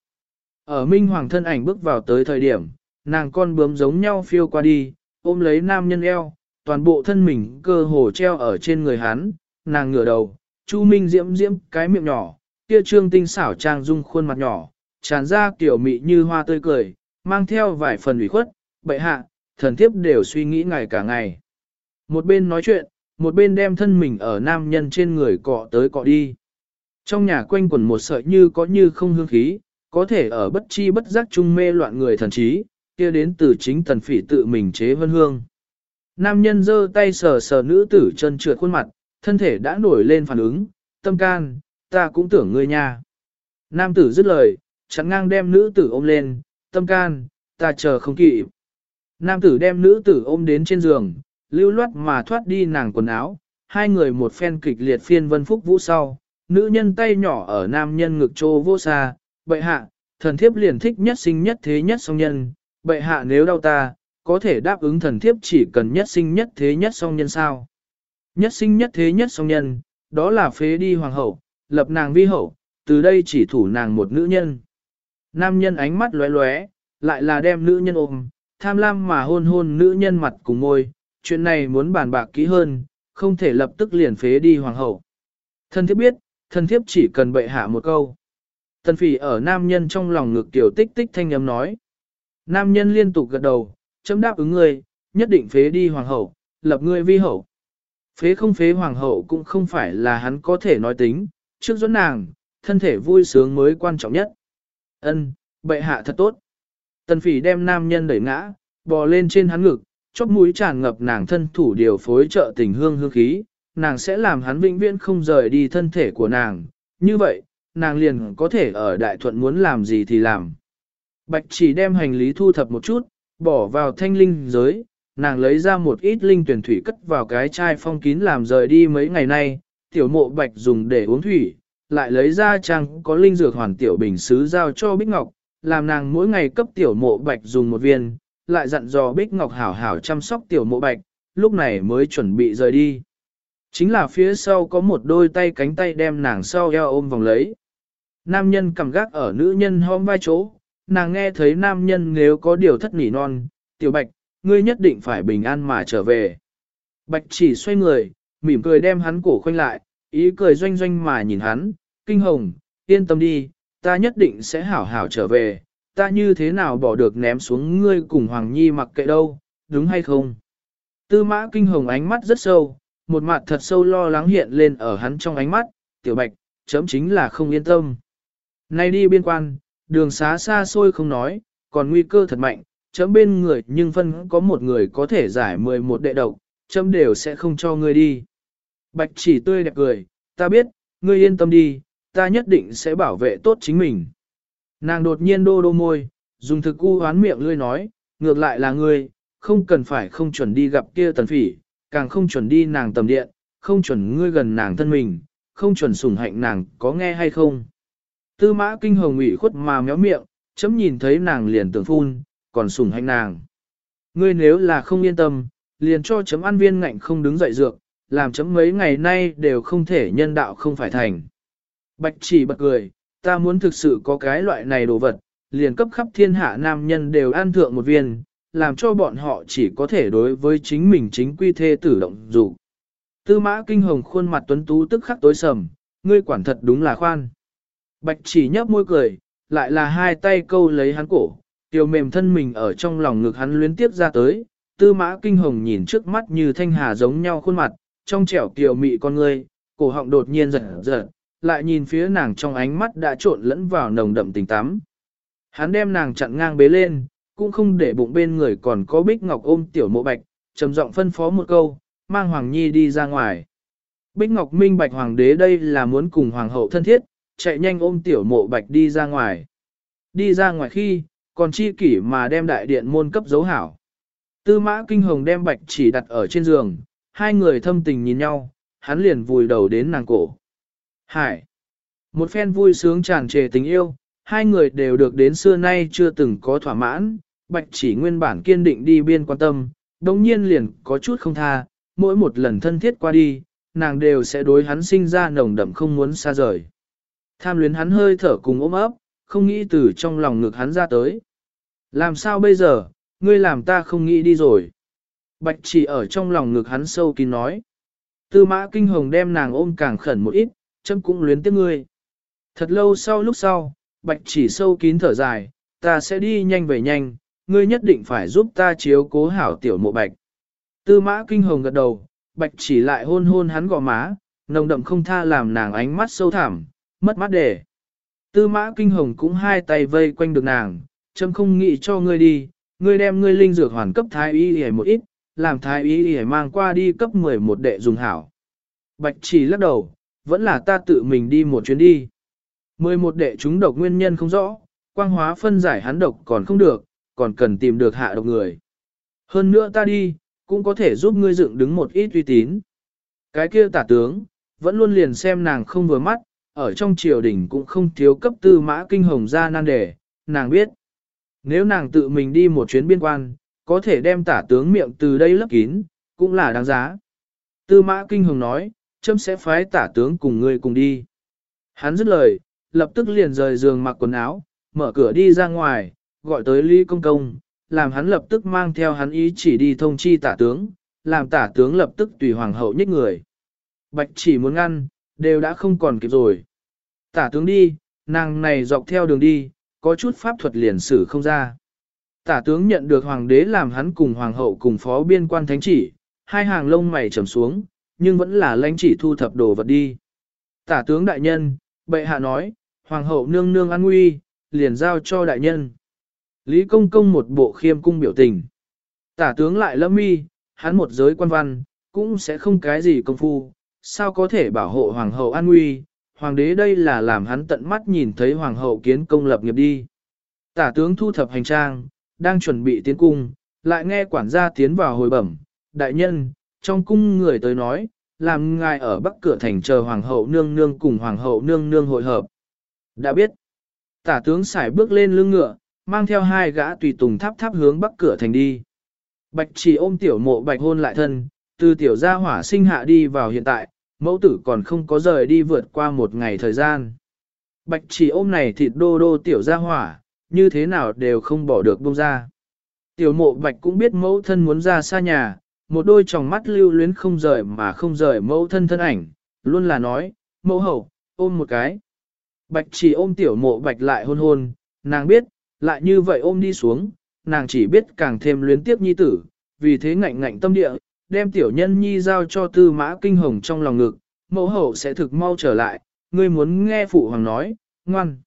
Ở minh hoàng thân ảnh bước vào tới thời điểm, nàng con bướm giống nhau phiêu qua đi, ôm lấy nam nhân eo, toàn bộ thân mình cơ hồ treo ở trên người hắn, nàng ngửa đầu, Chu Minh diễm diễm cái miệng nhỏ, kia trương tinh xảo trang dung khuôn mặt nhỏ, tràn ra kiểu mị như hoa tươi cười, mang theo vài phần ủy khuất, bệ hạ, thần thiếp đều suy nghĩ ngày cả ngày. Một bên nói chuyện, một bên đem thân mình ở nam nhân trên người cọ tới cọ đi. Trong nhà quanh quẩn một sợi như có như không hương khí, có thể ở bất chi bất giác trung mê loạn người thần trí, kia đến từ chính tần phỉ tự mình chế vân hương. Nam nhân giơ tay sờ sờ nữ tử chân trượt khuôn mặt, thân thể đã nổi lên phản ứng, tâm can, ta cũng tưởng ngươi nha. Nam tử dứt lời, chắn ngang đem nữ tử ôm lên, tâm can, ta chờ không kịp. Nam tử đem nữ tử ôm đến trên giường, lưu loát mà thoát đi nàng quần áo, hai người một phen kịch liệt phiên vân phúc vũ sau, nữ nhân tay nhỏ ở nam nhân ngực trô vô xa, bệ hạ, thần thiếp liền thích nhất sinh nhất thế nhất song nhân, bệ hạ nếu đau ta, có thể đáp ứng thần thiếp chỉ cần nhất sinh nhất thế nhất song nhân sao. Nhất sinh nhất thế nhất song nhân, đó là phế đi hoàng hậu, lập nàng vi hậu, từ đây chỉ thủ nàng một nữ nhân. Nam nhân ánh mắt lóe lóe, lại là đem nữ nhân ôm, tham lam mà hôn hôn nữ nhân mặt cùng môi, chuyện này muốn bàn bạc kỹ hơn, không thể lập tức liền phế đi hoàng hậu. Thân thiếp biết, thân thiếp chỉ cần bệ hạ một câu. Tần phỉ ở nam nhân trong lòng ngực tiểu tích tích thanh âm nói. Nam nhân liên tục gật đầu, chấm đáp ứng ngươi, nhất định phế đi hoàng hậu, lập ngươi vi hậu. Phế không phế hoàng hậu cũng không phải là hắn có thể nói tính, trước dẫn nàng, thân thể vui sướng mới quan trọng nhất. Ân, bệ hạ thật tốt. Tần phỉ đem nam nhân đẩy ngã, bò lên trên hắn ngực, chóp mũi tràn ngập nàng thân thủ điều phối trợ tình hương hương khí, nàng sẽ làm hắn vĩnh viễn không rời đi thân thể của nàng. Như vậy, nàng liền có thể ở đại thuận muốn làm gì thì làm. Bạch chỉ đem hành lý thu thập một chút, bỏ vào thanh linh giới, nàng lấy ra một ít linh tuyển thủy cất vào cái chai phong kín làm rời đi mấy ngày nay, tiểu mộ bạch dùng để uống thủy, lại lấy ra trang có linh dược hoàn tiểu bình sứ giao cho Bích Ngọc, làm nàng mỗi ngày cấp tiểu mộ bạch dùng một viên, lại dặn dò Bích Ngọc hảo hảo chăm sóc tiểu mộ bạch, lúc này mới chuẩn bị rời đi. Chính là phía sau có một đôi tay cánh tay đem nàng sau eo ôm vòng lấy. Nam nhân cầm gác ở nữ nhân hôm vai chỗ, nàng nghe thấy nam nhân nếu có điều thất nỉ non, tiểu bạch, ngươi nhất định phải bình an mà trở về. Bạch chỉ xoay người, mỉm cười đem hắn cổ khoanh lại, ý cười doanh doanh mà nhìn hắn, kinh hồng, yên tâm đi, ta nhất định sẽ hảo hảo trở về, ta như thế nào bỏ được ném xuống ngươi cùng Hoàng Nhi mặc kệ đâu, đúng hay không? Tư mã kinh hồng ánh mắt rất sâu, một mặt thật sâu lo lắng hiện lên ở hắn trong ánh mắt, tiểu bạch, chấm chính là không yên tâm. Nay đi biên quan, đường xá xa xôi không nói, còn nguy cơ thật mạnh, chấm bên người nhưng phân có một người có thể giải 11 đệ độc, chấm đều sẽ không cho ngươi đi. Bạch chỉ tươi đẹp cười, ta biết, ngươi yên tâm đi, ta nhất định sẽ bảo vệ tốt chính mình. Nàng đột nhiên đô đô môi, dùng thực u hoán miệng lươi nói, ngược lại là ngươi, không cần phải không chuẩn đi gặp kia tần phỉ, càng không chuẩn đi nàng tầm điện, không chuẩn ngươi gần nàng thân mình, không chuẩn sủng hạnh nàng có nghe hay không. Tư mã kinh hồng ủy khuất mà méo miệng, chấm nhìn thấy nàng liền tưởng phun, còn sủng hạnh nàng. Ngươi nếu là không yên tâm, liền cho chấm ăn viên ngạnh không đứng dậy dược, làm chấm mấy ngày nay đều không thể nhân đạo không phải thành. Bạch chỉ bật cười, ta muốn thực sự có cái loại này đồ vật, liền cấp khắp thiên hạ nam nhân đều ăn thượng một viên, làm cho bọn họ chỉ có thể đối với chính mình chính quy thê tử động dụ. Tư mã kinh hồng khuôn mặt tuấn tú tức khắc tối sầm, ngươi quản thật đúng là khoan. Bạch chỉ nhấp môi cười, lại là hai tay câu lấy hắn cổ, tiểu mềm thân mình ở trong lòng ngực hắn luyến tiếp ra tới, tư mã kinh hồng nhìn trước mắt như thanh hà giống nhau khuôn mặt, trong trẻo kiều mị con ngươi, cổ họng đột nhiên giật giật, lại nhìn phía nàng trong ánh mắt đã trộn lẫn vào nồng đậm tình tắm. Hắn đem nàng chặn ngang bế lên, cũng không để bụng bên người còn có Bích Ngọc ôm tiểu mộ bạch, trầm giọng phân phó một câu, mang Hoàng Nhi đi ra ngoài. Bích Ngọc minh bạch hoàng đế đây là muốn cùng hoàng hậu thân thiết, chạy nhanh ôm tiểu mộ bạch đi ra ngoài. Đi ra ngoài khi, còn chi kỷ mà đem đại điện môn cấp dấu hảo. Tư mã kinh hồng đem bạch chỉ đặt ở trên giường, hai người thâm tình nhìn nhau, hắn liền vùi đầu đến nàng cổ. Hải! Một phen vui sướng tràn trề tình yêu, hai người đều được đến xưa nay chưa từng có thỏa mãn, bạch chỉ nguyên bản kiên định đi biên quan tâm, đồng nhiên liền có chút không tha, mỗi một lần thân thiết qua đi, nàng đều sẽ đối hắn sinh ra nồng đậm không muốn xa rời. Tham luyến hắn hơi thở cùng ôm ấp, không nghĩ từ trong lòng ngực hắn ra tới. Làm sao bây giờ, ngươi làm ta không nghĩ đi rồi. Bạch chỉ ở trong lòng ngực hắn sâu kín nói. Tư mã kinh hồng đem nàng ôm càng khẩn một ít, chấm cũng luyến tiếc ngươi. Thật lâu sau lúc sau, bạch chỉ sâu kín thở dài, ta sẽ đi nhanh về nhanh, ngươi nhất định phải giúp ta chiếu cố hảo tiểu mộ bạch. Tư mã kinh hồng gật đầu, bạch chỉ lại hôn hôn hắn gò má, nồng đậm không tha làm nàng ánh mắt sâu thẳm, mất mắt để. Tư mã kinh hồng cũng hai tay vây quanh được nàng, chấm không nghĩ cho ngươi đi, ngươi đem ngươi linh dược hoàn cấp thái y hề một ít, làm thái y hề mang qua đi cấp 11 đệ dùng hảo. Bạch chỉ lắc đầu, vẫn là ta tự mình đi một chuyến đi. 11 đệ chúng độc nguyên nhân không rõ, quang hóa phân giải hắn độc còn không được, còn cần tìm được hạ độc người. Hơn nữa ta đi, cũng có thể giúp ngươi dựng đứng một ít uy tín. Cái kia tả tướng, vẫn luôn liền xem nàng không vừa mắt, ở trong triều đình cũng không thiếu cấp tư mã kinh hồng ra nan đề, nàng biết. Nếu nàng tự mình đi một chuyến biên quan, có thể đem tả tướng miệng từ đây lấp kín, cũng là đáng giá. Tư mã kinh hồng nói, châm sẽ phái tả tướng cùng ngươi cùng đi. Hắn dứt lời, lập tức liền rời giường mặc quần áo, mở cửa đi ra ngoài, gọi tới Lý Công Công, làm hắn lập tức mang theo hắn ý chỉ đi thông chi tả tướng, làm tả tướng lập tức tùy hoàng hậu nhích người. Bạch chỉ muốn ngăn, đều đã không còn kịp rồi. Tả tướng đi, nàng này dọc theo đường đi, có chút pháp thuật liền xử không ra. Tả tướng nhận được hoàng đế làm hắn cùng hoàng hậu cùng phó biên quan thánh chỉ, hai hàng lông mày trầm xuống, nhưng vẫn là lãnh chỉ thu thập đồ vật đi. Tả tướng đại nhân, bệ hạ nói, hoàng hậu nương nương an nguy, liền giao cho đại nhân. Lý công công một bộ khiêm cung biểu tình. Tả tướng lại lâm mi, hắn một giới quan văn, cũng sẽ không cái gì công phu, sao có thể bảo hộ hoàng hậu an nguy, hoàng đế đây là làm hắn tận mắt nhìn thấy hoàng hậu kiến công lập nghiệp đi. Tả tướng thu thập hành trang, đang chuẩn bị tiến cung, lại nghe quản gia tiến vào hồi bẩm, đại nhân, trong cung người tới nói, làm ngài ở bắc cửa thành chờ hoàng hậu nương nương cùng hoàng hậu nương nương hội hợp. Đã biết, tả tướng xài bước lên lưng ngựa, mang theo hai gã tùy tùng tháp tháp hướng bắc cửa thành đi. Bạch chỉ ôm tiểu mộ bạch hôn lại thân, từ tiểu gia hỏa sinh hạ đi vào hiện tại, mẫu tử còn không có rời đi vượt qua một ngày thời gian. Bạch chỉ ôm này thịt đô đô tiểu gia hỏa, như thế nào đều không bỏ được buông ra. Tiểu mộ bạch cũng biết mẫu thân muốn ra xa nhà, một đôi tròng mắt lưu luyến không rời mà không rời mẫu thân thân ảnh, luôn là nói, mẫu hậu, ôm một cái. Bạch chỉ ôm tiểu mộ bạch lại hôn hôn, nàng biết, lại như vậy ôm đi xuống, nàng chỉ biết càng thêm luyến tiếc nhi tử, vì thế ngạnh ngạnh tâm địa, đem tiểu nhân nhi giao cho tư mã kinh hồng trong lòng ngực, mẫu hậu sẽ thực mau trở lại, ngươi muốn nghe phụ hoàng nói, ngoan.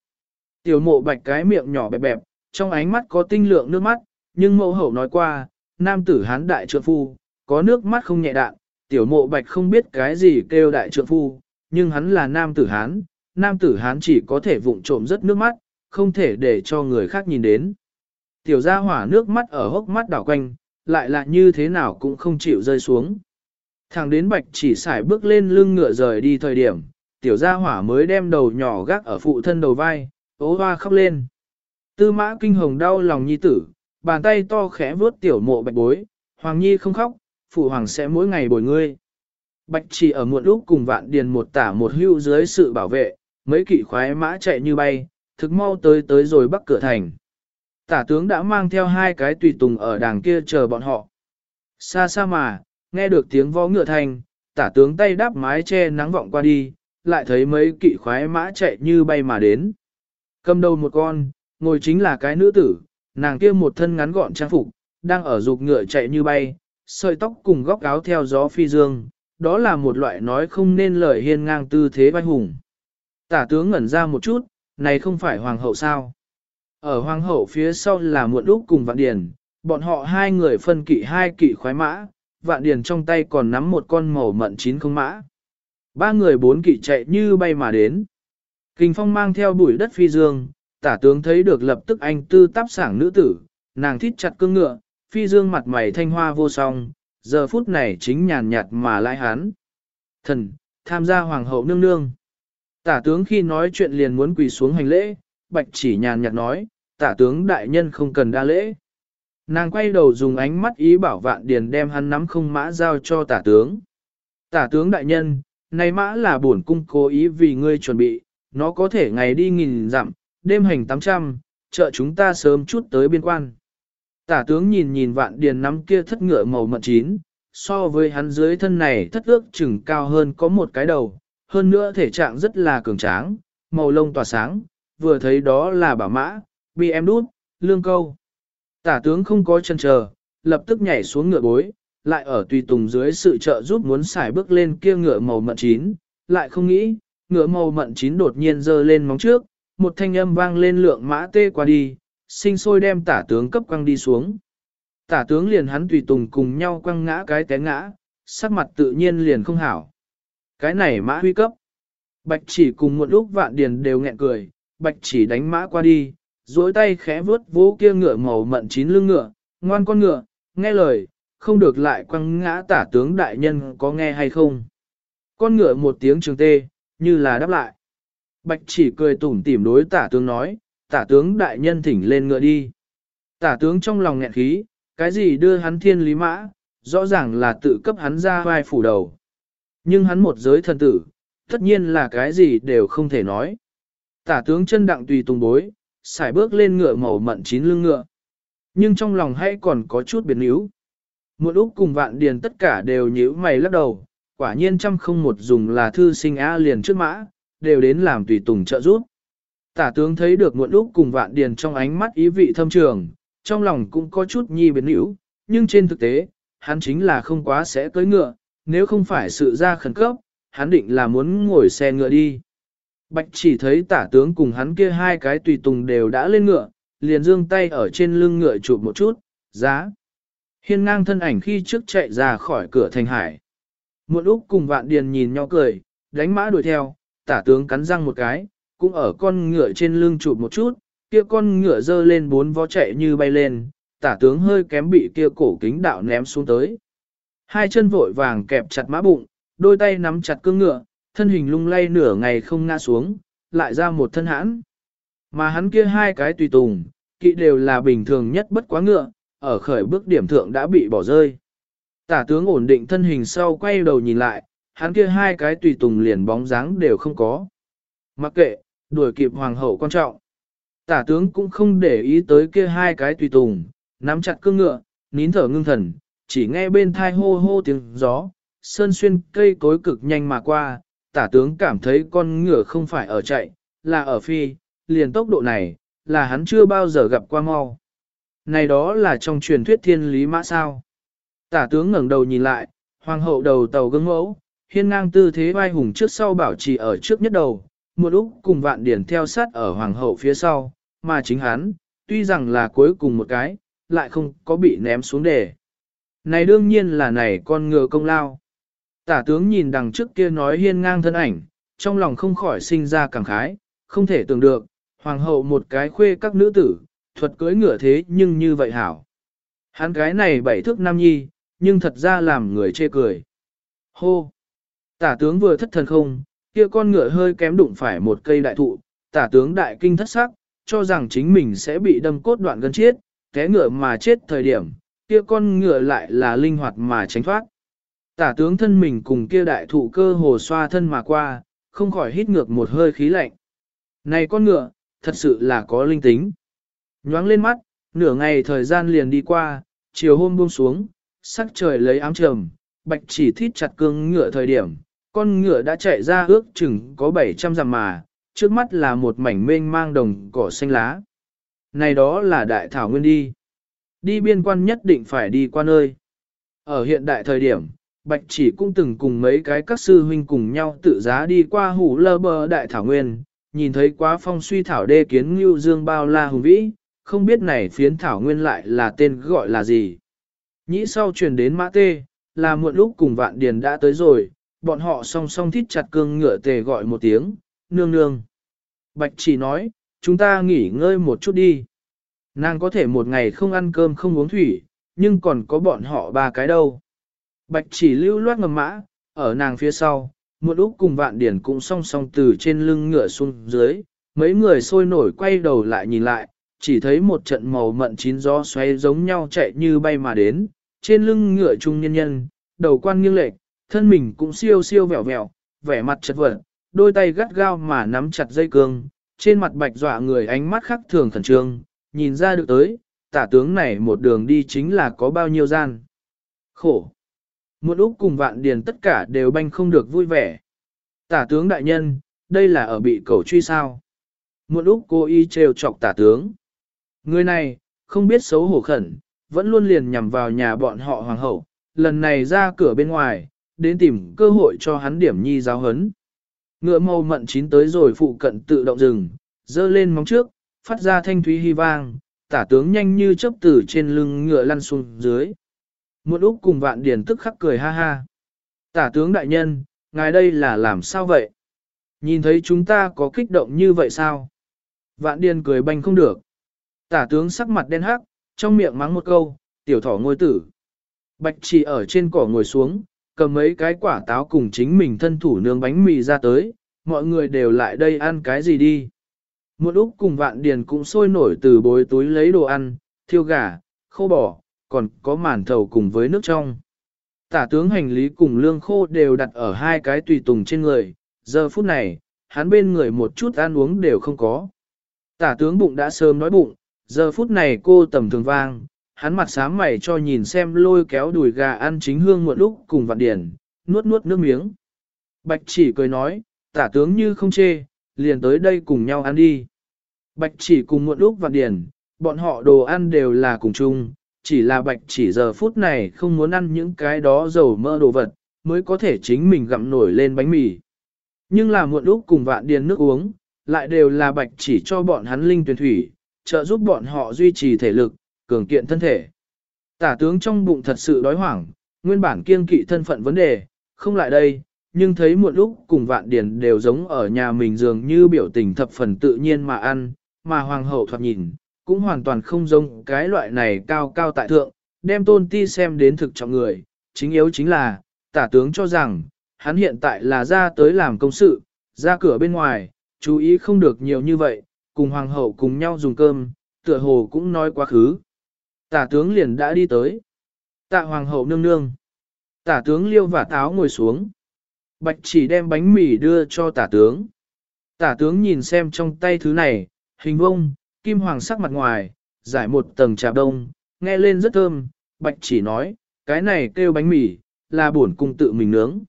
Tiểu mộ bạch cái miệng nhỏ bẹp bẹp, trong ánh mắt có tinh lượng nước mắt, nhưng mẫu hậu nói qua, nam tử hán đại trượng phu, có nước mắt không nhẹ đạn, tiểu mộ bạch không biết cái gì kêu đại trượng phu, nhưng hắn là nam tử hán, nam tử hán chỉ có thể vụng trộm rất nước mắt, không thể để cho người khác nhìn đến. Tiểu gia hỏa nước mắt ở hốc mắt đảo quanh, lại là như thế nào cũng không chịu rơi xuống. Thằng đến bạch chỉ xài bước lên lưng ngựa rời đi thời điểm, tiểu gia hỏa mới đem đầu nhỏ gác ở phụ thân đầu vai, ố hoa khóc lên. Tư mã kinh hồng đau lòng nhi tử, bàn tay to khẽ vuốt tiểu mộ bạch bối, hoàng nhi không khóc, phụ hoàng sẽ mỗi ngày bồi ngươi. Bạch chỉ ở muộn lúc cùng vạn điền một tả một hưu dưới sự bảo vệ, mấy kỵ khoái mã chạy như bay, thực mau tới tới rồi bắc cửa thành. Tả tướng đã mang theo hai cái tùy tùng ở đàng kia chờ bọn họ. Xa xa mà, nghe được tiếng vó ngựa thành, tả tướng tay đáp mái che nắng vọng qua đi, lại thấy mấy kỵ khoái mã chạy như bay mà đến. Cầm đầu một con, ngồi chính là cái nữ tử, nàng kia một thân ngắn gọn trang phục, đang ở dục ngựa chạy như bay, sợi tóc cùng góc áo theo gió phi dương, đó là một loại nói không nên lời hiên ngang tư thế vai hùng. Tả tướng ngẩn ra một chút, này không phải hoàng hậu sao? Ở hoàng hậu phía sau là muộn úc cùng vạn điền, bọn họ hai người phân kỵ hai kỵ khoái mã, vạn điền trong tay còn nắm một con màu mận chín không mã. Ba người bốn kỵ chạy như bay mà đến. Kinh phong mang theo bụi đất phi dương, tả tướng thấy được lập tức anh tư táp sảng nữ tử, nàng thít chặt cương ngựa, phi dương mặt mày thanh hoa vô song, giờ phút này chính nhàn nhạt mà lại hán. Thần, tham gia hoàng hậu nương nương. Tả tướng khi nói chuyện liền muốn quỳ xuống hành lễ, bạch chỉ nhàn nhạt nói, tả tướng đại nhân không cần đa lễ. Nàng quay đầu dùng ánh mắt ý bảo vạn điền đem hắn nắm không mã giao cho tả tướng. Tả tướng đại nhân, này mã là bổn cung cố ý vì ngươi chuẩn bị, nó có thể ngày đi nghìn dặm, đêm hành tám trăm, trợ chúng ta sớm chút tới biên quan. Tả tướng nhìn nhìn vạn điền nắm kia thất ngựa màu mận chín, so với hắn dưới thân này thất ước chừng cao hơn có một cái đầu, hơn nữa thể trạng rất là cường tráng, màu lông tỏa sáng, vừa thấy đó là bảo mã, bị em đút, lương câu. Tả tướng không có chân chờ, lập tức nhảy xuống ngựa bối, lại ở tùy tùng dưới sự trợ giúp muốn xài bước lên kia ngựa màu mận chín, lại không nghĩ, ngựa màu mận chín đột nhiên giơ lên móng trước, một thanh âm vang lên lượng mã tê qua đi, sinh sôi đem tả tướng cấp quăng đi xuống. Tả tướng liền hắn tùy tùng cùng nhau quăng ngã cái té ngã, sắc mặt tự nhiên liền không hảo. Cái này mã huy cấp. Bạch chỉ cùng một lúc vạn điền đều nghẹn cười, bạch chỉ đánh mã qua đi, duỗi tay khẽ vướt vỗ kia ngựa màu mận chín lưng ngựa, ngoan con ngựa, nghe lời, không được lại quăng ngã tả tướng đại nhân có nghe hay không. Con ngựa một tiếng trường tê, như là đáp lại. Bạch chỉ cười tủm tỉm đối tả tướng nói, tả tướng đại nhân thỉnh lên ngựa đi. Tả tướng trong lòng nghẹn khí, cái gì đưa hắn thiên lý mã, rõ ràng là tự cấp hắn ra vai phủ đầu. Nhưng hắn một giới thần tử, tất nhiên là cái gì đều không thể nói. Tả tướng chân đặng tùy tùng bối, xài bước lên ngựa màu mận chín lưng ngựa. Nhưng trong lòng hay còn có chút biến yếu. Một lúc cùng vạn điền tất cả đều nhíu mày lắc đầu, quả nhiên trăm không một dùng là thư sinh A liền trước mã, đều đến làm tùy tùng trợ giúp. Tả tướng thấy được muộn lúc cùng vạn điền trong ánh mắt ý vị thâm trường, trong lòng cũng có chút nhi biến hữu, nhưng trên thực tế, hắn chính là không quá sẽ cưỡi ngựa, nếu không phải sự ra khẩn cấp, hắn định là muốn ngồi xe ngựa đi. Bạch chỉ thấy tả tướng cùng hắn kia hai cái tùy tùng đều đã lên ngựa, liền dương tay ở trên lưng ngựa chụp một chút, giá. Hiên ngang thân ảnh khi trước chạy ra khỏi cửa thành hải. Muộn lúc cùng vạn điền nhìn nhau cười, đánh mã đuổi theo, tả tướng cắn răng một cái, cũng ở con ngựa trên lưng chụp một chút, kia con ngựa dơ lên bốn vó chạy như bay lên, tả tướng hơi kém bị kia cổ kính đạo ném xuống tới. Hai chân vội vàng kẹp chặt mã bụng, đôi tay nắm chặt cương ngựa, thân hình lung lay nửa ngày không ngã xuống, lại ra một thân hãn. Mà hắn kia hai cái tùy tùng, kỵ đều là bình thường nhất bất quá ngựa, ở khởi bước điểm thượng đã bị bỏ rơi. Tả tướng ổn định thân hình sau quay đầu nhìn lại, hắn kia hai cái tùy tùng liền bóng dáng đều không có. Mặc kệ, đuổi kịp hoàng hậu quan trọng. Tả tướng cũng không để ý tới kia hai cái tùy tùng, nắm chặt cương ngựa, nín thở ngưng thần, chỉ nghe bên thai hô hô tiếng gió, sơn xuyên cây cối cực nhanh mà qua, tả tướng cảm thấy con ngựa không phải ở chạy, là ở phi, liền tốc độ này, là hắn chưa bao giờ gặp qua mau. Này đó là trong truyền thuyết thiên lý mã sao. Tả tướng ngẩng đầu nhìn lại, hoàng hậu đầu tàu gương mẫu, hiên ngang tư thế vai hùng trước sau bảo trì ở trước nhất đầu, một úc cùng vạn điển theo sát ở hoàng hậu phía sau, mà chính hắn, tuy rằng là cuối cùng một cái, lại không có bị ném xuống đề. Này đương nhiên là này con ngựa công lao. Tả tướng nhìn đằng trước kia nói hiên ngang thân ảnh, trong lòng không khỏi sinh ra cảm khái, không thể tưởng được, hoàng hậu một cái khuê các nữ tử, thuật cưới ngựa thế nhưng như vậy hảo. Hắn cái này bảy thước nam nhi, nhưng thật ra làm người chê cười. Hô! Tả tướng vừa thất thần không, kia con ngựa hơi kém đụng phải một cây đại thụ, tả tướng đại kinh thất sắc, cho rằng chính mình sẽ bị đâm cốt đoạn gân chết, té ngựa mà chết thời điểm, kia con ngựa lại là linh hoạt mà tránh thoát. Tả tướng thân mình cùng kia đại thụ cơ hồ xoa thân mà qua, không khỏi hít ngược một hơi khí lạnh. Này con ngựa, thật sự là có linh tính. Nhoáng lên mắt, nửa ngày thời gian liền đi qua, chiều hôm buông xuống, sắc trời lấy ám trầm, bạch chỉ thít chặt cương ngựa thời điểm, con ngựa đã chạy ra ước chừng có 700 dặm mà, trước mắt là một mảnh mênh mang đồng cỏ xanh lá. Này đó là đại thảo nguyên đi. Đi biên quan nhất định phải đi qua nơi. Ở hiện đại thời điểm, Bạch chỉ cũng từng cùng mấy cái các sư huynh cùng nhau tự giá đi qua hủ lơ bờ đại thảo nguyên, nhìn thấy quá phong suy thảo đê kiến ngưu dương bao la hùng vĩ, không biết này phiến thảo nguyên lại là tên gọi là gì. Nhĩ sau truyền đến mã tê, là muộn lúc cùng vạn điền đã tới rồi, bọn họ song song thít chặt cương ngựa tề gọi một tiếng, nương nương. Bạch chỉ nói, chúng ta nghỉ ngơi một chút đi. Nàng có thể một ngày không ăn cơm không uống thủy, nhưng còn có bọn họ ba cái đâu. Bạch chỉ lưu loát ngầm mã, ở nàng phía sau, một úc cùng vạn điển cũng song song từ trên lưng ngựa xuống dưới, mấy người sôi nổi quay đầu lại nhìn lại, chỉ thấy một trận màu mận chín gió xoay giống nhau chạy như bay mà đến, trên lưng ngựa trung nhân nhân, đầu quan nghiêng lệch, thân mình cũng siêu siêu vẹo vẹo, vẻ mặt chật vật, đôi tay gắt gao mà nắm chặt dây cương, trên mặt bạch dọa người ánh mắt khắc thường khẩn trương, nhìn ra được tới, tả tướng này một đường đi chính là có bao nhiêu gian. Khổ. Một Úc cùng vạn điền tất cả đều banh không được vui vẻ. Tả tướng đại nhân, đây là ở bị cầu truy sao. Một Úc cô y trêu chọc tả tướng. Người này, không biết xấu hổ khẩn, vẫn luôn liền nhằm vào nhà bọn họ hoàng hậu, lần này ra cửa bên ngoài, đến tìm cơ hội cho hắn điểm nhi giáo hấn. Ngựa màu mận chín tới rồi phụ cận tự động rừng, dơ lên móng trước, phát ra thanh thúy hy vang, tả tướng nhanh như chớp từ trên lưng ngựa lăn xuống dưới. Một úc cùng vạn điền tức khắc cười ha ha. Tả tướng đại nhân, ngài đây là làm sao vậy? Nhìn thấy chúng ta có kích động như vậy sao? Vạn điền cười banh không được. Tả tướng sắc mặt đen hắc, trong miệng mắng một câu, tiểu thỏ ngôi tử. Bạch chỉ ở trên cỏ ngồi xuống, cầm mấy cái quả táo cùng chính mình thân thủ nướng bánh mì ra tới, mọi người đều lại đây ăn cái gì đi. Một Úc cùng vạn điền cũng sôi nổi từ bối túi lấy đồ ăn, thiêu gà, khô bò, còn có màn thầu cùng với nước trong. Tả tướng hành lý cùng lương khô đều đặt ở hai cái tùy tùng trên người, giờ phút này, hắn bên người một chút ăn uống đều không có. Tả tướng bụng đã sớm nói bụng, giờ phút này cô tầm thường vang, hắn mặt sám mày cho nhìn xem lôi kéo đùi gà ăn chính hương muộn lúc cùng vạn điển, nuốt nuốt nước miếng. Bạch chỉ cười nói, tả tướng như không chê, liền tới đây cùng nhau ăn đi. Bạch chỉ cùng muộn lúc vạn điển, bọn họ đồ ăn đều là cùng chung, chỉ là bạch chỉ giờ phút này không muốn ăn những cái đó dầu mỡ đồ vật, mới có thể chính mình gặm nổi lên bánh mì. Nhưng là muộn lúc cùng vạn điền nước uống, lại đều là bạch chỉ cho bọn hắn linh tuyển thủy, trợ giúp bọn họ duy trì thể lực, cường kiện thân thể. Tả tướng trong bụng thật sự đói hoảng, nguyên bản kiên kỵ thân phận vấn đề, không lại đây, nhưng thấy một lúc cùng vạn điển đều giống ở nhà mình dường như biểu tình thập phần tự nhiên mà ăn, mà hoàng hậu thoạt nhìn, cũng hoàn toàn không giống cái loại này cao cao tại thượng, đem tôn ti xem đến thực trọng người, chính yếu chính là, tả tướng cho rằng, hắn hiện tại là ra tới làm công sự, ra cửa bên ngoài, chú ý không được nhiều như vậy, cùng hoàng hậu cùng nhau dùng cơm, tựa hồ cũng nói quá khứ. Tả tướng liền đã đi tới. Tạ hoàng hậu nương nương. Tả tướng liêu và táo ngồi xuống. Bạch chỉ đem bánh mì đưa cho tả tướng. Tả tướng nhìn xem trong tay thứ này, hình vông, kim hoàng sắc mặt ngoài, giải một tầng trà đông, nghe lên rất thơm, bạch chỉ nói, cái này kêu bánh mì, là bổn cung tự mình nướng.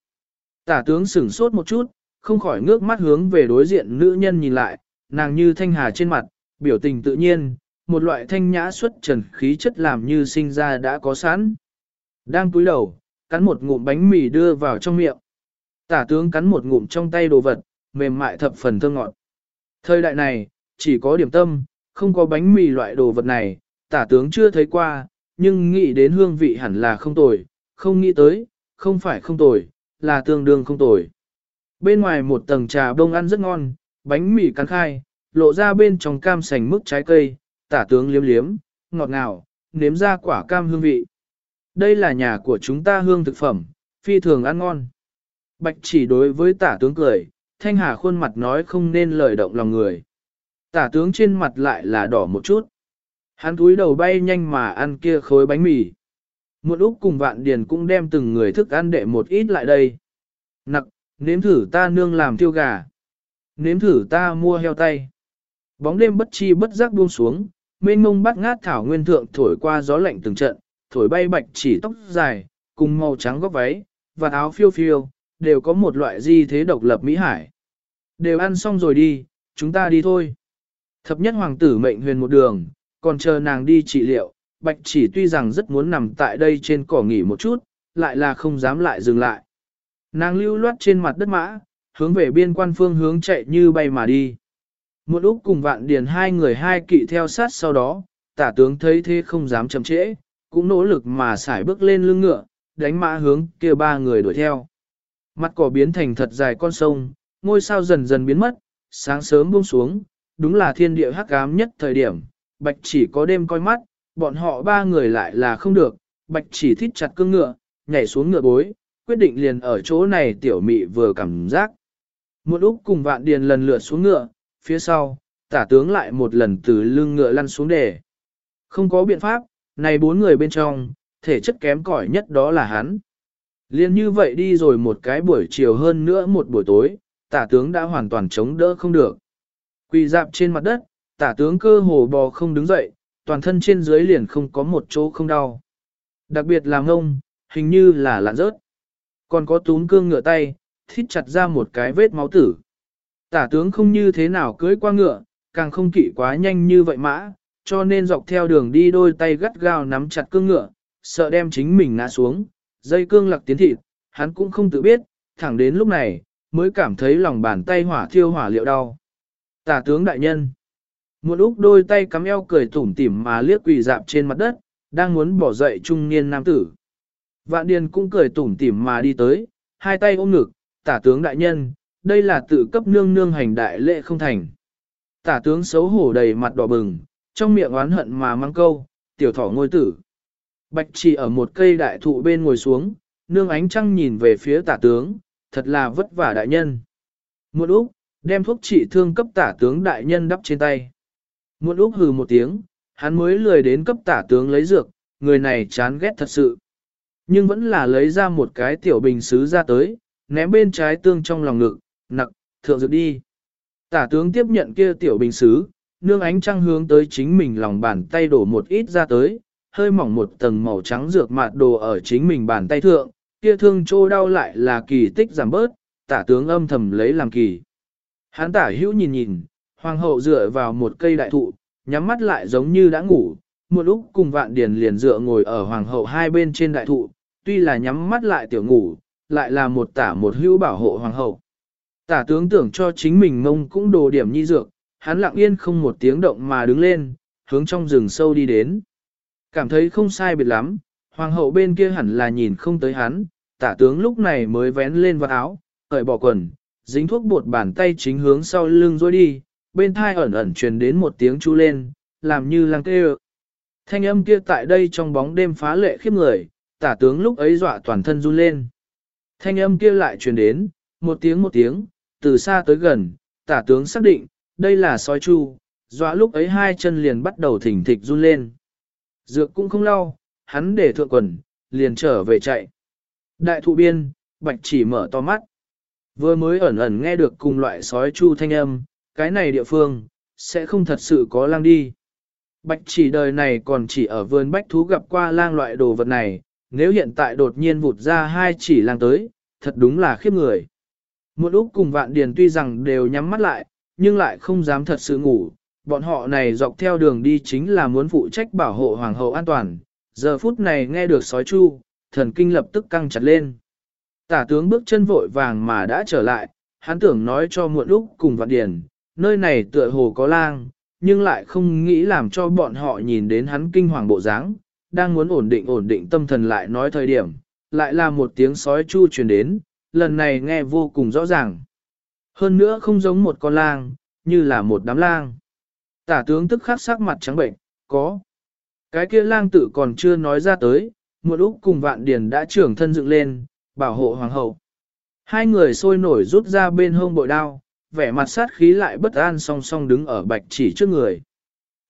Tả tướng sửng sốt một chút, không khỏi ngước mắt hướng về đối diện nữ nhân nhìn lại, nàng như thanh hà trên mặt, biểu tình tự nhiên, một loại thanh nhã xuất trần khí chất làm như sinh ra đã có sẵn. Đang cúi đầu, cắn một ngụm bánh mì đưa vào trong miệng. Tả tướng cắn một ngụm trong tay đồ vật, mềm mại thập phần thơm ngọt. Thời đại này, chỉ có điểm tâm, không có bánh mì loại đồ vật này, tả tướng chưa thấy qua, nhưng nghĩ đến hương vị hẳn là không tồi, không nghĩ tới, không phải không tồi, là tương đương không tồi. Bên ngoài một tầng trà bông ăn rất ngon, bánh mì cắn khai, lộ ra bên trong cam sành mức trái cây, tả tướng liếm liếm, ngọt ngào, nếm ra quả cam hương vị. Đây là nhà của chúng ta hương thực phẩm, phi thường ăn ngon. Bạch chỉ đối với tả tướng cười, thanh hà khuôn mặt nói không nên lời động lòng người. Tả tướng trên mặt lại là đỏ một chút. Hắn túi đầu bay nhanh mà ăn kia khối bánh mì. Một Úc cùng vạn điền cũng đem từng người thức ăn đệ một ít lại đây. Nặc, nếm thử ta nương làm tiêu gà. Nếm thử ta mua heo tay. Bóng đêm bất chi bất giác buông xuống, mênh mông bắt ngát thảo nguyên thượng thổi qua gió lạnh từng trận, thổi bay bạch chỉ tóc dài, cùng màu trắng góc váy, và áo phiêu phiêu, đều có một loại di thế độc lập mỹ hải. Đều ăn xong rồi đi, chúng ta đi thôi. Thập nhất hoàng tử mệnh huyền một đường, còn chờ nàng đi trị liệu, bạch chỉ tuy rằng rất muốn nằm tại đây trên cỏ nghỉ một chút, lại là không dám lại dừng lại. Nàng lưu loát trên mặt đất mã, hướng về biên quan phương hướng chạy như bay mà đi. Một lúc cùng vạn điền hai người hai kỵ theo sát sau đó, tả tướng thấy thế không dám chậm trễ, cũng nỗ lực mà xài bước lên lưng ngựa, đánh mã hướng kia ba người đuổi theo. Mặt cỏ biến thành thật dài con sông, ngôi sao dần dần biến mất, sáng sớm buông xuống, đúng là thiên địa hắc ám nhất thời điểm, bạch chỉ có đêm coi mắt, bọn họ ba người lại là không được, bạch chỉ thít chặt cương ngựa, nhảy xuống ngựa bối, quyết định liền ở chỗ này tiểu mị vừa cảm giác. Một lúc cùng vạn điền lần lượt xuống ngựa, phía sau, tả tướng lại một lần từ lưng ngựa lăn xuống đề. Không có biện pháp, này bốn người bên trong, thể chất kém cỏi nhất đó là hắn. Liên như vậy đi rồi một cái buổi chiều hơn nữa một buổi tối, tả tướng đã hoàn toàn chống đỡ không được. Quỳ dạp trên mặt đất, tả tướng cơ hồ bò không đứng dậy, toàn thân trên dưới liền không có một chỗ không đau. Đặc biệt là ngông, hình như là lạn rớt. Còn có túm cương ngựa tay, thít chặt ra một cái vết máu tử. Tả tướng không như thế nào cưới qua ngựa, càng không kỵ quá nhanh như vậy mã, cho nên dọc theo đường đi đôi tay gắt gao nắm chặt cương ngựa, sợ đem chính mình ngã xuống, dây cương lặc tiến thịt, hắn cũng không tự biết, thẳng đến lúc này, mới cảm thấy lòng bàn tay hỏa thiêu hỏa liệu đau. Tả tướng đại nhân, một lúc đôi tay cắm eo cười tủm tỉm mà liếc quỳ dạp trên mặt đất, đang muốn bỏ dậy trung niên nam tử. Vạn điền cũng cười tủm tỉm mà đi tới, hai tay ôm ngực, tả tướng đại nhân, đây là tự cấp nương nương hành đại lệ không thành. Tả tướng xấu hổ đầy mặt đỏ bừng, trong miệng oán hận mà mang câu, tiểu thỏ ngôi tử. Bạch chỉ ở một cây đại thụ bên ngồi xuống, nương ánh trăng nhìn về phía tả tướng, thật là vất vả đại nhân. Muộn Úc, đem thuốc trị thương cấp tả tướng đại nhân đắp trên tay. Muộn Úc hừ một tiếng, hắn mới lười đến cấp tả tướng lấy dược, người này chán ghét thật sự. Nhưng vẫn là lấy ra một cái tiểu bình xứ ra tới, ném bên trái tương trong lòng ngực, nặc, thượng dược đi. Tả tướng tiếp nhận kia tiểu bình xứ, nương ánh trăng hướng tới chính mình lòng bàn tay đổ một ít ra tới, hơi mỏng một tầng màu trắng dược mạt đồ ở chính mình bàn tay thượng, kia thương trô đau lại là kỳ tích giảm bớt, tả tướng âm thầm lấy làm kỳ. Hán tả hữu nhìn nhìn, hoàng hậu dựa vào một cây đại thụ, nhắm mắt lại giống như đã ngủ, một lúc cùng vạn điền liền dựa ngồi ở hoàng hậu hai bên trên đại thụ, tuy là nhắm mắt lại tiểu ngủ, lại là một tả một hữu bảo hộ hoàng hậu. Tả tướng tưởng cho chính mình mông cũng đồ điểm nhi dược, hắn lặng yên không một tiếng động mà đứng lên, hướng trong rừng sâu đi đến. Cảm thấy không sai biệt lắm, hoàng hậu bên kia hẳn là nhìn không tới hắn, tả tướng lúc này mới vén lên vào áo, cởi bỏ quần, dính thuốc bột bàn tay chính hướng sau lưng rồi đi, bên thai ẩn ẩn truyền đến một tiếng chu lên, làm như lăng kêu. Thanh âm kia tại đây trong bóng đêm phá lệ khiếp người, tả tướng lúc ấy dọa toàn thân run lên. Thanh âm kia lại truyền đến, một tiếng một tiếng, từ xa tới gần, tả tướng xác định, đây là sói chu, dọa lúc ấy hai chân liền bắt đầu thỉnh thịch run lên. Dược cũng không lau, hắn để thượng quần, liền trở về chạy. Đại thụ biên, bạch chỉ mở to mắt. Vừa mới ẩn ẩn nghe được cùng loại sói chu thanh âm, cái này địa phương, sẽ không thật sự có lang đi. Bạch chỉ đời này còn chỉ ở vườn bách thú gặp qua lang loại đồ vật này, nếu hiện tại đột nhiên vụt ra hai chỉ lang tới, thật đúng là khiếp người. Một lúc cùng vạn điền tuy rằng đều nhắm mắt lại, nhưng lại không dám thật sự ngủ, bọn họ này dọc theo đường đi chính là muốn phụ trách bảo hộ hoàng hậu an toàn. Giờ phút này nghe được sói chu, thần kinh lập tức căng chặt lên. Tả tướng bước chân vội vàng mà đã trở lại, hắn tưởng nói cho muộn lúc cùng vạn điền, nơi này tựa hồ có lang, nhưng lại không nghĩ làm cho bọn họ nhìn đến hắn kinh hoàng bộ dáng, đang muốn ổn định ổn định tâm thần lại nói thời điểm, lại là một tiếng sói chu truyền đến, lần này nghe vô cùng rõ ràng. Hơn nữa không giống một con lang, như là một đám lang. Tả tướng tức khắc sắc mặt trắng bệnh, có. Cái kia lang tự còn chưa nói ra tới, một lúc cùng vạn điền đã trưởng thân dựng lên, bảo hộ hoàng hậu. Hai người sôi nổi rút ra bên hông bội đao, vẻ mặt sát khí lại bất an song song đứng ở bạch chỉ trước người.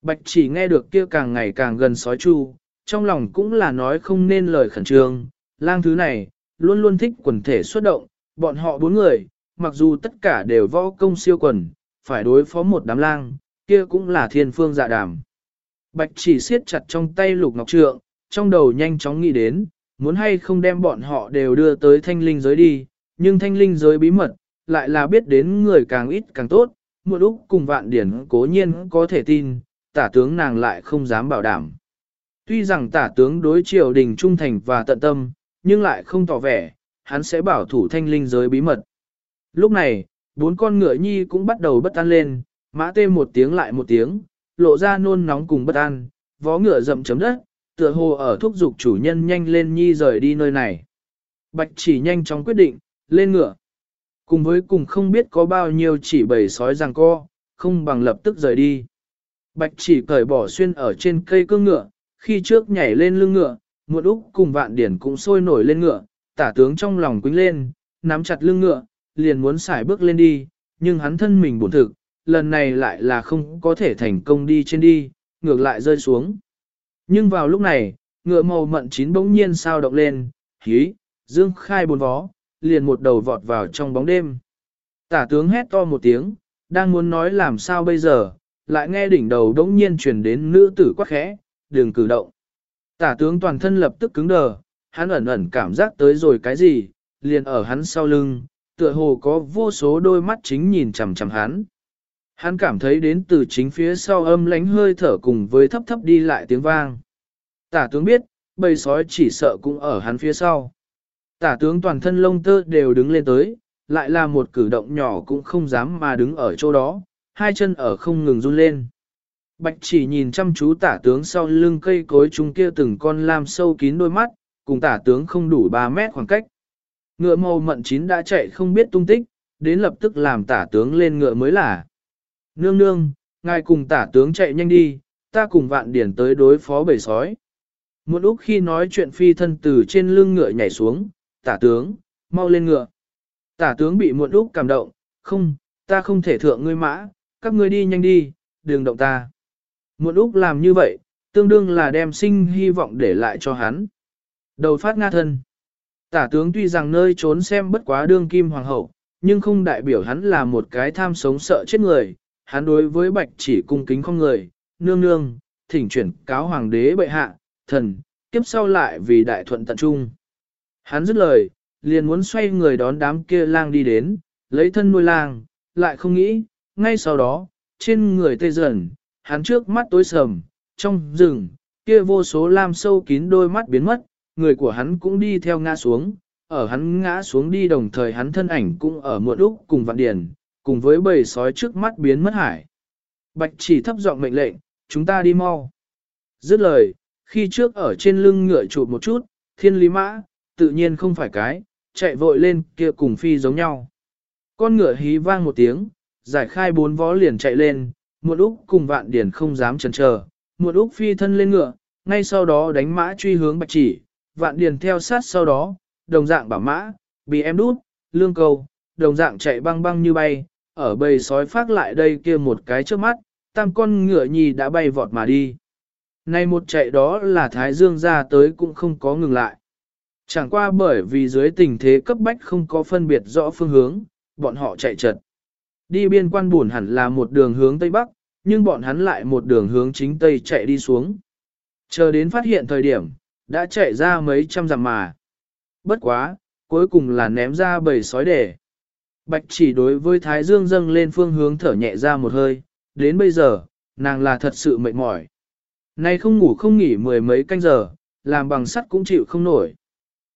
Bạch chỉ nghe được kia càng ngày càng gần sói chu, trong lòng cũng là nói không nên lời khẩn trương, lang thứ này, luôn luôn thích quần thể xuất động, bọn họ bốn người, mặc dù tất cả đều võ công siêu quần, phải đối phó một đám lang, kia cũng là thiên phương dạ đàm. Bạch chỉ siết chặt trong tay lục ngọc trượng, trong đầu nhanh chóng nghĩ đến, muốn hay không đem bọn họ đều đưa tới thanh linh giới đi, nhưng thanh linh giới bí mật, lại là biết đến người càng ít càng tốt, một lúc cùng vạn điển cố nhiên có thể tin, tả tướng nàng lại không dám bảo đảm. Tuy rằng tả tướng đối triều đình trung thành và tận tâm, nhưng lại không tỏ vẻ, hắn sẽ bảo thủ thanh linh giới bí mật. Lúc này, bốn con ngựa nhi cũng bắt đầu bất an lên, mã tê một tiếng lại một tiếng, lộ ra nôn nóng cùng bất an, vó ngựa rậm chấm đất, tựa hồ ở thúc giục chủ nhân nhanh lên nhi rời đi nơi này. Bạch chỉ nhanh chóng quyết định, lên ngựa. Cùng với cùng không biết có bao nhiêu chỉ bầy sói rằng co, không bằng lập tức rời đi. Bạch chỉ cởi bỏ xuyên ở trên cây cương ngựa, khi trước nhảy lên lưng ngựa, Muộn úc cùng vạn điển cũng sôi nổi lên ngựa, tả tướng trong lòng quính lên, nắm chặt lưng ngựa, liền muốn xài bước lên đi, nhưng hắn thân mình bổn thực, lần này lại là không có thể thành công đi trên đi, ngược lại rơi xuống. Nhưng vào lúc này, ngựa màu mận chín bỗng nhiên sao động lên, hí, dương khai bốn vó, liền một đầu vọt vào trong bóng đêm. Tả tướng hét to một tiếng, đang muốn nói làm sao bây giờ, lại nghe đỉnh đầu đống nhiên truyền đến nữ tử quát khẽ, đừng cử động. Tả tướng toàn thân lập tức cứng đờ, hắn ẩn ẩn cảm giác tới rồi cái gì, liền ở hắn sau lưng, tựa hồ có vô số đôi mắt chính nhìn chằm chằm hắn. Hắn cảm thấy đến từ chính phía sau âm lánh hơi thở cùng với thấp thấp đi lại tiếng vang. Tả tướng biết, bầy sói chỉ sợ cũng ở hắn phía sau. Tả tướng toàn thân lông tơ đều đứng lên tới, lại là một cử động nhỏ cũng không dám mà đứng ở chỗ đó, hai chân ở không ngừng run lên. Bạch chỉ nhìn chăm chú tả tướng sau lưng cây cối chúng kia từng con lam sâu kín đôi mắt, cùng tả tướng không đủ 3 mét khoảng cách. Ngựa màu mận chín đã chạy không biết tung tích, đến lập tức làm tả tướng lên ngựa mới là. Nương nương, ngài cùng tả tướng chạy nhanh đi, ta cùng vạn điển tới đối phó bầy sói. Một lúc khi nói chuyện phi thân từ trên lưng ngựa nhảy xuống, tả tướng, mau lên ngựa. Tả tướng bị muộn lúc cảm động, không, ta không thể thượng ngươi mã, các ngươi đi nhanh đi, đừng động ta. Muộn úc làm như vậy, tương đương là đem sinh hy vọng để lại cho hắn. Đầu phát nga thân. Tả tướng tuy rằng nơi trốn xem bất quá đương kim hoàng hậu, nhưng không đại biểu hắn là một cái tham sống sợ chết người. Hắn đối với bạch chỉ cung kính không người, nương nương, thỉnh chuyển cáo hoàng đế bệ hạ, thần, kiếp sau lại vì đại thuận tận trung. Hắn dứt lời, liền muốn xoay người đón đám kia lang đi đến, lấy thân nuôi lang, lại không nghĩ, ngay sau đó, trên người tê dần, hắn trước mắt tối sầm, trong rừng, kia vô số lam sâu kín đôi mắt biến mất, người của hắn cũng đi theo ngã xuống, ở hắn ngã xuống đi đồng thời hắn thân ảnh cũng ở muộn úc cùng vạn điển, cùng với bầy sói trước mắt biến mất hải. Bạch chỉ thấp giọng mệnh lệnh, chúng ta đi mau. Dứt lời, khi trước ở trên lưng ngựa chụp một chút, thiên lý mã, tự nhiên không phải cái, chạy vội lên kia cùng phi giống nhau. Con ngựa hí vang một tiếng, giải khai bốn vó liền chạy lên, một úc cùng vạn điển không dám chần chờ, một úc phi thân lên ngựa, ngay sau đó đánh mã truy hướng bạch chỉ, vạn điển theo sát sau đó, đồng dạng bảo mã, bị em đút, lương cầu, đồng dạng chạy băng băng như bay, ở bầy sói phát lại đây kia một cái trước mắt, tam con ngựa nhì đã bay vọt mà đi. Này một chạy đó là Thái Dương ra tới cũng không có ngừng lại. Chẳng qua bởi vì dưới tình thế cấp bách không có phân biệt rõ phương hướng, bọn họ chạy chật. Đi biên quan buồn hẳn là một đường hướng Tây Bắc, nhưng bọn hắn lại một đường hướng chính Tây chạy đi xuống. Chờ đến phát hiện thời điểm, đã chạy ra mấy trăm dặm mà. Bất quá, cuối cùng là ném ra bầy sói để. Bạch chỉ đối với Thái Dương dâng lên phương hướng thở nhẹ ra một hơi, đến bây giờ, nàng là thật sự mệt mỏi. Nay không ngủ không nghỉ mười mấy canh giờ, làm bằng sắt cũng chịu không nổi.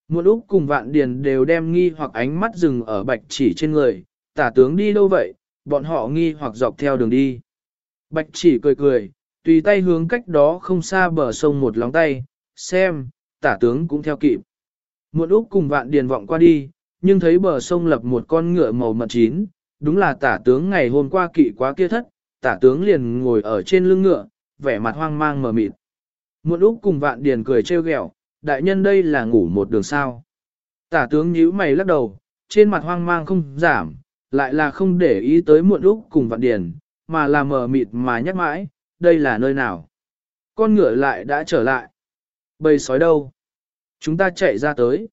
Một Úc cùng Vạn Điền đều đem nghi hoặc ánh mắt dừng ở bạch chỉ trên người, tả tướng đi đâu vậy, bọn họ nghi hoặc dọc theo đường đi. Bạch chỉ cười cười, tùy tay hướng cách đó không xa bờ sông một lóng tay, xem, tả tướng cũng theo kịp. Muộn Úc cùng Vạn Điền vọng qua đi, nhưng thấy bờ sông lập một con ngựa màu mật chín, đúng là tả tướng ngày hôm qua kỵ quá kia thất, tả tướng liền ngồi ở trên lưng ngựa, vẻ mặt hoang mang mờ mịt. Muộn Úc cùng Vạn Điền cười trêu ghẹo, đại nhân đây là ngủ một đường sao. Tả tướng nhíu mày lắc đầu, trên mặt hoang mang không giảm, lại là không để ý tới muộn úc cùng vạn điển mà là mờ mịt mà nhắc mãi, đây là nơi nào. Con ngựa lại đã trở lại. Bầy sói đâu? Chúng ta chạy ra tới.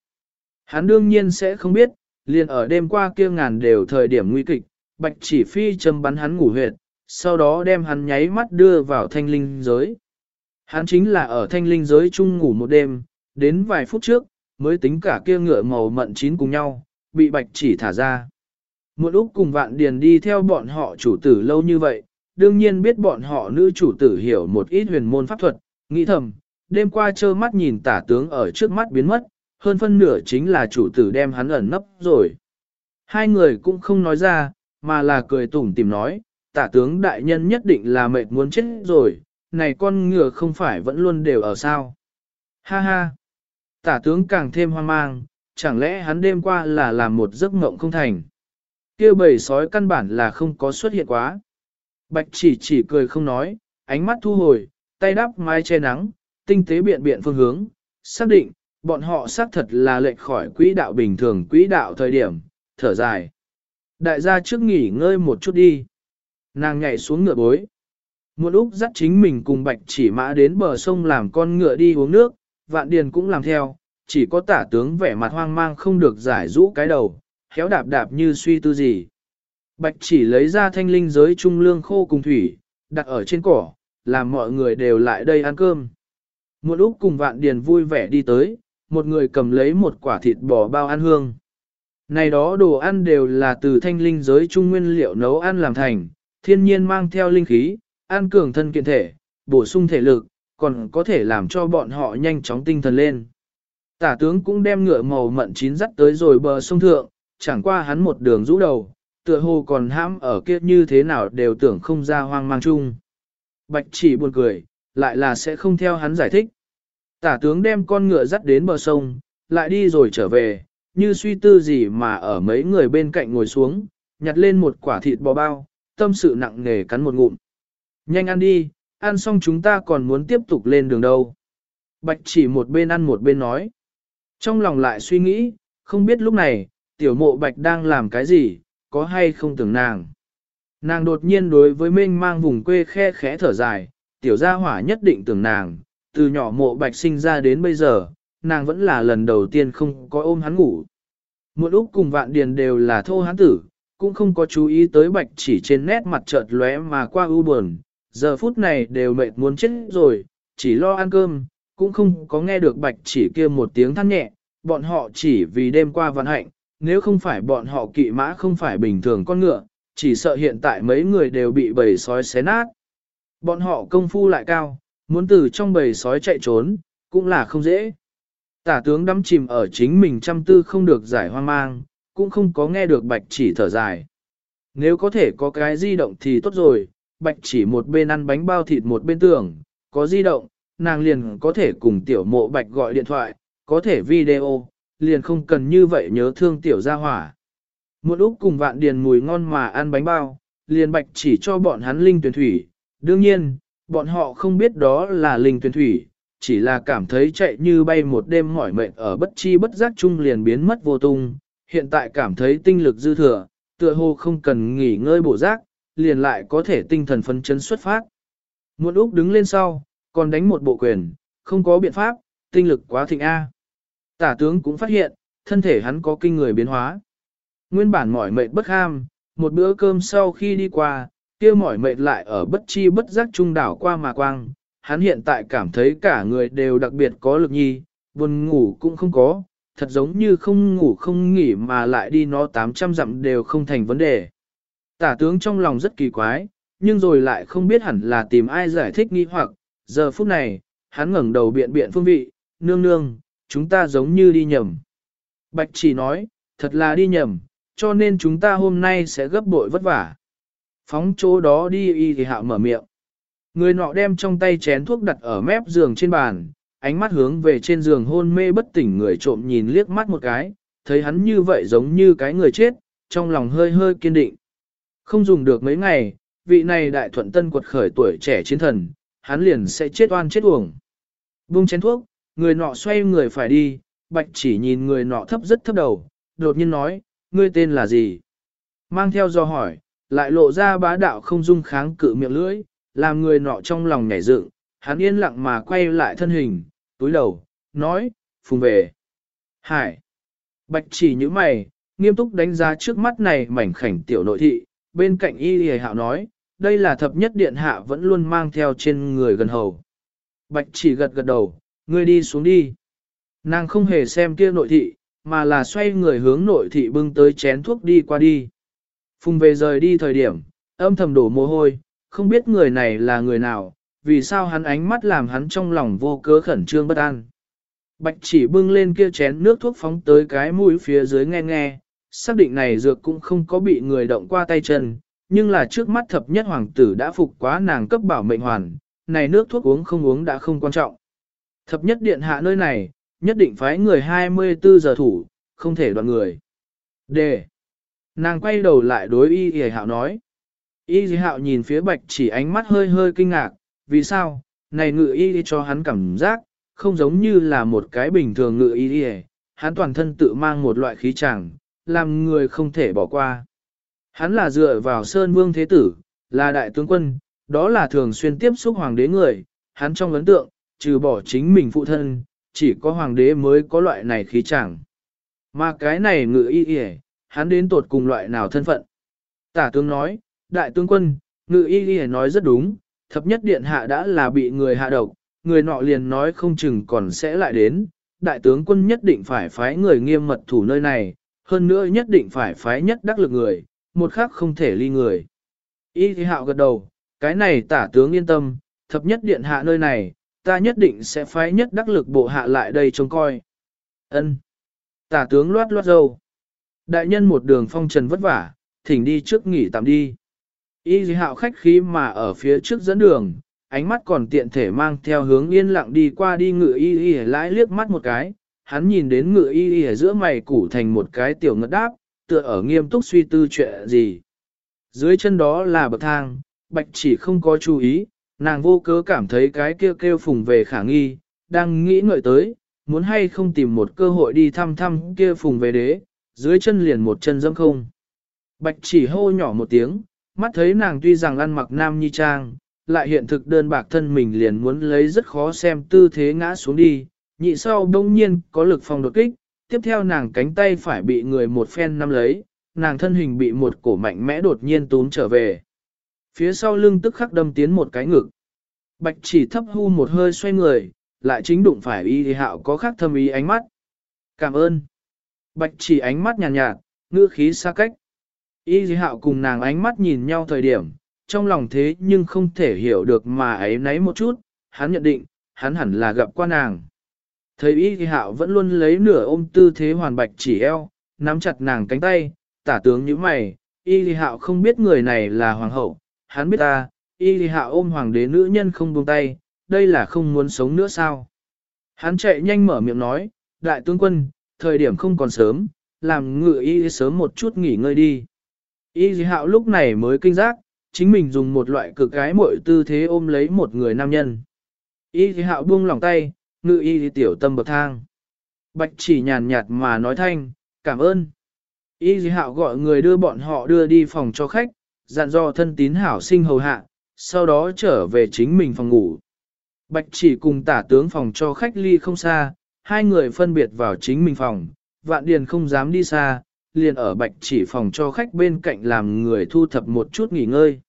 Hắn đương nhiên sẽ không biết, liền ở đêm qua kia ngàn đều thời điểm nguy kịch, bạch chỉ phi châm bắn hắn ngủ huyệt, sau đó đem hắn nháy mắt đưa vào thanh linh giới. Hắn chính là ở thanh linh giới chung ngủ một đêm, đến vài phút trước, mới tính cả kia ngựa màu mận chín cùng nhau, bị bạch chỉ thả ra. Một lúc cùng vạn điền đi theo bọn họ chủ tử lâu như vậy, đương nhiên biết bọn họ nữ chủ tử hiểu một ít huyền môn pháp thuật, nghĩ thầm, đêm qua trơ mắt nhìn tả tướng ở trước mắt biến mất, hơn phân nửa chính là chủ tử đem hắn ẩn nấp rồi. Hai người cũng không nói ra, mà là cười tủm tìm nói, tả tướng đại nhân nhất định là mệt muốn chết rồi, này con ngựa không phải vẫn luôn đều ở sao. Ha ha! Tả tướng càng thêm hoang mang, chẳng lẽ hắn đêm qua là làm một giấc mộng không thành kia bầy sói căn bản là không có xuất hiện quá. Bạch chỉ chỉ cười không nói, ánh mắt thu hồi, tay đắp mái che nắng, tinh tế biện biện phương hướng, xác định, bọn họ xác thật là lệch khỏi quỹ đạo bình thường quỹ đạo thời điểm, thở dài. Đại gia trước nghỉ ngơi một chút đi. Nàng nhảy xuống ngựa bối. Một lúc dắt chính mình cùng bạch chỉ mã đến bờ sông làm con ngựa đi uống nước, vạn điền cũng làm theo, chỉ có tả tướng vẻ mặt hoang mang không được giải rũ cái đầu, khéo đạp đạp như suy tư gì. Bạch chỉ lấy ra thanh linh giới trung lương khô cùng thủy, đặt ở trên cỏ, làm mọi người đều lại đây ăn cơm. Một lúc cùng vạn điền vui vẻ đi tới, một người cầm lấy một quả thịt bò bao ăn hương. Này đó đồ ăn đều là từ thanh linh giới trung nguyên liệu nấu ăn làm thành, thiên nhiên mang theo linh khí, ăn cường thân kiện thể, bổ sung thể lực, còn có thể làm cho bọn họ nhanh chóng tinh thần lên. Tả tướng cũng đem ngựa màu mận chín dắt tới rồi bờ sông thượng, chẳng qua hắn một đường rũ đầu, tựa hồ còn hãm ở kia như thế nào đều tưởng không ra hoang mang chung. Bạch chỉ buồn cười, lại là sẽ không theo hắn giải thích. Tả tướng đem con ngựa dắt đến bờ sông, lại đi rồi trở về, như suy tư gì mà ở mấy người bên cạnh ngồi xuống, nhặt lên một quả thịt bò bao, tâm sự nặng nề cắn một ngụm. Nhanh ăn đi, ăn xong chúng ta còn muốn tiếp tục lên đường đâu. Bạch chỉ một bên ăn một bên nói. Trong lòng lại suy nghĩ, không biết lúc này, tiểu mộ bạch đang làm cái gì, có hay không tưởng nàng. Nàng đột nhiên đối với mênh mang vùng quê khe khẽ thở dài, tiểu gia hỏa nhất định tưởng nàng, từ nhỏ mộ bạch sinh ra đến bây giờ, nàng vẫn là lần đầu tiên không có ôm hắn ngủ. Một lúc cùng vạn điền đều là thô hắn tử, cũng không có chú ý tới bạch chỉ trên nét mặt chợt lóe mà qua ưu buồn, giờ phút này đều mệt muốn chết rồi, chỉ lo ăn cơm, cũng không có nghe được bạch chỉ kia một tiếng than nhẹ, bọn họ chỉ vì đêm qua vận hạnh, nếu không phải bọn họ kỵ mã không phải bình thường con ngựa, chỉ sợ hiện tại mấy người đều bị bầy sói xé nát. Bọn họ công phu lại cao, muốn từ trong bầy sói chạy trốn, cũng là không dễ. Tả tướng đắm chìm ở chính mình chăm tư không được giải hoang mang, cũng không có nghe được bạch chỉ thở dài. Nếu có thể có cái di động thì tốt rồi, bạch chỉ một bên ăn bánh bao thịt một bên tưởng, có di động, nàng liền có thể cùng tiểu mộ bạch gọi điện thoại, có thể video, liền không cần như vậy nhớ thương tiểu gia hỏa. Một lúc cùng vạn điền mùi ngon mà ăn bánh bao, liền bạch chỉ cho bọn hắn linh tuyển thủy. Đương nhiên, bọn họ không biết đó là linh tuyển thủy, chỉ là cảm thấy chạy như bay một đêm mỏi mệt ở bất chi bất giác chung liền biến mất vô tung. Hiện tại cảm thấy tinh lực dư thừa, tựa hồ không cần nghỉ ngơi bổ giác, liền lại có thể tinh thần phấn chấn xuất phát. Một lúc đứng lên sau, còn đánh một bộ quyền, không có biện pháp, tinh lực quá thịnh A. Tả tướng cũng phát hiện, thân thể hắn có kinh người biến hóa. Nguyên bản mỏi mệt bất ham, một bữa cơm sau khi đi qua, kia mỏi mệt lại ở bất chi bất giác trung đảo qua mà quang, hắn hiện tại cảm thấy cả người đều đặc biệt có lực nhi, buồn ngủ cũng không có, thật giống như không ngủ không nghỉ mà lại đi nó 800 dặm đều không thành vấn đề. Tả tướng trong lòng rất kỳ quái, nhưng rồi lại không biết hẳn là tìm ai giải thích nghi hoặc, giờ phút này, hắn ngẩng đầu biện biện phương vị, nương nương, chúng ta giống như đi nhầm. Bạch chỉ nói, thật là đi nhầm, cho nên chúng ta hôm nay sẽ gấp bội vất vả. Phóng chỗ đó đi y thì hạo mở miệng. Người nọ đem trong tay chén thuốc đặt ở mép giường trên bàn, ánh mắt hướng về trên giường hôn mê bất tỉnh người trộm nhìn liếc mắt một cái, thấy hắn như vậy giống như cái người chết, trong lòng hơi hơi kiên định. Không dùng được mấy ngày, vị này đại thuận tân quật khởi tuổi trẻ chiến thần, hắn liền sẽ chết oan chết uổng. Bung chén thuốc, người nọ xoay người phải đi, bạch chỉ nhìn người nọ thấp rất thấp đầu, đột nhiên nói, ngươi tên là gì? Mang theo do hỏi, lại lộ ra bá đạo không dung kháng cự miệng lưỡi, làm người nọ trong lòng nhảy dựng, hắn yên lặng mà quay lại thân hình, túi đầu, nói, phùng về. Hải! Bạch chỉ như mày, nghiêm túc đánh giá trước mắt này mảnh khảnh tiểu nội thị, bên cạnh y hề hạo nói, đây là thập nhất điện hạ vẫn luôn mang theo trên người gần hầu. Bạch chỉ gật gật đầu, ngươi đi xuống đi. Nàng không hề xem kia nội thị, mà là xoay người hướng nội thị bưng tới chén thuốc đi qua đi. Phùng về rời đi thời điểm, âm thầm đổ mồ hôi, không biết người này là người nào, vì sao hắn ánh mắt làm hắn trong lòng vô cớ khẩn trương bất an. Bạch chỉ bưng lên kia chén nước thuốc phóng tới cái mũi phía dưới nghe nghe, xác định này dược cũng không có bị người động qua tay chân, nhưng là trước mắt thập nhất hoàng tử đã phục quá nàng cấp bảo mệnh hoàn, này nước thuốc uống không uống đã không quan trọng. Thập nhất điện hạ nơi này, nhất định phái người 24 giờ thủ, không thể đoạn người. D. Nàng quay đầu lại đối y y hạo nói. Y y hạo nhìn phía bạch chỉ ánh mắt hơi hơi kinh ngạc, vì sao, này ngự y cho hắn cảm giác, không giống như là một cái bình thường ngự y y, hắn toàn thân tự mang một loại khí chẳng, làm người không thể bỏ qua. Hắn là dựa vào Sơn Vương Thế Tử, là đại tướng quân, đó là thường xuyên tiếp xúc hoàng đế người, hắn trong ấn tượng, trừ bỏ chính mình phụ thân, chỉ có hoàng đế mới có loại này khí chẳng. Mà cái này ngự y y, hắn đến tột cùng loại nào thân phận. Tả tướng nói, đại tướng quân, ngự y y nói rất đúng, thập nhất điện hạ đã là bị người hạ độc, người nọ liền nói không chừng còn sẽ lại đến, đại tướng quân nhất định phải phái người nghiêm mật thủ nơi này, hơn nữa nhất định phải phái nhất đắc lực người, một khác không thể ly người. Y thì hạo gật đầu, cái này tả tướng yên tâm, thập nhất điện hạ nơi này, ta nhất định sẽ phái nhất đắc lực bộ hạ lại đây trông coi. Ân. Tả tướng loát loát dâu. Đại nhân một đường phong trần vất vả, thỉnh đi trước nghỉ tạm đi. Y dì hạo khách khí mà ở phía trước dẫn đường, ánh mắt còn tiện thể mang theo hướng yên lặng đi qua đi ngựa y y lãi liếc mắt một cái, hắn nhìn đến ngựa y y giữa mày củ thành một cái tiểu ngất đáp, tựa ở nghiêm túc suy tư chuyện gì. Dưới chân đó là bậc thang, bạch chỉ không có chú ý, nàng vô cớ cảm thấy cái kêu kêu phùng về khả nghi, đang nghĩ ngợi tới, muốn hay không tìm một cơ hội đi thăm thăm kia phùng về đế, dưới chân liền một chân dẫm không. Bạch chỉ hô nhỏ một tiếng, mắt thấy nàng tuy rằng ăn mặc nam nhi trang, lại hiện thực đơn bạc thân mình liền muốn lấy rất khó xem tư thế ngã xuống đi, nhị sau đông nhiên có lực phòng đột kích, tiếp theo nàng cánh tay phải bị người một phen nắm lấy, nàng thân hình bị một cổ mạnh mẽ đột nhiên túm trở về. Phía sau lưng tức khắc đâm tiến một cái ngực. Bạch chỉ thấp hu một hơi xoay người, lại chính đụng phải y thì hạo có khác thâm ý ánh mắt. Cảm ơn. Bạch chỉ ánh mắt nhàn nhạt, nhạt, ngữ khí xa cách. Y thì hạo cùng nàng ánh mắt nhìn nhau thời điểm, trong lòng thế nhưng không thể hiểu được mà ấy nấy một chút, hắn nhận định, hắn hẳn là gặp qua nàng. Thấy y thì hạo vẫn luôn lấy nửa ôm tư thế hoàn bạch chỉ eo, nắm chặt nàng cánh tay, tả tướng như mày, y thì hạo không biết người này là hoàng hậu, hắn biết ta, y thì hạ ôm hoàng đế nữ nhân không buông tay, đây là không muốn sống nữa sao. Hắn chạy nhanh mở miệng nói, đại tướng quân, thời điểm không còn sớm, làm ngự y sớm một chút nghỉ ngơi đi. Y thì hạo lúc này mới kinh giác, chính mình dùng một loại cực gái mội tư thế ôm lấy một người nam nhân. Y thì hạo buông lòng tay, ngự y thì tiểu tâm bậc thang. Bạch chỉ nhàn nhạt mà nói thanh, cảm ơn. Y thì hạo gọi người đưa bọn họ đưa đi phòng cho khách, dặn dò thân tín hảo sinh hầu hạ, sau đó trở về chính mình phòng ngủ. Bạch chỉ cùng tả tướng phòng cho khách ly không xa, hai người phân biệt vào chính mình phòng, vạn điền không dám đi xa, liền ở bạch chỉ phòng cho khách bên cạnh làm người thu thập một chút nghỉ ngơi.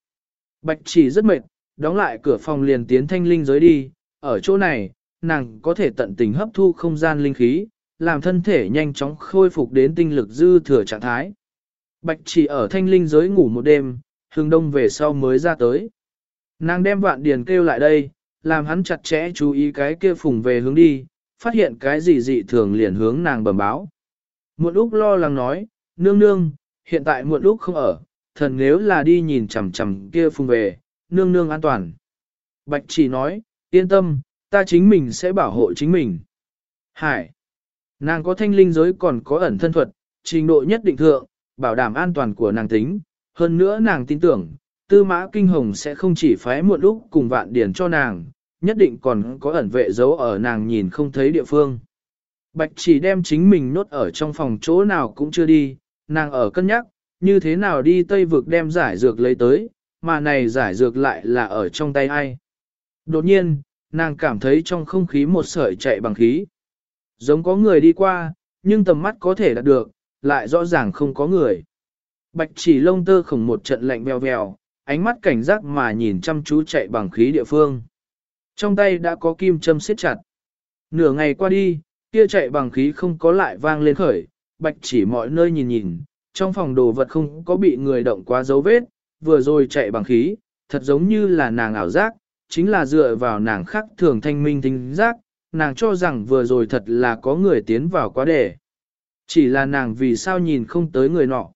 Bạch chỉ rất mệt, đóng lại cửa phòng liền tiến thanh linh giới đi, ở chỗ này, nàng có thể tận tình hấp thu không gian linh khí, làm thân thể nhanh chóng khôi phục đến tinh lực dư thừa trạng thái. Bạch chỉ ở thanh linh giới ngủ một đêm, hừng đông về sau mới ra tới. Nàng đem vạn điền kêu lại đây, làm hắn chặt chẽ chú ý cái kia phùng về hướng đi, phát hiện cái gì dị thường liền hướng nàng bẩm báo. Muộn Úc lo lắng nói, nương nương, hiện tại muộn Úc không ở, thần nếu là đi nhìn chằm chằm kia phùng về, nương nương an toàn. Bạch chỉ nói, yên tâm, ta chính mình sẽ bảo hộ chính mình. Hải, nàng có thanh linh giới còn có ẩn thân thuật, trình độ nhất định thượng, bảo đảm an toàn của nàng tính, hơn nữa nàng tin tưởng, tư mã kinh hồng sẽ không chỉ phái muộn lúc cùng vạn điển cho nàng, nhất định còn có ẩn vệ giấu ở nàng nhìn không thấy địa phương. Bạch chỉ đem chính mình nốt ở trong phòng chỗ nào cũng chưa đi, nàng ở cân nhắc, như thế nào đi Tây Vực đem giải dược lấy tới, mà này giải dược lại là ở trong tay ai. Đột nhiên, nàng cảm thấy trong không khí một sợi chạy bằng khí. Giống có người đi qua, nhưng tầm mắt có thể đạt được, lại rõ ràng không có người. Bạch chỉ lông tơ khổng một trận lạnh vèo vèo, ánh mắt cảnh giác mà nhìn chăm chú chạy bằng khí địa phương. Trong tay đã có kim châm siết chặt. Nửa ngày qua đi, kia chạy bằng khí không có lại vang lên khởi, bạch chỉ mọi nơi nhìn nhìn, trong phòng đồ vật không có bị người động quá dấu vết, vừa rồi chạy bằng khí, thật giống như là nàng ảo giác, chính là dựa vào nàng khắc thường thanh minh tính giác, nàng cho rằng vừa rồi thật là có người tiến vào quá đề. Chỉ là nàng vì sao nhìn không tới người nọ.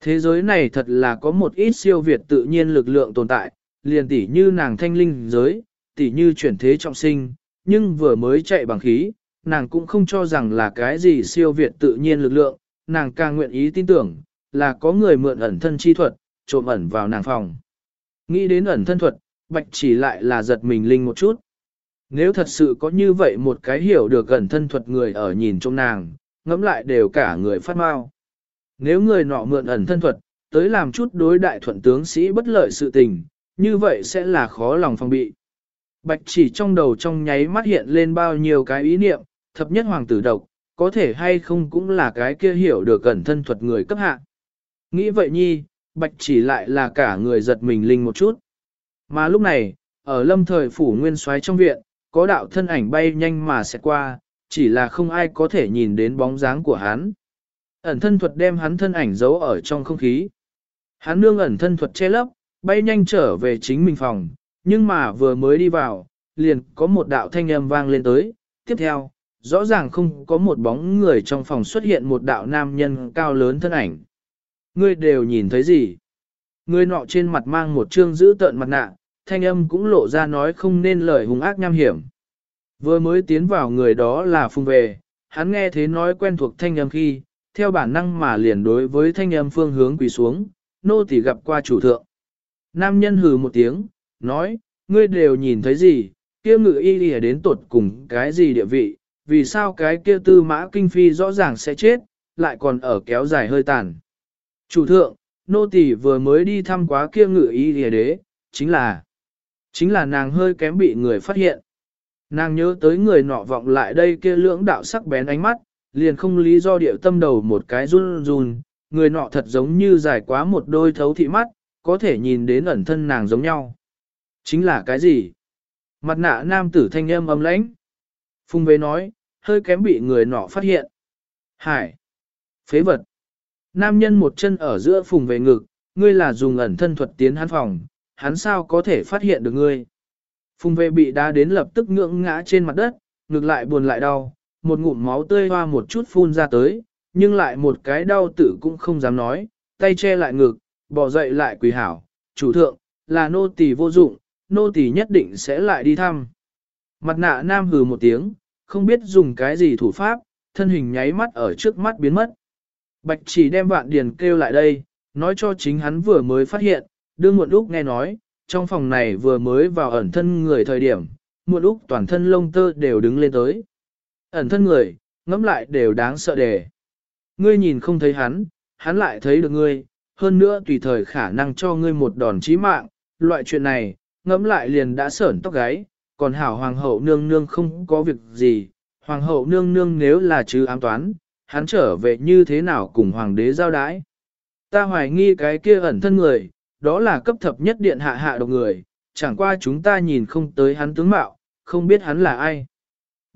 Thế giới này thật là có một ít siêu việt tự nhiên lực lượng tồn tại, liền tỉ như nàng thanh linh giới, tỉ như chuyển thế trọng sinh, nhưng vừa mới chạy bằng khí, nàng cũng không cho rằng là cái gì siêu việt tự nhiên lực lượng, nàng càng nguyện ý tin tưởng, là có người mượn ẩn thân chi thuật, trộm ẩn vào nàng phòng. Nghĩ đến ẩn thân thuật, bạch chỉ lại là giật mình linh một chút. Nếu thật sự có như vậy một cái hiểu được ẩn thân thuật người ở nhìn trong nàng, ngẫm lại đều cả người phát mau. Nếu người nọ mượn ẩn thân thuật, tới làm chút đối đại thuận tướng sĩ bất lợi sự tình, như vậy sẽ là khó lòng phòng bị. Bạch chỉ trong đầu trong nháy mắt hiện lên bao nhiêu cái ý niệm, thập nhất hoàng tử độc, có thể hay không cũng là cái kia hiểu được cẩn thân thuật người cấp hạ. Nghĩ vậy nhi, bạch chỉ lại là cả người giật mình linh một chút. Mà lúc này, ở lâm thời phủ nguyên soái trong viện, có đạo thân ảnh bay nhanh mà sẽ qua, chỉ là không ai có thể nhìn đến bóng dáng của hắn. Ẩn thân thuật đem hắn thân ảnh giấu ở trong không khí. Hắn nương ẩn thân thuật che lấp, bay nhanh trở về chính mình phòng, nhưng mà vừa mới đi vào, liền có một đạo thanh âm vang lên tới. Tiếp theo, rõ ràng không có một bóng người trong phòng xuất hiện một đạo nam nhân cao lớn thân ảnh. Ngươi đều nhìn thấy gì? Người nọ trên mặt mang một trương giữ tợn mặt nạ, thanh âm cũng lộ ra nói không nên lời hung ác nham hiểm. Vừa mới tiến vào người đó là phung về, hắn nghe thế nói quen thuộc thanh âm khi, theo bản năng mà liền đối với thanh âm phương hướng quỳ xuống, nô tỳ gặp qua chủ thượng. Nam nhân hừ một tiếng, nói, ngươi đều nhìn thấy gì, kia ngự y lìa đến tột cùng cái gì địa vị, vì sao cái kia tư mã kinh phi rõ ràng sẽ chết, lại còn ở kéo dài hơi tàn. Chủ thượng, nô tỳ vừa mới đi thăm quá kia ngự y lìa đế, chính là, chính là nàng hơi kém bị người phát hiện. Nàng nhớ tới người nọ vọng lại đây kia lưỡng đạo sắc bén ánh mắt, liền không lý do điệu tâm đầu một cái run run, người nọ thật giống như dài quá một đôi thấu thị mắt, có thể nhìn đến ẩn thân nàng giống nhau. Chính là cái gì? Mặt nạ nam tử thanh âm âm lãnh. Phung vế nói, hơi kém bị người nọ phát hiện. Hải! Phế vật! Nam nhân một chân ở giữa phùng về ngực, ngươi là dùng ẩn thân thuật tiến hắn phòng, hắn sao có thể phát hiện được ngươi. Phùng vệ bị đá đến lập tức ngưỡng ngã trên mặt đất, ngực lại buồn lại đau, một ngụm máu tươi hoa một chút phun ra tới, nhưng lại một cái đau tử cũng không dám nói, tay che lại ngực, bỏ dậy lại quỳ hảo, chủ thượng, là nô tỳ vô dụng, nô tỳ nhất định sẽ lại đi thăm. Mặt nạ nam hừ một tiếng, không biết dùng cái gì thủ pháp, thân hình nháy mắt ở trước mắt biến mất. Bạch chỉ đem vạn điền kêu lại đây, nói cho chính hắn vừa mới phát hiện, đương muộn úc nghe nói, trong phòng này vừa mới vào ẩn thân người thời điểm, muộn úc toàn thân lông tơ đều đứng lên tới. Ẩn thân người, ngẫm lại đều đáng sợ đề. Ngươi nhìn không thấy hắn, hắn lại thấy được ngươi, hơn nữa tùy thời khả năng cho ngươi một đòn chí mạng, loại chuyện này, ngẫm lại liền đã sởn tóc gáy, còn hảo hoàng hậu nương nương không có việc gì, hoàng hậu nương nương nếu là chứ ám toán, hắn trở về như thế nào cùng hoàng đế giao đái. Ta hoài nghi cái kia ẩn thân người, đó là cấp thập nhất điện hạ hạ độc người, chẳng qua chúng ta nhìn không tới hắn tướng mạo, không biết hắn là ai.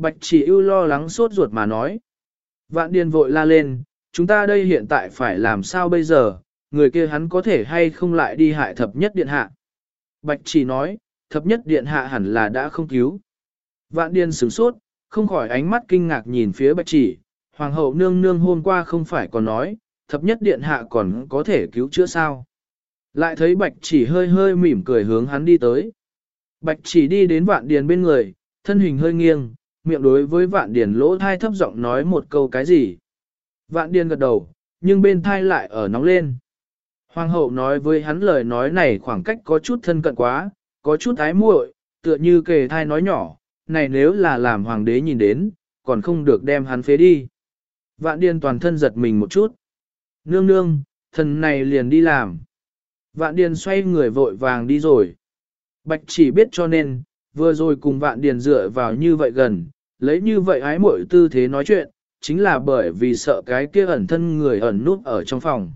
Bạch chỉ ưu lo lắng sốt ruột mà nói. Vạn điền vội la lên, chúng ta đây hiện tại phải làm sao bây giờ, người kia hắn có thể hay không lại đi hại thập nhất điện hạ. Bạch chỉ nói, thập nhất điện hạ hẳn là đã không cứu. Vạn điền sửng sốt, không khỏi ánh mắt kinh ngạc nhìn phía bạch chỉ, hoàng hậu nương nương hôm qua không phải còn nói, thập nhất điện hạ còn có thể cứu chữa sao. Lại thấy bạch chỉ hơi hơi mỉm cười hướng hắn đi tới. Bạch chỉ đi đến vạn điền bên người, thân hình hơi nghiêng, miệng đối với vạn điền lỗ thai thấp giọng nói một câu cái gì. Vạn điền gật đầu, nhưng bên thai lại ở nóng lên. Hoàng hậu nói với hắn lời nói này khoảng cách có chút thân cận quá, có chút ái muội, tựa như kề thai nói nhỏ, này nếu là làm hoàng đế nhìn đến, còn không được đem hắn phế đi. Vạn điền toàn thân giật mình một chút. Nương nương, thần này liền đi làm. Vạn điền xoay người vội vàng đi rồi. Bạch chỉ biết cho nên, vừa rồi cùng vạn điền dựa vào như vậy gần, lấy như vậy ái muội tư thế nói chuyện, chính là bởi vì sợ cái kia ẩn thân người ẩn núp ở trong phòng.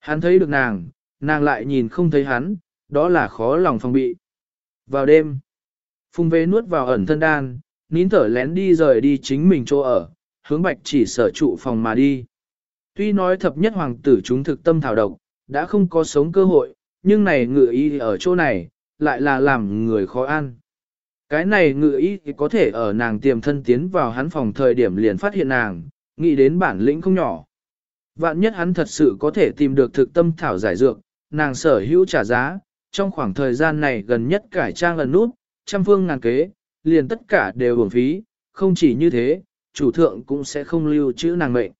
Hắn thấy được nàng, nàng lại nhìn không thấy hắn, đó là khó lòng phòng bị. Vào đêm, Phùng Vê nuốt vào ẩn thân đan, nín thở lén đi rời đi chính mình chỗ ở, hướng bạch chỉ sở trụ phòng mà đi. Tuy nói thập nhất hoàng tử chúng thực tâm thảo độc, đã không có sống cơ hội, nhưng này ngự ý ở chỗ này, lại là làm người khó ăn. Cái này ngự ý thì có thể ở nàng tiềm thân tiến vào hắn phòng thời điểm liền phát hiện nàng, nghĩ đến bản lĩnh không nhỏ. Vạn nhất hắn thật sự có thể tìm được thực tâm thảo giải dược, nàng sở hữu trả giá, trong khoảng thời gian này gần nhất cải trang lần nút, trăm phương ngàn kế, liền tất cả đều uổng phí, không chỉ như thế, chủ thượng cũng sẽ không lưu chữ nàng mệnh.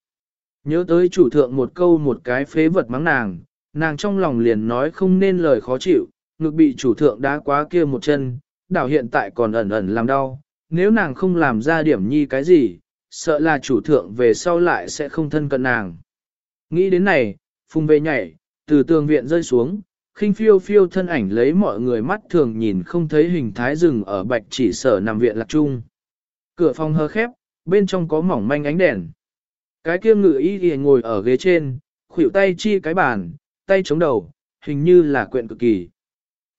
Nhớ tới chủ thượng một câu một cái phế vật mắng nàng, nàng trong lòng liền nói không nên lời khó chịu, ngực bị chủ thượng đá quá kia một chân, đảo hiện tại còn ẩn ẩn làm đau, nếu nàng không làm ra điểm nhi cái gì, sợ là chủ thượng về sau lại sẽ không thân cận nàng. Nghĩ đến này, phùng về nhảy, từ tường viện rơi xuống, khinh phiêu phiêu thân ảnh lấy mọi người mắt thường nhìn không thấy hình thái rừng ở bạch chỉ sở nằm viện lạc trung. Cửa phòng hơ khép, bên trong có mỏng manh ánh đèn. Cái kia ngự y thì ngồi ở ghế trên, khuỷu tay chi cái bàn, tay chống đầu, hình như là quyện cực kỳ.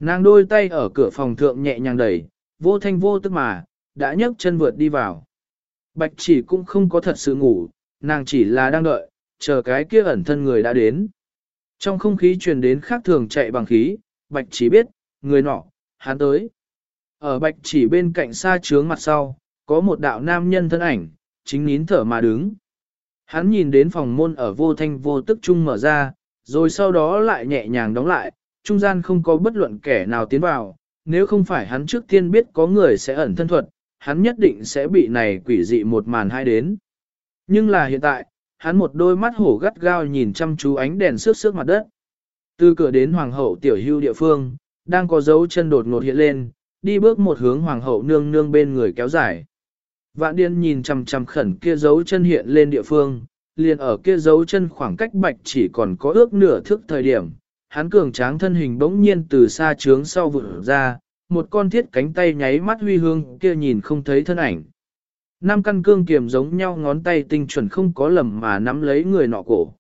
Nàng đôi tay ở cửa phòng thượng nhẹ nhàng đẩy, vô thanh vô tức mà, đã nhấc chân vượt đi vào. Bạch chỉ cũng không có thật sự ngủ, nàng chỉ là đang đợi, chờ cái kia ẩn thân người đã đến. Trong không khí truyền đến khác thường chạy bằng khí, bạch chỉ biết, người nọ, hắn tới. Ở bạch chỉ bên cạnh xa trướng mặt sau, có một đạo nam nhân thân ảnh, chính nín thở mà đứng. Hắn nhìn đến phòng môn ở vô thanh vô tức chung mở ra, rồi sau đó lại nhẹ nhàng đóng lại, trung gian không có bất luận kẻ nào tiến vào, nếu không phải hắn trước tiên biết có người sẽ ẩn thân thuật, hắn nhất định sẽ bị này quỷ dị một màn hai đến. Nhưng là hiện tại, hắn một đôi mắt hổ gắt gao nhìn chăm chú ánh đèn sức sức mặt đất. Từ cửa đến hoàng hậu tiểu hưu địa phương, đang có dấu chân đột ngột hiện lên, đi bước một hướng hoàng hậu nương nương bên người kéo dài. Vạn điên nhìn chằm chằm khẩn kia dấu chân hiện lên địa phương, liền ở kia dấu chân khoảng cách bạch chỉ còn có ước nửa thước thời điểm, hắn cường tráng thân hình bỗng nhiên từ xa trướng sau vụt ra, một con thiết cánh tay nháy mắt huy hương kia nhìn không thấy thân ảnh. Năm căn cương kiềm giống nhau ngón tay tinh chuẩn không có lầm mà nắm lấy người nọ cổ.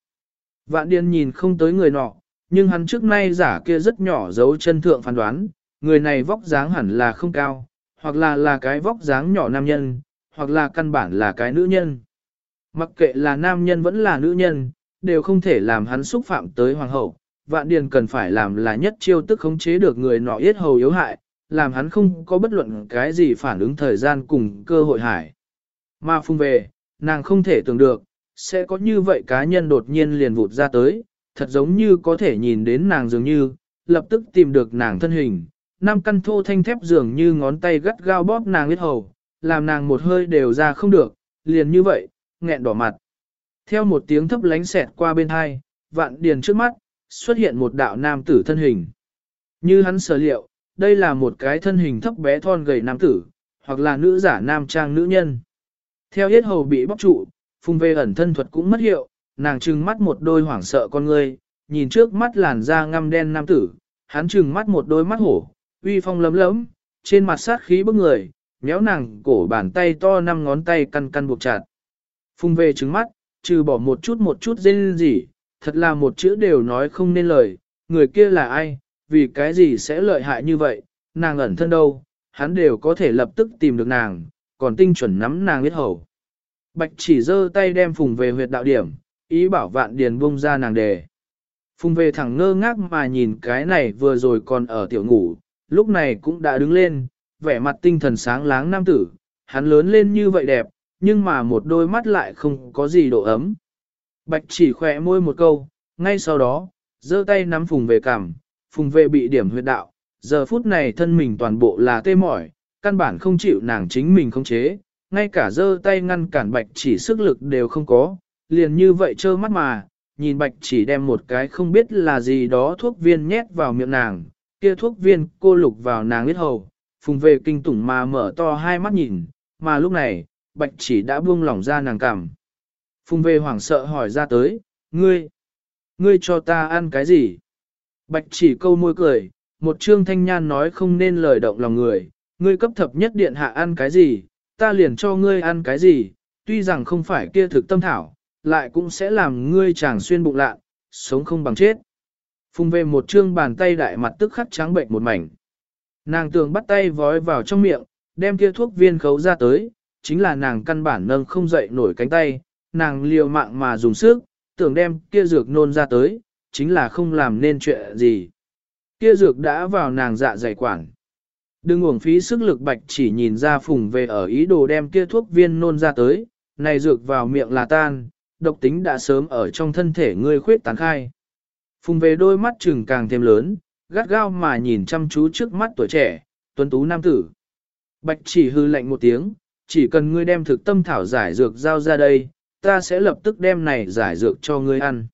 Vạn điên nhìn không tới người nọ, nhưng hắn trước nay giả kia rất nhỏ dấu chân thượng phán đoán, người này vóc dáng hẳn là không cao, hoặc là là cái vóc dáng nhỏ nam nhân, hoặc là căn bản là cái nữ nhân. Mặc kệ là nam nhân vẫn là nữ nhân, đều không thể làm hắn xúc phạm tới hoàng hậu. Vạn điền cần phải làm là nhất chiêu tức khống chế được người nọ yết hầu yếu hại, làm hắn không có bất luận cái gì phản ứng thời gian cùng cơ hội hải. Mà phung về, nàng không thể tưởng được, sẽ có như vậy cá nhân đột nhiên liền vụt ra tới, thật giống như có thể nhìn đến nàng dường như, lập tức tìm được nàng thân hình, nam căn thô thanh thép dường như ngón tay gắt gao bóp nàng huyết hầu, làm nàng một hơi đều ra không được, liền như vậy, nghẹn đỏ mặt. Theo một tiếng thấp lánh xẹt qua bên hai, vạn điền trước mắt, xuất hiện một đạo nam tử thân hình. Như hắn sở liệu, đây là một cái thân hình thấp bé thon gầy nam tử, hoặc là nữ giả nam trang nữ nhân. Theo yết hầu bị bóc trụ, phung về ẩn thân thuật cũng mất hiệu, nàng trừng mắt một đôi hoảng sợ con người, nhìn trước mắt làn da ngăm đen nam tử, hắn trừng mắt một đôi mắt hổ, uy phong lấm lấm, trên mặt sát khí bức người, méo nàng cổ bàn tay to năm ngón tay căn căn buộc chặt. Phung về trứng mắt, trừ bỏ một chút một chút dên gì, thật là một chữ đều nói không nên lời, người kia là ai, vì cái gì sẽ lợi hại như vậy, nàng ẩn thân đâu, hắn đều có thể lập tức tìm được nàng, còn tinh chuẩn nắm nàng biết hầu. Bạch chỉ giơ tay đem phùng về huyệt đạo điểm, ý bảo vạn điền bung ra nàng đề. Phùng về thẳng ngơ ngác mà nhìn cái này vừa rồi còn ở tiểu ngủ, lúc này cũng đã đứng lên, vẻ mặt tinh thần sáng láng nam tử, hắn lớn lên như vậy đẹp, nhưng mà một đôi mắt lại không có gì độ ấm. Bạch chỉ khỏe môi một câu, ngay sau đó, giơ tay nắm phùng về cằm, phùng về bị điểm huyệt đạo, giờ phút này thân mình toàn bộ là tê mỏi, căn bản không chịu nàng chính mình không chế, ngay cả giơ tay ngăn cản bạch chỉ sức lực đều không có, liền như vậy trơ mắt mà, nhìn bạch chỉ đem một cái không biết là gì đó thuốc viên nhét vào miệng nàng, kia thuốc viên cô lục vào nàng biết hầu, phùng về kinh tủng mà mở to hai mắt nhìn, mà lúc này, bạch chỉ đã buông lỏng ra nàng cảm. Phùng về hoảng sợ hỏi ra tới, ngươi, ngươi cho ta ăn cái gì? Bạch chỉ câu môi cười, một trương thanh nhan nói không nên lời động lòng người, ngươi cấp thập nhất điện hạ ăn cái gì, ta liền cho ngươi ăn cái gì, tuy rằng không phải kia thực tâm thảo, lại cũng sẽ làm ngươi chàng xuyên bụng lạ, sống không bằng chết. Phùng về một trương bàn tay đại mặt tức khắc trắng bệnh một mảnh. Nàng tường bắt tay vói vào trong miệng, đem kia thuốc viên khấu ra tới, chính là nàng căn bản nâng không dậy nổi cánh tay, nàng liều mạng mà dùng sức, tưởng đem kia dược nôn ra tới, chính là không làm nên chuyện gì. Kia dược đã vào nàng dạ dày quản. Đừng uổng phí sức lực bạch chỉ nhìn ra phùng về ở ý đồ đem kia thuốc viên nôn ra tới, này dược vào miệng là tan, độc tính đã sớm ở trong thân thể ngươi khuyết tán khai. Phùng về đôi mắt trừng càng thêm lớn, gắt gao mà nhìn chăm chú trước mắt tuổi trẻ, tuấn tú nam tử. Bạch chỉ hư lạnh một tiếng, chỉ cần ngươi đem thực tâm thảo giải dược giao ra đây, ta sẽ lập tức đem này giải dược cho ngươi ăn.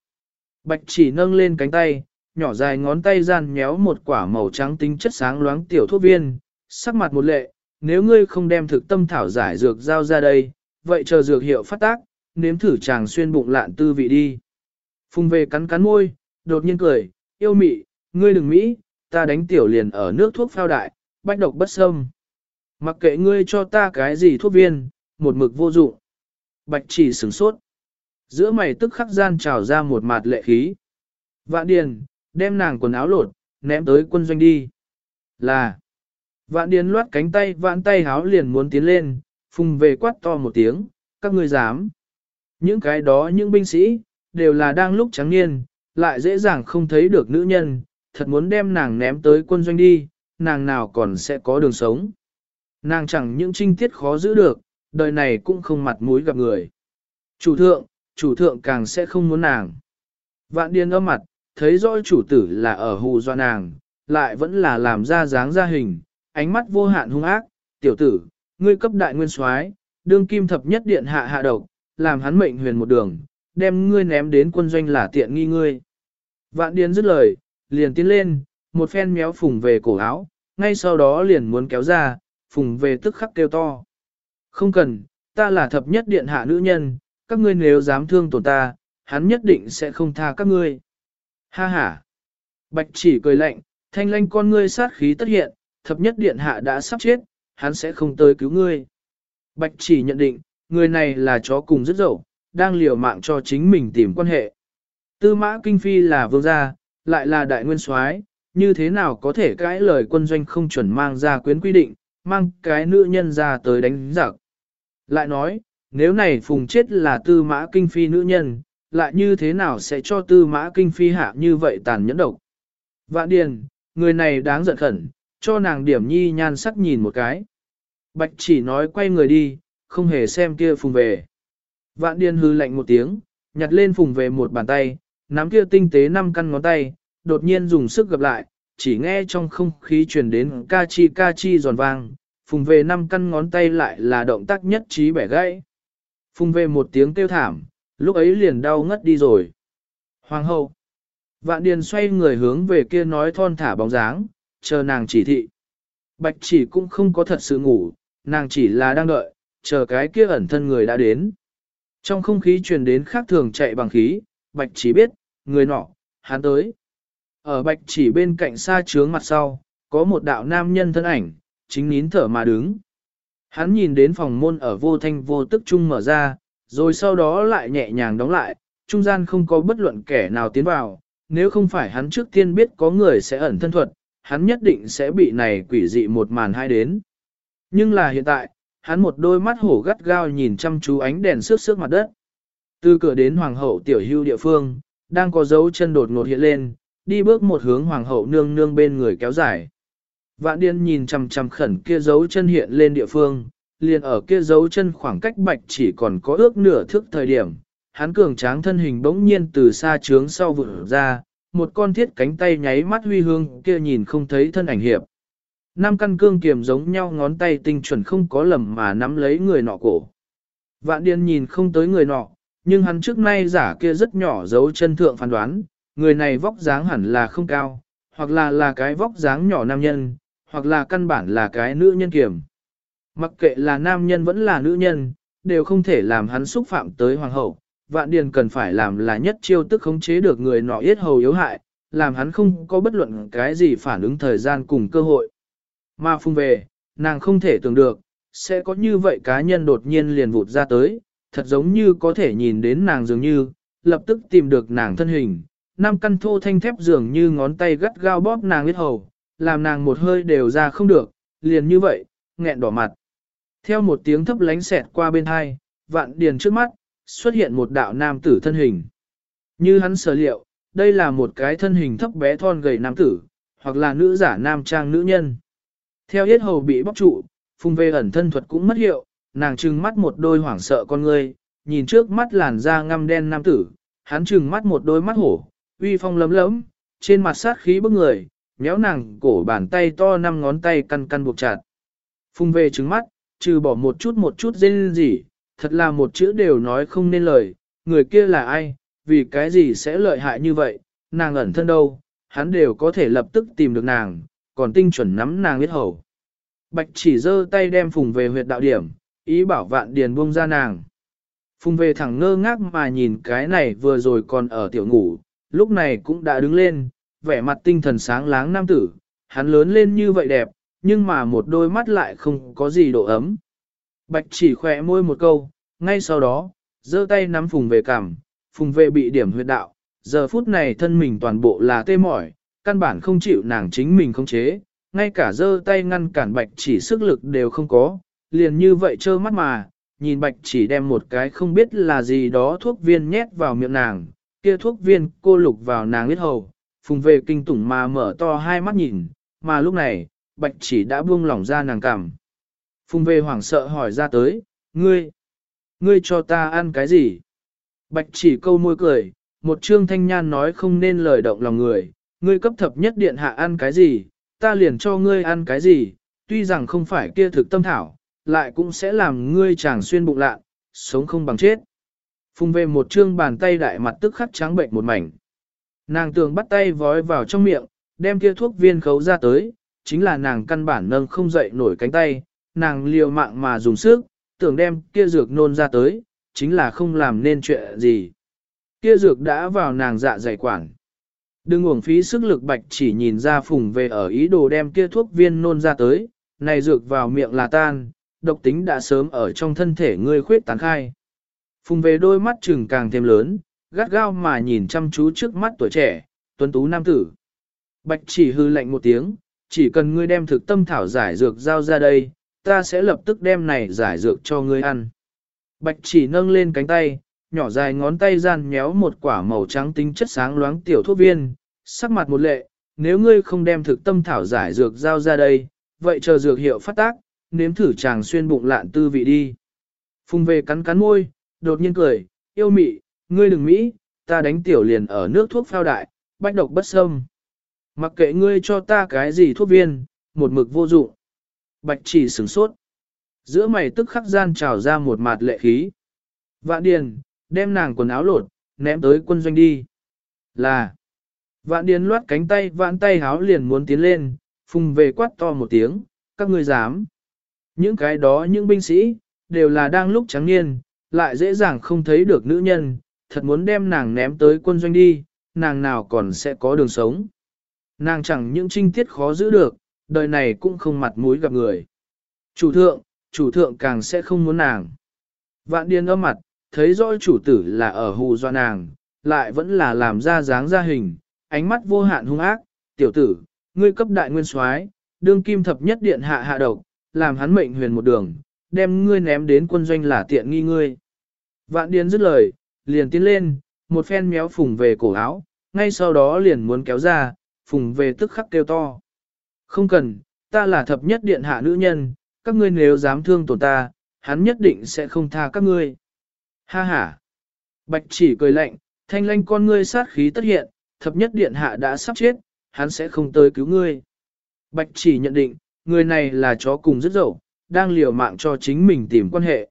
Bạch chỉ nâng lên cánh tay, nhỏ dài ngón tay gian nhéo một quả màu trắng tính chất sáng loáng tiểu thuốc viên, sắc mặt một lệ, nếu ngươi không đem thực tâm thảo giải dược giao ra đây, vậy chờ dược hiệu phát tác, nếm thử chàng xuyên bụng lạn tư vị đi. Phùng về cắn cắn môi, đột nhiên cười, yêu mị, ngươi đừng mỹ, ta đánh tiểu liền ở nước thuốc phao đại, bách độc bất xâm. Mặc kệ ngươi cho ta cái gì thuốc viên, một mực vô dụng. Bạch chỉ sửng sốt. Giữa mày tức khắc gian trào ra một mạt lệ khí. Vạn điền, đem nàng quần áo lột, ném tới quân doanh đi. Là. Vạn điền loát cánh tay vạn tay háo liền muốn tiến lên, phùng về quát to một tiếng, các ngươi dám. Những cái đó những binh sĩ, đều là đang lúc trắng niên, lại dễ dàng không thấy được nữ nhân, thật muốn đem nàng ném tới quân doanh đi, nàng nào còn sẽ có đường sống. Nàng chẳng những trinh tiết khó giữ được, đời này cũng không mặt mũi gặp người. Chủ thượng, chủ thượng càng sẽ không muốn nàng. Vạn điên âm mặt, thấy rõ chủ tử là ở hù do nàng, lại vẫn là làm ra dáng ra hình, ánh mắt vô hạn hung ác, tiểu tử, ngươi cấp đại nguyên soái, đương kim thập nhất điện hạ hạ độc, làm hắn mệnh huyền một đường, đem ngươi ném đến quân doanh là tiện nghi ngươi. Vạn điên dứt lời, liền tiến lên, một phen méo phùng về cổ áo, ngay sau đó liền muốn kéo ra, phùng về tức khắc kêu to. Không cần, ta là thập nhất điện hạ nữ nhân, các ngươi nếu dám thương tổn ta, hắn nhất định sẽ không tha các ngươi. Ha ha! Bạch chỉ cười lạnh, thanh lanh con ngươi sát khí tất hiện, thập nhất điện hạ đã sắp chết, hắn sẽ không tới cứu ngươi. Bạch chỉ nhận định, người này là chó cùng rất dậu, đang liều mạng cho chính mình tìm quan hệ. Tư mã kinh phi là vương gia, lại là đại nguyên soái, như thế nào có thể cãi lời quân doanh không chuẩn mang ra quyến quy định, mang cái nữ nhân ra tới đánh giặc. Lại nói, nếu này phùng chết là tư mã kinh phi nữ nhân, lại như thế nào sẽ cho tư mã kinh phi hạ như vậy tàn nhẫn độc. Vạn điền, người này đáng giận khẩn, cho nàng điểm nhi nhan sắc nhìn một cái. Bạch chỉ nói quay người đi, không hề xem kia phùng về. Vạn điền hư lạnh một tiếng, nhặt lên phùng về một bàn tay, nắm kia tinh tế năm căn ngón tay, đột nhiên dùng sức gặp lại, chỉ nghe trong không khí truyền đến ca chi ca chi giòn vang, phùng về năm căn ngón tay lại là động tác nhất trí bẻ gãy. Phùng về một tiếng kêu thảm, lúc ấy liền đau ngất đi rồi. Hoàng hậu. Vạn điền xoay người hướng về kia nói thon thả bóng dáng, chờ nàng chỉ thị. Bạch chỉ cũng không có thật sự ngủ, nàng chỉ là đang đợi, chờ cái kia ẩn thân người đã đến. Trong không khí truyền đến khác thường chạy bằng khí, bạch chỉ biết, người nọ, hắn tới. Ở bạch chỉ bên cạnh xa trướng mặt sau, có một đạo nam nhân thân ảnh, chính nín thở mà đứng. Hắn nhìn đến phòng môn ở vô thanh vô tức chung mở ra, rồi sau đó lại nhẹ nhàng đóng lại, trung gian không có bất luận kẻ nào tiến vào, nếu không phải hắn trước tiên biết có người sẽ ẩn thân thuật, hắn nhất định sẽ bị này quỷ dị một màn hai đến. Nhưng là hiện tại, hắn một đôi mắt hổ gắt gao nhìn chăm chú ánh đèn sức sức mặt đất. Từ cửa đến hoàng hậu tiểu hưu địa phương, đang có dấu chân đột ngột hiện lên, đi bước một hướng hoàng hậu nương nương bên người kéo dài. Vạn điên nhìn chằm chằm khẩn kia dấu chân hiện lên địa phương, liền ở kia dấu chân khoảng cách bạch chỉ còn có ước nửa thước thời điểm. Hắn cường tráng thân hình bỗng nhiên từ xa trướng sau vụt ra, một con thiết cánh tay nháy mắt huy hương kia nhìn không thấy thân ảnh hiệp. Năm căn cương kiềm giống nhau ngón tay tinh chuẩn không có lầm mà nắm lấy người nọ cổ. Vạn điên nhìn không tới người nọ, nhưng hắn trước nay giả kia rất nhỏ dấu chân thượng phán đoán, người này vóc dáng hẳn là không cao, hoặc là là cái vóc dáng nhỏ nam nhân, hoặc là căn bản là cái nữ nhân kiềm Mặc kệ là nam nhân vẫn là nữ nhân, đều không thể làm hắn xúc phạm tới hoàng hậu. Vạn điền cần phải làm là nhất chiêu tức khống chế được người nọ yết hầu yếu hại, làm hắn không có bất luận cái gì phản ứng thời gian cùng cơ hội. Mà phung về, nàng không thể tưởng được, sẽ có như vậy cá nhân đột nhiên liền vụt ra tới, thật giống như có thể nhìn đến nàng dường như, lập tức tìm được nàng thân hình, nam căn thô thanh thép dường như ngón tay gắt gao bóp nàng huyết hầu, làm nàng một hơi đều ra không được, liền như vậy, nghẹn đỏ mặt. Theo một tiếng thấp lánh xẹt qua bên hai, vạn điền trước mắt, xuất hiện một đạo nam tử thân hình. Như hắn sở liệu, đây là một cái thân hình thấp bé thon gầy nam tử, hoặc là nữ giả nam trang nữ nhân. Theo yết hầu bị bóc trụ, phùng về ẩn thân thuật cũng mất hiệu, nàng trừng mắt một đôi hoảng sợ con người, nhìn trước mắt làn da ngăm đen nam tử, hắn trừng mắt một đôi mắt hổ, uy phong lấm lấm, trên mặt sát khí bức người, nhéo nàng cổ bàn tay to năm ngón tay căn căn buộc chặt. Phùng về trừng mắt, trừ bỏ một chút một chút dên gì, thật là một chữ đều nói không nên lời, người kia là ai, vì cái gì sẽ lợi hại như vậy, nàng ẩn thân đâu, hắn đều có thể lập tức tìm được nàng, còn tinh chuẩn nắm nàng biết hầu. Bạch chỉ giơ tay đem phùng về huyệt đạo điểm, ý bảo vạn điền buông ra nàng. Phùng về thẳng ngơ ngác mà nhìn cái này vừa rồi còn ở tiểu ngủ, lúc này cũng đã đứng lên, vẻ mặt tinh thần sáng láng nam tử, hắn lớn lên như vậy đẹp, nhưng mà một đôi mắt lại không có gì độ ấm. Bạch chỉ khỏe môi một câu, ngay sau đó, giơ tay nắm phùng về cằm, phùng về bị điểm huyệt đạo, giờ phút này thân mình toàn bộ là tê mỏi, căn bản không chịu nàng chính mình không chế, ngay cả giơ tay ngăn cản bạch chỉ sức lực đều không có, liền như vậy trơ mắt mà, nhìn bạch chỉ đem một cái không biết là gì đó thuốc viên nhét vào miệng nàng, kia thuốc viên cô lục vào nàng huyết hầu, phùng về kinh tủng mà mở to hai mắt nhìn, mà lúc này, bạch chỉ đã buông lỏng ra nàng cảm. Phùng về hoảng sợ hỏi ra tới, ngươi, ngươi cho ta ăn cái gì? Bạch chỉ câu môi cười, một trương thanh nhan nói không nên lời động lòng người, ngươi cấp thập nhất điện hạ ăn cái gì, ta liền cho ngươi ăn cái gì, tuy rằng không phải kia thực tâm thảo, lại cũng sẽ làm ngươi chàng xuyên bụng lạ, sống không bằng chết. Phùng về một trương bàn tay đại mặt tức khắc trắng bệnh một mảnh. Nàng tường bắt tay vói vào trong miệng, đem kia thuốc viên khấu ra tới, chính là nàng căn bản nâng không dậy nổi cánh tay, nàng liều mạng mà dùng sức, tưởng đem kia dược nôn ra tới, chính là không làm nên chuyện gì. Kia dược đã vào nàng dạ dày quản. Đừng uổng phí sức lực bạch chỉ nhìn ra phùng về ở ý đồ đem kia thuốc viên nôn ra tới, này dược vào miệng là tan, độc tính đã sớm ở trong thân thể ngươi khuyết tán khai. Phùng về đôi mắt trừng càng thêm lớn, gắt gao mà nhìn chăm chú trước mắt tuổi trẻ, tuấn tú nam tử. Bạch chỉ hư lạnh một tiếng, chỉ cần ngươi đem thực tâm thảo giải dược giao ra đây, ta sẽ lập tức đem này giải dược cho ngươi ăn. Bạch chỉ nâng lên cánh tay, nhỏ dài ngón tay gian nhéo một quả màu trắng tính chất sáng loáng tiểu thuốc viên, sắc mặt một lệ, nếu ngươi không đem thực tâm thảo giải dược giao ra đây, vậy chờ dược hiệu phát tác, nếm thử chàng xuyên bụng lạn tư vị đi. Phùng về cắn cắn môi, đột nhiên cười, yêu mị, ngươi đừng mỹ, ta đánh tiểu liền ở nước thuốc phao đại, bách độc bất xâm. Mặc kệ ngươi cho ta cái gì thuốc viên, một mực vô dụng. Bạch chỉ sửng sốt. Giữa mày tức khắc gian trào ra một mạt lệ khí. Vạn điền, đem nàng quần áo lột, ném tới quân doanh đi. Là. Vạn điền loát cánh tay vạn tay háo liền muốn tiến lên, phùng về quát to một tiếng, các ngươi dám. Những cái đó những binh sĩ, đều là đang lúc trắng niên, lại dễ dàng không thấy được nữ nhân, thật muốn đem nàng ném tới quân doanh đi, nàng nào còn sẽ có đường sống. Nàng chẳng những trinh tiết khó giữ được, đời này cũng không mặt mũi gặp người. Chủ thượng, chủ thượng càng sẽ không muốn nàng. Vạn điên âm mặt, thấy rõ chủ tử là ở hù do nàng, lại vẫn là làm ra dáng ra hình, ánh mắt vô hạn hung ác, tiểu tử, ngươi cấp đại nguyên soái, đương kim thập nhất điện hạ hạ độc, làm hắn mệnh huyền một đường, đem ngươi ném đến quân doanh là tiện nghi ngươi. Vạn điên dứt lời, liền tiến lên, một phen méo phùng về cổ áo, ngay sau đó liền muốn kéo ra, phùng về tức khắc kêu to. Không cần, ta là thập nhất điện hạ nữ nhân, các ngươi nếu dám thương tổn ta, hắn nhất định sẽ không tha các ngươi. Ha ha! Bạch chỉ cười lạnh, thanh lanh con ngươi sát khí tất hiện, thập nhất điện hạ đã sắp chết, hắn sẽ không tới cứu ngươi. Bạch chỉ nhận định, người này là chó cùng rất dậu, đang liều mạng cho chính mình tìm quan hệ.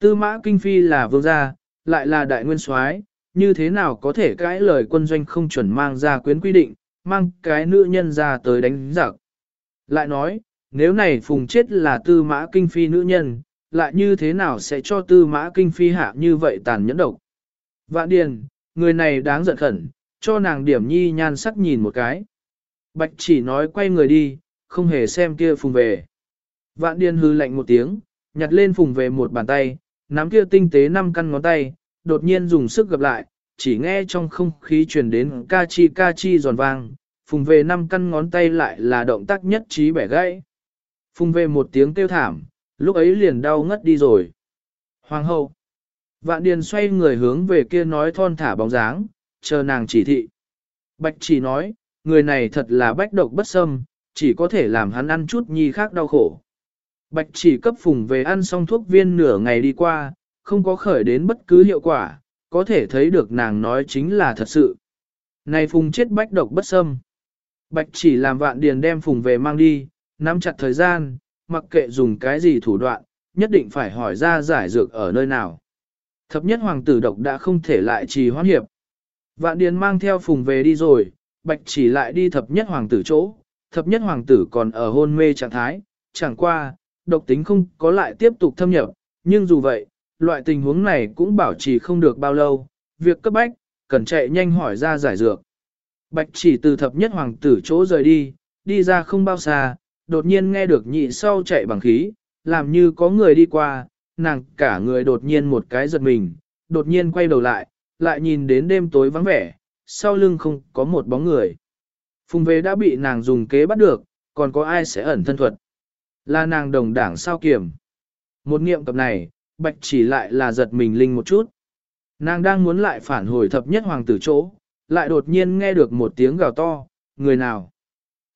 Tư mã kinh phi là vương gia, lại là đại nguyên soái, như thế nào có thể cãi lời quân doanh không chuẩn mang ra quyến quy định, mang cái nữ nhân ra tới đánh giặc. Lại nói, nếu này phùng chết là tư mã kinh phi nữ nhân, lại như thế nào sẽ cho tư mã kinh phi hạ như vậy tàn nhẫn độc. Vạn điền, người này đáng giận khẩn, cho nàng điểm nhi nhan sắc nhìn một cái. Bạch chỉ nói quay người đi, không hề xem kia phùng về. Vạn điền hư lạnh một tiếng, nhặt lên phùng về một bàn tay, nắm kia tinh tế năm căn ngón tay, đột nhiên dùng sức gặp lại, chỉ nghe trong không khí truyền đến ca chi ca chi giòn vang, phùng về năm căn ngón tay lại là động tác nhất trí bẻ gãy. Phùng về một tiếng kêu thảm, lúc ấy liền đau ngất đi rồi. Hoàng hậu. Vạn điền xoay người hướng về kia nói thon thả bóng dáng, chờ nàng chỉ thị. Bạch chỉ nói, người này thật là bách độc bất xâm, chỉ có thể làm hắn ăn chút nhi khác đau khổ. Bạch chỉ cấp phùng về ăn xong thuốc viên nửa ngày đi qua, không có khởi đến bất cứ hiệu quả, có thể thấy được nàng nói chính là thật sự. Này phùng chết bách độc bất xâm. Bạch chỉ làm vạn điền đem phùng về mang đi, nắm chặt thời gian, mặc kệ dùng cái gì thủ đoạn, nhất định phải hỏi ra giải dược ở nơi nào. Thập nhất hoàng tử độc đã không thể lại trì hoãn hiệp. Vạn điền mang theo phùng về đi rồi, bạch chỉ lại đi thập nhất hoàng tử chỗ, thập nhất hoàng tử còn ở hôn mê trạng thái, chẳng qua, độc tính không có lại tiếp tục thâm nhập, nhưng dù vậy, loại tình huống này cũng bảo trì không được bao lâu, việc cấp bách, cần chạy nhanh hỏi ra giải dược. Bạch chỉ từ thập nhất hoàng tử chỗ rời đi, đi ra không bao xa, đột nhiên nghe được nhị sau chạy bằng khí, làm như có người đi qua, nàng cả người đột nhiên một cái giật mình, đột nhiên quay đầu lại, lại nhìn đến đêm tối vắng vẻ, sau lưng không có một bóng người. Phùng về đã bị nàng dùng kế bắt được, còn có ai sẽ ẩn thân thuật. Là nàng đồng đảng sao kiểm. Một nghiệm cập này, bạch chỉ lại là giật mình linh một chút. Nàng đang muốn lại phản hồi thập nhất hoàng tử chỗ, lại đột nhiên nghe được một tiếng gào to, người nào.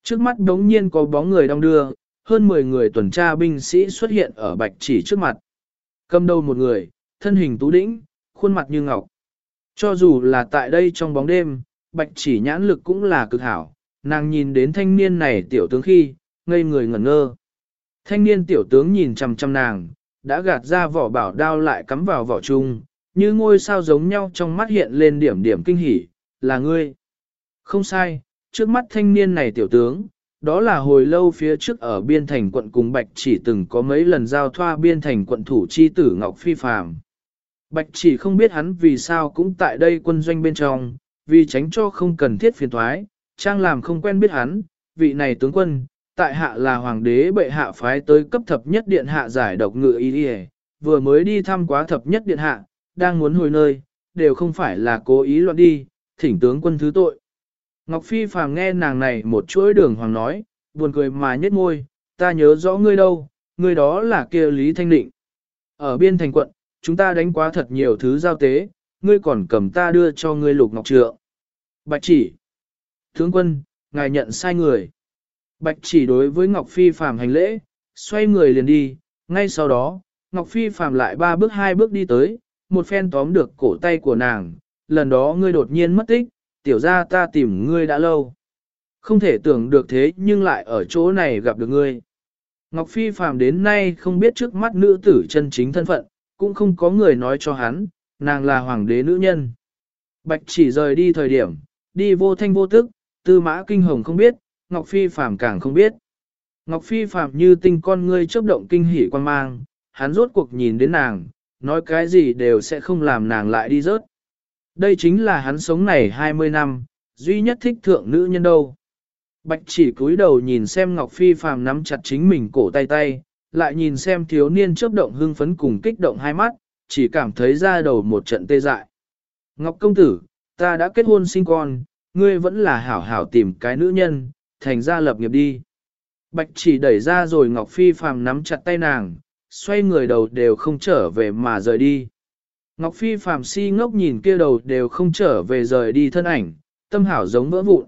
Trước mắt đống nhiên có bóng người đong đưa, hơn 10 người tuần tra binh sĩ xuất hiện ở bạch chỉ trước mặt. Cầm đầu một người, thân hình tú đĩnh, khuôn mặt như ngọc. Cho dù là tại đây trong bóng đêm, bạch chỉ nhãn lực cũng là cực hảo, nàng nhìn đến thanh niên này tiểu tướng khi, ngây người ngẩn ngơ. Thanh niên tiểu tướng nhìn chằm chằm nàng, đã gạt ra vỏ bảo đao lại cắm vào vỏ chung, như ngôi sao giống nhau trong mắt hiện lên điểm điểm kinh hỉ, là ngươi. Không sai, trước mắt thanh niên này tiểu tướng, đó là hồi lâu phía trước ở biên thành quận cùng Bạch chỉ từng có mấy lần giao thoa biên thành quận thủ chi tử Ngọc Phi Phàm. Bạch chỉ không biết hắn vì sao cũng tại đây quân doanh bên trong, vì tránh cho không cần thiết phiền thoái, trang làm không quen biết hắn, vị này tướng quân, tại hạ là hoàng đế bệ hạ phái tới cấp thập nhất điện hạ giải độc ngự y đi vừa mới đi thăm quá thập nhất điện hạ, đang muốn hồi nơi, đều không phải là cố ý loạn đi, thỉnh tướng quân thứ tội. Ngọc Phi phàm nghe nàng này một chuỗi đường hoàng nói, buồn cười mà nhếch môi, ta nhớ rõ ngươi đâu, ngươi đó là kia Lý Thanh Định. Ở biên thành quận, chúng ta đánh quá thật nhiều thứ giao tế, ngươi còn cầm ta đưa cho ngươi lục ngọc trượng. Bạch chỉ. Tướng quân, ngài nhận sai người. Bạch chỉ đối với Ngọc Phi phàm hành lễ, xoay người liền đi, ngay sau đó, Ngọc Phi phàm lại ba bước hai bước đi tới, một phen tóm được cổ tay của nàng, lần đó ngươi đột nhiên mất tích, tiểu ra ta tìm ngươi đã lâu. Không thể tưởng được thế nhưng lại ở chỗ này gặp được ngươi. Ngọc Phi phàm đến nay không biết trước mắt nữ tử chân chính thân phận, cũng không có người nói cho hắn, nàng là hoàng đế nữ nhân. Bạch chỉ rời đi thời điểm, đi vô thanh vô tức, tư mã kinh hồng không biết, Ngọc Phi phàm càng không biết. Ngọc Phi phàm như tinh con ngươi chớp động kinh hỉ quan mang, hắn rốt cuộc nhìn đến nàng, nói cái gì đều sẽ không làm nàng lại đi rớt. Đây chính là hắn sống này 20 năm, duy nhất thích thượng nữ nhân đâu. Bạch chỉ cúi đầu nhìn xem Ngọc Phi phàm nắm chặt chính mình cổ tay tay, lại nhìn xem thiếu niên chớp động hưng phấn cùng kích động hai mắt, chỉ cảm thấy ra đầu một trận tê dại. Ngọc công tử, ta đã kết hôn sinh con, ngươi vẫn là hảo hảo tìm cái nữ nhân, thành ra lập nghiệp đi. Bạch chỉ đẩy ra rồi Ngọc Phi phàm nắm chặt tay nàng, xoay người đầu đều không trở về mà rời đi. Ngọc Phi phàm si ngốc nhìn kia đầu đều không trở về rời đi thân ảnh, tâm hảo giống vỡ vụn.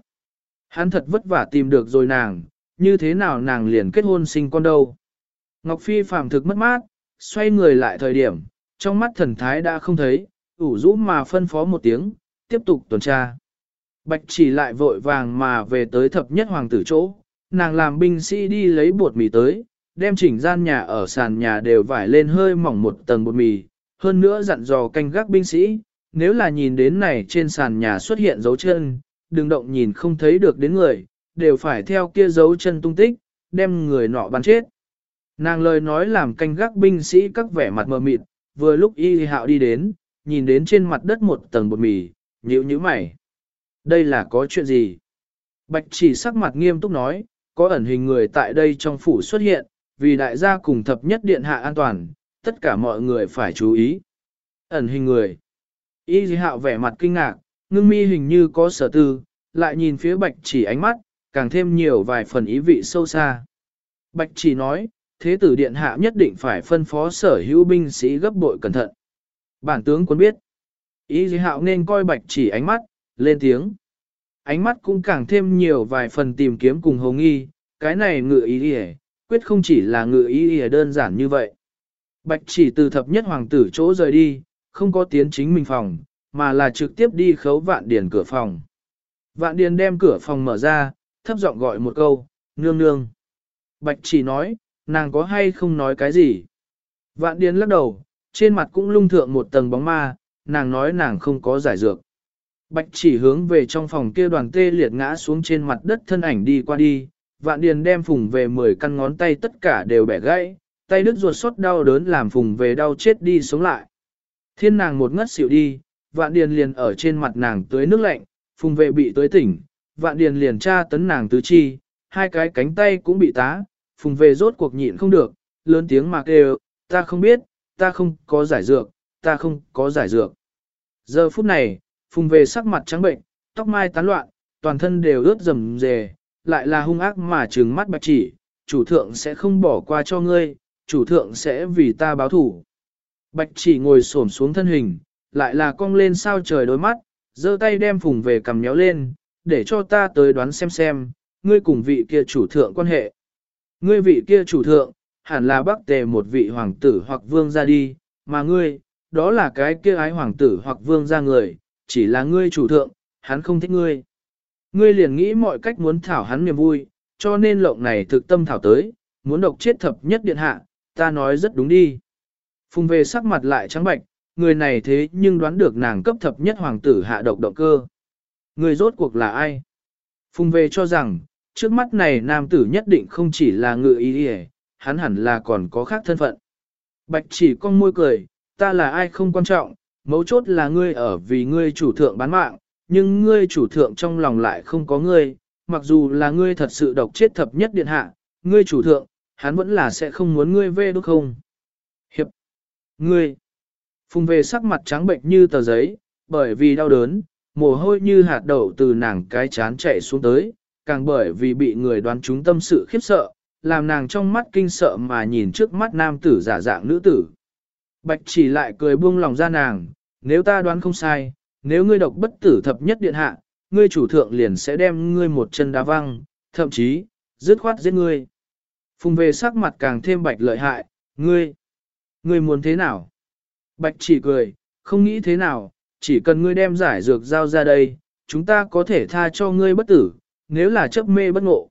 Hắn thật vất vả tìm được rồi nàng, như thế nào nàng liền kết hôn sinh con đâu. Ngọc Phi phàm thực mất mát, xoay người lại thời điểm, trong mắt thần thái đã không thấy, ủ rũ mà phân phó một tiếng, tiếp tục tuần tra. Bạch chỉ lại vội vàng mà về tới thập nhất hoàng tử chỗ, nàng làm binh sĩ đi lấy bột mì tới, đem chỉnh gian nhà ở sàn nhà đều vải lên hơi mỏng một tầng bột mì, hơn nữa dặn dò canh gác binh sĩ, nếu là nhìn đến này trên sàn nhà xuất hiện dấu chân, đừng động nhìn không thấy được đến người, đều phải theo kia dấu chân tung tích, đem người nọ bắn chết. Nàng lời nói làm canh gác binh sĩ các vẻ mặt mờ mịt, vừa lúc y hạo đi đến, nhìn đến trên mặt đất một tầng bột mì, nhíu nhíu mày. Đây là có chuyện gì? Bạch chỉ sắc mặt nghiêm túc nói, có ẩn hình người tại đây trong phủ xuất hiện, vì đại gia cùng thập nhất điện hạ an toàn, tất cả mọi người phải chú ý. Ẩn hình người. Y dì hạo vẻ mặt kinh ngạc, ngưng mi hình như có sở tư, lại nhìn phía bạch chỉ ánh mắt, càng thêm nhiều vài phần ý vị sâu xa. Bạch chỉ nói, thế tử điện hạ nhất định phải phân phó sở hữu binh sĩ gấp bội cẩn thận. Bản tướng quân biết. Y dì hạo nên coi bạch chỉ ánh mắt, lên tiếng. Ánh mắt cũng càng thêm nhiều vài phần tìm kiếm cùng hồng nghi, cái này ngự ý ỉa, quyết không chỉ là ngự ý ỉa đơn giản như vậy. Bạch chỉ từ thập nhất hoàng tử chỗ rời đi, không có tiến chính mình phòng, mà là trực tiếp đi khấu vạn điền cửa phòng. Vạn điền đem cửa phòng mở ra, thấp giọng gọi một câu, nương nương. Bạch chỉ nói, nàng có hay không nói cái gì. Vạn điền lắc đầu, trên mặt cũng lung thượng một tầng bóng ma, nàng nói nàng không có giải dược. Bạch chỉ hướng về trong phòng kia đoàn tê liệt ngã xuống trên mặt đất thân ảnh đi qua đi, vạn điền đem phùng về 10 căn ngón tay tất cả đều bẻ gãy, tay đứt ruột sốt đau đớn làm phùng về đau chết đi sống lại. Thiên nàng một ngất xỉu đi, vạn điền liền ở trên mặt nàng tưới nước lạnh, phùng về bị tưới tỉnh, vạn điền liền tra tấn nàng tứ chi, hai cái cánh tay cũng bị tá, phùng về rốt cuộc nhịn không được, lớn tiếng mà kêu, ta không biết, ta không có giải dược, ta không có giải dược. Giờ phút này, phùng về sắc mặt trắng bệnh, tóc mai tán loạn, toàn thân đều ướt rầm rề, lại là hung ác mà trừng mắt bạch chỉ, chủ thượng sẽ không bỏ qua cho ngươi, chủ thượng sẽ vì ta báo thủ. Bạch chỉ ngồi xổm xuống thân hình, lại là cong lên sao trời đôi mắt, giơ tay đem phùng về cầm nhéo lên, để cho ta tới đoán xem xem, ngươi cùng vị kia chủ thượng quan hệ. Ngươi vị kia chủ thượng, hẳn là bắc tề một vị hoàng tử hoặc vương ra đi, mà ngươi, đó là cái kia ái hoàng tử hoặc vương ra người, chỉ là ngươi chủ thượng, hắn không thích ngươi. Ngươi liền nghĩ mọi cách muốn thảo hắn niềm vui, cho nên lộng này thực tâm thảo tới, muốn độc chết thập nhất điện hạ, ta nói rất đúng đi. Phùng về sắc mặt lại trắng bạch, người này thế nhưng đoán được nàng cấp thập nhất hoàng tử hạ độc động cơ. Người rốt cuộc là ai? Phùng về cho rằng, trước mắt này nam tử nhất định không chỉ là ngự ý hề, hắn hẳn là còn có khác thân phận. Bạch chỉ con môi cười, ta là ai không quan trọng, mấu chốt là ngươi ở vì ngươi chủ thượng bán mạng, nhưng ngươi chủ thượng trong lòng lại không có ngươi, mặc dù là ngươi thật sự độc chết thập nhất điện hạ, ngươi chủ thượng, hắn vẫn là sẽ không muốn ngươi về đúng không? Hiệp! Ngươi! Phùng về sắc mặt trắng bệnh như tờ giấy, bởi vì đau đớn, mồ hôi như hạt đậu từ nàng cái chán chạy xuống tới, càng bởi vì bị người đoán trúng tâm sự khiếp sợ, làm nàng trong mắt kinh sợ mà nhìn trước mắt nam tử giả dạng nữ tử. Bạch chỉ lại cười buông lòng ra nàng, nếu ta đoán không sai, nếu ngươi độc bất tử thập nhất điện hạ, ngươi chủ thượng liền sẽ đem ngươi một chân đá văng, thậm chí, dứt khoát giết ngươi. Phùng về sắc mặt càng thêm bạch lợi hại, ngươi, ngươi muốn thế nào? Bạch chỉ cười, không nghĩ thế nào, chỉ cần ngươi đem giải dược giao ra đây, chúng ta có thể tha cho ngươi bất tử, nếu là chấp mê bất ngộ.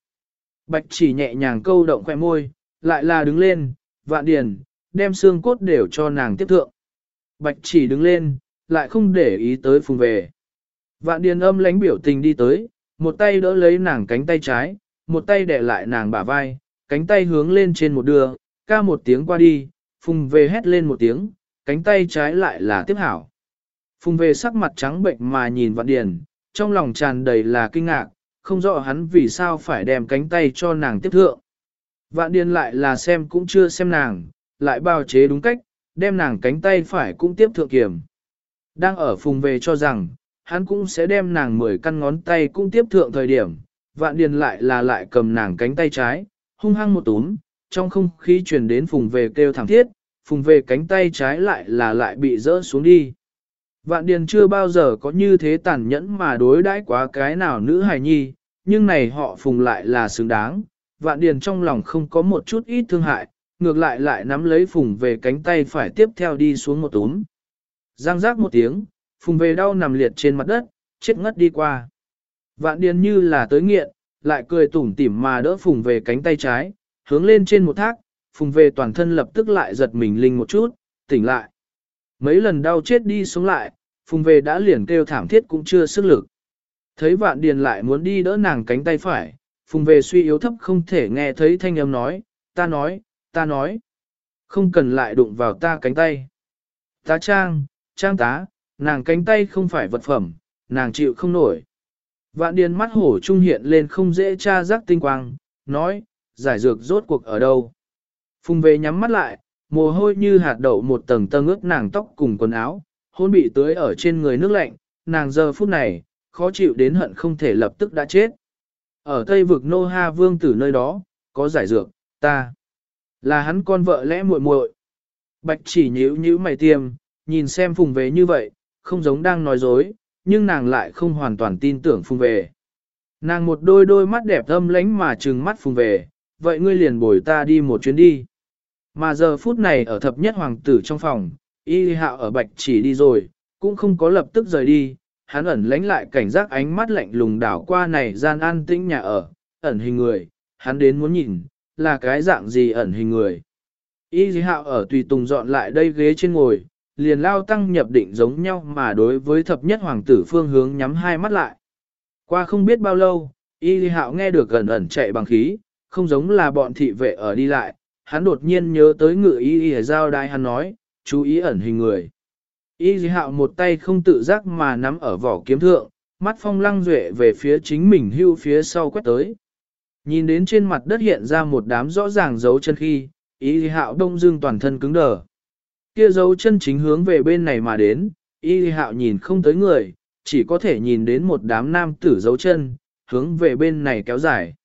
Bạch chỉ nhẹ nhàng câu động khỏe môi, lại là đứng lên, vạn điền, đem xương cốt đều cho nàng tiếp thượng. Bạch chỉ đứng lên, lại không để ý tới phùng về. Vạn điền âm lánh biểu tình đi tới, một tay đỡ lấy nàng cánh tay trái, một tay đè lại nàng bả vai, cánh tay hướng lên trên một đường, ca một tiếng qua đi, phùng về hét lên một tiếng, cánh tay trái lại là tiếp hảo. Phùng về sắc mặt trắng bệnh mà nhìn vạn điền, trong lòng tràn đầy là kinh ngạc, không rõ hắn vì sao phải đem cánh tay cho nàng tiếp thượng. Vạn điền lại là xem cũng chưa xem nàng, lại bao chế đúng cách, đem nàng cánh tay phải cũng tiếp thượng kiểm. Đang ở phùng về cho rằng, hắn cũng sẽ đem nàng mười căn ngón tay cũng tiếp thượng thời điểm, vạn điền lại là lại cầm nàng cánh tay trái, hung hăng một túm, trong không khí truyền đến phùng về kêu thẳng thiết, phùng về cánh tay trái lại là lại bị rỡ xuống đi. Vạn điền chưa bao giờ có như thế tàn nhẫn mà đối đãi quá cái nào nữ hài nhi, nhưng này họ phùng lại là xứng đáng. Vạn điền trong lòng không có một chút ít thương hại, ngược lại lại nắm lấy phùng về cánh tay phải tiếp theo đi xuống một túm. Giang giác một tiếng, phùng về đau nằm liệt trên mặt đất, chết ngất đi qua. Vạn điền như là tới nghiện, lại cười tủm tỉm mà đỡ phùng về cánh tay trái, hướng lên trên một thác, phùng về toàn thân lập tức lại giật mình linh một chút, tỉnh lại. Mấy lần đau chết đi sống lại, phùng về đã liền kêu thảm thiết cũng chưa sức lực. Thấy vạn điền lại muốn đi đỡ nàng cánh tay phải, phùng về suy yếu thấp không thể nghe thấy thanh âm nói, ta nói, ta nói, không cần lại đụng vào ta cánh tay. Tá trang, trang tá, nàng cánh tay không phải vật phẩm, nàng chịu không nổi. Vạn điền mắt hổ trung hiện lên không dễ tra giác tinh quang, nói, giải dược rốt cuộc ở đâu. Phùng về nhắm mắt lại, mồ hôi như hạt đậu một tầng tầng ướt nàng tóc cùng quần áo, hôn bị tưới ở trên người nước lạnh, nàng giờ phút này, khó chịu đến hận không thể lập tức đã chết. Ở Tây vực Nô Ha Vương tử nơi đó, có giải dược, ta là hắn con vợ lẽ muội muội. Bạch chỉ nhíu nhíu mày tiêm, nhìn xem phùng về như vậy, không giống đang nói dối, nhưng nàng lại không hoàn toàn tin tưởng phùng về. Nàng một đôi đôi mắt đẹp thâm lánh mà trừng mắt phùng về, vậy ngươi liền bồi ta đi một chuyến đi. Mà giờ phút này ở thập nhất hoàng tử trong phòng, y hạo ở bạch chỉ đi rồi, cũng không có lập tức rời đi, hắn ẩn lánh lại cảnh giác ánh mắt lạnh lùng đảo qua này gian an tĩnh nhà ở, ẩn hình người, hắn đến muốn nhìn, là cái dạng gì ẩn hình người. Y hạo ở tùy tùng dọn lại đây ghế trên ngồi, liền lao tăng nhập định giống nhau mà đối với thập nhất hoàng tử phương hướng nhắm hai mắt lại. Qua không biết bao lâu, y hạo nghe được gần ẩn chạy bằng khí, không giống là bọn thị vệ ở đi lại, hắn đột nhiên nhớ tới ngự y y giao đai hắn nói, chú ý ẩn hình người. Y hạo một tay không tự giác mà nắm ở vỏ kiếm thượng, mắt phong lăng duệ về phía chính mình hưu phía sau quét tới. Nhìn đến trên mặt đất hiện ra một đám rõ ràng dấu chân khi, y hạo đông dương toàn thân cứng đờ. Kia dấu chân chính hướng về bên này mà đến, y hạo nhìn không tới người, chỉ có thể nhìn đến một đám nam tử dấu chân, hướng về bên này kéo dài.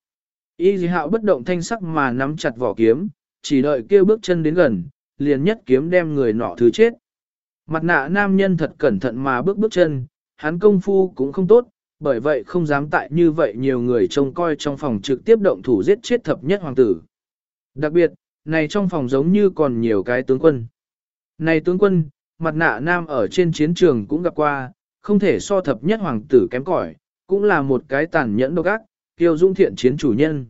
Y hạo bất động thanh sắc mà nắm chặt vỏ kiếm, chỉ đợi kêu bước chân đến gần, liền nhất kiếm đem người nọ thứ chết. Mặt nạ nam nhân thật cẩn thận mà bước bước chân, hắn công phu cũng không tốt, bởi vậy không dám tại như vậy nhiều người trông coi trong phòng trực tiếp động thủ giết chết thập nhất hoàng tử. Đặc biệt, này trong phòng giống như còn nhiều cái tướng quân. Này tướng quân, mặt nạ nam ở trên chiến trường cũng gặp qua, không thể so thập nhất hoàng tử kém cỏi, cũng là một cái tàn nhẫn độc ác, kiêu dung thiện chiến chủ nhân.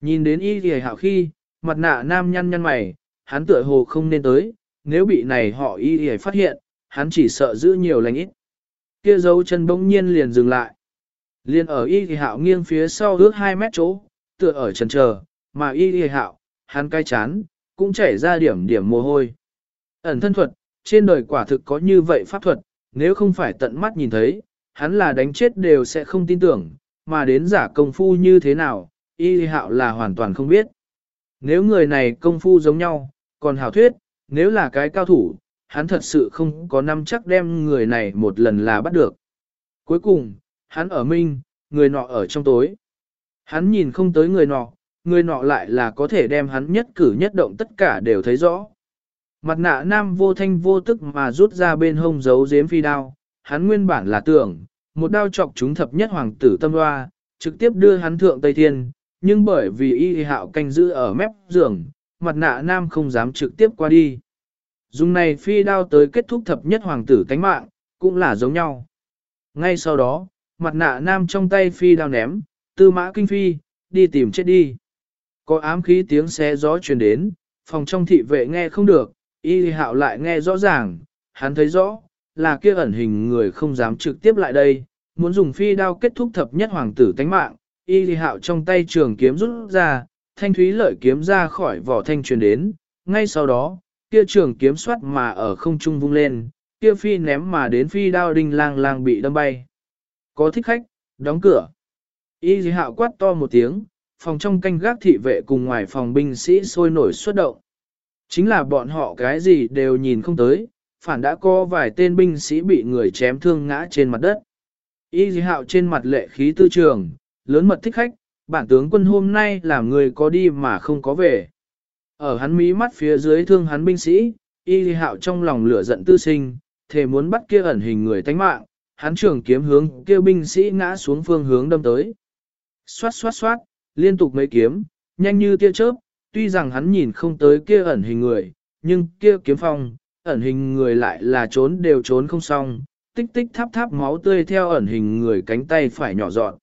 Nhìn đến y thì hạo khi, mặt nạ nam nhăn nhăn mày, hắn tựa hồ không nên tới, nếu bị này họ y thì phát hiện, hắn chỉ sợ giữ nhiều lành ít. Kia dấu chân bỗng nhiên liền dừng lại. Liền ở y thì hạo nghiêng phía sau ước 2 mét chỗ, tựa ở trần chờ, mà y thì hạo, hắn cay chán, cũng chảy ra điểm điểm mồ hôi. Ẩn thân thuật, trên đời quả thực có như vậy pháp thuật, nếu không phải tận mắt nhìn thấy, hắn là đánh chết đều sẽ không tin tưởng, mà đến giả công phu như thế nào, y hạo là hoàn toàn không biết. Nếu người này công phu giống nhau, còn hảo thuyết, nếu là cái cao thủ, hắn thật sự không có năm chắc đem người này một lần là bắt được. Cuối cùng, hắn ở minh, người nọ ở trong tối. Hắn nhìn không tới người nọ, người nọ lại là có thể đem hắn nhất cử nhất động tất cả đều thấy rõ. Mặt nạ nam vô thanh vô tức mà rút ra bên hông giấu giếm phi đao, hắn nguyên bản là tưởng, một đao chọc chúng thập nhất hoàng tử tâm hoa, trực tiếp đưa hắn thượng Tây Thiên, nhưng bởi vì y hạo canh giữ ở mép giường, mặt nạ nam không dám trực tiếp qua đi. Dùng này phi đao tới kết thúc thập nhất hoàng tử tánh mạng, cũng là giống nhau. Ngay sau đó, mặt nạ nam trong tay phi đao ném, tư mã kinh phi, đi tìm chết đi. Có ám khí tiếng xé gió truyền đến, phòng trong thị vệ nghe không được, y hạo lại nghe rõ ràng, hắn thấy rõ, là kia ẩn hình người không dám trực tiếp lại đây, muốn dùng phi đao kết thúc thập nhất hoàng tử tánh mạng, y hạo trong tay trường kiếm rút ra, thanh thúy lợi kiếm ra khỏi vỏ thanh truyền đến, ngay sau đó, kia trường kiếm xoát mà ở không trung vung lên, kia phi ném mà đến phi đao đinh lang lang bị đâm bay. Có thích khách, đóng cửa. Y hạo quát to một tiếng, phòng trong canh gác thị vệ cùng ngoài phòng binh sĩ sôi nổi xuất động. Chính là bọn họ cái gì đều nhìn không tới, phản đã có vài tên binh sĩ bị người chém thương ngã trên mặt đất. Y dì hạo trên mặt lệ khí tư trường, lớn mật thích khách, bản tướng quân hôm nay làm người có đi mà không có về. Ở hắn mí mắt phía dưới thương hắn binh sĩ, y dì hạo trong lòng lửa giận tư sinh, thề muốn bắt kia ẩn hình người tánh mạng, hắn trường kiếm hướng kia binh sĩ ngã xuống phương hướng đâm tới. Xoát xoát xoát, liên tục mấy kiếm, nhanh như tia chớp, tuy rằng hắn nhìn không tới kia ẩn hình người, nhưng kia kiếm phong, ẩn hình người lại là trốn đều trốn không xong, tích tích tháp tháp máu tươi theo ẩn hình người cánh tay phải nhỏ dọn.